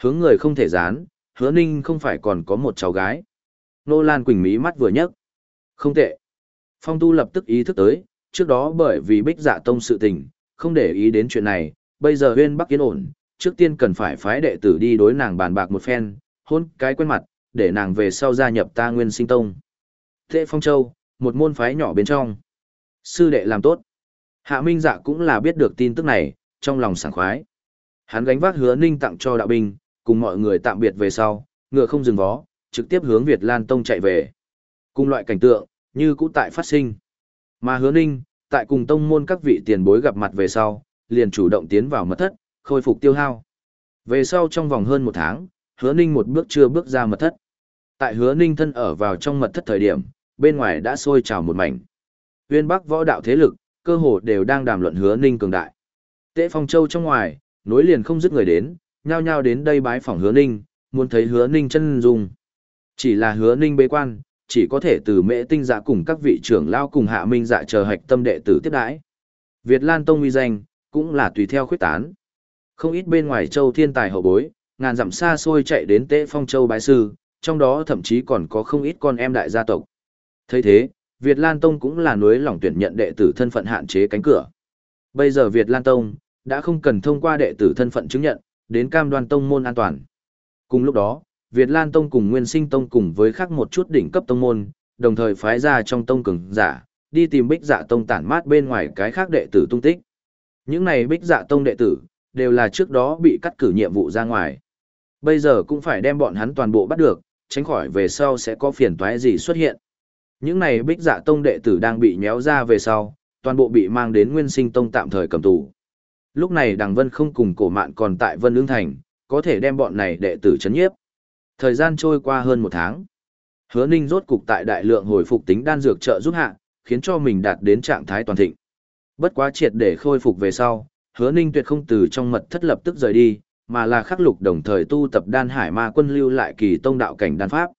Hướng người không thể dán, Hứa Ninh không phải còn có một cháu gái. Nô Lan Quỳnh mí mắt vừa nhấc. Không tệ. Phong Tu lập tức ý thức tới, trước đó bởi vì bích dạ tông sự tình, không để ý đến chuyện này, bây giờ huyên bắc yên ổn, trước tiên cần phải phái đệ tử đi đối nàng bàn bạc một phen, hôn cái quen mặt, để nàng về sau gia nhập ta nguyên sinh tông. Tệ Phong Châu, một môn phái nhỏ bên trong. Sư đệ làm tốt. Hạ Minh Dạ cũng là biết được tin tức này, trong lòng sảng khoái. Hắn gánh vác hứa ninh tặng cho đạo binh, cùng mọi người tạm biệt về sau, ngựa không dừng vó, trực tiếp hướng Việt Lan Tông chạy về. Cùng loại cảnh tượng, như cũ tại phát sinh. Mà hứa ninh, tại cùng tông môn các vị tiền bối gặp mặt về sau, liền chủ động tiến vào mật thất, khôi phục tiêu hao. Về sau trong vòng hơn một tháng, hứa ninh một bước chưa bước ra mật thất. Tại hứa ninh thân ở vào trong mật thất thời điểm, bên ngoài đã sôi trào một mảnh. Uyên Bắc võ đạo thế lực, cơ hồ đều đang đàm luận hứa ninh cường đại. Tế Phong Châu trong ngoài, nối liền không dứt người đến, nhao nhao đến đây bái phỏng hứa ninh, muốn thấy hứa ninh chân dung. Chỉ là hứa ninh bế quan, chỉ có thể từ mễ tinh dạ cùng các vị trưởng lao cùng hạ minh dạ chờ hạch tâm đệ tử tiếp đãi. Việt Lan Tông uy danh, cũng là tùy theo khuyết tán. Không ít bên ngoài châu thiên tài hậu bối, ngàn dặm xa xôi chạy đến Tế Phong Châu bái sư, trong đó thậm chí còn có không ít con em đại gia tộc. thấy thế, Việt Lan Tông cũng là núi lòng tuyển nhận đệ tử thân phận hạn chế cánh cửa. Bây giờ Việt Lan Tông đã không cần thông qua đệ tử thân phận chứng nhận, đến cam đoan tông môn an toàn. Cùng lúc đó, Việt Lan Tông cùng Nguyên Sinh Tông cùng với khác một chút đỉnh cấp tông môn, đồng thời phái ra trong tông cường giả, đi tìm Bích Dạ Tông tản mát bên ngoài cái khác đệ tử tung tích. Những này Bích Dạ Tông đệ tử, đều là trước đó bị cắt cử nhiệm vụ ra ngoài. Bây giờ cũng phải đem bọn hắn toàn bộ bắt được, tránh khỏi về sau sẽ có phiền toái gì xuất hiện. Những này Bích Dạ Tông đệ tử đang bị nhéo ra về sau, toàn bộ bị mang đến Nguyên Sinh Tông tạm thời cầm tù. Lúc này Đằng Vân không cùng cổ mạn còn tại Vân lương Thành, có thể đem bọn này đệ tử chấn nhiếp. Thời gian trôi qua hơn một tháng. Hứa Ninh rốt cục tại đại lượng hồi phục tính đan dược trợ giúp hạ, khiến cho mình đạt đến trạng thái toàn thịnh. Bất quá triệt để khôi phục về sau, Hứa Ninh tuyệt không từ trong mật thất lập tức rời đi, mà là khắc lục đồng thời tu tập đan hải ma quân lưu lại kỳ tông đạo cảnh đan pháp.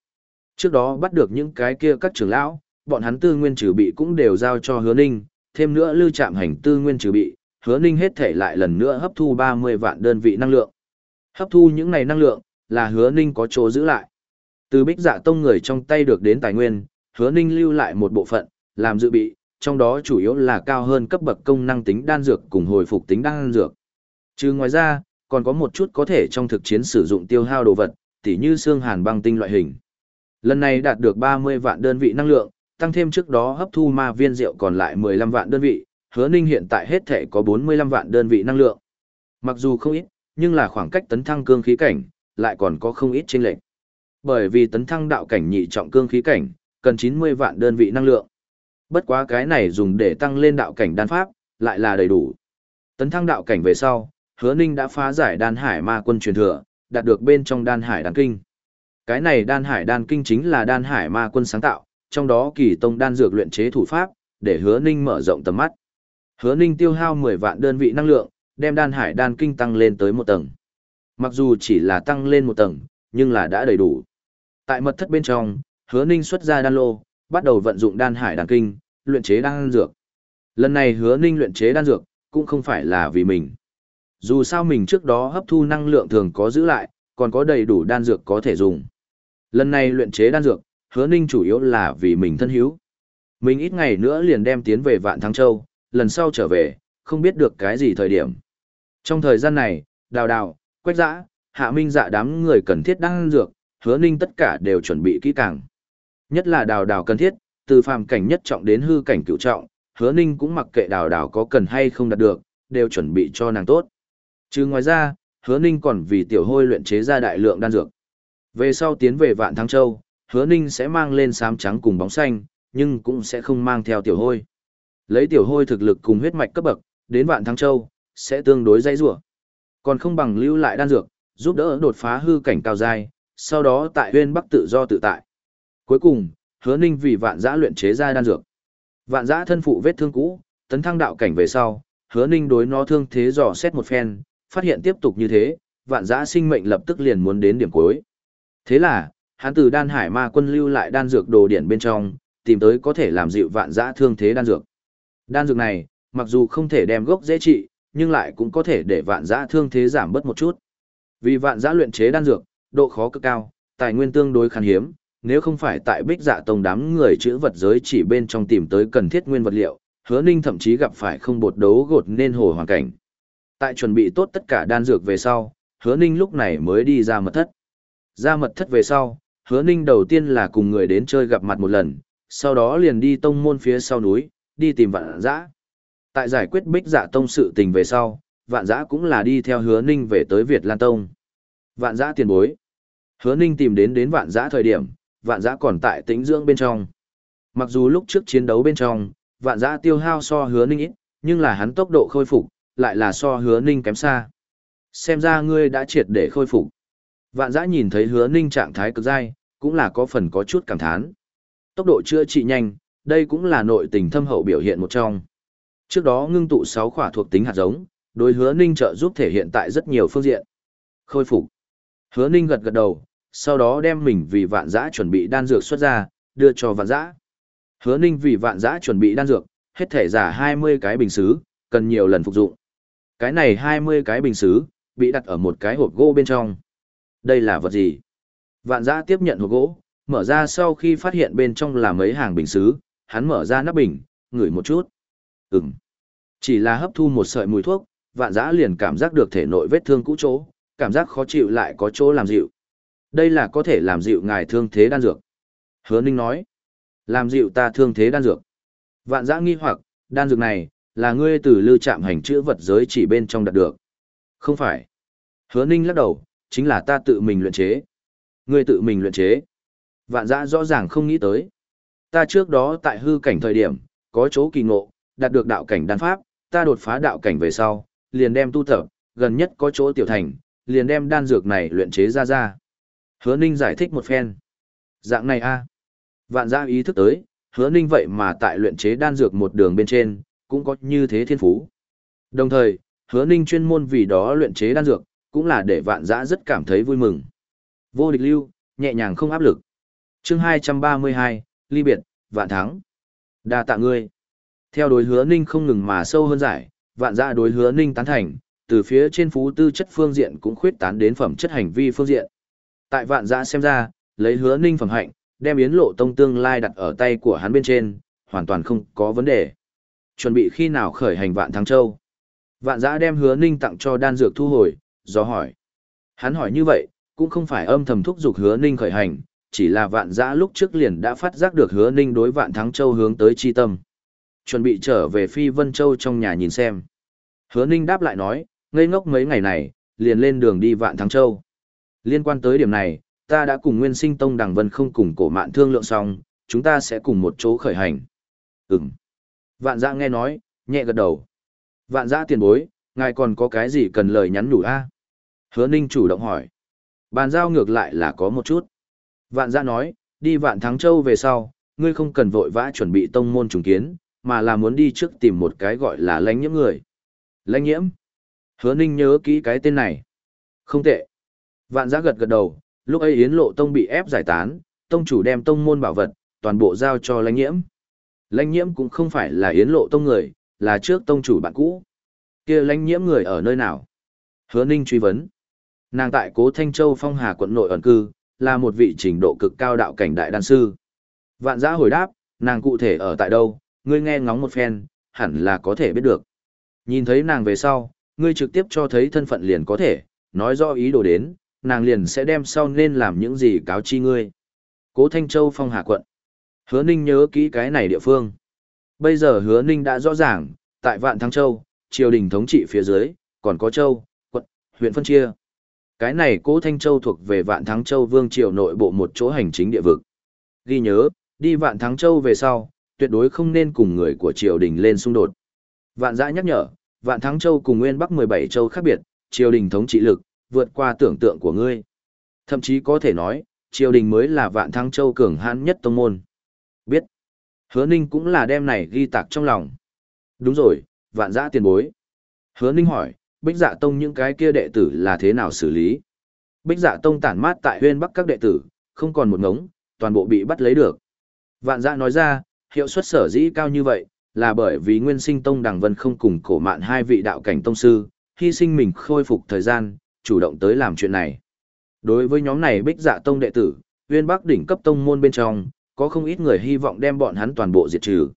Trước đó bắt được những cái kia các trưởng lão, bọn hắn tư nguyên trừ bị cũng đều giao cho Hứa Ninh, thêm nữa lưu trạm hành tư nguyên trừ bị, hứa ninh hết thể lại lần nữa hấp thu 30 vạn đơn vị năng lượng. Hấp thu những này năng lượng, là hứa ninh có chỗ giữ lại. Từ bích dạ tông người trong tay được đến tài nguyên, hứa ninh lưu lại một bộ phận, làm dự bị, trong đó chủ yếu là cao hơn cấp bậc công năng tính đan dược cùng hồi phục tính đan dược. Trừ ngoài ra, còn có một chút có thể trong thực chiến sử dụng tiêu hao đồ vật, tỉ như xương hàn băng tinh loại hình. Lần này đạt được 30 vạn đơn vị năng lượng, tăng thêm trước đó hấp thu ma viên rượu còn lại 15 vạn đơn vị, hứa ninh hiện tại hết thể có 45 vạn đơn vị năng lượng. Mặc dù không ít, nhưng là khoảng cách tấn thăng cương khí cảnh, lại còn có không ít chênh lệch. Bởi vì tấn thăng đạo cảnh nhị trọng cương khí cảnh, cần 90 vạn đơn vị năng lượng. Bất quá cái này dùng để tăng lên đạo cảnh đan pháp, lại là đầy đủ. Tấn thăng đạo cảnh về sau, hứa ninh đã phá giải đan hải ma quân truyền thừa, đạt được bên trong đan hải đan kinh. Cái này đan hải đan kinh chính là đan hải ma quân sáng tạo, trong đó kỳ tông đan dược luyện chế thủ pháp, để hứa ninh mở rộng tầm mắt. Hứa Ninh tiêu hao 10 vạn đơn vị năng lượng, đem đan hải đan kinh tăng lên tới một tầng. Mặc dù chỉ là tăng lên một tầng, nhưng là đã đầy đủ. Tại mật thất bên trong, Hứa Ninh xuất ra đan lô, bắt đầu vận dụng đan hải đan kinh, luyện chế đan dược. Lần này Hứa Ninh luyện chế đan dược, cũng không phải là vì mình. Dù sao mình trước đó hấp thu năng lượng thường có giữ lại, còn có đầy đủ đan dược có thể dùng. Lần này luyện chế đan dược, Hứa Ninh chủ yếu là vì mình thân hiếu. Mình ít ngày nữa liền đem tiến về Vạn Thăng Châu, lần sau trở về, không biết được cái gì thời điểm. Trong thời gian này, đào đào, quách dã, hạ minh dạ đám người cần thiết đang dược, hứa ninh tất cả đều chuẩn bị kỹ càng. Nhất là đào đào cần thiết, từ phàm cảnh nhất trọng đến hư cảnh cựu trọng, hứa ninh cũng mặc kệ đào đào có cần hay không đạt được, đều chuẩn bị cho nàng tốt. Chứ ngoài ra, hứa ninh còn vì tiểu hôi luyện chế ra đại lượng đan dược. Về sau tiến về vạn thăng châu, hứa ninh sẽ mang lên sám trắng cùng bóng xanh, nhưng cũng sẽ không mang theo tiểu hôi. Lấy tiểu hôi thực lực cùng huyết mạch cấp bậc, đến vạn thăng châu, sẽ tương đối dãy rủa Còn không bằng lưu lại đan dược, giúp đỡ đột phá hư cảnh cao dai, sau đó tại huyên bắc tự do tự tại. Cuối cùng, hứa ninh vì vạn giã luyện chế ra đan dược. Vạn giã thân phụ vết thương cũ, tấn thăng đạo cảnh về sau, hứa ninh đối nó thương thế dò xét một phen, phát hiện tiếp tục như thế, vạn giã sinh mệnh lập tức liền muốn đến điểm cuối. Thế là, hắn từ đan hải ma quân lưu lại đan dược đồ điển bên trong, tìm tới có thể làm dịu vạn giã thương thế đan dược. Đan dược này, mặc dù không thể đem gốc dễ trị, nhưng lại cũng có thể để vạn giã thương thế giảm bớt một chút. Vì vạn giã luyện chế đan dược, độ khó cực cao, tài nguyên tương đối khan hiếm, nếu không phải tại bích dạ tông đám người chữ vật giới chỉ bên trong tìm tới cần thiết nguyên vật liệu, hứa ninh thậm chí gặp phải không bột đấu gột nên hồ hoàn cảnh. Tại chuẩn bị tốt tất cả đan dược về sau, hứa ninh lúc này mới đi ra mật thất. Ra mật thất về sau, hứa ninh đầu tiên là cùng người đến chơi gặp mặt một lần, sau đó liền đi tông môn phía sau núi, đi tìm vạn giã. Tại giải quyết bích dạ tông sự tình về sau, vạn giã cũng là đi theo hứa ninh về tới Việt Lan Tông. Vạn giã tiền bối. Hứa ninh tìm đến đến vạn giã thời điểm, vạn giã còn tại tĩnh dưỡng bên trong. Mặc dù lúc trước chiến đấu bên trong, vạn giã tiêu hao so hứa ninh ít, nhưng là hắn tốc độ khôi phục, lại là so hứa ninh kém xa. Xem ra ngươi đã triệt để khôi phục. Vạn giã nhìn thấy hứa ninh trạng thái cực dai, cũng là có phần có chút cảm thán. Tốc độ chữa trị nhanh, đây cũng là nội tình thâm hậu biểu hiện một trong. Trước đó ngưng tụ 6 khỏa thuộc tính hạt giống, đối hứa ninh trợ giúp thể hiện tại rất nhiều phương diện. Khôi phục. Hứa ninh gật gật đầu, sau đó đem mình vì vạn giã chuẩn bị đan dược xuất ra, đưa cho vạn giã. Hứa ninh vì vạn giã chuẩn bị đan dược, hết thể giả 20 cái bình xứ, cần nhiều lần phục dụng. Cái này 20 cái bình xứ, bị đặt ở một cái hộp gỗ bên trong. Đây là vật gì? Vạn giã tiếp nhận hộp gỗ, mở ra sau khi phát hiện bên trong là mấy hàng bình xứ, hắn mở ra nắp bình, ngửi một chút. Ừm. Chỉ là hấp thu một sợi mùi thuốc, vạn giã liền cảm giác được thể nội vết thương cũ chỗ, cảm giác khó chịu lại có chỗ làm dịu. Đây là có thể làm dịu ngài thương thế đan dược. Hứa Ninh nói. Làm dịu ta thương thế đan dược. Vạn giã nghi hoặc, đan dược này, là ngươi từ lưu trạm hành chữa vật giới chỉ bên trong đạt được. Không phải. Hứa Ninh lắc đầu, chính là ta tự mình luyện chế. Ngươi tự mình luyện chế. Vạn giã rõ ràng không nghĩ tới. Ta trước đó tại hư cảnh thời điểm, có chỗ kỳ ngộ, đạt được đạo cảnh đan pháp, ta đột phá đạo cảnh về sau, liền đem tu tập, gần nhất có chỗ tiểu thành, liền đem đan dược này luyện chế ra ra. Hứa Ninh giải thích một phen. Dạng này a Vạn gia ý thức tới, hứa Ninh vậy mà tại luyện chế đan dược một đường bên trên, cũng có như thế thiên phú. Đồng thời, hứa Ninh chuyên môn vì đó luyện chế đan dược, cũng là để vạn giã rất cảm thấy vui mừng. Vô địch lưu, nhẹ nhàng không áp lực. chương 232, ly biệt, vạn thắng. đa tạ ngươi. Theo đối hứa Ninh không ngừng mà sâu hơn giải, vạn giã đối hứa Ninh tán thành, từ phía trên phú tư chất phương diện cũng khuyết tán đến phẩm chất hành vi phương diện. Tại vạn giã xem ra, lấy hứa ninh phẩm hạnh, đem yến lộ tông tương lai đặt ở tay của hắn bên trên, hoàn toàn không có vấn đề. Chuẩn bị khi nào khởi hành vạn thắng châu. Vạn giã đem hứa ninh tặng cho đan dược thu hồi, do hỏi. Hắn hỏi như vậy, cũng không phải âm thầm thúc giục hứa ninh khởi hành, chỉ là vạn giã lúc trước liền đã phát giác được hứa ninh đối vạn thắng châu hướng tới chi tâm. Chuẩn bị trở về phi vân châu trong nhà nhìn xem. Hứa ninh đáp lại nói, ngây ngốc mấy ngày này, liền lên đường đi vạn thắng châu. Liên quan tới điểm này, ta đã cùng Nguyên Sinh Tông Đằng Vân không cùng cổ mạn thương lượng xong, chúng ta sẽ cùng một chỗ khởi hành. Ừm. Vạn giã nghe nói, nhẹ gật đầu. Vạn giã tiền bối, ngài còn có cái gì cần lời nhắn nhủ a? Hứa Ninh chủ động hỏi. Bàn giao ngược lại là có một chút. Vạn Gia nói, đi Vạn Thắng Châu về sau, ngươi không cần vội vã chuẩn bị tông môn trùng kiến, mà là muốn đi trước tìm một cái gọi là lãnh nhiễm người. Lãnh nhiễm? Hứa Ninh nhớ kỹ cái tên này. Không tệ. Vạn Gia gật gật đầu, lúc ấy Yến Lộ Tông bị ép giải tán, Tông chủ đem tông môn bảo vật, toàn bộ giao cho lãnh nhiễm. Lãnh nhiễm cũng không phải là Yến Lộ Tông người, là trước Tông chủ bạn cũ. kia lãnh nhiễm người ở nơi nào? Hứa Ninh truy vấn. Nàng tại Cố Thanh Châu Phong Hà quận nội ẩn cư, là một vị trình độ cực cao đạo cảnh đại đan sư. Vạn giã hồi đáp, nàng cụ thể ở tại đâu, ngươi nghe ngóng một phen, hẳn là có thể biết được. Nhìn thấy nàng về sau, ngươi trực tiếp cho thấy thân phận liền có thể, nói rõ ý đồ đến, nàng liền sẽ đem sau nên làm những gì cáo chi ngươi. Cố Thanh Châu Phong Hà quận. Hứa Ninh nhớ kỹ cái này địa phương. Bây giờ Hứa Ninh đã rõ ràng, tại Vạn Thăng Châu, triều đình thống trị phía dưới, còn có Châu, quận, huyện phân chia. Cái này Cố Thanh Châu thuộc về Vạn Thắng Châu Vương triều nội bộ một chỗ hành chính địa vực. Ghi nhớ, đi Vạn Thắng Châu về sau, tuyệt đối không nên cùng người của triều đình lên xung đột. Vạn Dã nhắc nhở, Vạn Thắng Châu cùng Nguyên Bắc 17 châu khác biệt, triều đình thống trị lực, vượt qua tưởng tượng của ngươi. Thậm chí có thể nói, triều đình mới là vạn thắng châu cường hãn nhất tông môn. Biết. Hứa Ninh cũng là đem này ghi tạc trong lòng. Đúng rồi, vạn giã tiền bối. Hứa Ninh hỏi, Bích Dạ Tông những cái kia đệ tử là thế nào xử lý? Bích Dạ Tông tản mát tại huyên bắc các đệ tử, không còn một ngống, toàn bộ bị bắt lấy được. Vạn Dạ nói ra, hiệu suất sở dĩ cao như vậy, là bởi vì Nguyên Sinh Tông Đằng Vân không cùng cổ mạn hai vị đạo cảnh tông sư, hy sinh mình khôi phục thời gian, chủ động tới làm chuyện này. Đối với nhóm này bích dạ tông đệ tử, Uyên Bắc đỉnh cấp tông môn bên trong, có không ít người hy vọng đem bọn hắn toàn bộ diệt trừ.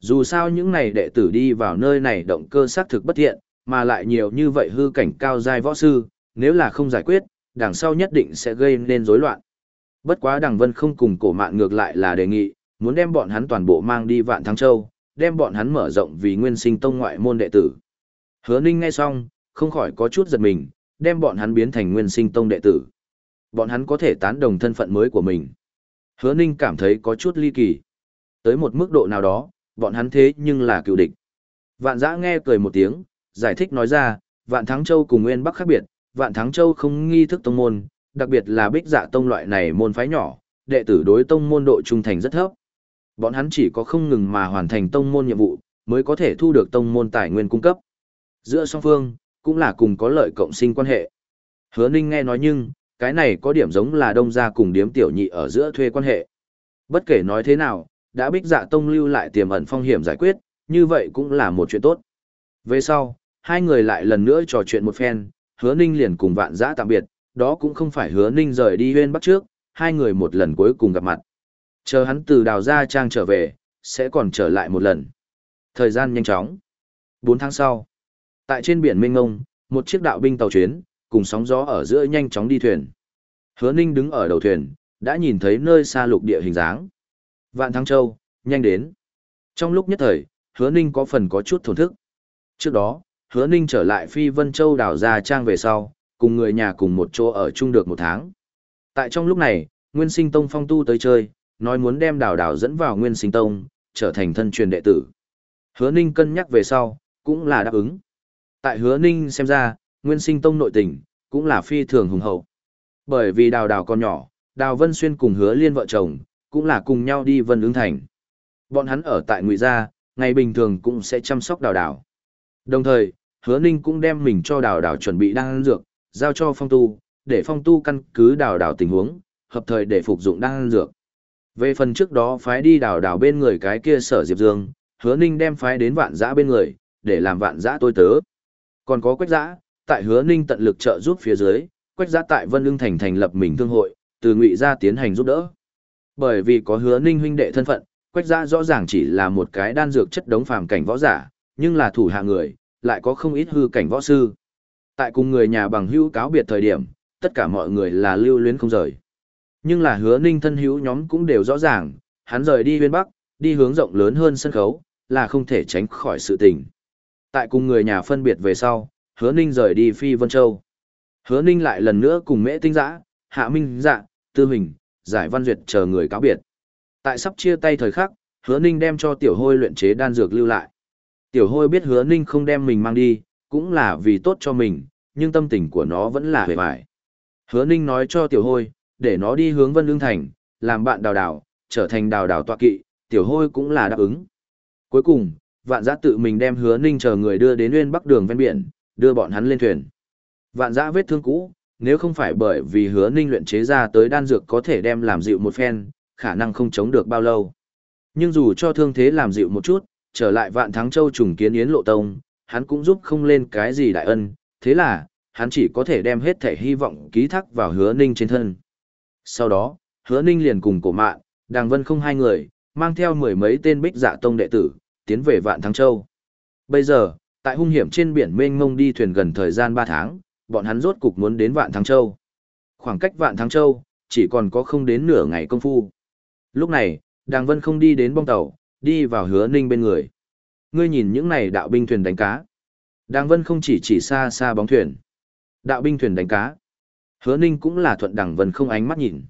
Dù sao những này đệ tử đi vào nơi này động cơ xác thực bất thiện, mà lại nhiều như vậy hư cảnh cao giai võ sư, nếu là không giải quyết, đằng sau nhất định sẽ gây nên rối loạn. Bất quá Đằng Vân không cùng cổ mạn ngược lại là đề nghị, muốn đem bọn hắn toàn bộ mang đi Vạn Thắng Châu, đem bọn hắn mở rộng vì nguyên sinh tông ngoại môn đệ tử. Hứa Ninh nghe xong, không khỏi có chút giật mình, đem bọn hắn biến thành nguyên sinh tông đệ tử. Bọn hắn có thể tán đồng thân phận mới của mình. Hứa Ninh cảm thấy có chút ly kỳ. Tới một mức độ nào đó, bọn hắn thế nhưng là cựu địch. Vạn giã nghe cười một tiếng, giải thích nói ra, Vạn Thắng Châu cùng Nguyên Bắc khác biệt, Vạn Thắng Châu không nghi thức tông môn, đặc biệt là bích dạ tông loại này môn phái nhỏ, đệ tử đối tông môn độ trung thành rất thấp. Bọn hắn chỉ có không ngừng mà hoàn thành tông môn nhiệm vụ, mới có thể thu được tông môn tài nguyên cung cấp. Giữa song phương, cũng là cùng có lợi cộng sinh quan hệ. Hứa Ninh nghe nói nhưng, cái này có điểm giống là đông gia cùng điếm tiểu nhị ở giữa thuê quan hệ. Bất kể nói thế nào, đã bích dạ tông lưu lại tiềm ẩn phong hiểm giải quyết, như vậy cũng là một chuyện tốt. Về sau, hai người lại lần nữa trò chuyện một phen, hứa ninh liền cùng vạn giã tạm biệt, đó cũng không phải hứa ninh rời đi huyên bắc trước, hai người một lần cuối cùng gặp mặt. Chờ hắn từ đào ra trang trở về, sẽ còn trở lại một lần. Thời gian nhanh chóng. 4 tháng sau, tại trên biển Minh Ngông, một chiếc đạo binh tàu chuyến, cùng sóng gió ở giữa nhanh chóng đi thuyền. Hứa Ninh đứng ở đầu thuyền, đã nhìn thấy nơi xa lục địa hình dáng. Vạn Thăng Châu, nhanh đến. Trong lúc nhất thời, Hứa Ninh có phần có chút thổn thức. Trước đó, Hứa Ninh trở lại Phi Vân Châu đảo ra trang về sau, cùng người nhà cùng một chỗ ở chung được một tháng. Tại trong lúc này, Nguyên Sinh Tông phong tu tới chơi, nói muốn đem đảo đảo dẫn vào Nguyên Sinh Tông, trở thành thân truyền đệ tử. Hứa Ninh cân nhắc về sau, cũng là đáp ứng. Tại Hứa Ninh xem ra, Nguyên Sinh Tông nội tình, cũng là phi thường hùng hậu. Bởi vì đào đào còn nhỏ, đào Vân Xuyên cùng Hứa Liên vợ chồng, cũng là cùng nhau đi Vân ứng thành. Bọn hắn ở tại Ngụy Gia, ngày bình thường cũng sẽ chăm sóc đào đào. Đồng thời, Hứa Ninh cũng đem mình cho đào đào chuẩn bị đan dược, giao cho phong tu, để phong tu căn cứ đào đào tình huống, hợp thời để phục dụng đan dược. Về phần trước đó phái đi đào đào bên người cái kia sở Diệp Dương, hứa ninh đem phái đến vạn giã bên người, để làm vạn giã tôi tớ. Còn có quách giã, tại hứa ninh tận lực trợ giúp phía dưới, quách giã tại Vân Lương Thành thành lập mình thương hội, từ ngụy ra tiến hành giúp đỡ. Bởi vì có hứa ninh huynh đệ thân phận, quách giã rõ ràng chỉ là một cái đan dược chất đống phàm cảnh võ giả, nhưng là thủ hạ người, lại có không ít hư cảnh võ sư. Tại cùng người nhà bằng hữu cáo biệt thời điểm, tất cả mọi người là lưu luyến không rời. Nhưng là hứa ninh thân hữu nhóm cũng đều rõ ràng, hắn rời đi huyên bắc, đi hướng rộng lớn hơn sân khấu, là không thể tránh khỏi sự tình. Tại cùng người nhà phân biệt về sau, hứa ninh rời đi phi vân châu. Hứa ninh lại lần nữa cùng mễ tinh giã, hạ minh dạ, tư hình, giải văn duyệt chờ người cáo biệt. Tại sắp chia tay thời khắc, hứa ninh đem cho tiểu hôi luyện chế đan dược lưu lại. Tiểu hôi biết hứa ninh không đem mình mang đi, cũng là vì tốt cho mình, nhưng tâm tình của nó vẫn là hề vải. Hứa ninh nói cho tiểu hôi, để nó đi hướng vân lương thành, làm bạn đào đào, trở thành đào đào tọa kỵ, tiểu hôi cũng là đáp ứng. Cuối cùng, vạn giã tự mình đem hứa ninh chờ người đưa đến nguyên bắc đường ven biển, đưa bọn hắn lên thuyền. Vạn giã vết thương cũ, nếu không phải bởi vì hứa ninh luyện chế ra tới đan dược có thể đem làm dịu một phen, khả năng không chống được bao lâu. Nhưng dù cho thương thế làm dịu một chút, trở lại vạn thắng châu trùng kiến yến lộ tông, hắn cũng giúp không lên cái gì đại ân, thế là, hắn chỉ có thể đem hết thể hy vọng ký thác vào hứa ninh trên thân. Sau đó, hứa ninh liền cùng cổ mạn, đàng vân không hai người, mang theo mười mấy tên bích dạ tông đệ tử, tiến về Vạn Thắng Châu. Bây giờ, tại hung hiểm trên biển mênh mông đi thuyền gần thời gian ba tháng, bọn hắn rốt cục muốn đến Vạn Thắng Châu. Khoảng cách Vạn Thắng Châu, chỉ còn có không đến nửa ngày công phu. Lúc này, Đàng Vân không đi đến bong tàu, đi vào hứa ninh bên người. Ngươi nhìn những này đạo binh thuyền đánh cá. Đàng Vân không chỉ chỉ xa xa bóng thuyền. Đạo binh thuyền đánh cá. Hứa ninh cũng là thuận Đàng Vân không ánh mắt nhìn.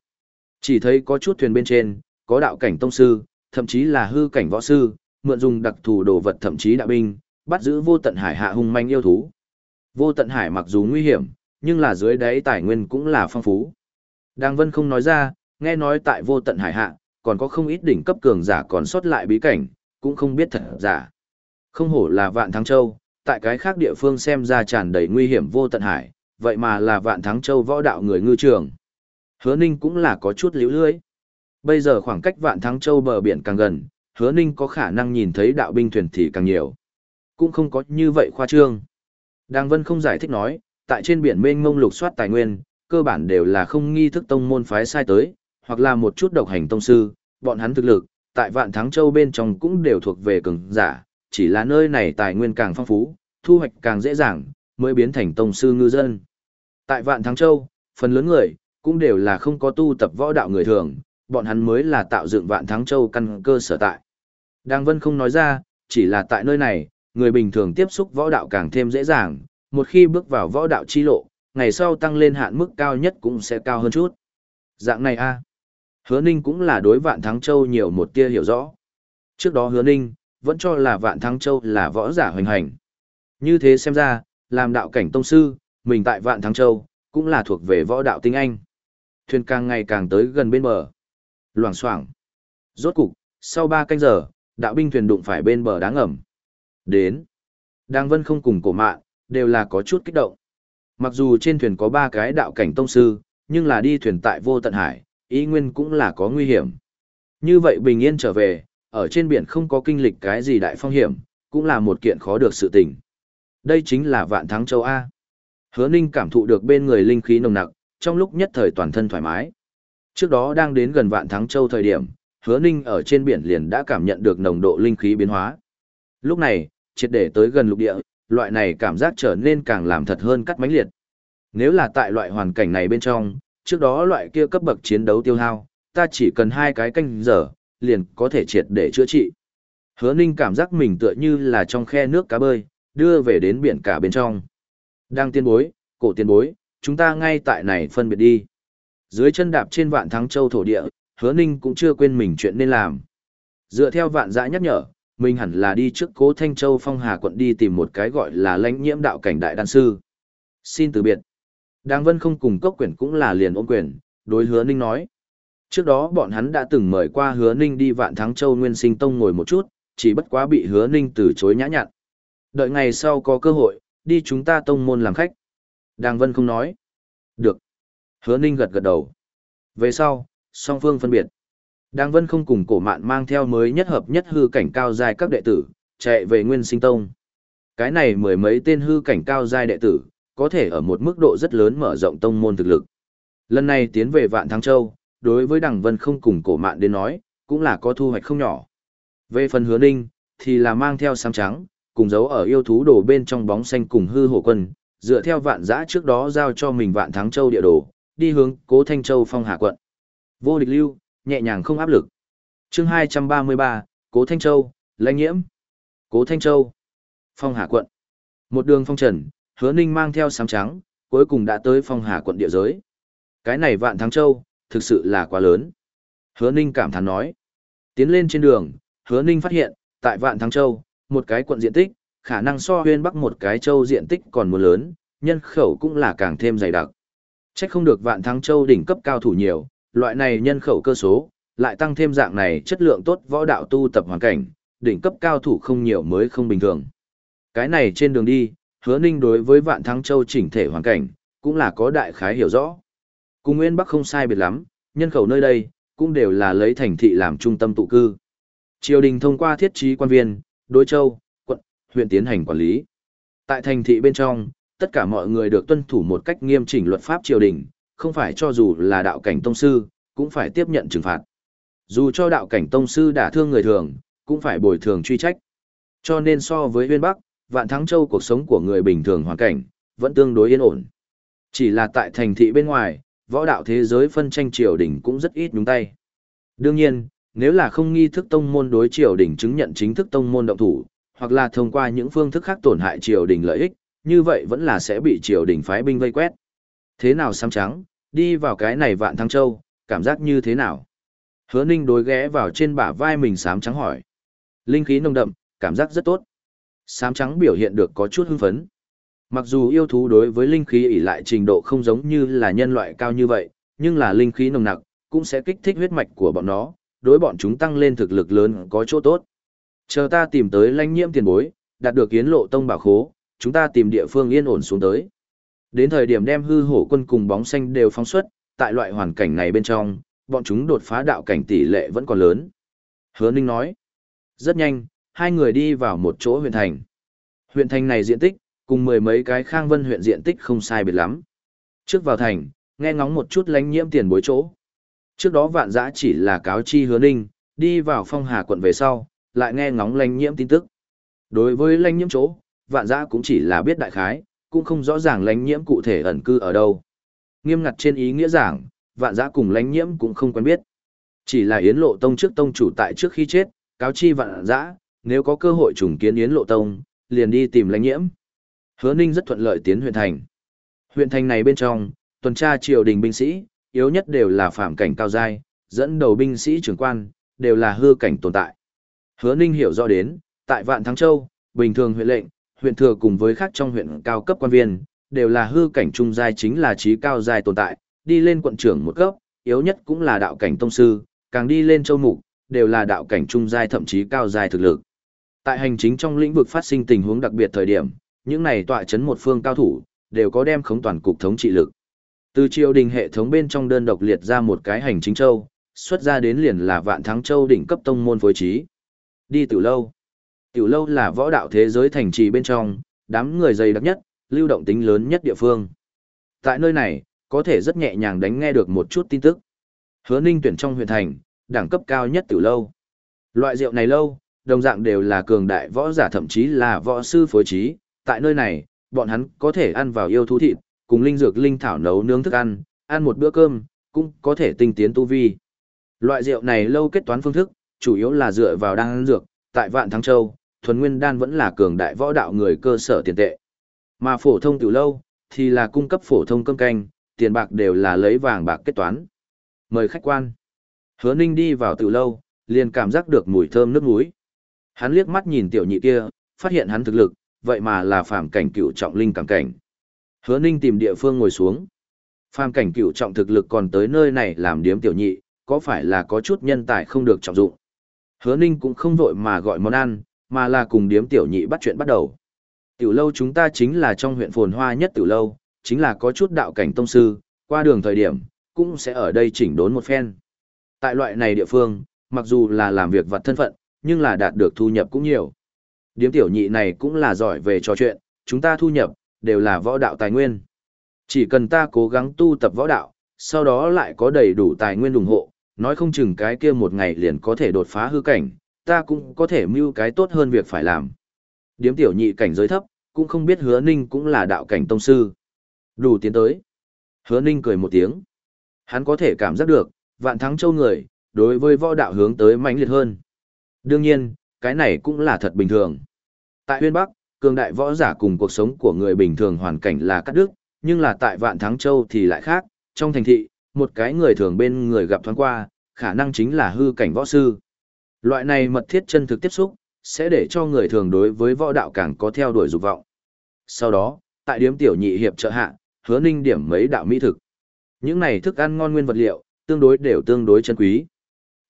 Chỉ thấy có chút thuyền bên trên, có đạo cảnh tông sư, thậm chí là hư cảnh võ sư, mượn dùng đặc thù đồ vật thậm chí đạo binh, bắt giữ vô tận hải hạ hung manh yêu thú. Vô tận hải mặc dù nguy hiểm, nhưng là dưới đáy tài nguyên cũng là phong phú. Đàng Vân không nói ra, nghe nói tại vô tận hải hạ, còn có không ít đỉnh cấp cường giả còn sót lại bí cảnh, cũng không biết thật giả. Không hổ là vạn thắng châu, tại cái khác địa phương xem ra tràn đầy nguy hiểm vô tận hải, vậy mà là vạn thắng châu võ đạo người ngư trường. Hứa Ninh cũng là có chút liễu lưới. Bây giờ khoảng cách vạn thắng châu bờ biển càng gần, hứa Ninh có khả năng nhìn thấy đạo binh thuyền thì càng nhiều. Cũng không có như vậy khoa trương. Đàng Vân không giải thích nói, tại trên biển mênh mông lục soát tài nguyên, cơ bản đều là không nghi thức tông môn phái sai tới, hoặc là một chút độc hành tông sư, bọn hắn thực lực, tại Vạn Thắng Châu bên trong cũng đều thuộc về cường giả, chỉ là nơi này tài nguyên càng phong phú, thu hoạch càng dễ dàng, mới biến thành tông sư ngư dân. Tại Vạn Thắng Châu, phần lớn người, cũng đều là không có tu tập võ đạo người thường, bọn hắn mới là tạo dựng Vạn Thắng Châu căn cơ sở tại. Đang Vân không nói ra, chỉ là tại nơi này, người bình thường tiếp xúc võ đạo càng thêm dễ dàng, một khi bước vào võ đạo chi lộ, ngày sau tăng lên hạn mức cao nhất cũng sẽ cao hơn chút. Dạng này a Hứa Ninh cũng là đối Vạn Thắng Châu nhiều một tia hiểu rõ. Trước đó Hứa Ninh, vẫn cho là Vạn Thắng Châu là võ giả hoành hành. Như thế xem ra, làm đạo cảnh tông sư, mình tại Vạn Thắng Châu, cũng là thuộc về võ đạo tinh anh. Thuyền càng ngày càng tới gần bên bờ. Loảng xoảng. Rốt cục, sau 3 canh giờ, đạo binh thuyền đụng phải bên bờ đá ngầm. Đến. Đang vân không cùng cổ mạn, đều là có chút kích động. Mặc dù trên thuyền có 3 cái đạo cảnh tông sư, nhưng là đi thuyền tại vô tận hải, ý nguyên cũng là có nguy hiểm. Như vậy bình yên trở về, ở trên biển không có kinh lịch cái gì đại phong hiểm, cũng là một kiện khó được sự tình. Đây chính là vạn thắng châu A. Hứa Ninh cảm thụ được bên người linh khí nồng nặc, trong lúc nhất thời toàn thân thoải mái. Trước đó đang đến gần vạn thắng châu thời điểm, hứa Ninh ở trên biển liền đã cảm nhận được nồng độ linh khí biến hóa. Lúc này, triệt để tới gần lục địa, loại này cảm giác trở nên càng làm thật hơn cắt mãnh liệt. Nếu là tại loại hoàn cảnh này bên trong, trước đó loại kia cấp bậc chiến đấu tiêu hao, ta chỉ cần hai cái canh giờ, liền có thể triệt để chữa trị. Hứa Ninh cảm giác mình tựa như là trong khe nước cá bơi, đưa về đến biển cả bên trong. Đang tiên bối, cổ tiên bối, chúng ta ngay tại này phân biệt đi. Dưới chân đạp trên vạn thắng châu thổ địa, hứa ninh cũng chưa quên mình chuyện nên làm. Dựa theo vạn dã nhắc nhở, mình hẳn là đi trước cố Thanh Châu Phong Hà quận đi tìm một cái gọi là lãnh nhiễm đạo cảnh đại đan sư. Xin từ biệt. Đang vân không cùng cốc quyển cũng là liền ôm quyền, đối hứa ninh nói. Trước đó bọn hắn đã từng mời qua hứa ninh đi vạn thắng châu nguyên sinh tông ngồi một chút, chỉ bất quá bị hứa ninh từ chối nhã nhặn. Đợi ngày sau có cơ hội, đi chúng ta tông môn làm khách. Đàng Vân không nói. Được. Hứa Ninh gật gật đầu. Về sau, song phương phân biệt. Đàng Vân không cùng cổ mạn mang theo mới nhất hợp nhất hư cảnh cao dài các đệ tử, chạy về Nguyên Sinh Tông. Cái này mười mấy tên hư cảnh cao dài đệ tử, có thể ở một mức độ rất lớn mở rộng tông môn thực lực. Lần này tiến về Vạn Thắng Châu, đối với Đằng Vân không cùng cổ mạn đến nói, cũng là có thu hoạch không nhỏ. Về phần hứa ninh, thì là mang theo sáng trắng, cùng giấu ở yêu thú đồ bên trong bóng xanh cùng hư hổ quân, dựa theo vạn giã trước đó giao cho mình vạn thắng châu địa đồ, đi hướng cố thanh châu phong hạ quận. Vô địch lưu, nhẹ nhàng không áp lực. chương 233, cố thanh châu, lãnh nhiễm. Cố thanh châu, phong hạ quận. Một đường phong trần, hứa ninh mang theo sám trắng, cuối cùng đã tới phong hà quận địa giới. Cái này vạn thắng châu, thực sự là quá lớn. Hứa ninh cảm thán nói. Tiến lên trên đường, hứa ninh phát hiện, tại vạn thắng châu, một cái quận diện tích, khả năng so huyên bắc một cái châu diện tích còn muốn lớn, nhân khẩu cũng là càng thêm dày đặc. Chắc không được vạn thắng châu đỉnh cấp cao thủ nhiều, loại này nhân khẩu cơ số, lại tăng thêm dạng này chất lượng tốt võ đạo tu tập hoàn cảnh, đỉnh cấp cao thủ không nhiều mới không bình thường. Cái này trên đường đi, hứa ninh đối với vạn thắng châu chỉnh thể hoàn cảnh, cũng là có đại khái hiểu rõ. Cùng Nguyên Bắc không sai biệt lắm, nhân khẩu nơi đây, cũng đều là lấy thành thị làm trung tâm tụ cư. Triều đình thông qua thiết trí quan viên, đối châu, quận, huyện tiến hành quản lý. Tại thành thị bên trong, tất cả mọi người được tuân thủ một cách nghiêm chỉnh luật pháp triều đình, không phải cho dù là đạo cảnh tông sư, cũng phải tiếp nhận trừng phạt. Dù cho đạo cảnh tông sư đả thương người thường, cũng phải bồi thường truy trách. Cho nên so với huyên Bắc, vạn thắng châu cuộc sống của người bình thường hoàn cảnh, vẫn tương đối yên ổn. Chỉ là tại thành thị bên ngoài, võ đạo thế giới phân tranh triều đình cũng rất ít nhúng tay. Đương nhiên, nếu là không nghi thức tông môn đối triều đình chứng nhận chính thức tông môn động thủ, hoặc là thông qua những phương thức khác tổn hại triều đình lợi ích, như vậy vẫn là sẽ bị triều đình phái binh vây quét. Thế nào xám trắng, đi vào cái này vạn thăng châu, cảm giác như thế nào? Hứa ninh đối ghé vào trên bả vai mình xám trắng hỏi. Linh khí nồng đậm, cảm giác rất tốt. Sám trắng biểu hiện được có chút hưng phấn. Mặc dù yêu thú đối với linh khí ỷ lại trình độ không giống như là nhân loại cao như vậy, nhưng là linh khí nồng nặc, cũng sẽ kích thích huyết mạch của bọn nó, đối bọn chúng tăng lên thực lực lớn có chỗ tốt. Chờ ta tìm tới lãnh nhiễm tiền bối, đạt được kiến lộ tông bảo khố, chúng ta tìm địa phương yên ổn xuống tới. Đến thời điểm đem hư hổ quân cùng bóng xanh đều phóng xuất, tại loại hoàn cảnh này bên trong, bọn chúng đột phá đạo cảnh tỷ lệ vẫn còn lớn. Hứa Ninh nói, rất nhanh, hai người đi vào một chỗ huyện thành. Huyện thành này diện tích, cùng mười mấy cái khang vân huyện diện tích không sai biệt lắm. Trước vào thành, nghe ngóng một chút lánh nhiễm tiền bối chỗ. Trước đó vạn giã chỉ là cáo chi hứa ninh, đi vào phong hà quận về sau, lại nghe ngóng lánh nhiễm tin tức. Đối với lánh nhiễm chỗ, vạn giã cũng chỉ là biết đại khái, cũng không rõ ràng lánh nhiễm cụ thể ẩn cư ở đâu. Nghiêm ngặt trên ý nghĩa giảng, vạn giã cùng lánh nhiễm cũng không quen biết. Chỉ là Yến Lộ Tông trước tông chủ tại trước khi chết, cáo chi vạn giã, nếu có cơ hội trùng kiến Yến Lộ Tông, liền đi tìm lãnh nhiễm. Hứa Ninh rất thuận lợi tiến huyện thành. Huyện thành này bên trong, tuần tra triều đình binh sĩ, yếu nhất đều là phạm cảnh cao giai, dẫn đầu binh sĩ trưởng quan, đều là hư cảnh tồn tại. Hứa Ninh hiểu rõ đến, tại Vạn Thắng Châu, bình thường huyện lệnh, huyện thừa cùng với khác trong huyện cao cấp quan viên, đều là hư cảnh trung giai chính là trí cao giai tồn tại, đi lên quận trưởng một cấp, yếu nhất cũng là đạo cảnh tông sư, càng đi lên châu mục, đều là đạo cảnh trung giai thậm chí cao giai thực lực. Tại hành chính trong lĩnh vực phát sinh tình huống đặc biệt thời điểm, những này tọa chấn một phương cao thủ, đều có đem khống toàn cục thống trị lực. Từ triều đình hệ thống bên trong đơn độc liệt ra một cái hành chính châu, xuất ra đến liền là vạn thắng châu đỉnh cấp tông môn phối trí. Đi tiểu lâu. Tiểu lâu là võ đạo thế giới thành trì bên trong, đám người dày đặc nhất, lưu động tính lớn nhất địa phương. Tại nơi này, có thể rất nhẹ nhàng đánh nghe được một chút tin tức. Hứa Ninh tuyển trong huyện thành, đẳng cấp cao nhất tiểu lâu. Loại rượu này lâu, đồng dạng đều là cường đại võ giả thậm chí là võ sư phối trí, tại nơi này, bọn hắn có thể ăn vào yêu thú thịt, cùng linh dược linh thảo nấu nướng thức ăn, ăn một bữa cơm, cũng có thể tinh tiến tu vi. Loại rượu này lâu kết toán phương thức, chủ yếu là dựa vào đan dược, tại Vạn Thắng Châu, thuần nguyên đan vẫn là cường đại võ đạo người cơ sở tiền tệ. Mà phổ thông tiểu lâu, thì là cung cấp phổ thông cơm canh, tiền bạc đều là lấy vàng bạc kết toán. Mời khách quan. Hứa Ninh đi vào tiểu lâu, liền cảm giác được mùi thơm nước muối. Hắn liếc mắt nhìn tiểu nhị kia, phát hiện hắn thực lực, vậy mà là phàm cảnh cựu trọng linh cảm cảnh. Hứa Ninh tìm địa phương ngồi xuống. Phàm cảnh cựu trọng thực lực còn tới nơi này làm điếm tiểu nhị, có phải là có chút nhân tài không được trọng dụng. Hứa Ninh cũng không vội mà gọi món ăn, mà là cùng điếm tiểu nhị bắt chuyện bắt đầu. Tiểu lâu chúng ta chính là trong huyện phồn hoa nhất tiểu lâu, chính là có chút đạo cảnh tông sư, qua đường thời điểm, cũng sẽ ở đây chỉnh đốn một phen. Tại loại này địa phương, mặc dù là làm việc vật thân phận, nhưng là đạt được thu nhập cũng nhiều. Điếm tiểu nhị này cũng là giỏi về trò chuyện, chúng ta thu nhập, đều là võ đạo tài nguyên. Chỉ cần ta cố gắng tu tập võ đạo, sau đó lại có đầy đủ tài nguyên ủng hộ, nói không chừng cái kia một ngày liền có thể đột phá hư cảnh, ta cũng có thể mưu cái tốt hơn việc phải làm. Điếm tiểu nhị cảnh giới thấp, cũng không biết hứa ninh cũng là đạo cảnh tông sư. Đủ tiến tới. Hứa ninh cười một tiếng. Hắn có thể cảm giác được, vạn thắng châu người, đối với võ đạo hướng tới mãnh liệt hơn. Đương nhiên, cái này cũng là thật bình thường. Tại huyên Bắc, cường đại võ giả cùng cuộc sống của người bình thường hoàn cảnh là cắt đứt, nhưng là tại Vạn Thắng Châu thì lại khác, trong thành thị, một cái người thường bên người gặp thoáng qua, khả năng chính là hư cảnh võ sư. Loại này mật thiết chân thực tiếp xúc, sẽ để cho người thường đối với võ đạo càng có theo đuổi dục vọng. Sau đó, tại điếm tiểu nhị hiệp trợ hạ, hứa ninh điểm mấy đạo mỹ thực. Những này thức ăn ngon nguyên vật liệu, tương đối đều tương đối chân quý.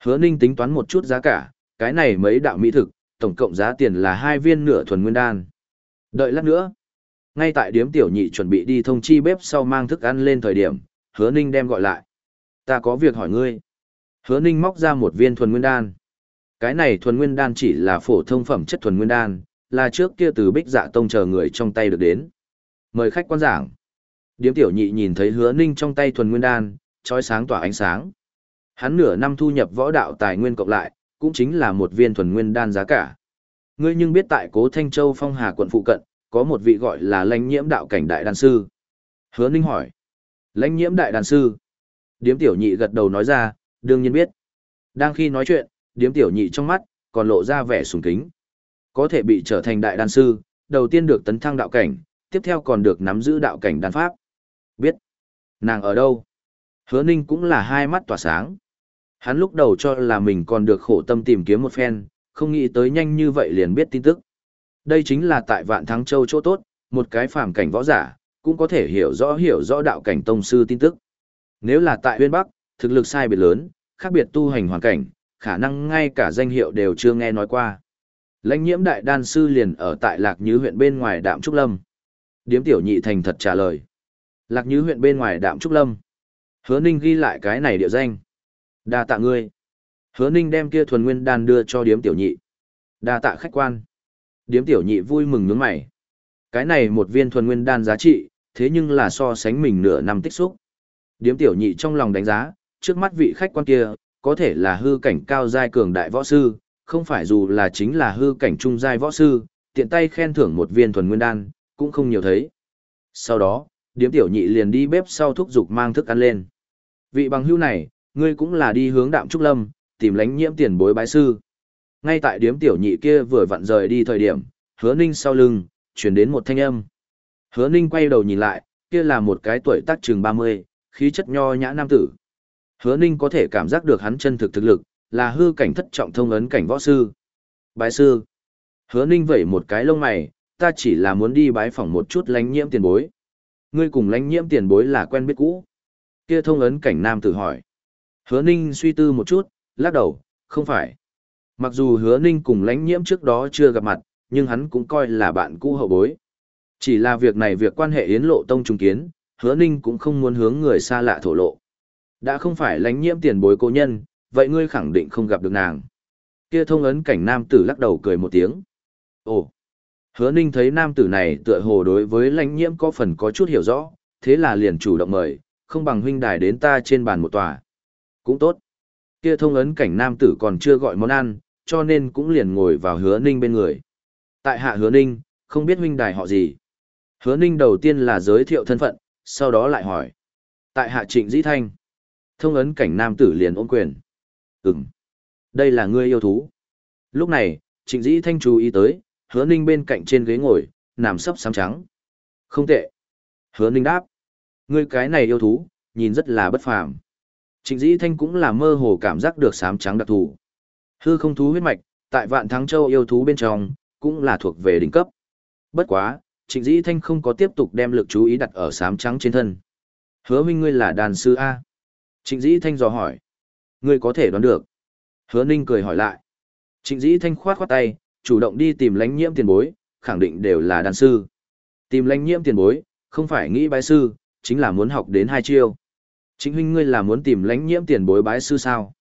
Hứa ninh tính toán một chút giá cả, cái này mấy đạo mỹ thực, tổng cộng giá tiền là hai viên nửa thuần nguyên đan. Đợi lát nữa. Ngay tại điếm tiểu nhị chuẩn bị đi thông chi bếp sau mang thức ăn lên thời điểm, hứa ninh đem gọi lại. Ta có việc hỏi ngươi. Hứa ninh móc ra một viên thuần nguyên đan. Cái này thuần nguyên đan chỉ là phổ thông phẩm chất thuần nguyên đan, là trước kia từ bích dạ tông chờ người trong tay được đến. Mời khách quan giảng. Điếm tiểu nhị nhìn thấy hứa ninh trong tay thuần nguyên đan, trói sáng tỏa ánh sáng. Hắn nửa năm thu nhập võ đạo tài nguyên cộng lại, cũng chính là một viên thuần nguyên đan giá cả. Ngươi nhưng biết tại Cố Thanh Châu Phong Hà quận phụ cận, có một vị gọi là Lãnh Nhiễm đạo cảnh đại đan sư. Hứa Ninh hỏi. Lãnh Nhiễm đại đan sư? Điếm tiểu nhị gật đầu nói ra, đương nhiên biết. Đang khi nói chuyện, điếm tiểu nhị trong mắt còn lộ ra vẻ sùng kính. Có thể bị trở thành đại đan sư, đầu tiên được tấn thăng đạo cảnh, tiếp theo còn được nắm giữ đạo cảnh đan pháp. Biết. Nàng ở đâu? Hứa Ninh cũng là hai mắt tỏa sáng. Hắn lúc đầu cho là mình còn được khổ tâm tìm kiếm một phen, không nghĩ tới nhanh như vậy liền biết tin tức. Đây chính là tại Vạn Thắng Châu chỗ tốt, một cái phàm cảnh võ giả, cũng có thể hiểu rõ hiểu rõ đạo cảnh tông sư tin tức. Nếu là tại Huyên Bắc, thực lực sai biệt lớn, khác biệt tu hành hoàn cảnh, khả năng ngay cả danh hiệu đều chưa nghe nói qua. Lãnh nhiễm đại đan sư liền ở tại Lạc Nhứ huyện bên ngoài Đạm Trúc Lâm. Điếm tiểu nhị thành thật trả lời. Lạc Nhứ huyện bên ngoài Đạm Trúc Lâm. Hứa Ninh ghi lại cái này địa danh. Đa tạ ngươi. Hứa Ninh đem kia thuần nguyên đan đưa cho điếm tiểu nhị. Đa tạ khách quan. Điếm tiểu nhị vui mừng nhướng mày. Cái này một viên thuần nguyên đan giá trị, thế nhưng là so sánh mình nửa năm tích xúc. Điếm tiểu nhị trong lòng đánh giá, trước mắt vị khách quan kia, có thể là hư cảnh cao giai cường đại võ sư, không phải dù là chính là hư cảnh trung giai võ sư, tiện tay khen thưởng một viên thuần nguyên đan, cũng không nhiều thấy. Sau đó, điếm tiểu nhị liền đi bếp sau thúc giục mang thức ăn lên. Vị bằng hưu này, ngươi cũng là đi hướng đạm trúc lâm, tìm lánh nhiễm tiền bối bái sư. Ngay tại điếm tiểu nhị kia vừa vặn rời đi thời điểm, hứa ninh sau lưng, chuyển đến một thanh âm. Hứa ninh quay đầu nhìn lại, kia là một cái tuổi tác chừng 30, khí chất nho nhã nam tử. Hứa ninh có thể cảm giác được hắn chân thực thực lực, là hư cảnh thất trọng thông ấn cảnh võ sư. Bái sư. Hứa ninh vẩy một cái lông mày, ta chỉ là muốn đi bái phỏng một chút lánh nhiễm tiền bối. Ngươi cùng lánh nhiễm tiền bối là quen biết cũ. Kia thông ấn cảnh nam tử hỏi. Hứa ninh suy tư một chút, lắc đầu, không phải. Mặc dù hứa ninh cùng lãnh nhiễm trước đó chưa gặp mặt, nhưng hắn cũng coi là bạn cũ hậu bối. Chỉ là việc này việc quan hệ yến lộ tông trùng kiến, hứa ninh cũng không muốn hướng người xa lạ thổ lộ. Đã không phải lãnh nhiễm tiền bối cố nhân, vậy ngươi khẳng định không gặp được nàng. Kia thông ấn cảnh nam tử lắc đầu cười một tiếng. Ồ! Hứa ninh thấy nam tử này tựa hồ đối với lãnh nhiễm có phần có chút hiểu rõ, thế là liền chủ động mời, không bằng huynh đài đến ta trên bàn một tòa. Cũng tốt. Kia thông ấn cảnh nam tử còn chưa gọi món ăn, cho nên cũng liền ngồi vào hứa ninh bên người. Tại hạ hứa ninh, không biết huynh đài họ gì. Hứa ninh đầu tiên là giới thiệu thân phận, sau đó lại hỏi. Tại hạ trịnh dĩ thanh. Thông ấn cảnh nam tử liền ôm quyền. Ừm. Đây là ngươi yêu thú. Lúc này, trịnh dĩ thanh chú ý tới, hứa ninh bên cạnh trên ghế ngồi, nằm sấp sám trắng. Không tệ. Hứa ninh đáp. Ngươi cái này yêu thú, nhìn rất là bất phàm. Trịnh dĩ thanh cũng là mơ hồ cảm giác được sám trắng đặc thù. Hư không thú huyết mạch, tại vạn thắng châu yêu thú bên trong, cũng là thuộc về đỉnh cấp. Bất quá, trịnh dĩ thanh không có tiếp tục đem lực chú ý đặt ở sám trắng trên thân. Hứa minh ngươi là đàn sư A. Trịnh dĩ thanh dò hỏi. Ngươi có thể đoán được. Hứa ninh cười hỏi lại. Trịnh dĩ thanh khoát khoát tay, chủ động đi tìm lãnh nhiễm tiền bối, khẳng định đều là đàn sư. Tìm lãnh nhiễm tiền bối, không phải nghĩ bái sư, chính là muốn học đến hai chiêu. Trịnh huynh ngươi là muốn tìm lãnh nhiễm tiền bối bái sư sao?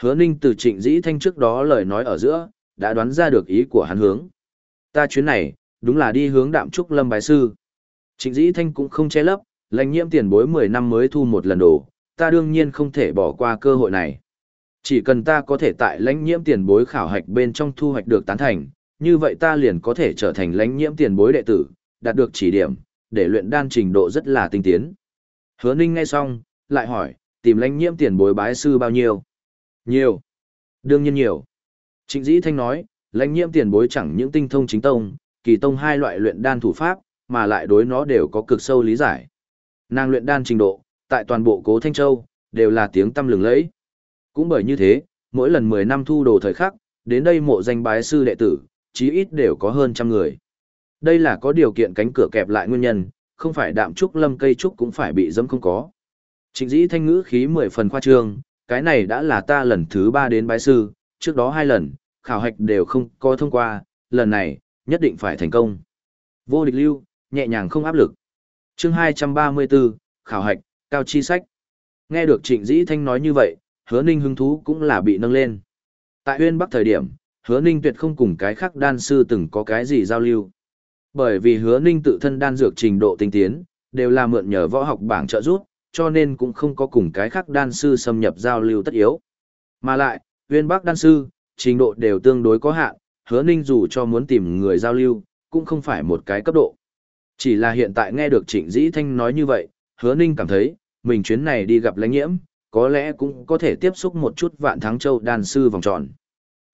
Hứa ninh từ trịnh dĩ thanh trước đó lời nói ở giữa, đã đoán ra được ý của hắn hướng. Ta chuyến này, đúng là đi hướng đạm trúc lâm bái sư. Trịnh dĩ thanh cũng không che lấp, lãnh nhiễm tiền bối 10 năm mới thu một lần đổ, ta đương nhiên không thể bỏ qua cơ hội này. Chỉ cần ta có thể tại lãnh nhiễm tiền bối khảo hạch bên trong thu hoạch được tán thành, như vậy ta liền có thể trở thành lãnh nhiễm tiền bối đệ tử, đạt được chỉ điểm, để luyện đan trình độ rất là tinh tiến. Hứa Ninh ngay xong, lại hỏi, tìm lãnh nhiễm tiền bối bái sư bao nhiêu? Nhiều. Đương nhiên nhiều. Trịnh Dĩ Thanh nói, lãnh nhiễm tiền bối chẳng những tinh thông chính tông, kỳ tông hai loại luyện đan thủ pháp, mà lại đối nó đều có cực sâu lý giải. Nàng luyện đan trình độ, tại toàn bộ Cố Thanh Châu, đều là tiếng tâm lừng lẫy. Cũng bởi như thế, mỗi lần 10 năm thu đồ thời khắc, đến đây mộ danh bái sư đệ tử, chí ít đều có hơn trăm người. Đây là có điều kiện cánh cửa kẹp lại nguyên nhân, không phải đạm trúc lâm cây trúc cũng phải bị dẫm không có. Trịnh dĩ thanh ngữ khí mười phần khoa trương, cái này đã là ta lần thứ ba đến bái sư, trước đó hai lần, khảo hạch đều không có thông qua, lần này, nhất định phải thành công. Vô địch lưu, nhẹ nhàng không áp lực. chương 234, khảo hạch, cao chi sách. Nghe được trịnh dĩ thanh nói như vậy, hứa ninh hứng thú cũng là bị nâng lên. Tại huyên bắc thời điểm, hứa ninh tuyệt không cùng cái khác đan sư từng có cái gì giao lưu. Bởi vì hứa ninh tự thân đan dược trình độ tinh tiến, đều là mượn nhờ võ học bảng trợ giúp, cho nên cũng không có cùng cái khác đan sư xâm nhập giao lưu tất yếu. Mà lại, huyên bắc đan sư, trình độ đều tương đối có hạn, hứa ninh dù cho muốn tìm người giao lưu, cũng không phải một cái cấp độ. Chỉ là hiện tại nghe được trịnh dĩ thanh nói như vậy, hứa ninh cảm thấy, mình chuyến này đi gặp lãnh nhiễm, có lẽ cũng có thể tiếp xúc một chút vạn thắng châu đan sư vòng tròn.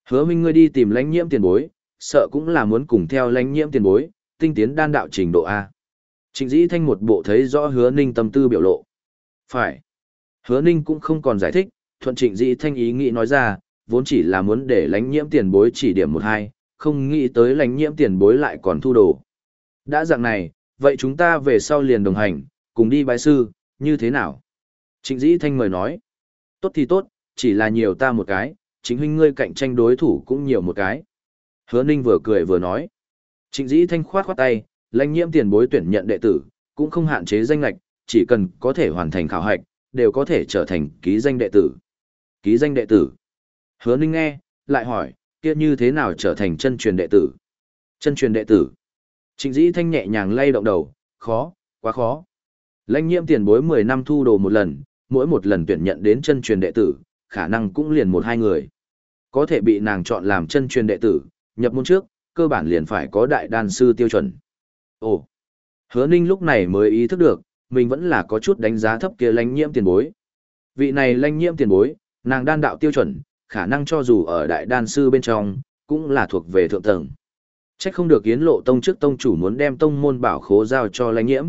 Hứa minh ngươi đi tìm lãnh nhiễm tiền bối, sợ cũng là muốn cùng theo lãnh nhiễm tiền bối, tinh tiến đan đạo trình độ A. Trịnh dĩ thanh một bộ thấy rõ hứa ninh tâm tư biểu lộ. Phải. Hứa ninh cũng không còn giải thích, thuận trịnh dĩ thanh ý nghĩ nói ra, vốn chỉ là muốn để lãnh nhiễm tiền bối chỉ điểm một hai, không nghĩ tới lãnh nhiễm tiền bối lại còn thu đồ. Đã dạng này, vậy chúng ta về sau liền đồng hành, cùng đi bái sư, như thế nào? Trịnh dĩ thanh mời nói. Tốt thì tốt, chỉ là nhiều ta một cái, chính huynh ngươi cạnh tranh đối thủ cũng nhiều một cái. Hứa ninh vừa cười vừa nói. Trịnh dĩ thanh khoát khoát tay, lãnh nhiễm tiền bối tuyển nhận đệ tử, cũng không hạn chế danh lạch, chỉ cần có thể hoàn thành khảo hạch, đều có thể trở thành ký danh đệ tử. Ký danh đệ tử. Hứa ninh nghe, lại hỏi, kia như thế nào trở thành chân truyền đệ tử? Chân truyền đệ tử. Trịnh dĩ thanh nhẹ nhàng lay động đầu, khó, quá khó. Lãnh nhiễm tiền bối 10 năm thu đồ một lần, mỗi một lần tuyển nhận đến chân truyền đệ tử, khả năng cũng liền một hai người. Có thể bị nàng chọn làm chân truyền đệ tử, nhập môn trước, cơ bản liền phải có đại đan sư tiêu chuẩn. Ồ, hứa ninh lúc này mới ý thức được, mình vẫn là có chút đánh giá thấp kia lãnh nhiễm tiền bối. Vị này lãnh nhiễm tiền bối, nàng đan đạo tiêu chuẩn, khả năng cho dù ở đại đan sư bên trong, cũng là thuộc về thượng tầng. chắc không được yến lộ tông trước tông chủ muốn đem tông môn bảo khố giao cho lãnh nhiễm.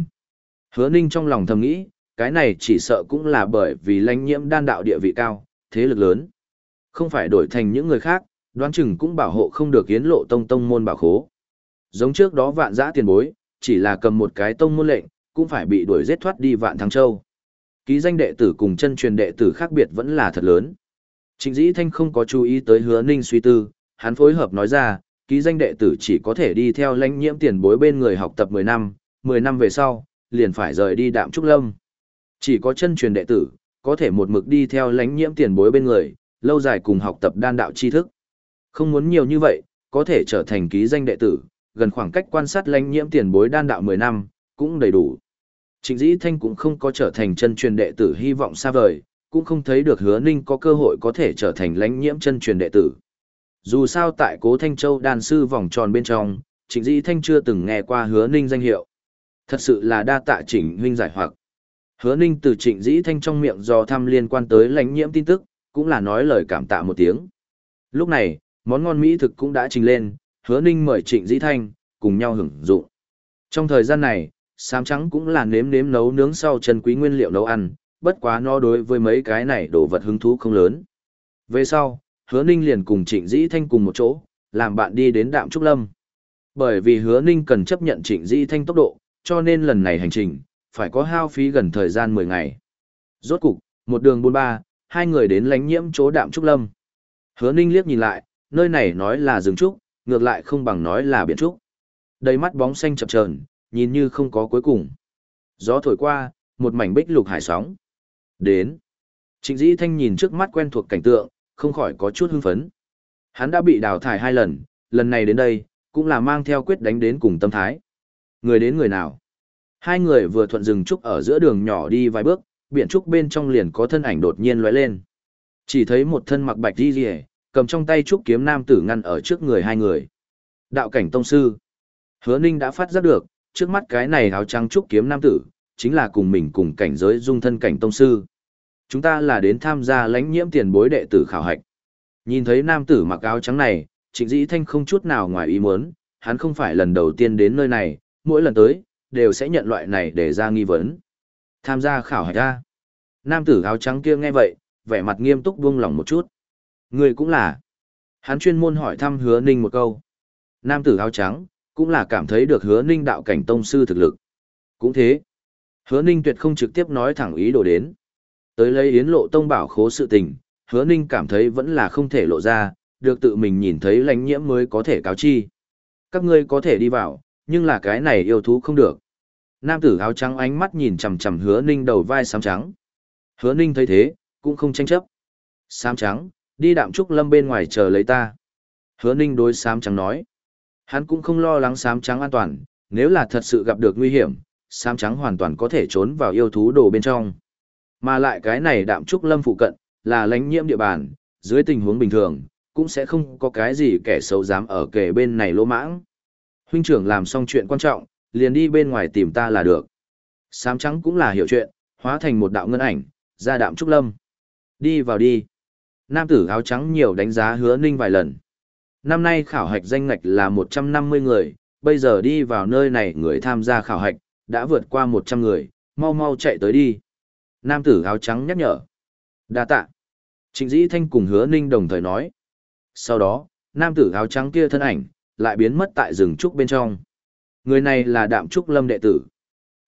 Hứa ninh trong lòng thầm nghĩ, cái này chỉ sợ cũng là bởi vì lãnh nhiễm đan đạo địa vị cao, thế lực lớn. Không phải đổi thành những người khác, đoán chừng cũng bảo hộ không được yến lộ tông tông môn bảo khố. Giống trước đó vạn giã tiền bối, chỉ là cầm một cái tông môn lệnh, cũng phải bị đuổi giết thoát đi vạn thắng châu. Ký danh đệ tử cùng chân truyền đệ tử khác biệt vẫn là thật lớn. Trịnh Dĩ Thanh không có chú ý tới hứa ninh suy tư, hắn phối hợp nói ra, ký danh đệ tử chỉ có thể đi theo lãnh nhiễm tiền bối bên người học tập 10 năm, 10 năm về sau, liền phải rời đi đạm trúc lâm. Chỉ có chân truyền đệ tử, có thể một mực đi theo lãnh nhiễm tiền bối bên người, lâu dài cùng học tập đan đạo tri thức. Không muốn nhiều như vậy, có thể trở thành ký danh đệ tử, gần khoảng cách quan sát lãnh nhiễm tiền bối đan đạo 10 năm, cũng đầy đủ. Trịnh Dĩ Thanh cũng không có trở thành chân truyền đệ tử hy vọng xa vời, cũng không thấy được hứa ninh có cơ hội có thể trở thành lãnh nhiễm chân truyền đệ tử. Dù sao tại cố Thanh Châu đan sư vòng tròn bên trong, Trịnh Dĩ Thanh chưa từng nghe qua hứa ninh danh hiệu. Thật sự là đa tạ trịnh huynh giải hoặc. Hứa ninh từ trịnh Dĩ Thanh trong miệng do thăm liên quan tới lãnh nhiễm tin tức, cũng là nói lời cảm tạ một tiếng. Lúc này, món ngon mỹ thực cũng đã trình lên, hứa ninh mời trịnh Dĩ Thanh, cùng nhau hưởng dụng. Trong thời gian này, sám trắng cũng là nếm nếm nấu nướng sau chân quý nguyên liệu nấu ăn, bất quá nó đối với mấy cái này đồ vật hứng thú không lớn. Về sau, hứa ninh liền cùng trịnh dĩ thanh cùng một chỗ, làm bạn đi đến đạm trúc lâm. Bởi vì hứa ninh cần chấp nhận trịnh dĩ thanh tốc độ, cho nên lần này hành trình, phải có hao phí gần thời gian 10 ngày. Rốt cục, một đường buôn ba, hai người đến lánh nhiễm chỗ đạm trúc lâm. Hứa ninh liếc nhìn lại, nơi này nói là rừng trúc, ngược lại không bằng nói là biển trúc. Đầy mắt bóng xanh chập chờn, nhìn như không có cuối cùng. Gió thổi qua, một mảnh bích lục hải sóng. Đến. Trịnh Dĩ Thanh nhìn trước mắt quen thuộc cảnh tượng, không khỏi có chút hưng phấn. Hắn đã bị đào thải hai lần, lần này đến đây, cũng là mang theo quyết đánh đến cùng tâm thái. Người đến người nào? Hai người vừa thuận rừng trúc ở giữa đường nhỏ đi vài bước, biển trúc bên trong liền có thân ảnh đột nhiên lóe lên. Chỉ thấy một thân mặc bạch đi rìa, cầm trong tay trúc kiếm nam tử ngăn ở trước người hai người. Đạo cảnh tông sư. Hứa Ninh đã phát giác được, trước mắt cái này áo trắng trúc kiếm nam tử, chính là cùng mình cùng cảnh giới dung thân cảnh tông sư. Chúng ta là đến tham gia lãnh nhiễm tiền bối đệ tử khảo hạch. Nhìn thấy nam tử mặc áo trắng này, trịnh dĩ thanh không chút nào ngoài ý muốn, hắn không phải lần đầu tiên đến nơi này, mỗi lần tới, đều sẽ nhận loại này để ra nghi vấn. Tham gia khảo hạch ra. Nam tử áo trắng kia nghe vậy, vẻ mặt nghiêm túc buông lòng một chút. Người cũng là. Hắn chuyên môn hỏi thăm hứa ninh một câu. Nam tử áo trắng, cũng là cảm thấy được hứa ninh đạo cảnh tông sư thực lực. Cũng thế. Hứa ninh tuyệt không trực tiếp nói thẳng ý đồ đến. Tới lấy yến lộ tông bảo khố sự tình, hứa ninh cảm thấy vẫn là không thể lộ ra, được tự mình nhìn thấy lãnh nhiễm mới có thể cáo chi. Các ngươi có thể đi vào, nhưng là cái này yêu thú không được. Nam tử áo trắng ánh mắt nhìn chằm chằm hứa ninh đầu vai xám trắng. Hứa ninh thấy thế, cũng không tranh chấp. Xám trắng, đi đạm trúc lâm bên ngoài chờ lấy ta. Hứa ninh đối xám trắng nói. Hắn cũng không lo lắng sám trắng an toàn, nếu là thật sự gặp được nguy hiểm, sám trắng hoàn toàn có thể trốn vào yêu thú đồ bên trong. Mà lại cái này đạm trúc lâm phụ cận, là lãnh nhiễm địa bàn, dưới tình huống bình thường, cũng sẽ không có cái gì kẻ xấu dám ở kề bên này lỗ mãng. Huynh trưởng làm xong chuyện quan trọng, liền đi bên ngoài tìm ta là được. Sám trắng cũng là hiểu chuyện, hóa thành một đạo ngân ảnh, ra đạm trúc lâm. Đi vào đi. Nam tử áo trắng nhiều đánh giá hứa ninh vài lần. Năm nay khảo hạch danh ngạch là 150 người, bây giờ đi vào nơi này người tham gia khảo hạch, đã vượt qua 100 người, mau mau chạy tới đi. Nam tử áo trắng nhắc nhở. đa tạ. Trịnh dĩ thanh cùng hứa ninh đồng thời nói. Sau đó, nam tử áo trắng kia thân ảnh, lại biến mất tại rừng trúc bên trong. Người này là đạm trúc lâm đệ tử.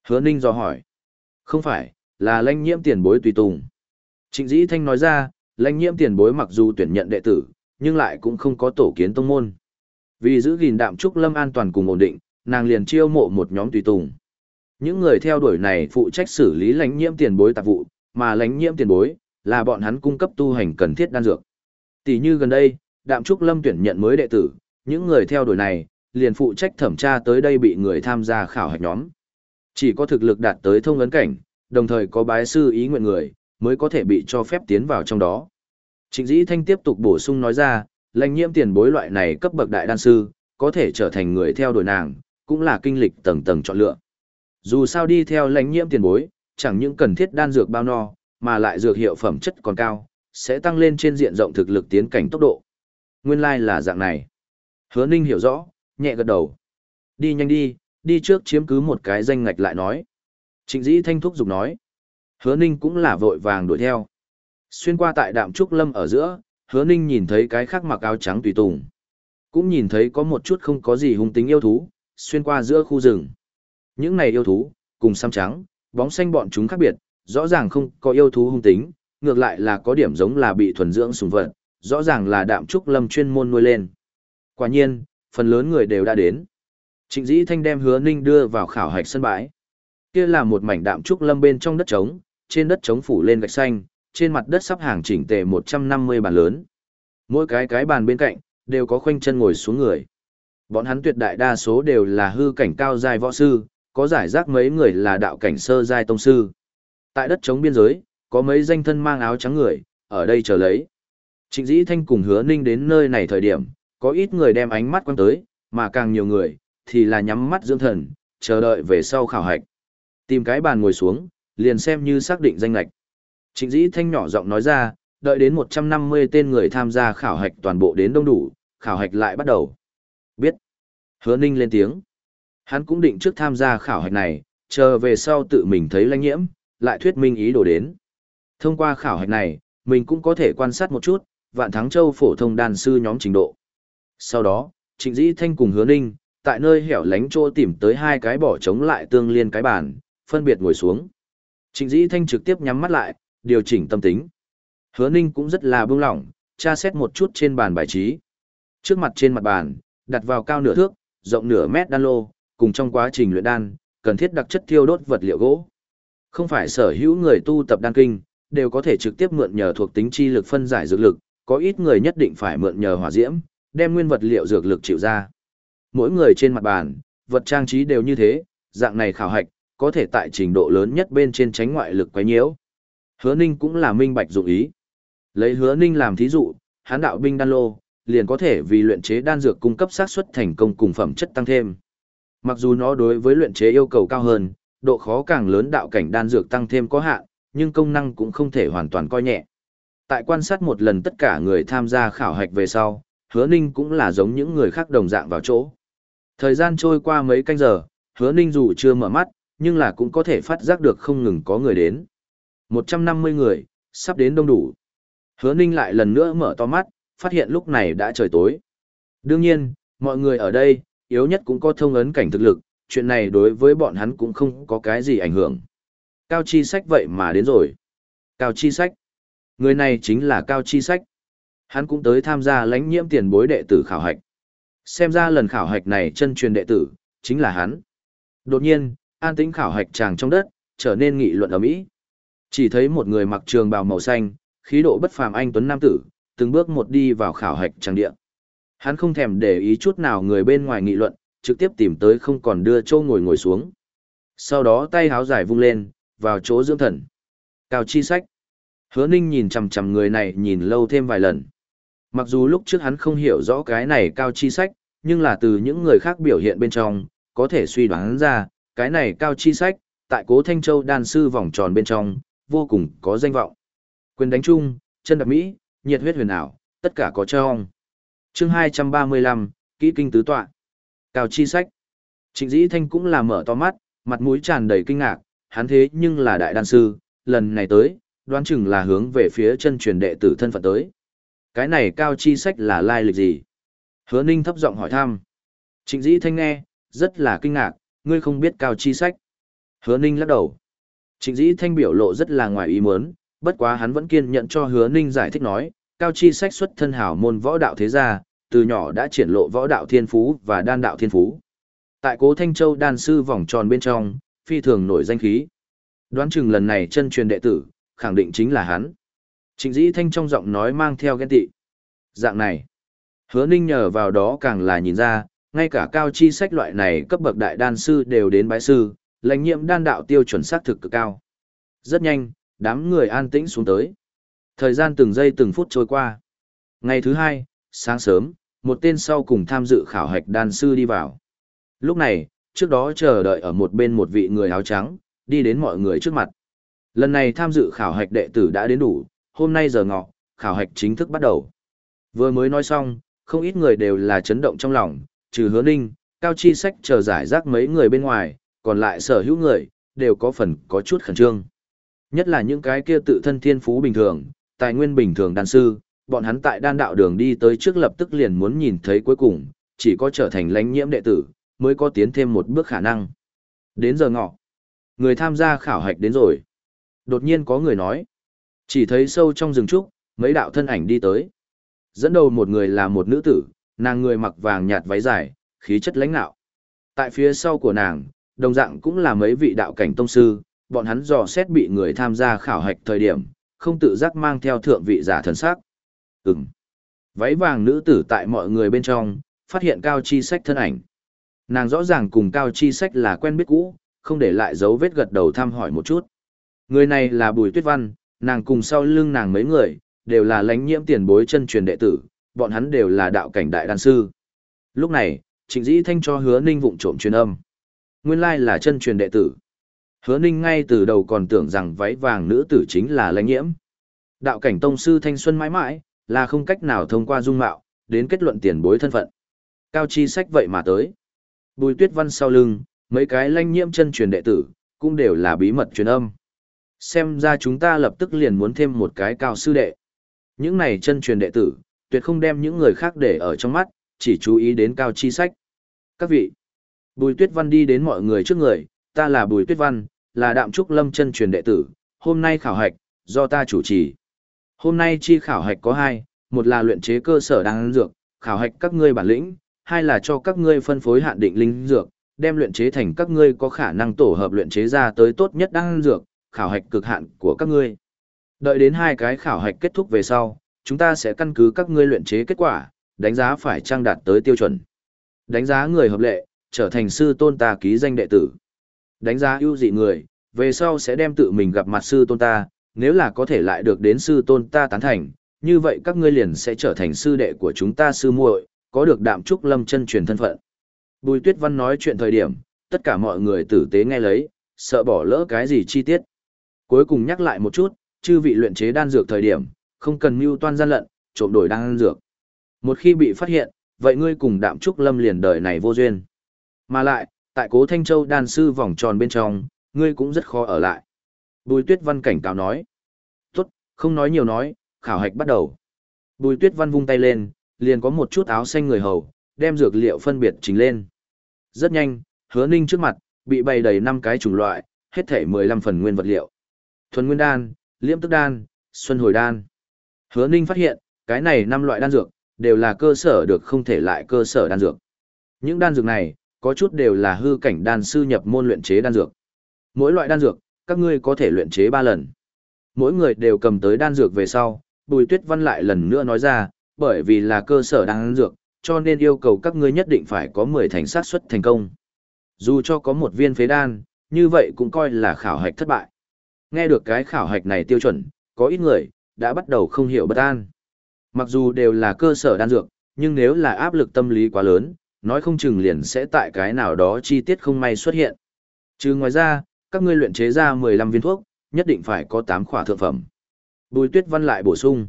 Hứa ninh dò hỏi. Không phải, là lãnh nhiễm tiền bối tùy tùng. Trịnh dĩ thanh nói ra, lãnh nhiễm tiền bối mặc dù tuyển nhận đệ tử, nhưng lại cũng không có tổ kiến tông môn. Vì giữ gìn đạm trúc lâm an toàn cùng ổn định, nàng liền chiêu mộ một nhóm tùy tùng. Những người theo đuổi này phụ trách xử lý lãnh nhiễm tiền bối tạp vụ, mà lãnh nhiễm tiền bối là bọn hắn cung cấp tu hành cần thiết đan dược. Tỷ như gần đây, Đạm Trúc Lâm tuyển nhận mới đệ tử, những người theo đuổi này liền phụ trách thẩm tra tới đây bị người tham gia khảo hạch nhóm. Chỉ có thực lực đạt tới thông ấn cảnh, đồng thời có bái sư ý nguyện người, mới có thể bị cho phép tiến vào trong đó. Trịnh Dĩ Thanh tiếp tục bổ sung nói ra, lãnh nhiễm tiền bối loại này cấp bậc đại đan sư, có thể trở thành người theo đuổi nàng, cũng là kinh lịch tầng tầng chọn lựa. Dù sao đi theo lãnh nhiễm tiền bối, chẳng những cần thiết đan dược bao no, mà lại dược hiệu phẩm chất còn cao, sẽ tăng lên trên diện rộng thực lực tiến cảnh tốc độ. Nguyên lai like là dạng này. Hứa Ninh hiểu rõ, nhẹ gật đầu. Đi nhanh đi, đi trước chiếm cứ một cái danh ngạch lại nói. Trịnh dĩ thanh thúc giục nói. Hứa Ninh cũng là vội vàng đuổi theo. Xuyên qua tại đạm trúc lâm ở giữa, hứa Ninh nhìn thấy cái khác mặc áo trắng tùy tùng. Cũng nhìn thấy có một chút không có gì hung tính yêu thú, xuyên qua giữa khu rừng. Những này yêu thú, cùng xăm trắng, bóng xanh bọn chúng khác biệt, rõ ràng không có yêu thú hung tính, ngược lại là có điểm giống là bị thuần dưỡng sùng vật, rõ ràng là đạm trúc lâm chuyên môn nuôi lên. Quả nhiên, phần lớn người đều đã đến. Trịnh Dĩ Thanh đem Hứa Ninh đưa vào khảo hạch sân bãi. Kia là một mảnh đạm trúc lâm bên trong đất trống, trên đất trống phủ lên gạch xanh, trên mặt đất sắp hàng chỉnh tề 150 bàn lớn. Mỗi cái cái bàn bên cạnh đều có khoanh chân ngồi xuống người. Bọn hắn tuyệt đại đa số đều là hư cảnh cao giai võ sư, có giải rác mấy người là đạo cảnh sơ giai tông sư. Tại đất chống biên giới, có mấy danh thân mang áo trắng người, ở đây chờ lấy. Trịnh Dĩ Thanh cùng Hứa Ninh đến nơi này thời điểm, có ít người đem ánh mắt quan tới, mà càng nhiều người, thì là nhắm mắt dưỡng thần, chờ đợi về sau khảo hạch. Tìm cái bàn ngồi xuống, liền xem như xác định danh lạch. Trịnh Dĩ Thanh nhỏ giọng nói ra, đợi đến 150 tên người tham gia khảo hạch toàn bộ đến đông đủ, khảo hạch lại bắt đầu. Biết. Hứa Ninh lên tiếng. Hắn cũng định trước tham gia khảo hạch này, chờ về sau tự mình thấy lãnh nhiễm, lại thuyết minh ý đồ đến. Thông qua khảo hạch này, mình cũng có thể quan sát một chút, vạn thắng châu phổ thông đàn sư nhóm trình độ. Sau đó, Trịnh Dĩ Thanh cùng Hứa Ninh, tại nơi hẻo lánh chỗ tìm tới hai cái bỏ trống lại tương liên cái bàn, phân biệt ngồi xuống. Trịnh Dĩ Thanh trực tiếp nhắm mắt lại, điều chỉnh tâm tính. Hứa Ninh cũng rất là bưng lỏng, tra xét một chút trên bàn bài trí. Trước mặt trên mặt bàn, đặt vào cao nửa thước, rộng nửa mét đan lô, cùng trong quá trình luyện đan, cần thiết đặc chất thiêu đốt vật liệu gỗ. Không phải sở hữu người tu tập đan kinh, đều có thể trực tiếp mượn nhờ thuộc tính chi lực phân giải dược lực, có ít người nhất định phải mượn nhờ hỏa diễm, đem nguyên vật liệu dược lực chịu ra. Mỗi người trên mặt bàn, vật trang trí đều như thế, dạng này khảo hạch, có thể tại trình độ lớn nhất bên trên tránh ngoại lực quấy nhiễu. Hứa Ninh cũng là minh bạch dụng ý. Lấy Hứa Ninh làm thí dụ, hán đạo binh đan lô, liền có thể vì luyện chế đan dược cung cấp xác suất thành công cùng phẩm chất tăng thêm. Mặc dù nó đối với luyện chế yêu cầu cao hơn, độ khó càng lớn đạo cảnh đan dược tăng thêm có hạn, nhưng công năng cũng không thể hoàn toàn coi nhẹ. Tại quan sát một lần tất cả người tham gia khảo hạch về sau, hứa ninh cũng là giống những người khác đồng dạng vào chỗ. Thời gian trôi qua mấy canh giờ, hứa ninh dù chưa mở mắt, nhưng là cũng có thể phát giác được không ngừng có người đến. 150 người, sắp đến đông đủ. Hứa ninh lại lần nữa mở to mắt, phát hiện lúc này đã trời tối. Đương nhiên, mọi người ở đây, yếu nhất cũng có thông ấn cảnh thực lực, chuyện này đối với bọn hắn cũng không có cái gì ảnh hưởng. Cao Chi Sách vậy mà đến rồi. Cao Chi Sách. Người này chính là Cao Chi Sách. Hắn cũng tới tham gia lãnh nhiễm tiền bối đệ tử khảo hạch. Xem ra lần khảo hạch này chân truyền đệ tử, chính là hắn. Đột nhiên, an tĩnh khảo hạch tràng trong đất, trở nên nghị luận ở mỹ. Chỉ thấy một người mặc trường bào màu xanh, khí độ bất phàm anh tuấn nam tử, từng bước một đi vào khảo hạch tràng địa. Hắn không thèm để ý chút nào người bên ngoài nghị luận, trực tiếp tìm tới không còn đưa châu ngồi ngồi xuống. Sau đó tay háo dài vung lên, vào chỗ dưỡng thần. Cao chi sách. Hứa ninh nhìn chằm chằm người này nhìn lâu thêm vài lần. Mặc dù lúc trước hắn không hiểu rõ cái này cao chi sách, nhưng là từ những người khác biểu hiện bên trong, có thể suy đoán ra, cái này cao chi sách, tại cố Thanh Châu đan sư vòng tròn bên trong, vô cùng có danh vọng. Quyền đánh chung, chân đặc Mỹ, nhiệt huyết huyền ảo, tất cả có trong. chương 235, kỹ kinh tứ tọa. Cao chi sách. Trịnh dĩ thanh cũng là mở to mắt, mặt mũi tràn đầy kinh ngạc, hắn thế nhưng là đại đan sư, lần này tới, đoán chừng là hướng về phía chân truyền đệ tử thân phận tới. Cái này cao chi sách là lai lịch gì? Hứa ninh thấp giọng hỏi thăm. Trịnh dĩ thanh nghe, rất là kinh ngạc, ngươi không biết cao chi sách. Hứa ninh lắc đầu. Trịnh dĩ thanh biểu lộ rất là ngoài ý muốn, bất quá hắn vẫn kiên nhận cho hứa ninh giải thích nói, cao chi sách xuất thân hảo môn võ đạo thế gia, từ nhỏ đã triển lộ võ đạo thiên phú và đan đạo thiên phú. Tại cố Thanh Châu đan sư vòng tròn bên trong, phi thường nổi danh khí. Đoán chừng lần này chân truyền đệ tử, khẳng định chính là hắn. Trịnh dĩ thanh trong giọng nói mang theo ghen tị. Dạng này, hứa ninh nhờ vào đó càng là nhìn ra, ngay cả cao chi sách loại này cấp bậc đại đan sư đều đến bái sư, lành nhiễm đan đạo tiêu chuẩn xác thực cực cao. Rất nhanh, đám người an tĩnh xuống tới. Thời gian từng giây từng phút trôi qua. Ngày thứ hai, sáng sớm, một tên sau cùng tham dự khảo hạch đan sư đi vào. Lúc này, trước đó chờ đợi ở một bên một vị người áo trắng, đi đến mọi người trước mặt. Lần này tham dự khảo hạch đệ tử đã đến đủ, hôm nay giờ ngọ, khảo hạch chính thức bắt đầu. Vừa mới nói xong, không ít người đều là chấn động trong lòng, trừ hứa ninh, cao chi sách chờ giải rác mấy người bên ngoài, còn lại sở hữu người, đều có phần có chút khẩn trương. Nhất là những cái kia tự thân thiên phú bình thường, tài nguyên bình thường đan sư, bọn hắn tại đan đạo đường đi tới trước lập tức liền muốn nhìn thấy cuối cùng, chỉ có trở thành lãnh nhiễm đệ tử, mới có tiến thêm một bước khả năng. Đến giờ ngọ, người tham gia khảo hạch đến rồi. Đột nhiên có người nói, chỉ thấy sâu trong rừng trúc, mấy đạo thân ảnh đi tới. Dẫn đầu một người là một nữ tử, nàng người mặc vàng nhạt váy dài, khí chất lãnh nạo. Tại phía sau của nàng, đồng dạng cũng là mấy vị đạo cảnh tông sư, bọn hắn dò xét bị người tham gia khảo hạch thời điểm, không tự giác mang theo thượng vị giả thần sắc. Ừm. Váy vàng nữ tử tại mọi người bên trong, phát hiện Cao Chi Sách thân ảnh. Nàng rõ ràng cùng Cao Chi Sách là quen biết cũ, không để lại dấu vết gật đầu thăm hỏi một chút. Người này là Bùi Tuyết Văn, nàng cùng sau lưng nàng mấy người, đều là lãnh nhiễm tiền bối chân truyền đệ tử, bọn hắn đều là đạo cảnh đại đan sư. Lúc này, Trịnh Dĩ Thanh cho Hứa Ninh vụng trộm truyền âm. Nguyên lai là chân truyền đệ tử. Hứa Ninh ngay từ đầu còn tưởng rằng váy vàng nữ tử chính là lãnh nhiễm. Đạo cảnh tông sư thanh xuân mãi mãi, là không cách nào thông qua dung mạo, đến kết luận tiền bối thân phận. Cao chi sách vậy mà tới. Bùi tuyết văn sau lưng, mấy cái lãnh nhiễm chân truyền đệ tử, cũng đều là bí mật truyền âm. Xem ra chúng ta lập tức liền muốn thêm một cái cao sư đệ. Những này chân truyền đệ tử, tuyệt không đem những người khác để ở trong mắt, chỉ chú ý đến cao chi sách. Các vị, Bùi Tuyết Văn đi đến mọi người trước người, ta là Bùi Tuyết Văn, là đạm trúc lâm chân truyền đệ tử, hôm nay khảo hạch, do ta chủ trì. Hôm nay chi khảo hạch có hai, một là luyện chế cơ sở đan dược, khảo hạch các ngươi bản lĩnh, hai là cho các ngươi phân phối hạn định linh dược, đem luyện chế thành các ngươi có khả năng tổ hợp luyện chế ra tới tốt nhất đan dược, khảo hạch cực hạn của các ngươi. Đợi đến hai cái khảo hạch kết thúc về sau, chúng ta sẽ căn cứ các ngươi luyện chế kết quả, đánh giá phải trang đạt tới tiêu chuẩn. Đánh giá người hợp lệ, trở thành sư tôn ta ký danh đệ tử. Đánh giá ưu dị người, về sau sẽ đem tự mình gặp mặt sư tôn ta, nếu là có thể lại được đến sư tôn ta tán thành, như vậy các ngươi liền sẽ trở thành sư đệ của chúng ta sư muội, có được đạm trúc lâm chân truyền thân phận. Bùi Tuyết Văn nói chuyện thời điểm, tất cả mọi người tử tế nghe lấy, sợ bỏ lỡ cái gì chi tiết. Cuối cùng nhắc lại một chút, chư vị luyện chế đan dược thời điểm, không cần mưu toan gian lận, trộm đổi đan dược. Một khi bị phát hiện, vậy ngươi cùng đạm trúc lâm liền đời này vô duyên. Mà lại, tại cố Thanh Châu đan sư vòng tròn bên trong, ngươi cũng rất khó ở lại. Bùi Tuyết Văn cảnh cáo nói. Tốt, không nói nhiều nói, khảo hạch bắt đầu. Bùi Tuyết Văn vung tay lên, liền có một chút áo xanh người hầu, đem dược liệu phân biệt chính lên. Rất nhanh, hứa ninh trước mặt, bị bày đầy năm cái chủng loại, hết thể 15 phần nguyên vật liệu. Thuần nguyên đan, liễm tức đan, xuân hồi đan. Hứa ninh phát hiện, cái này năm loại đan dược, đều là cơ sở được không thể lại cơ sở đan dược. Những đan dược này, có chút đều là hư cảnh đan sư nhập môn luyện chế đan dược. Mỗi loại đan dược, các ngươi có thể luyện chế 3 lần. Mỗi người đều cầm tới đan dược về sau, Bùi Tuyết Văn lại lần nữa nói ra, bởi vì là cơ sở đan dược, cho nên yêu cầu các ngươi nhất định phải có 10 thành sát suất thành công. Dù cho có một viên phế đan, như vậy cũng coi là khảo hạch thất bại. Nghe được cái khảo hạch này tiêu chuẩn, có ít người, đã bắt đầu không hiểu bất an. Mặc dù đều là cơ sở đan dược, nhưng nếu là áp lực tâm lý quá lớn, nói không chừng liền sẽ tại cái nào đó chi tiết không may xuất hiện. Trừ ngoài ra, các ngươi luyện chế ra 15 viên thuốc, nhất định phải có 8 khỏa thượng phẩm. Bùi Tuyết Văn lại bổ sung.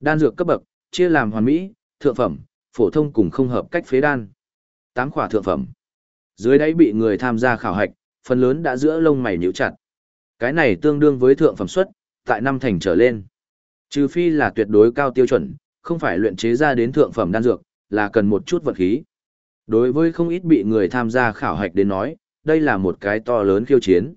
Đan dược cấp bậc, chia làm hoàn mỹ, thượng phẩm, phổ thông cùng không hợp cách phế đan. 8 khỏa thượng phẩm. Dưới đáy bị người tham gia khảo hạch, phần lớn đã giữa lông mày nhíu chặt. Cái này tương đương với thượng phẩm suất, tại năm thành trở lên. Trừ phi là tuyệt đối cao tiêu chuẩn, không phải luyện chế ra đến thượng phẩm đan dược, là cần một chút vật khí. Đối với không ít bị người tham gia khảo hạch đến nói, đây là một cái to lớn khiêu chiến.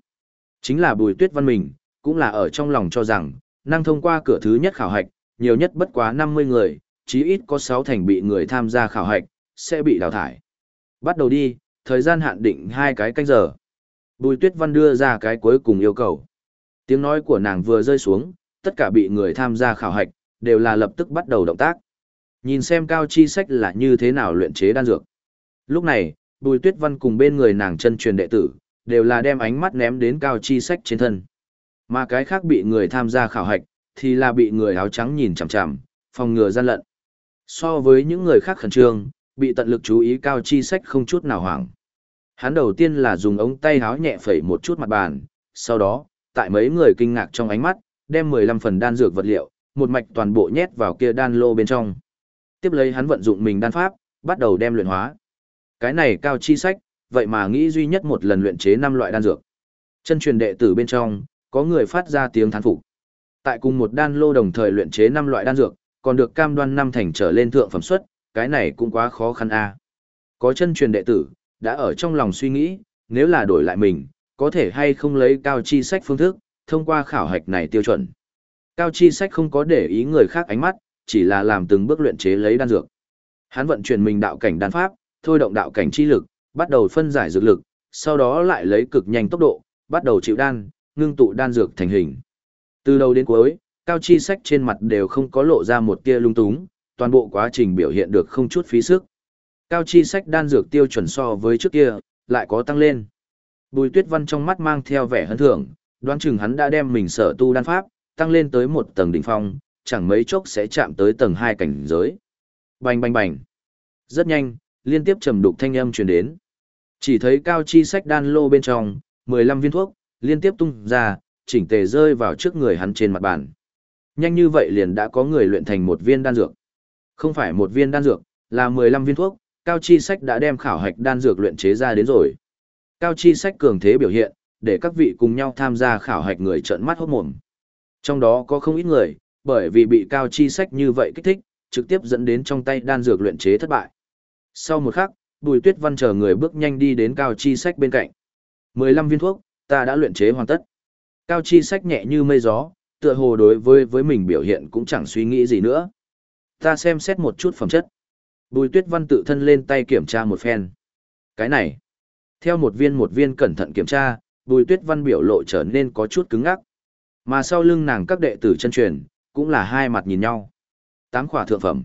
Chính là Bùi Tuyết Văn mình, cũng là ở trong lòng cho rằng, năng thông qua cửa thứ nhất khảo hạch, nhiều nhất bất quá 50 người, chí ít có 6 thành bị người tham gia khảo hạch, sẽ bị đào thải. Bắt đầu đi, thời gian hạn định hai cái canh giờ. Bùi Tuyết Văn đưa ra cái cuối cùng yêu cầu. Tiếng nói của nàng vừa rơi xuống, tất cả bị người tham gia khảo hạch, đều là lập tức bắt đầu động tác. Nhìn xem cao chi sách là như thế nào luyện chế đan dược. Lúc này, Bùi Tuyết Văn cùng bên người nàng chân truyền đệ tử, đều là đem ánh mắt ném đến cao chi sách trên thân. Mà cái khác bị người tham gia khảo hạch, thì là bị người áo trắng nhìn chằm chằm, phòng ngừa gian lận. So với những người khác khẩn trương, bị tận lực chú ý cao chi sách không chút nào hoảng. Hắn đầu tiên là dùng ống tay háo nhẹ phẩy một chút mặt bàn, sau đó, tại mấy người kinh ngạc trong ánh mắt, đem 15 phần đan dược vật liệu, một mạch toàn bộ nhét vào kia đan lô bên trong. Tiếp lấy hắn vận dụng mình đan pháp, bắt đầu đem luyện hóa. Cái này cao chi sách, vậy mà nghĩ duy nhất một lần luyện chế năm loại đan dược. Chân truyền đệ tử bên trong, có người phát ra tiếng thán phục. Tại cùng một đan lô đồng thời luyện chế năm loại đan dược, còn được cam đoan năm thành trở lên thượng phẩm suất, cái này cũng quá khó khăn a. Có chân truyền đệ tử, đã ở trong lòng suy nghĩ, nếu là đổi lại mình, có thể hay không lấy cao chi sách phương thức, thông qua khảo hạch này tiêu chuẩn. Cao chi sách không có để ý người khác ánh mắt, chỉ là làm từng bước luyện chế lấy đan dược. Hắn vận chuyển mình đạo cảnh đan pháp, thôi động đạo cảnh chi lực, bắt đầu phân giải dược lực, sau đó lại lấy cực nhanh tốc độ, bắt đầu chịu đan, ngưng tụ đan dược thành hình. Từ đầu đến cuối, cao chi sách trên mặt đều không có lộ ra một tia lung túng, toàn bộ quá trình biểu hiện được không chút phí sức. Cao chi sách đan dược tiêu chuẩn so với trước kia, lại có tăng lên. Bùi tuyết văn trong mắt mang theo vẻ hân thưởng, đoán chừng hắn đã đem mình sở tu đan pháp, tăng lên tới một tầng đỉnh phong, chẳng mấy chốc sẽ chạm tới tầng hai cảnh giới. Bành bành bành. Rất nhanh, liên tiếp trầm đục thanh âm truyền đến. Chỉ thấy cao chi sách đan lô bên trong, 15 viên thuốc, liên tiếp tung ra, chỉnh tề rơi vào trước người hắn trên mặt bàn. Nhanh như vậy liền đã có người luyện thành một viên đan dược. Không phải một viên đan dược, là 15 viên thuốc, cao chi sách đã đem khảo hạch đan dược luyện chế ra đến rồi. Cao chi sách cường thế biểu hiện, để các vị cùng nhau tham gia khảo hạch người trợn mắt hốt mồm. Trong đó có không ít người, bởi vì bị cao chi sách như vậy kích thích, trực tiếp dẫn đến trong tay đan dược luyện chế thất bại. Sau một khắc, Bùi Tuyết Văn chờ người bước nhanh đi đến Cao Chi Sách bên cạnh. 15 viên thuốc, ta đã luyện chế hoàn tất. Cao Chi Sách nhẹ như mây gió, tựa hồ đối với với mình biểu hiện cũng chẳng suy nghĩ gì nữa. Ta xem xét một chút phẩm chất. Bùi Tuyết Văn tự thân lên tay kiểm tra một phen. Cái này, theo một viên một viên cẩn thận kiểm tra, Bùi Tuyết Văn biểu lộ trở nên có chút cứng ngắc. Mà sau lưng nàng các đệ tử chân truyền, cũng là hai mặt nhìn nhau. Tám khỏa thượng phẩm.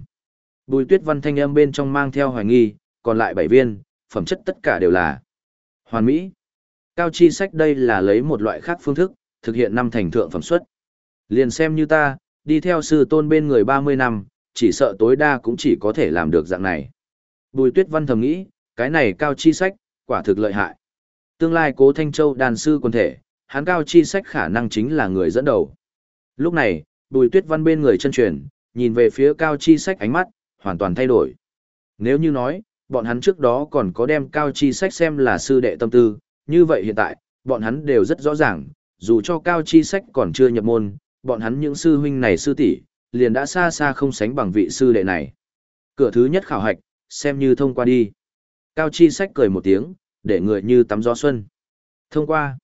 Bùi Tuyết Văn thanh âm bên trong mang theo hoài nghi, còn lại bảy viên, phẩm chất tất cả đều là hoàn mỹ. Cao chi sách đây là lấy một loại khác phương thức, thực hiện năm thành thượng phẩm suất. Liền xem như ta, đi theo sư tôn bên người 30 năm, chỉ sợ tối đa cũng chỉ có thể làm được dạng này. Bùi tuyết văn thầm nghĩ, cái này cao chi sách, quả thực lợi hại. Tương lai cố Thanh Châu đàn sư quân thể, hắn cao chi sách khả năng chính là người dẫn đầu. Lúc này, bùi tuyết văn bên người chân truyền, nhìn về phía cao chi sách ánh mắt, hoàn toàn thay đổi. Nếu như nói, bọn hắn trước đó còn có đem cao chi sách xem là sư đệ tâm tư, như vậy hiện tại, bọn hắn đều rất rõ ràng, dù cho cao chi sách còn chưa nhập môn, bọn hắn những sư huynh này sư tỷ liền đã xa xa không sánh bằng vị sư đệ này. Cửa thứ nhất khảo hạch, xem như thông qua đi. Cao chi sách cười một tiếng, để người như tắm gió xuân. Thông qua.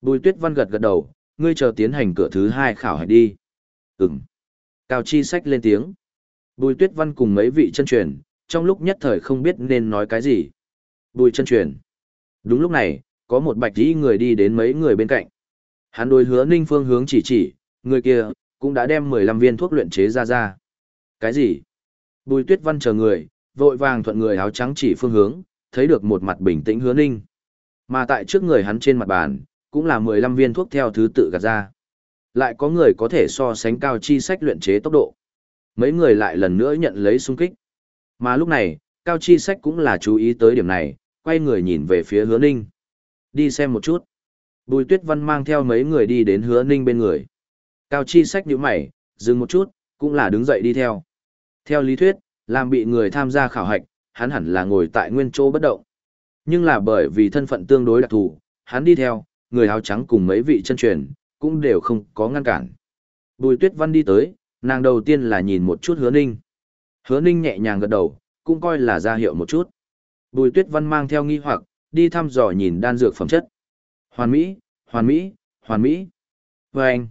Bùi tuyết văn gật gật đầu, ngươi chờ tiến hành cửa thứ hai khảo hạch đi. Ừm. Cao chi sách lên tiếng. Bùi tuyết văn cùng mấy vị chân truyền, trong lúc nhất thời không biết nên nói cái gì. Bùi chân truyền. Đúng lúc này, có một bạch dĩ người đi đến mấy người bên cạnh. Hắn đối hứa ninh phương hướng chỉ chỉ, người kia, cũng đã đem 15 viên thuốc luyện chế ra ra. Cái gì? Bùi tuyết văn chờ người, vội vàng thuận người áo trắng chỉ phương hướng, thấy được một mặt bình tĩnh hứa ninh. Mà tại trước người hắn trên mặt bàn, cũng là 15 viên thuốc theo thứ tự gạt ra. Lại có người có thể so sánh cao chi sách luyện chế tốc độ. Mấy người lại lần nữa nhận lấy xung kích. Mà lúc này, Cao Chi Sách cũng là chú ý tới điểm này, quay người nhìn về phía hứa ninh. Đi xem một chút. Bùi Tuyết Văn mang theo mấy người đi đến hứa ninh bên người. Cao Chi Sách nhíu mày, dừng một chút, cũng là đứng dậy đi theo. Theo lý thuyết, làm bị người tham gia khảo hạch, hắn hẳn là ngồi tại nguyên chỗ bất động. Nhưng là bởi vì thân phận tương đối đặc thù, hắn đi theo, người áo trắng cùng mấy vị chân truyền, cũng đều không có ngăn cản. Bùi Tuyết Văn đi tới, nàng đầu tiên là nhìn một chút hứa ninh. Hứa ninh nhẹ nhàng gật đầu, cũng coi là ra hiệu một chút. Bùi tuyết văn mang theo nghi hoặc, đi thăm dò nhìn đan dược phẩm chất. Hoàn Mỹ, Hoàn Mỹ, Hoàn Mỹ. Và anh,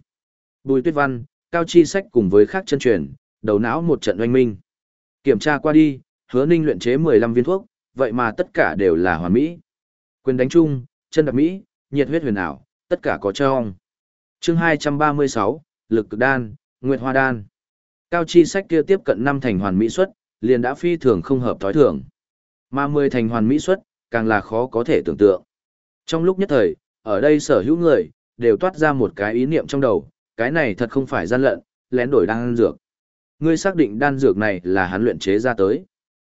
Bùi tuyết văn, cao chi sách cùng với khác chân truyền, đầu não một trận oanh minh. Kiểm tra qua đi, hứa ninh luyện chế 15 viên thuốc, vậy mà tất cả đều là hoàn mỹ. Quyền đánh chung, chân đặc mỹ, nhiệt huyết huyền ảo, tất cả có cho ong. Chương 236, lực cực đan, nguyệt hoa đan. Cao chi sách kia tiếp cận năm thành hoàn mỹ suất, liền đã phi thường không hợp thói thường. Mà mười thành hoàn mỹ suất, càng là khó có thể tưởng tượng. Trong lúc nhất thời, ở đây sở hữu người, đều toát ra một cái ý niệm trong đầu, cái này thật không phải gian lận, lén đổi đan dược. Ngươi xác định đan dược này là hắn luyện chế ra tới.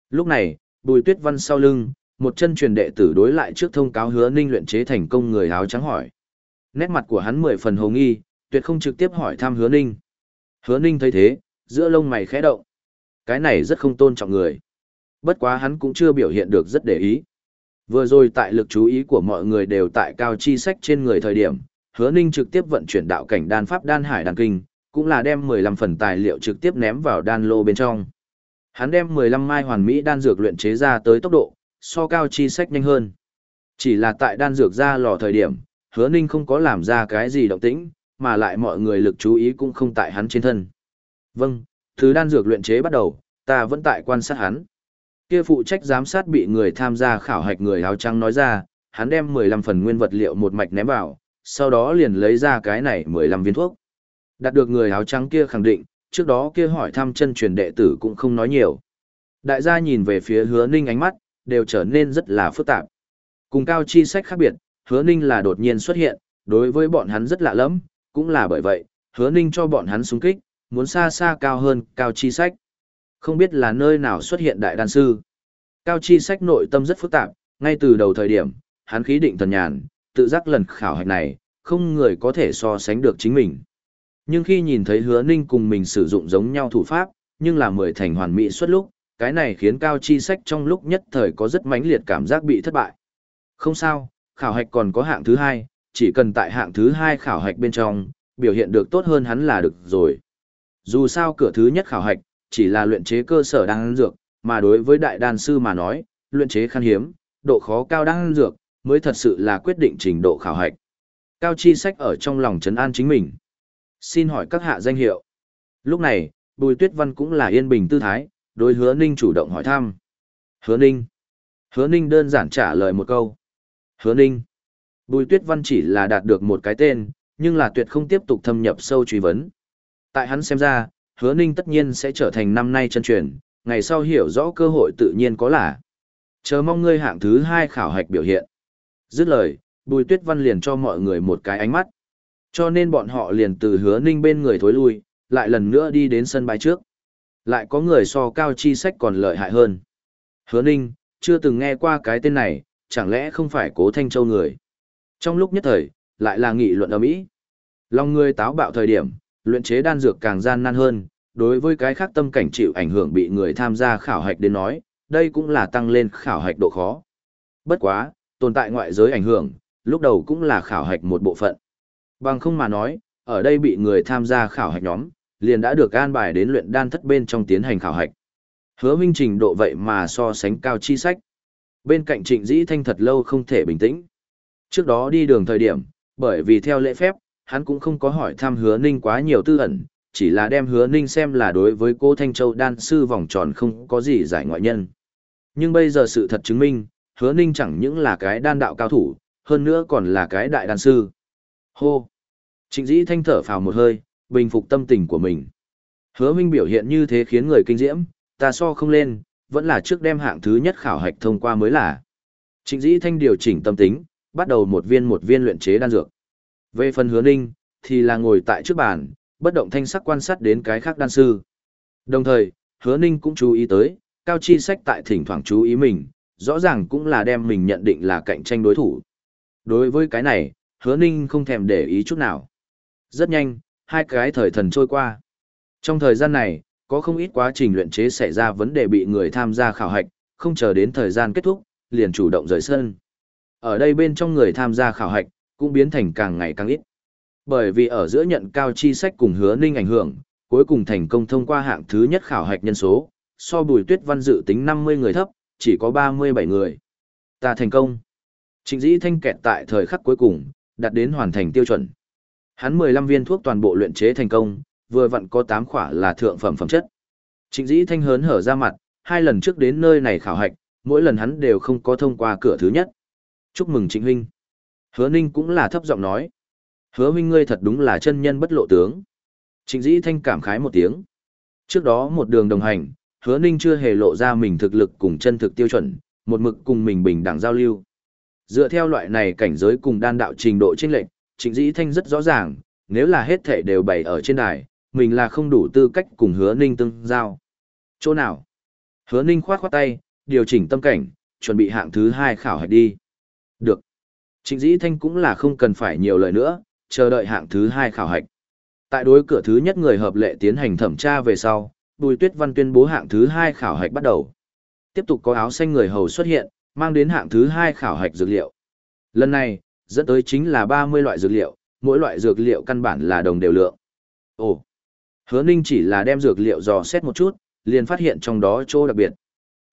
Lúc này, Bùi Tuyết Văn sau lưng, một chân truyền đệ tử đối lại trước thông cáo hứa Ninh luyện chế thành công người áo trắng hỏi. Nét mặt của hắn mười phần hồ nghi, tuyệt không trực tiếp hỏi thăm hứa Ninh. Hứa Ninh thấy thế, giữa lông mày khẽ động. Cái này rất không tôn trọng người. Bất quá hắn cũng chưa biểu hiện được rất để ý. Vừa rồi tại lực chú ý của mọi người đều tại cao chi sách trên người thời điểm, hứa ninh trực tiếp vận chuyển đạo cảnh đan pháp đan hải đan kinh, cũng là đem 15 phần tài liệu trực tiếp ném vào đan lô bên trong. Hắn đem 15 mai hoàn mỹ đan dược luyện chế ra tới tốc độ, so cao chi sách nhanh hơn. Chỉ là tại đan dược ra lò thời điểm, hứa ninh không có làm ra cái gì động tĩnh, mà lại mọi người lực chú ý cũng không tại hắn trên thân. Vâng, thứ đan dược luyện chế bắt đầu, ta vẫn tại quan sát hắn. Kia phụ trách giám sát bị người tham gia khảo hạch người áo trắng nói ra, hắn đem 15 phần nguyên vật liệu một mạch ném vào, sau đó liền lấy ra cái này 15 viên thuốc. Đạt được người áo trắng kia khẳng định, trước đó kia hỏi thăm chân truyền đệ tử cũng không nói nhiều. Đại gia nhìn về phía hứa ninh ánh mắt, đều trở nên rất là phức tạp. Cùng cao chi sách khác biệt, hứa ninh là đột nhiên xuất hiện, đối với bọn hắn rất lạ lắm, cũng là bởi vậy, hứa ninh cho bọn hắn súng kích, muốn xa xa cao hơn cao chi sách. Không biết là nơi nào xuất hiện đại đan sư. Cao chi sách nội tâm rất phức tạp, ngay từ đầu thời điểm, hắn khí định thần nhàn, tự giác lần khảo hạch này, không người có thể so sánh được chính mình. Nhưng khi nhìn thấy hứa ninh cùng mình sử dụng giống nhau thủ pháp, nhưng là mười thành hoàn mỹ suốt lúc, cái này khiến cao chi sách trong lúc nhất thời có rất mãnh liệt cảm giác bị thất bại. Không sao, khảo hạch còn có hạng thứ hai, chỉ cần tại hạng thứ hai khảo hạch bên trong, biểu hiện được tốt hơn hắn là được rồi. Dù sao cửa thứ nhất khảo hạch, chỉ là luyện chế cơ sở đan dược, mà đối với đại đan sư mà nói, luyện chế khan hiếm, độ khó cao đan dược, mới thật sự là quyết định trình độ khảo hạch. Cao chi sách ở trong lòng trấn an chính mình. Xin hỏi các hạ danh hiệu. Lúc này, Bùi Tuyết Văn cũng là yên bình tư thái, đối hứa ninh chủ động hỏi thăm. Hứa ninh. Hứa ninh đơn giản trả lời một câu. Hứa ninh. Bùi Tuyết Văn chỉ là đạt được một cái tên, nhưng là tuyệt không tiếp tục thâm nhập sâu truy vấn. Tại hắn xem ra, hứa ninh tất nhiên sẽ trở thành năm nay chân truyền, ngày sau hiểu rõ cơ hội tự nhiên có là. Chờ mong ngươi hạng thứ hai khảo hạch biểu hiện. Dứt lời, Bùi Tuyết Văn liền cho mọi người một cái ánh mắt. Cho nên bọn họ liền từ hứa ninh bên người thối lui, lại lần nữa đi đến sân bãi trước. Lại có người so cao chi sách còn lợi hại hơn. Hứa ninh, chưa từng nghe qua cái tên này, chẳng lẽ không phải cố thanh châu người. Trong lúc nhất thời, lại là nghị luận ở mỹ Lòng người táo bạo thời điểm, luyện chế đan dược càng gian nan hơn, đối với cái khác tâm cảnh chịu ảnh hưởng bị người tham gia khảo hạch đến nói, đây cũng là tăng lên khảo hạch độ khó. Bất quá, tồn tại ngoại giới ảnh hưởng, lúc đầu cũng là khảo hạch một bộ phận. Bằng không mà nói, ở đây bị người tham gia khảo hạch nhóm, liền đã được an bài đến luyện đan thất bên trong tiến hành khảo hạch. Hứa minh trình độ vậy mà so sánh cao chi sách. Bên cạnh trịnh dĩ thanh thật lâu không thể bình tĩnh. Trước đó đi đường thời điểm, bởi vì theo lễ phép, hắn cũng không có hỏi thăm hứa ninh quá nhiều tư ẩn, chỉ là đem hứa ninh xem là đối với cô Thanh Châu đan sư vòng tròn không có gì giải ngoại nhân. Nhưng bây giờ sự thật chứng minh, hứa ninh chẳng những là cái đan đạo cao thủ, hơn nữa còn là cái đại đan sư. Hô! Trịnh dĩ thanh thở phào một hơi, bình phục tâm tình của mình. Hứa minh biểu hiện như thế khiến người kinh diễm, ta so không lên, vẫn là trước đem hạng thứ nhất khảo hạch thông qua mới là. Trịnh dĩ thanh điều chỉnh tâm tính, bắt đầu một viên một viên luyện chế đan dược. Về phần hứa ninh, thì là ngồi tại trước bàn, bất động thanh sắc quan sát đến cái khác đan sư. Đồng thời, hứa ninh cũng chú ý tới, cao chi sách tại thỉnh thoảng chú ý mình, rõ ràng cũng là đem mình nhận định là cạnh tranh đối thủ. Đối với cái này, hứa ninh không thèm để ý chút nào. Rất nhanh, hai cái thời thần trôi qua. Trong thời gian này, có không ít quá trình luyện chế xảy ra vấn đề bị người tham gia khảo hạch, không chờ đến thời gian kết thúc, liền chủ động rời sân. Ở đây bên trong người tham gia khảo hạch, cũng biến thành càng ngày càng ít. Bởi vì ở giữa nhận cao chi sách cùng hứa ninh ảnh hưởng, cuối cùng thành công thông qua hạng thứ nhất khảo hạch nhân số, so bùi tuyết văn dự tính 50 người thấp, chỉ có 37 người. Ta thành công. Trịnh dĩ thanh kẹt tại thời khắc cuối cùng, đạt đến hoàn thành tiêu chuẩn. Hắn 15 viên thuốc toàn bộ luyện chế thành công, vừa vặn có 8 khỏa là thượng phẩm phẩm chất. Trịnh dĩ thanh hớn hở ra mặt, hai lần trước đến nơi này khảo hạch, mỗi lần hắn đều không có thông qua cửa thứ nhất. Chúc mừng Trịnh huynh. Hứa Ninh cũng là thấp giọng nói. Hứa huynh ngươi thật đúng là chân nhân bất lộ tướng. Trịnh dĩ thanh cảm khái một tiếng. Trước đó một đường đồng hành, hứa ninh chưa hề lộ ra mình thực lực cùng chân thực tiêu chuẩn, một mực cùng mình bình đẳng giao lưu. Dựa theo loại này cảnh giới cùng đan đạo trình độ chênh lệch, Trịnh Dĩ Thanh rất rõ ràng, nếu là hết thể đều bày ở trên đài, mình là không đủ tư cách cùng Hứa Ninh tương giao. Chỗ nào? Hứa Ninh khoát khoát tay, điều chỉnh tâm cảnh, chuẩn bị hạng thứ hai khảo hạch đi. Được. Trịnh Dĩ Thanh cũng là không cần phải nhiều lời nữa, chờ đợi hạng thứ hai khảo hạch. Tại đối cửa thứ nhất người hợp lệ tiến hành thẩm tra về sau, Bùi Tuyết Văn tuyên bố hạng thứ hai khảo hạch bắt đầu. Tiếp tục có áo xanh người hầu xuất hiện, mang đến hạng thứ hai khảo hạch dược liệu. Lần này, dẫn tới chính là 30 loại dược liệu, mỗi loại dược liệu căn bản là đồng đều lượng. Ồ, hứa ninh chỉ là đem dược liệu dò xét một chút, liền phát hiện trong đó chỗ đặc biệt.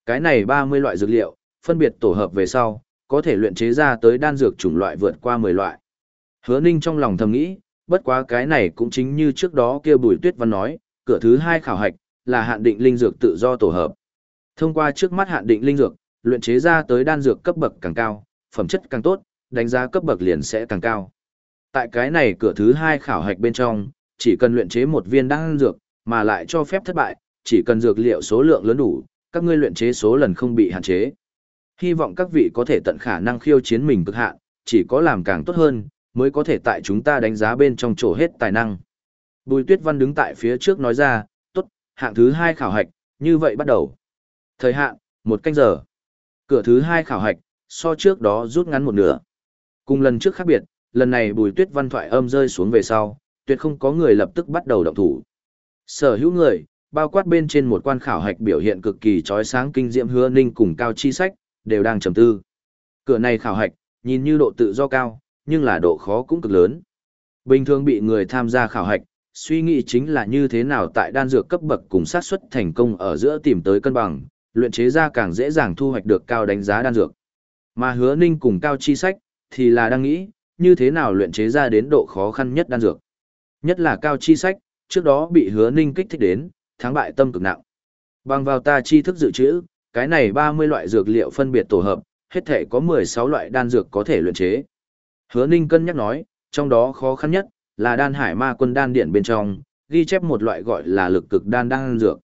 Cái này 30 loại dược liệu, phân biệt tổ hợp về sau, có thể luyện chế ra tới đan dược chủng loại vượt qua 10 loại. Hứa ninh trong lòng thầm nghĩ, bất quá cái này cũng chính như trước đó kia Bùi Tuyết Văn nói, cửa thứ hai khảo hạch, là hạn định linh dược tự do tổ hợp. Thông qua trước mắt hạn định linh dược, luyện chế ra tới đan dược cấp bậc càng cao, phẩm chất càng tốt, đánh giá cấp bậc liền sẽ càng cao. Tại cái này cửa thứ hai khảo hạch bên trong, chỉ cần luyện chế một viên đan dược, mà lại cho phép thất bại, chỉ cần dược liệu số lượng lớn đủ, các ngươi luyện chế số lần không bị hạn chế. Hy vọng các vị có thể tận khả năng khiêu chiến mình cực hạn, chỉ có làm càng tốt hơn, mới có thể tại chúng ta đánh giá bên trong chỗ hết tài năng. Bùi Tuyết Văn đứng tại phía trước nói ra, tốt, hạng thứ hai khảo hạch, như vậy bắt đầu. Thời hạn, một canh giờ. Cửa thứ hai khảo hạch, so trước đó rút ngắn một nửa. Cùng lần trước khác biệt, lần này bùi tuyết văn thoại âm rơi xuống về sau, tuyệt không có người lập tức bắt đầu động thủ. Sở hữu người, bao quát bên trên một quan khảo hạch biểu hiện cực kỳ trói sáng kinh diệm hứa ninh cùng cao chi sách, đều đang trầm tư. Cửa này khảo hạch, nhìn như độ tự do cao, nhưng là độ khó cũng cực lớn. Bình thường bị người tham gia khảo hạch, suy nghĩ chính là như thế nào tại đan dược cấp bậc cùng sát suất thành công ở giữa tìm tới cân bằng, luyện chế ra càng dễ dàng thu hoạch được cao đánh giá đan dược. Mà hứa ninh cùng cao chi sách, thì là đang nghĩ, như thế nào luyện chế ra đến độ khó khăn nhất đan dược. Nhất là cao chi sách, trước đó bị hứa ninh kích thích đến, thắng bại tâm cực nặng. Bằng vào ta chi thức dự trữ, cái này 30 loại dược liệu phân biệt tổ hợp, hết thể có 16 loại đan dược có thể luyện chế. Hứa ninh cân nhắc nói, trong đó khó khăn nhất, là đan hải ma quân đan điện bên trong, ghi chép một loại gọi là lực cực đan đan dược.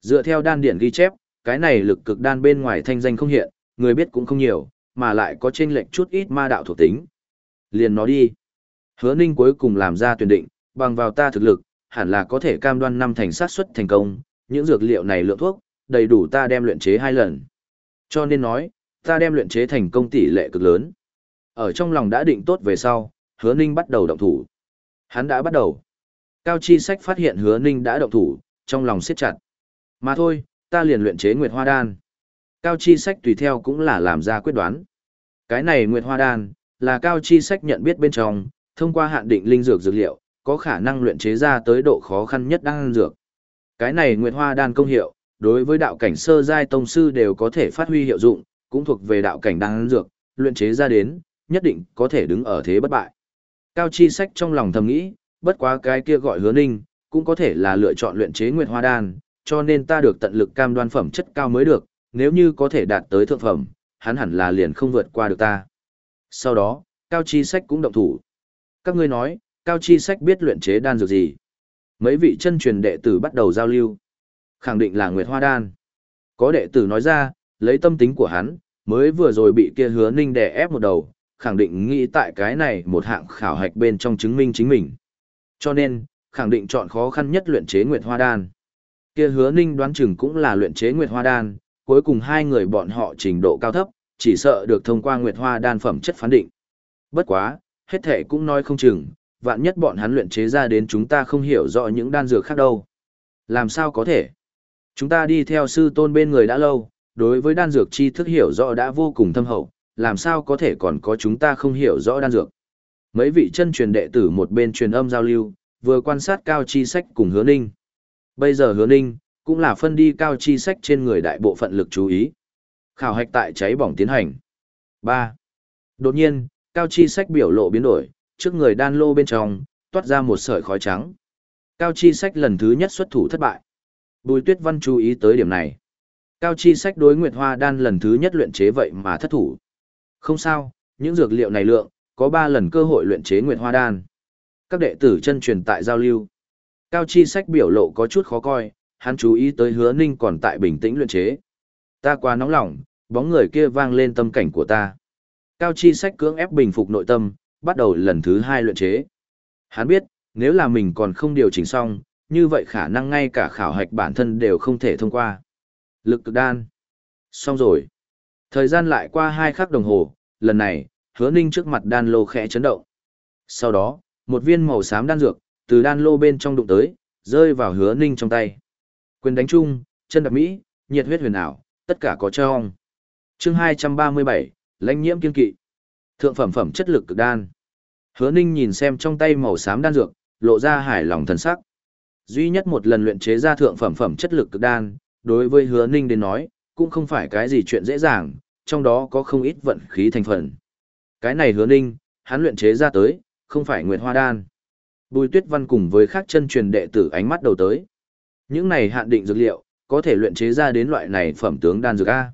Dựa theo đan điện ghi chép, cái này lực cực đan bên ngoài thanh danh không hiện, người biết cũng không nhiều, mà lại có chênh lệch chút ít ma đạo thuộc tính. Liền nó đi. Hứa Ninh cuối cùng làm ra tuyển định, bằng vào ta thực lực, hẳn là có thể cam đoan năm thành sát suất thành công, những dược liệu này lượng thuốc, đầy đủ ta đem luyện chế hai lần. Cho nên nói, ta đem luyện chế thành công tỷ lệ cực lớn. Ở trong lòng đã định tốt về sau, Hứa Ninh bắt đầu động thủ. Hắn đã bắt đầu. Cao Chi Sách phát hiện Hứa Ninh đã động thủ, trong lòng siết chặt. Mà thôi, ta liền luyện chế Nguyệt Hoa Đan. Cao Chi Sách tùy theo cũng là làm ra quyết đoán. Cái này Nguyệt Hoa Đan, là Cao Chi Sách nhận biết bên trong, thông qua hạn định linh dược dược liệu, có khả năng luyện chế ra tới độ khó khăn nhất đan dược. Cái này Nguyệt Hoa Đan công hiệu, đối với đạo cảnh sơ giai tông sư đều có thể phát huy hiệu dụng, cũng thuộc về đạo cảnh đan dược, luyện chế ra đến, nhất định có thể đứng ở thế bất bại. Cao Chi Sách trong lòng thầm nghĩ, bất quá cái kia gọi hứa ninh, cũng có thể là lựa chọn luyện chế Nguyệt Hoa Đan, cho nên ta được tận lực cam đoan phẩm chất cao mới được, nếu như có thể đạt tới thượng phẩm, hắn hẳn là liền không vượt qua được ta. Sau đó, Cao Chi Sách cũng động thủ. Các ngươi nói, Cao Chi Sách biết luyện chế đan dược gì? Mấy vị chân truyền đệ tử bắt đầu giao lưu. Khẳng định là Nguyệt Hoa Đan. Có đệ tử nói ra, lấy tâm tính của hắn, mới vừa rồi bị kia hứa ninh đè ép một đầu, khẳng định nghĩ tại cái này một hạng khảo hạch bên trong chứng minh chính mình. Cho nên, khẳng định chọn khó khăn nhất luyện chế Nguyệt Hoa Đan. Kia hứa ninh đoán chừng cũng là luyện chế Nguyệt Hoa Đan, cuối cùng hai người bọn họ trình độ cao thấp, chỉ sợ được thông qua Nguyệt Hoa đan phẩm chất phán định. Bất quá, hết thể cũng nói không chừng, vạn nhất bọn hắn luyện chế ra đến chúng ta không hiểu rõ những đan dược khác đâu. Làm sao có thể? Chúng ta đi theo sư tôn bên người đã lâu, đối với đan dược chi thức hiểu rõ đã vô cùng thâm hậu, làm sao có thể còn có chúng ta không hiểu rõ đan dược. Mấy vị chân truyền đệ tử một bên truyền âm giao lưu, vừa quan sát cao chi sách cùng hứa ninh. Bây giờ hứa ninh, cũng là phân đi cao chi sách trên người đại bộ phận lực chú ý. Khảo hạch tại cháy bỏng tiến hành. 3. Đột nhiên, cao chi sách biểu lộ biến đổi, trước người đan lô bên trong, toát ra một sợi khói trắng. Cao chi sách lần thứ nhất xuất thủ thất bại. Bùi tuyết văn chú ý tới điểm này. Cao chi sách đối Nguyệt Hoa đan lần thứ nhất luyện chế vậy mà thất thủ. Không sao, những dược liệu này lượng, có 3 lần cơ hội luyện chế Nguyệt Hoa đan. Các đệ tử chân truyền tại giao lưu. Cao chi sách biểu lộ có chút khó coi, hắn chú ý tới hứa ninh còn tại bình tĩnh luyện chế. Ta quá nóng lòng, bóng người kia vang lên tâm cảnh của ta. Cao Chi Sách cưỡng ép bình phục nội tâm, bắt đầu lần thứ hai luyện chế. Hắn biết, nếu là mình còn không điều chỉnh xong, như vậy khả năng ngay cả khảo hạch bản thân đều không thể thông qua. Lực cực đan. Xong rồi. Thời gian lại qua hai khắc đồng hồ, lần này, hứa ninh trước mặt đan lô khẽ chấn động. Sau đó, một viên màu xám đan dược, từ đan lô bên trong đụng tới, rơi vào hứa ninh trong tay. Quyền đánh chung, chân đập mỹ, nhiệt huyết huyền ảo, tất cả có trong. chương 237, lãnh nhiễm kiên kỵ. Thượng phẩm phẩm chất lực cực đan. Hứa ninh nhìn xem trong tay màu xám đan dược, lộ ra hài lòng thần sắc. Duy nhất một lần luyện chế ra thượng phẩm phẩm chất lực cực đan, đối với hứa ninh đến nói, cũng không phải cái gì chuyện dễ dàng, trong đó có không ít vận khí thành phần. Cái này hứa ninh, hắn luyện chế ra tới, không phải nguyệt hoa đan. Bùi tuyết văn cùng với khác chân truyền đệ tử ánh mắt đầu tới. Những này hạn định dược liệu, có thể luyện chế ra đến loại này phẩm tướng đan dược A.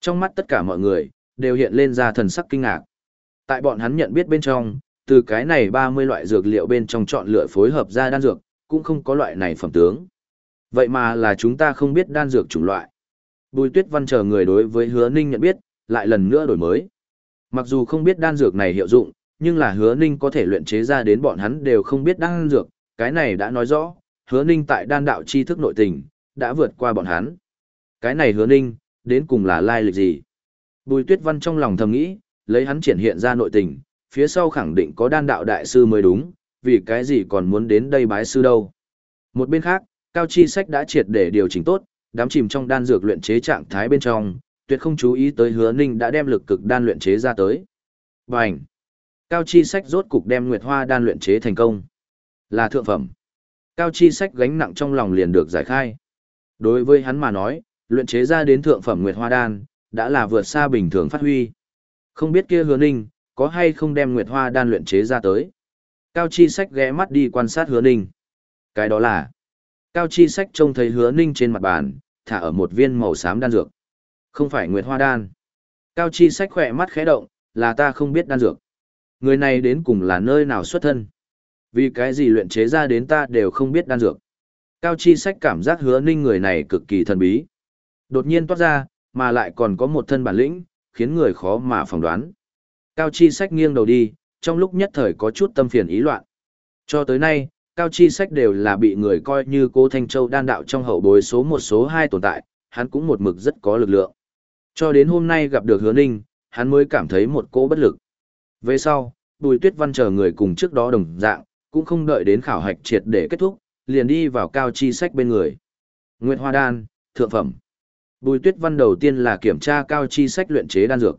Trong mắt tất cả mọi người, đều hiện lên ra thần sắc kinh ngạc. Tại bọn hắn nhận biết bên trong, từ cái này 30 loại dược liệu bên trong chọn lựa phối hợp ra đan dược, cũng không có loại này phẩm tướng. Vậy mà là chúng ta không biết đan dược chủng loại. Bùi tuyết văn chờ người đối với hứa ninh nhận biết, lại lần nữa đổi mới. Mặc dù không biết đan dược này hiệu dụng, nhưng là hứa ninh có thể luyện chế ra đến bọn hắn đều không biết đan dược, cái này đã nói rõ, hứa ninh tại đan đạo tri thức nội tình, đã vượt qua bọn hắn. Cái này hứa ninh, đến cùng là lai lịch gì? Bùi tuyết văn trong lòng thầm nghĩ, lấy hắn triển hiện ra nội tình, phía sau khẳng định có đan đạo đại sư mới đúng, vì cái gì còn muốn đến đây bái sư đâu. Một bên khác, Cao Chi Sách đã triệt để điều chỉnh tốt, đám chìm trong đan dược luyện chế trạng thái bên trong, tuyệt không chú ý tới hứa ninh đã đem lực cực đan luyện chế ra tới. Bành! Cao Chi Sách rốt cục đem Nguyệt Hoa đan luyện chế thành công. Là thượng phẩm. Cao Chi Sách gánh nặng trong lòng liền được giải khai. Đối với hắn mà nói, luyện chế ra đến thượng phẩm Nguyệt Hoa đan, đã là vượt xa bình thường phát huy. Không biết kia hứa ninh, có hay không đem Nguyệt Hoa đan luyện chế ra tới. Cao Chi Sách ghé mắt đi quan sát hứa ninh. Cái đó là, Cao Chi Sách trông thấy hứa ninh trên mặt bàn, thả ở một viên màu xám đan dược. Không phải Nguyệt Hoa đan. Cao Chi Sách khỏe mắt khẽ động, là ta không biết đan dược. Người này đến cùng là nơi nào xuất thân. Vì cái gì luyện chế ra đến ta đều không biết đan dược. Cao Chi Sách cảm giác hứa ninh người này cực kỳ thần bí. Đột nhiên toát ra, mà lại còn có một thân bản lĩnh, khiến người khó mà phỏng đoán. Cao Chi Sách nghiêng đầu đi, trong lúc nhất thời có chút tâm phiền ý loạn. Cho tới nay, Cao Chi Sách đều là bị người coi như cô Thanh Châu đan đạo trong hậu bối số một số hai tồn tại, hắn cũng một mực rất có lực lượng. Cho đến hôm nay gặp được hứa ninh, hắn mới cảm thấy một cỗ bất lực. Về sau, Bùi Tuyết Văn chờ người cùng trước đó đồng dạng, cũng không đợi đến khảo hạch triệt để kết thúc, liền đi vào Cao Chi Sách bên người. Nguyệt Hoa Đan, thượng phẩm. Bùi Tuyết Văn đầu tiên là kiểm tra Cao Chi Sách luyện chế đan dược.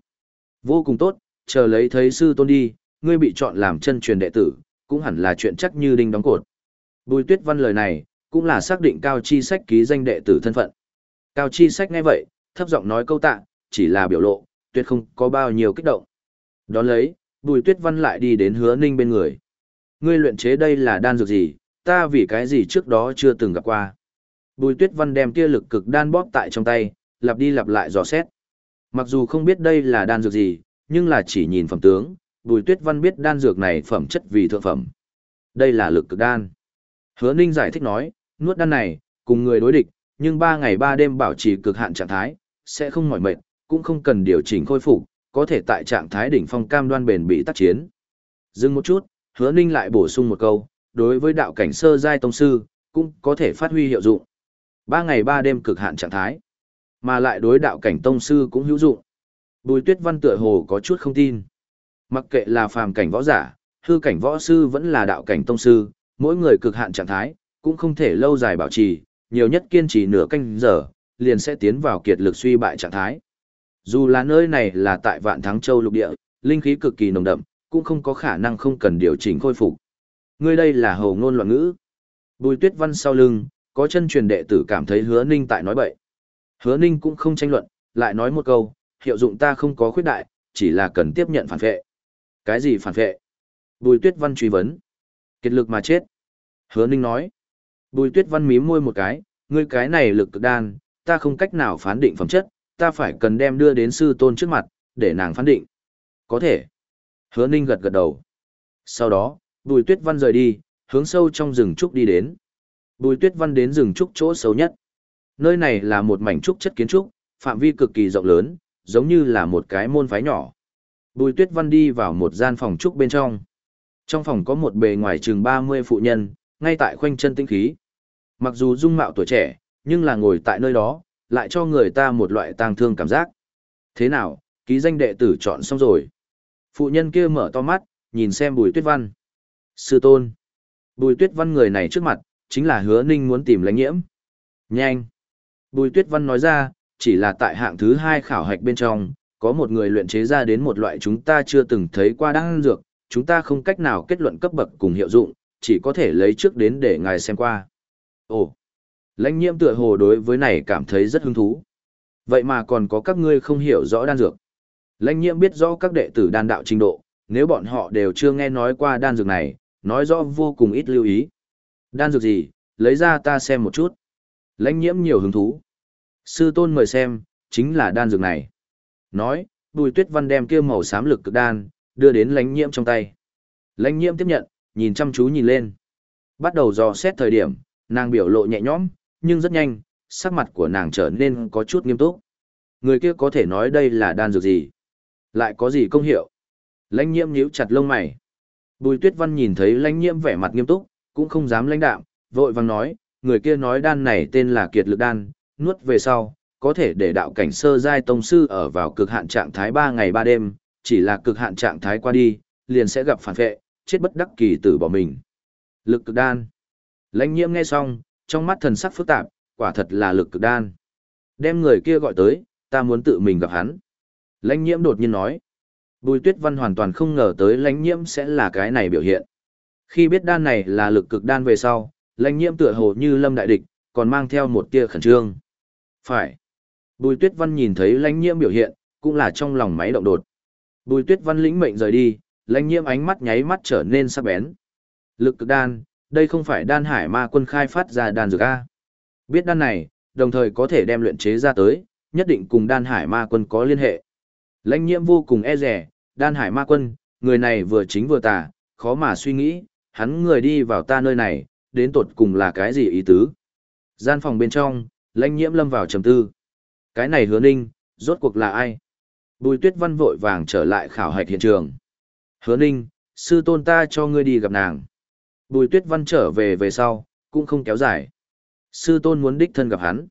Vô cùng tốt, chờ lấy thấy sư tôn đi, ngươi bị chọn làm chân truyền đệ tử, cũng hẳn là chuyện chắc như đinh đóng cột. Bùi Tuyết Văn lời này, cũng là xác định Cao Chi Sách ký danh đệ tử thân phận. Cao Chi Sách nghe vậy, thấp giọng nói câu tạ, chỉ là biểu lộ, tuyệt không có bao nhiêu kích động. Đón lấy, Bùi Tuyết Văn lại đi đến Hứa Ninh bên người. Ngươi luyện chế đây là đan dược gì, ta vì cái gì trước đó chưa từng gặp qua. Bùi Tuyết Văn đem tia lực cực đan bóp tại trong tay, lặp đi lặp lại dò xét. Mặc dù không biết đây là đan dược gì, nhưng là chỉ nhìn phẩm tướng, Bùi Tuyết Văn biết đan dược này phẩm chất vì thượng phẩm. Đây là lực cực đan. Hứa Ninh giải thích nói, nuốt đan này, cùng người đối địch, nhưng 3 ngày 3 đêm bảo trì cực hạn trạng thái, sẽ không mỏi mệt, cũng không cần điều chỉnh khôi phục, có thể tại trạng thái đỉnh phong cam đoan bền bị tác chiến. Dừng một chút, Hứa Ninh lại bổ sung một câu, đối với đạo cảnh sơ giai tông sư, cũng có thể phát huy hiệu dụng. 3 ngày 3 đêm cực hạn trạng thái, mà lại đối đạo cảnh tông sư cũng hữu dụng. Bùi Tuyết Văn tựa hồ có chút không tin. Mặc kệ là phàm cảnh võ giả, hư cảnh võ sư vẫn là đạo cảnh tông sư, mỗi người cực hạn trạng thái, cũng không thể lâu dài bảo trì, nhiều nhất kiên trì nửa canh giờ, liền sẽ tiến vào kiệt lực suy bại trạng thái. Dù là nơi này là tại Vạn Thắng Châu lục địa, linh khí cực kỳ nồng đậm, cũng không có khả năng không cần điều chỉnh khôi phục. Ngươi đây là hầu ngôn loạn ngữ. Bùi Tuyết Văn sau lưng, có chân truyền đệ tử cảm thấy Hứa Ninh tại nói bậy. Hứa Ninh cũng không tranh luận, lại nói một câu, hiệu dụng ta không có khuyết đại, chỉ là cần tiếp nhận phản vệ. Cái gì phản vệ? Bùi Tuyết Văn truy vấn. Kiệt lực mà chết. Hứa Ninh nói. Bùi Tuyết Văn mím môi một cái, ngươi cái này lực cực đan, ta không cách nào phán định phẩm chất, ta phải cần đem đưa đến sư tôn trước mặt, để nàng phán định. Có thể. Hứa Ninh gật gật đầu. Sau đó, Bùi Tuyết Văn rời đi, hướng sâu trong rừng trúc đi đến. Bùi Tuyết Văn đến rừng trúc chỗ xấu nhất. Nơi này là một mảnh trúc chất kiến trúc, phạm vi cực kỳ rộng lớn, giống như là một cái môn phái nhỏ. Bùi tuyết văn đi vào một gian phòng trúc bên trong. Trong phòng có một bề ngoài chừng 30 phụ nhân, ngay tại khoanh chân tinh khí. Mặc dù dung mạo tuổi trẻ, nhưng là ngồi tại nơi đó, lại cho người ta một loại tang thương cảm giác. Thế nào, ký danh đệ tử chọn xong rồi. Phụ nhân kia mở to mắt, nhìn xem bùi tuyết văn. Sư tôn. Bùi tuyết văn người này trước mặt, chính là hứa ninh muốn tìm lãnh nhiễm. Nhanh. Bùi tuyết văn nói ra, chỉ là tại hạng thứ hai khảo hạch bên trong, có một người luyện chế ra đến một loại chúng ta chưa từng thấy qua đan dược, chúng ta không cách nào kết luận cấp bậc cùng hiệu dụng, chỉ có thể lấy trước đến để ngài xem qua. Ồ, lãnh nhiễm tựa hồ đối với này cảm thấy rất hứng thú. Vậy mà còn có các ngươi không hiểu rõ đan dược. Lãnh nhiễm biết rõ các đệ tử đan đạo trình độ, nếu bọn họ đều chưa nghe nói qua đan dược này, nói rõ vô cùng ít lưu ý. Đan dược gì, lấy ra ta xem một chút. Lãnh nhiễm nhiều hứng thú. Sư tôn mời xem, chính là đan dược này. Nói, bùi tuyết văn đem kia màu xám lực cực đan, đưa đến lãnh nhiễm trong tay. Lãnh nhiễm tiếp nhận, nhìn chăm chú nhìn lên. Bắt đầu dò xét thời điểm, nàng biểu lộ nhẹ nhõm, nhưng rất nhanh, sắc mặt của nàng trở nên có chút nghiêm túc. Người kia có thể nói đây là đan dược gì? Lại có gì công hiệu? Lãnh nhiễm nhíu chặt lông mày. Bùi tuyết văn nhìn thấy lãnh nhiễm vẻ mặt nghiêm túc, cũng không dám lãnh đạm, vội vàng nói, người kia nói đan này tên là kiệt lực đan, nuốt về sau, có thể để đạo cảnh sơ giai tông sư ở vào cực hạn trạng thái 3 ngày 3 đêm, chỉ là cực hạn trạng thái qua đi, liền sẽ gặp phản vệ, chết bất đắc kỳ tử bỏ mình. Lực cực đan. Lãnh nhiễm nghe xong, trong mắt thần sắc phức tạp, quả thật là lực cực đan. Đem người kia gọi tới, ta muốn tự mình gặp hắn. Lãnh nhiễm đột nhiên nói. Bùi tuyết văn hoàn toàn không ngờ tới lãnh nhiễm sẽ là cái này biểu hiện. Khi biết đan này là lực cực đan về sau, lãnh nhiễm tựa hồ như lâm đại địch, còn mang theo một tia khẩn trương. Phải. Bùi tuyết văn nhìn thấy lãnh nhiễm biểu hiện, cũng là trong lòng máy động đột. Bùi tuyết văn lĩnh mệnh rời đi, lãnh nhiễm ánh mắt nháy mắt trở nên sắc bén. Lực cực đan, đây không phải đan hải ma quân khai phát ra đan dược A. Biết đan này, đồng thời có thể đem luyện chế ra tới, nhất định cùng đan hải ma quân có liên hệ. Lãnh nhiễm vô cùng e dè. đan hải ma quân, người này vừa chính vừa tà, khó mà suy nghĩ, hắn người đi vào ta nơi này, đến tột cùng là cái gì ý tứ. Gian phòng bên trong, lãnh nhiễm lâm vào trầm tư. Cái này hứa ninh, rốt cuộc là ai? Bùi tuyết văn vội vàng trở lại khảo hạch hiện trường. Hứa ninh, sư tôn ta cho ngươi đi gặp nàng. Bùi tuyết văn trở về về sau, cũng không kéo dài. Sư tôn muốn đích thân gặp hắn.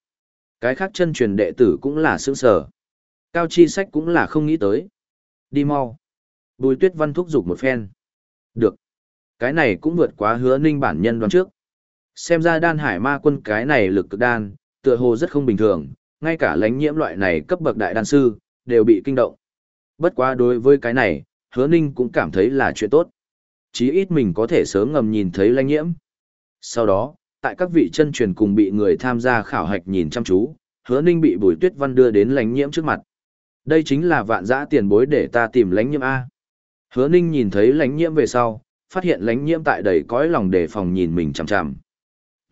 Cái khác chân truyền đệ tử cũng là sướng sở. Cao chi sách cũng là không nghĩ tới. Đi mau. Bùi tuyết văn thúc giục một phen. Được. Cái này cũng vượt quá hứa ninh bản nhân đoán trước. Xem ra đan hải ma quân cái này lực cực đan, tựa hồ rất không bình thường, ngay cả lãnh nhiễm loại này cấp bậc đại đan sư, đều bị kinh động. Bất quá đối với cái này, hứa ninh cũng cảm thấy là chuyện tốt. Chí ít mình có thể sớm ngầm nhìn thấy lãnh nhiễm. Sau đó, tại các vị chân truyền cùng bị người tham gia khảo hạch nhìn chăm chú, hứa ninh bị bùi tuyết văn đưa đến lãnh nhiễm trước mặt. Đây chính là vạn giã tiền bối để ta tìm lãnh nhiễm A. Hứa ninh nhìn thấy lãnh nhiễm về sau, phát hiện lãnh nhiễm tại đầy cõi lòng đề phòng nhìn mình chằm chằm.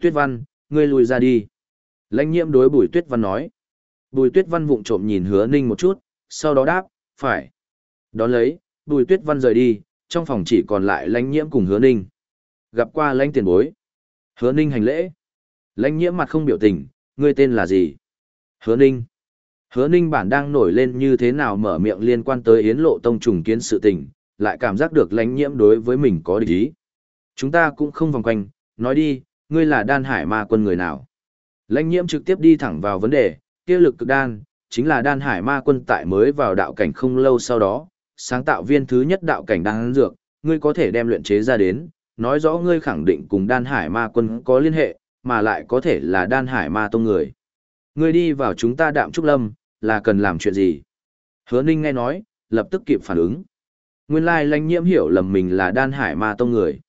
Tuyết văn, ngươi lùi ra đi. Lãnh nhiễm đối bùi tuyết văn nói. Bùi tuyết văn vụng trộm nhìn hứa ninh một chút, sau đó đáp, phải. Đón lấy, bùi tuyết văn rời đi, trong phòng chỉ còn lại lãnh nhiễm cùng hứa ninh. Gặp qua lãnh tiền bối. Hứa ninh hành lễ. Lãnh nhiễm mặt không biểu tình, ngươi tên là gì? Hứa ninh. Hứa ninh bản đang nổi lên như thế nào mở miệng liên quan tới yến lộ tông trùng kiến sự tình, lại cảm giác được lãnh nhiễm đối với mình có địch ý. Chúng ta cũng không vòng quanh, nói đi, ngươi là đan hải ma quân người nào? Lãnh nhiễm trực tiếp đi thẳng vào vấn đề, kia lực cực đan, chính là đan hải ma quân tại mới vào đạo cảnh không lâu sau đó, sáng tạo viên thứ nhất đạo cảnh đan dược, ngươi có thể đem luyện chế ra đến, nói rõ ngươi khẳng định cùng đan hải ma quân có liên hệ, mà lại có thể là đan hải ma tông người. Ngươi đi vào chúng ta đạm trúc lâm, là cần làm chuyện gì? Hứa ninh nghe nói, lập tức kịp phản ứng. Nguyên lai lãnh nhiễm hiểu lầm mình là đan hải ma tông người.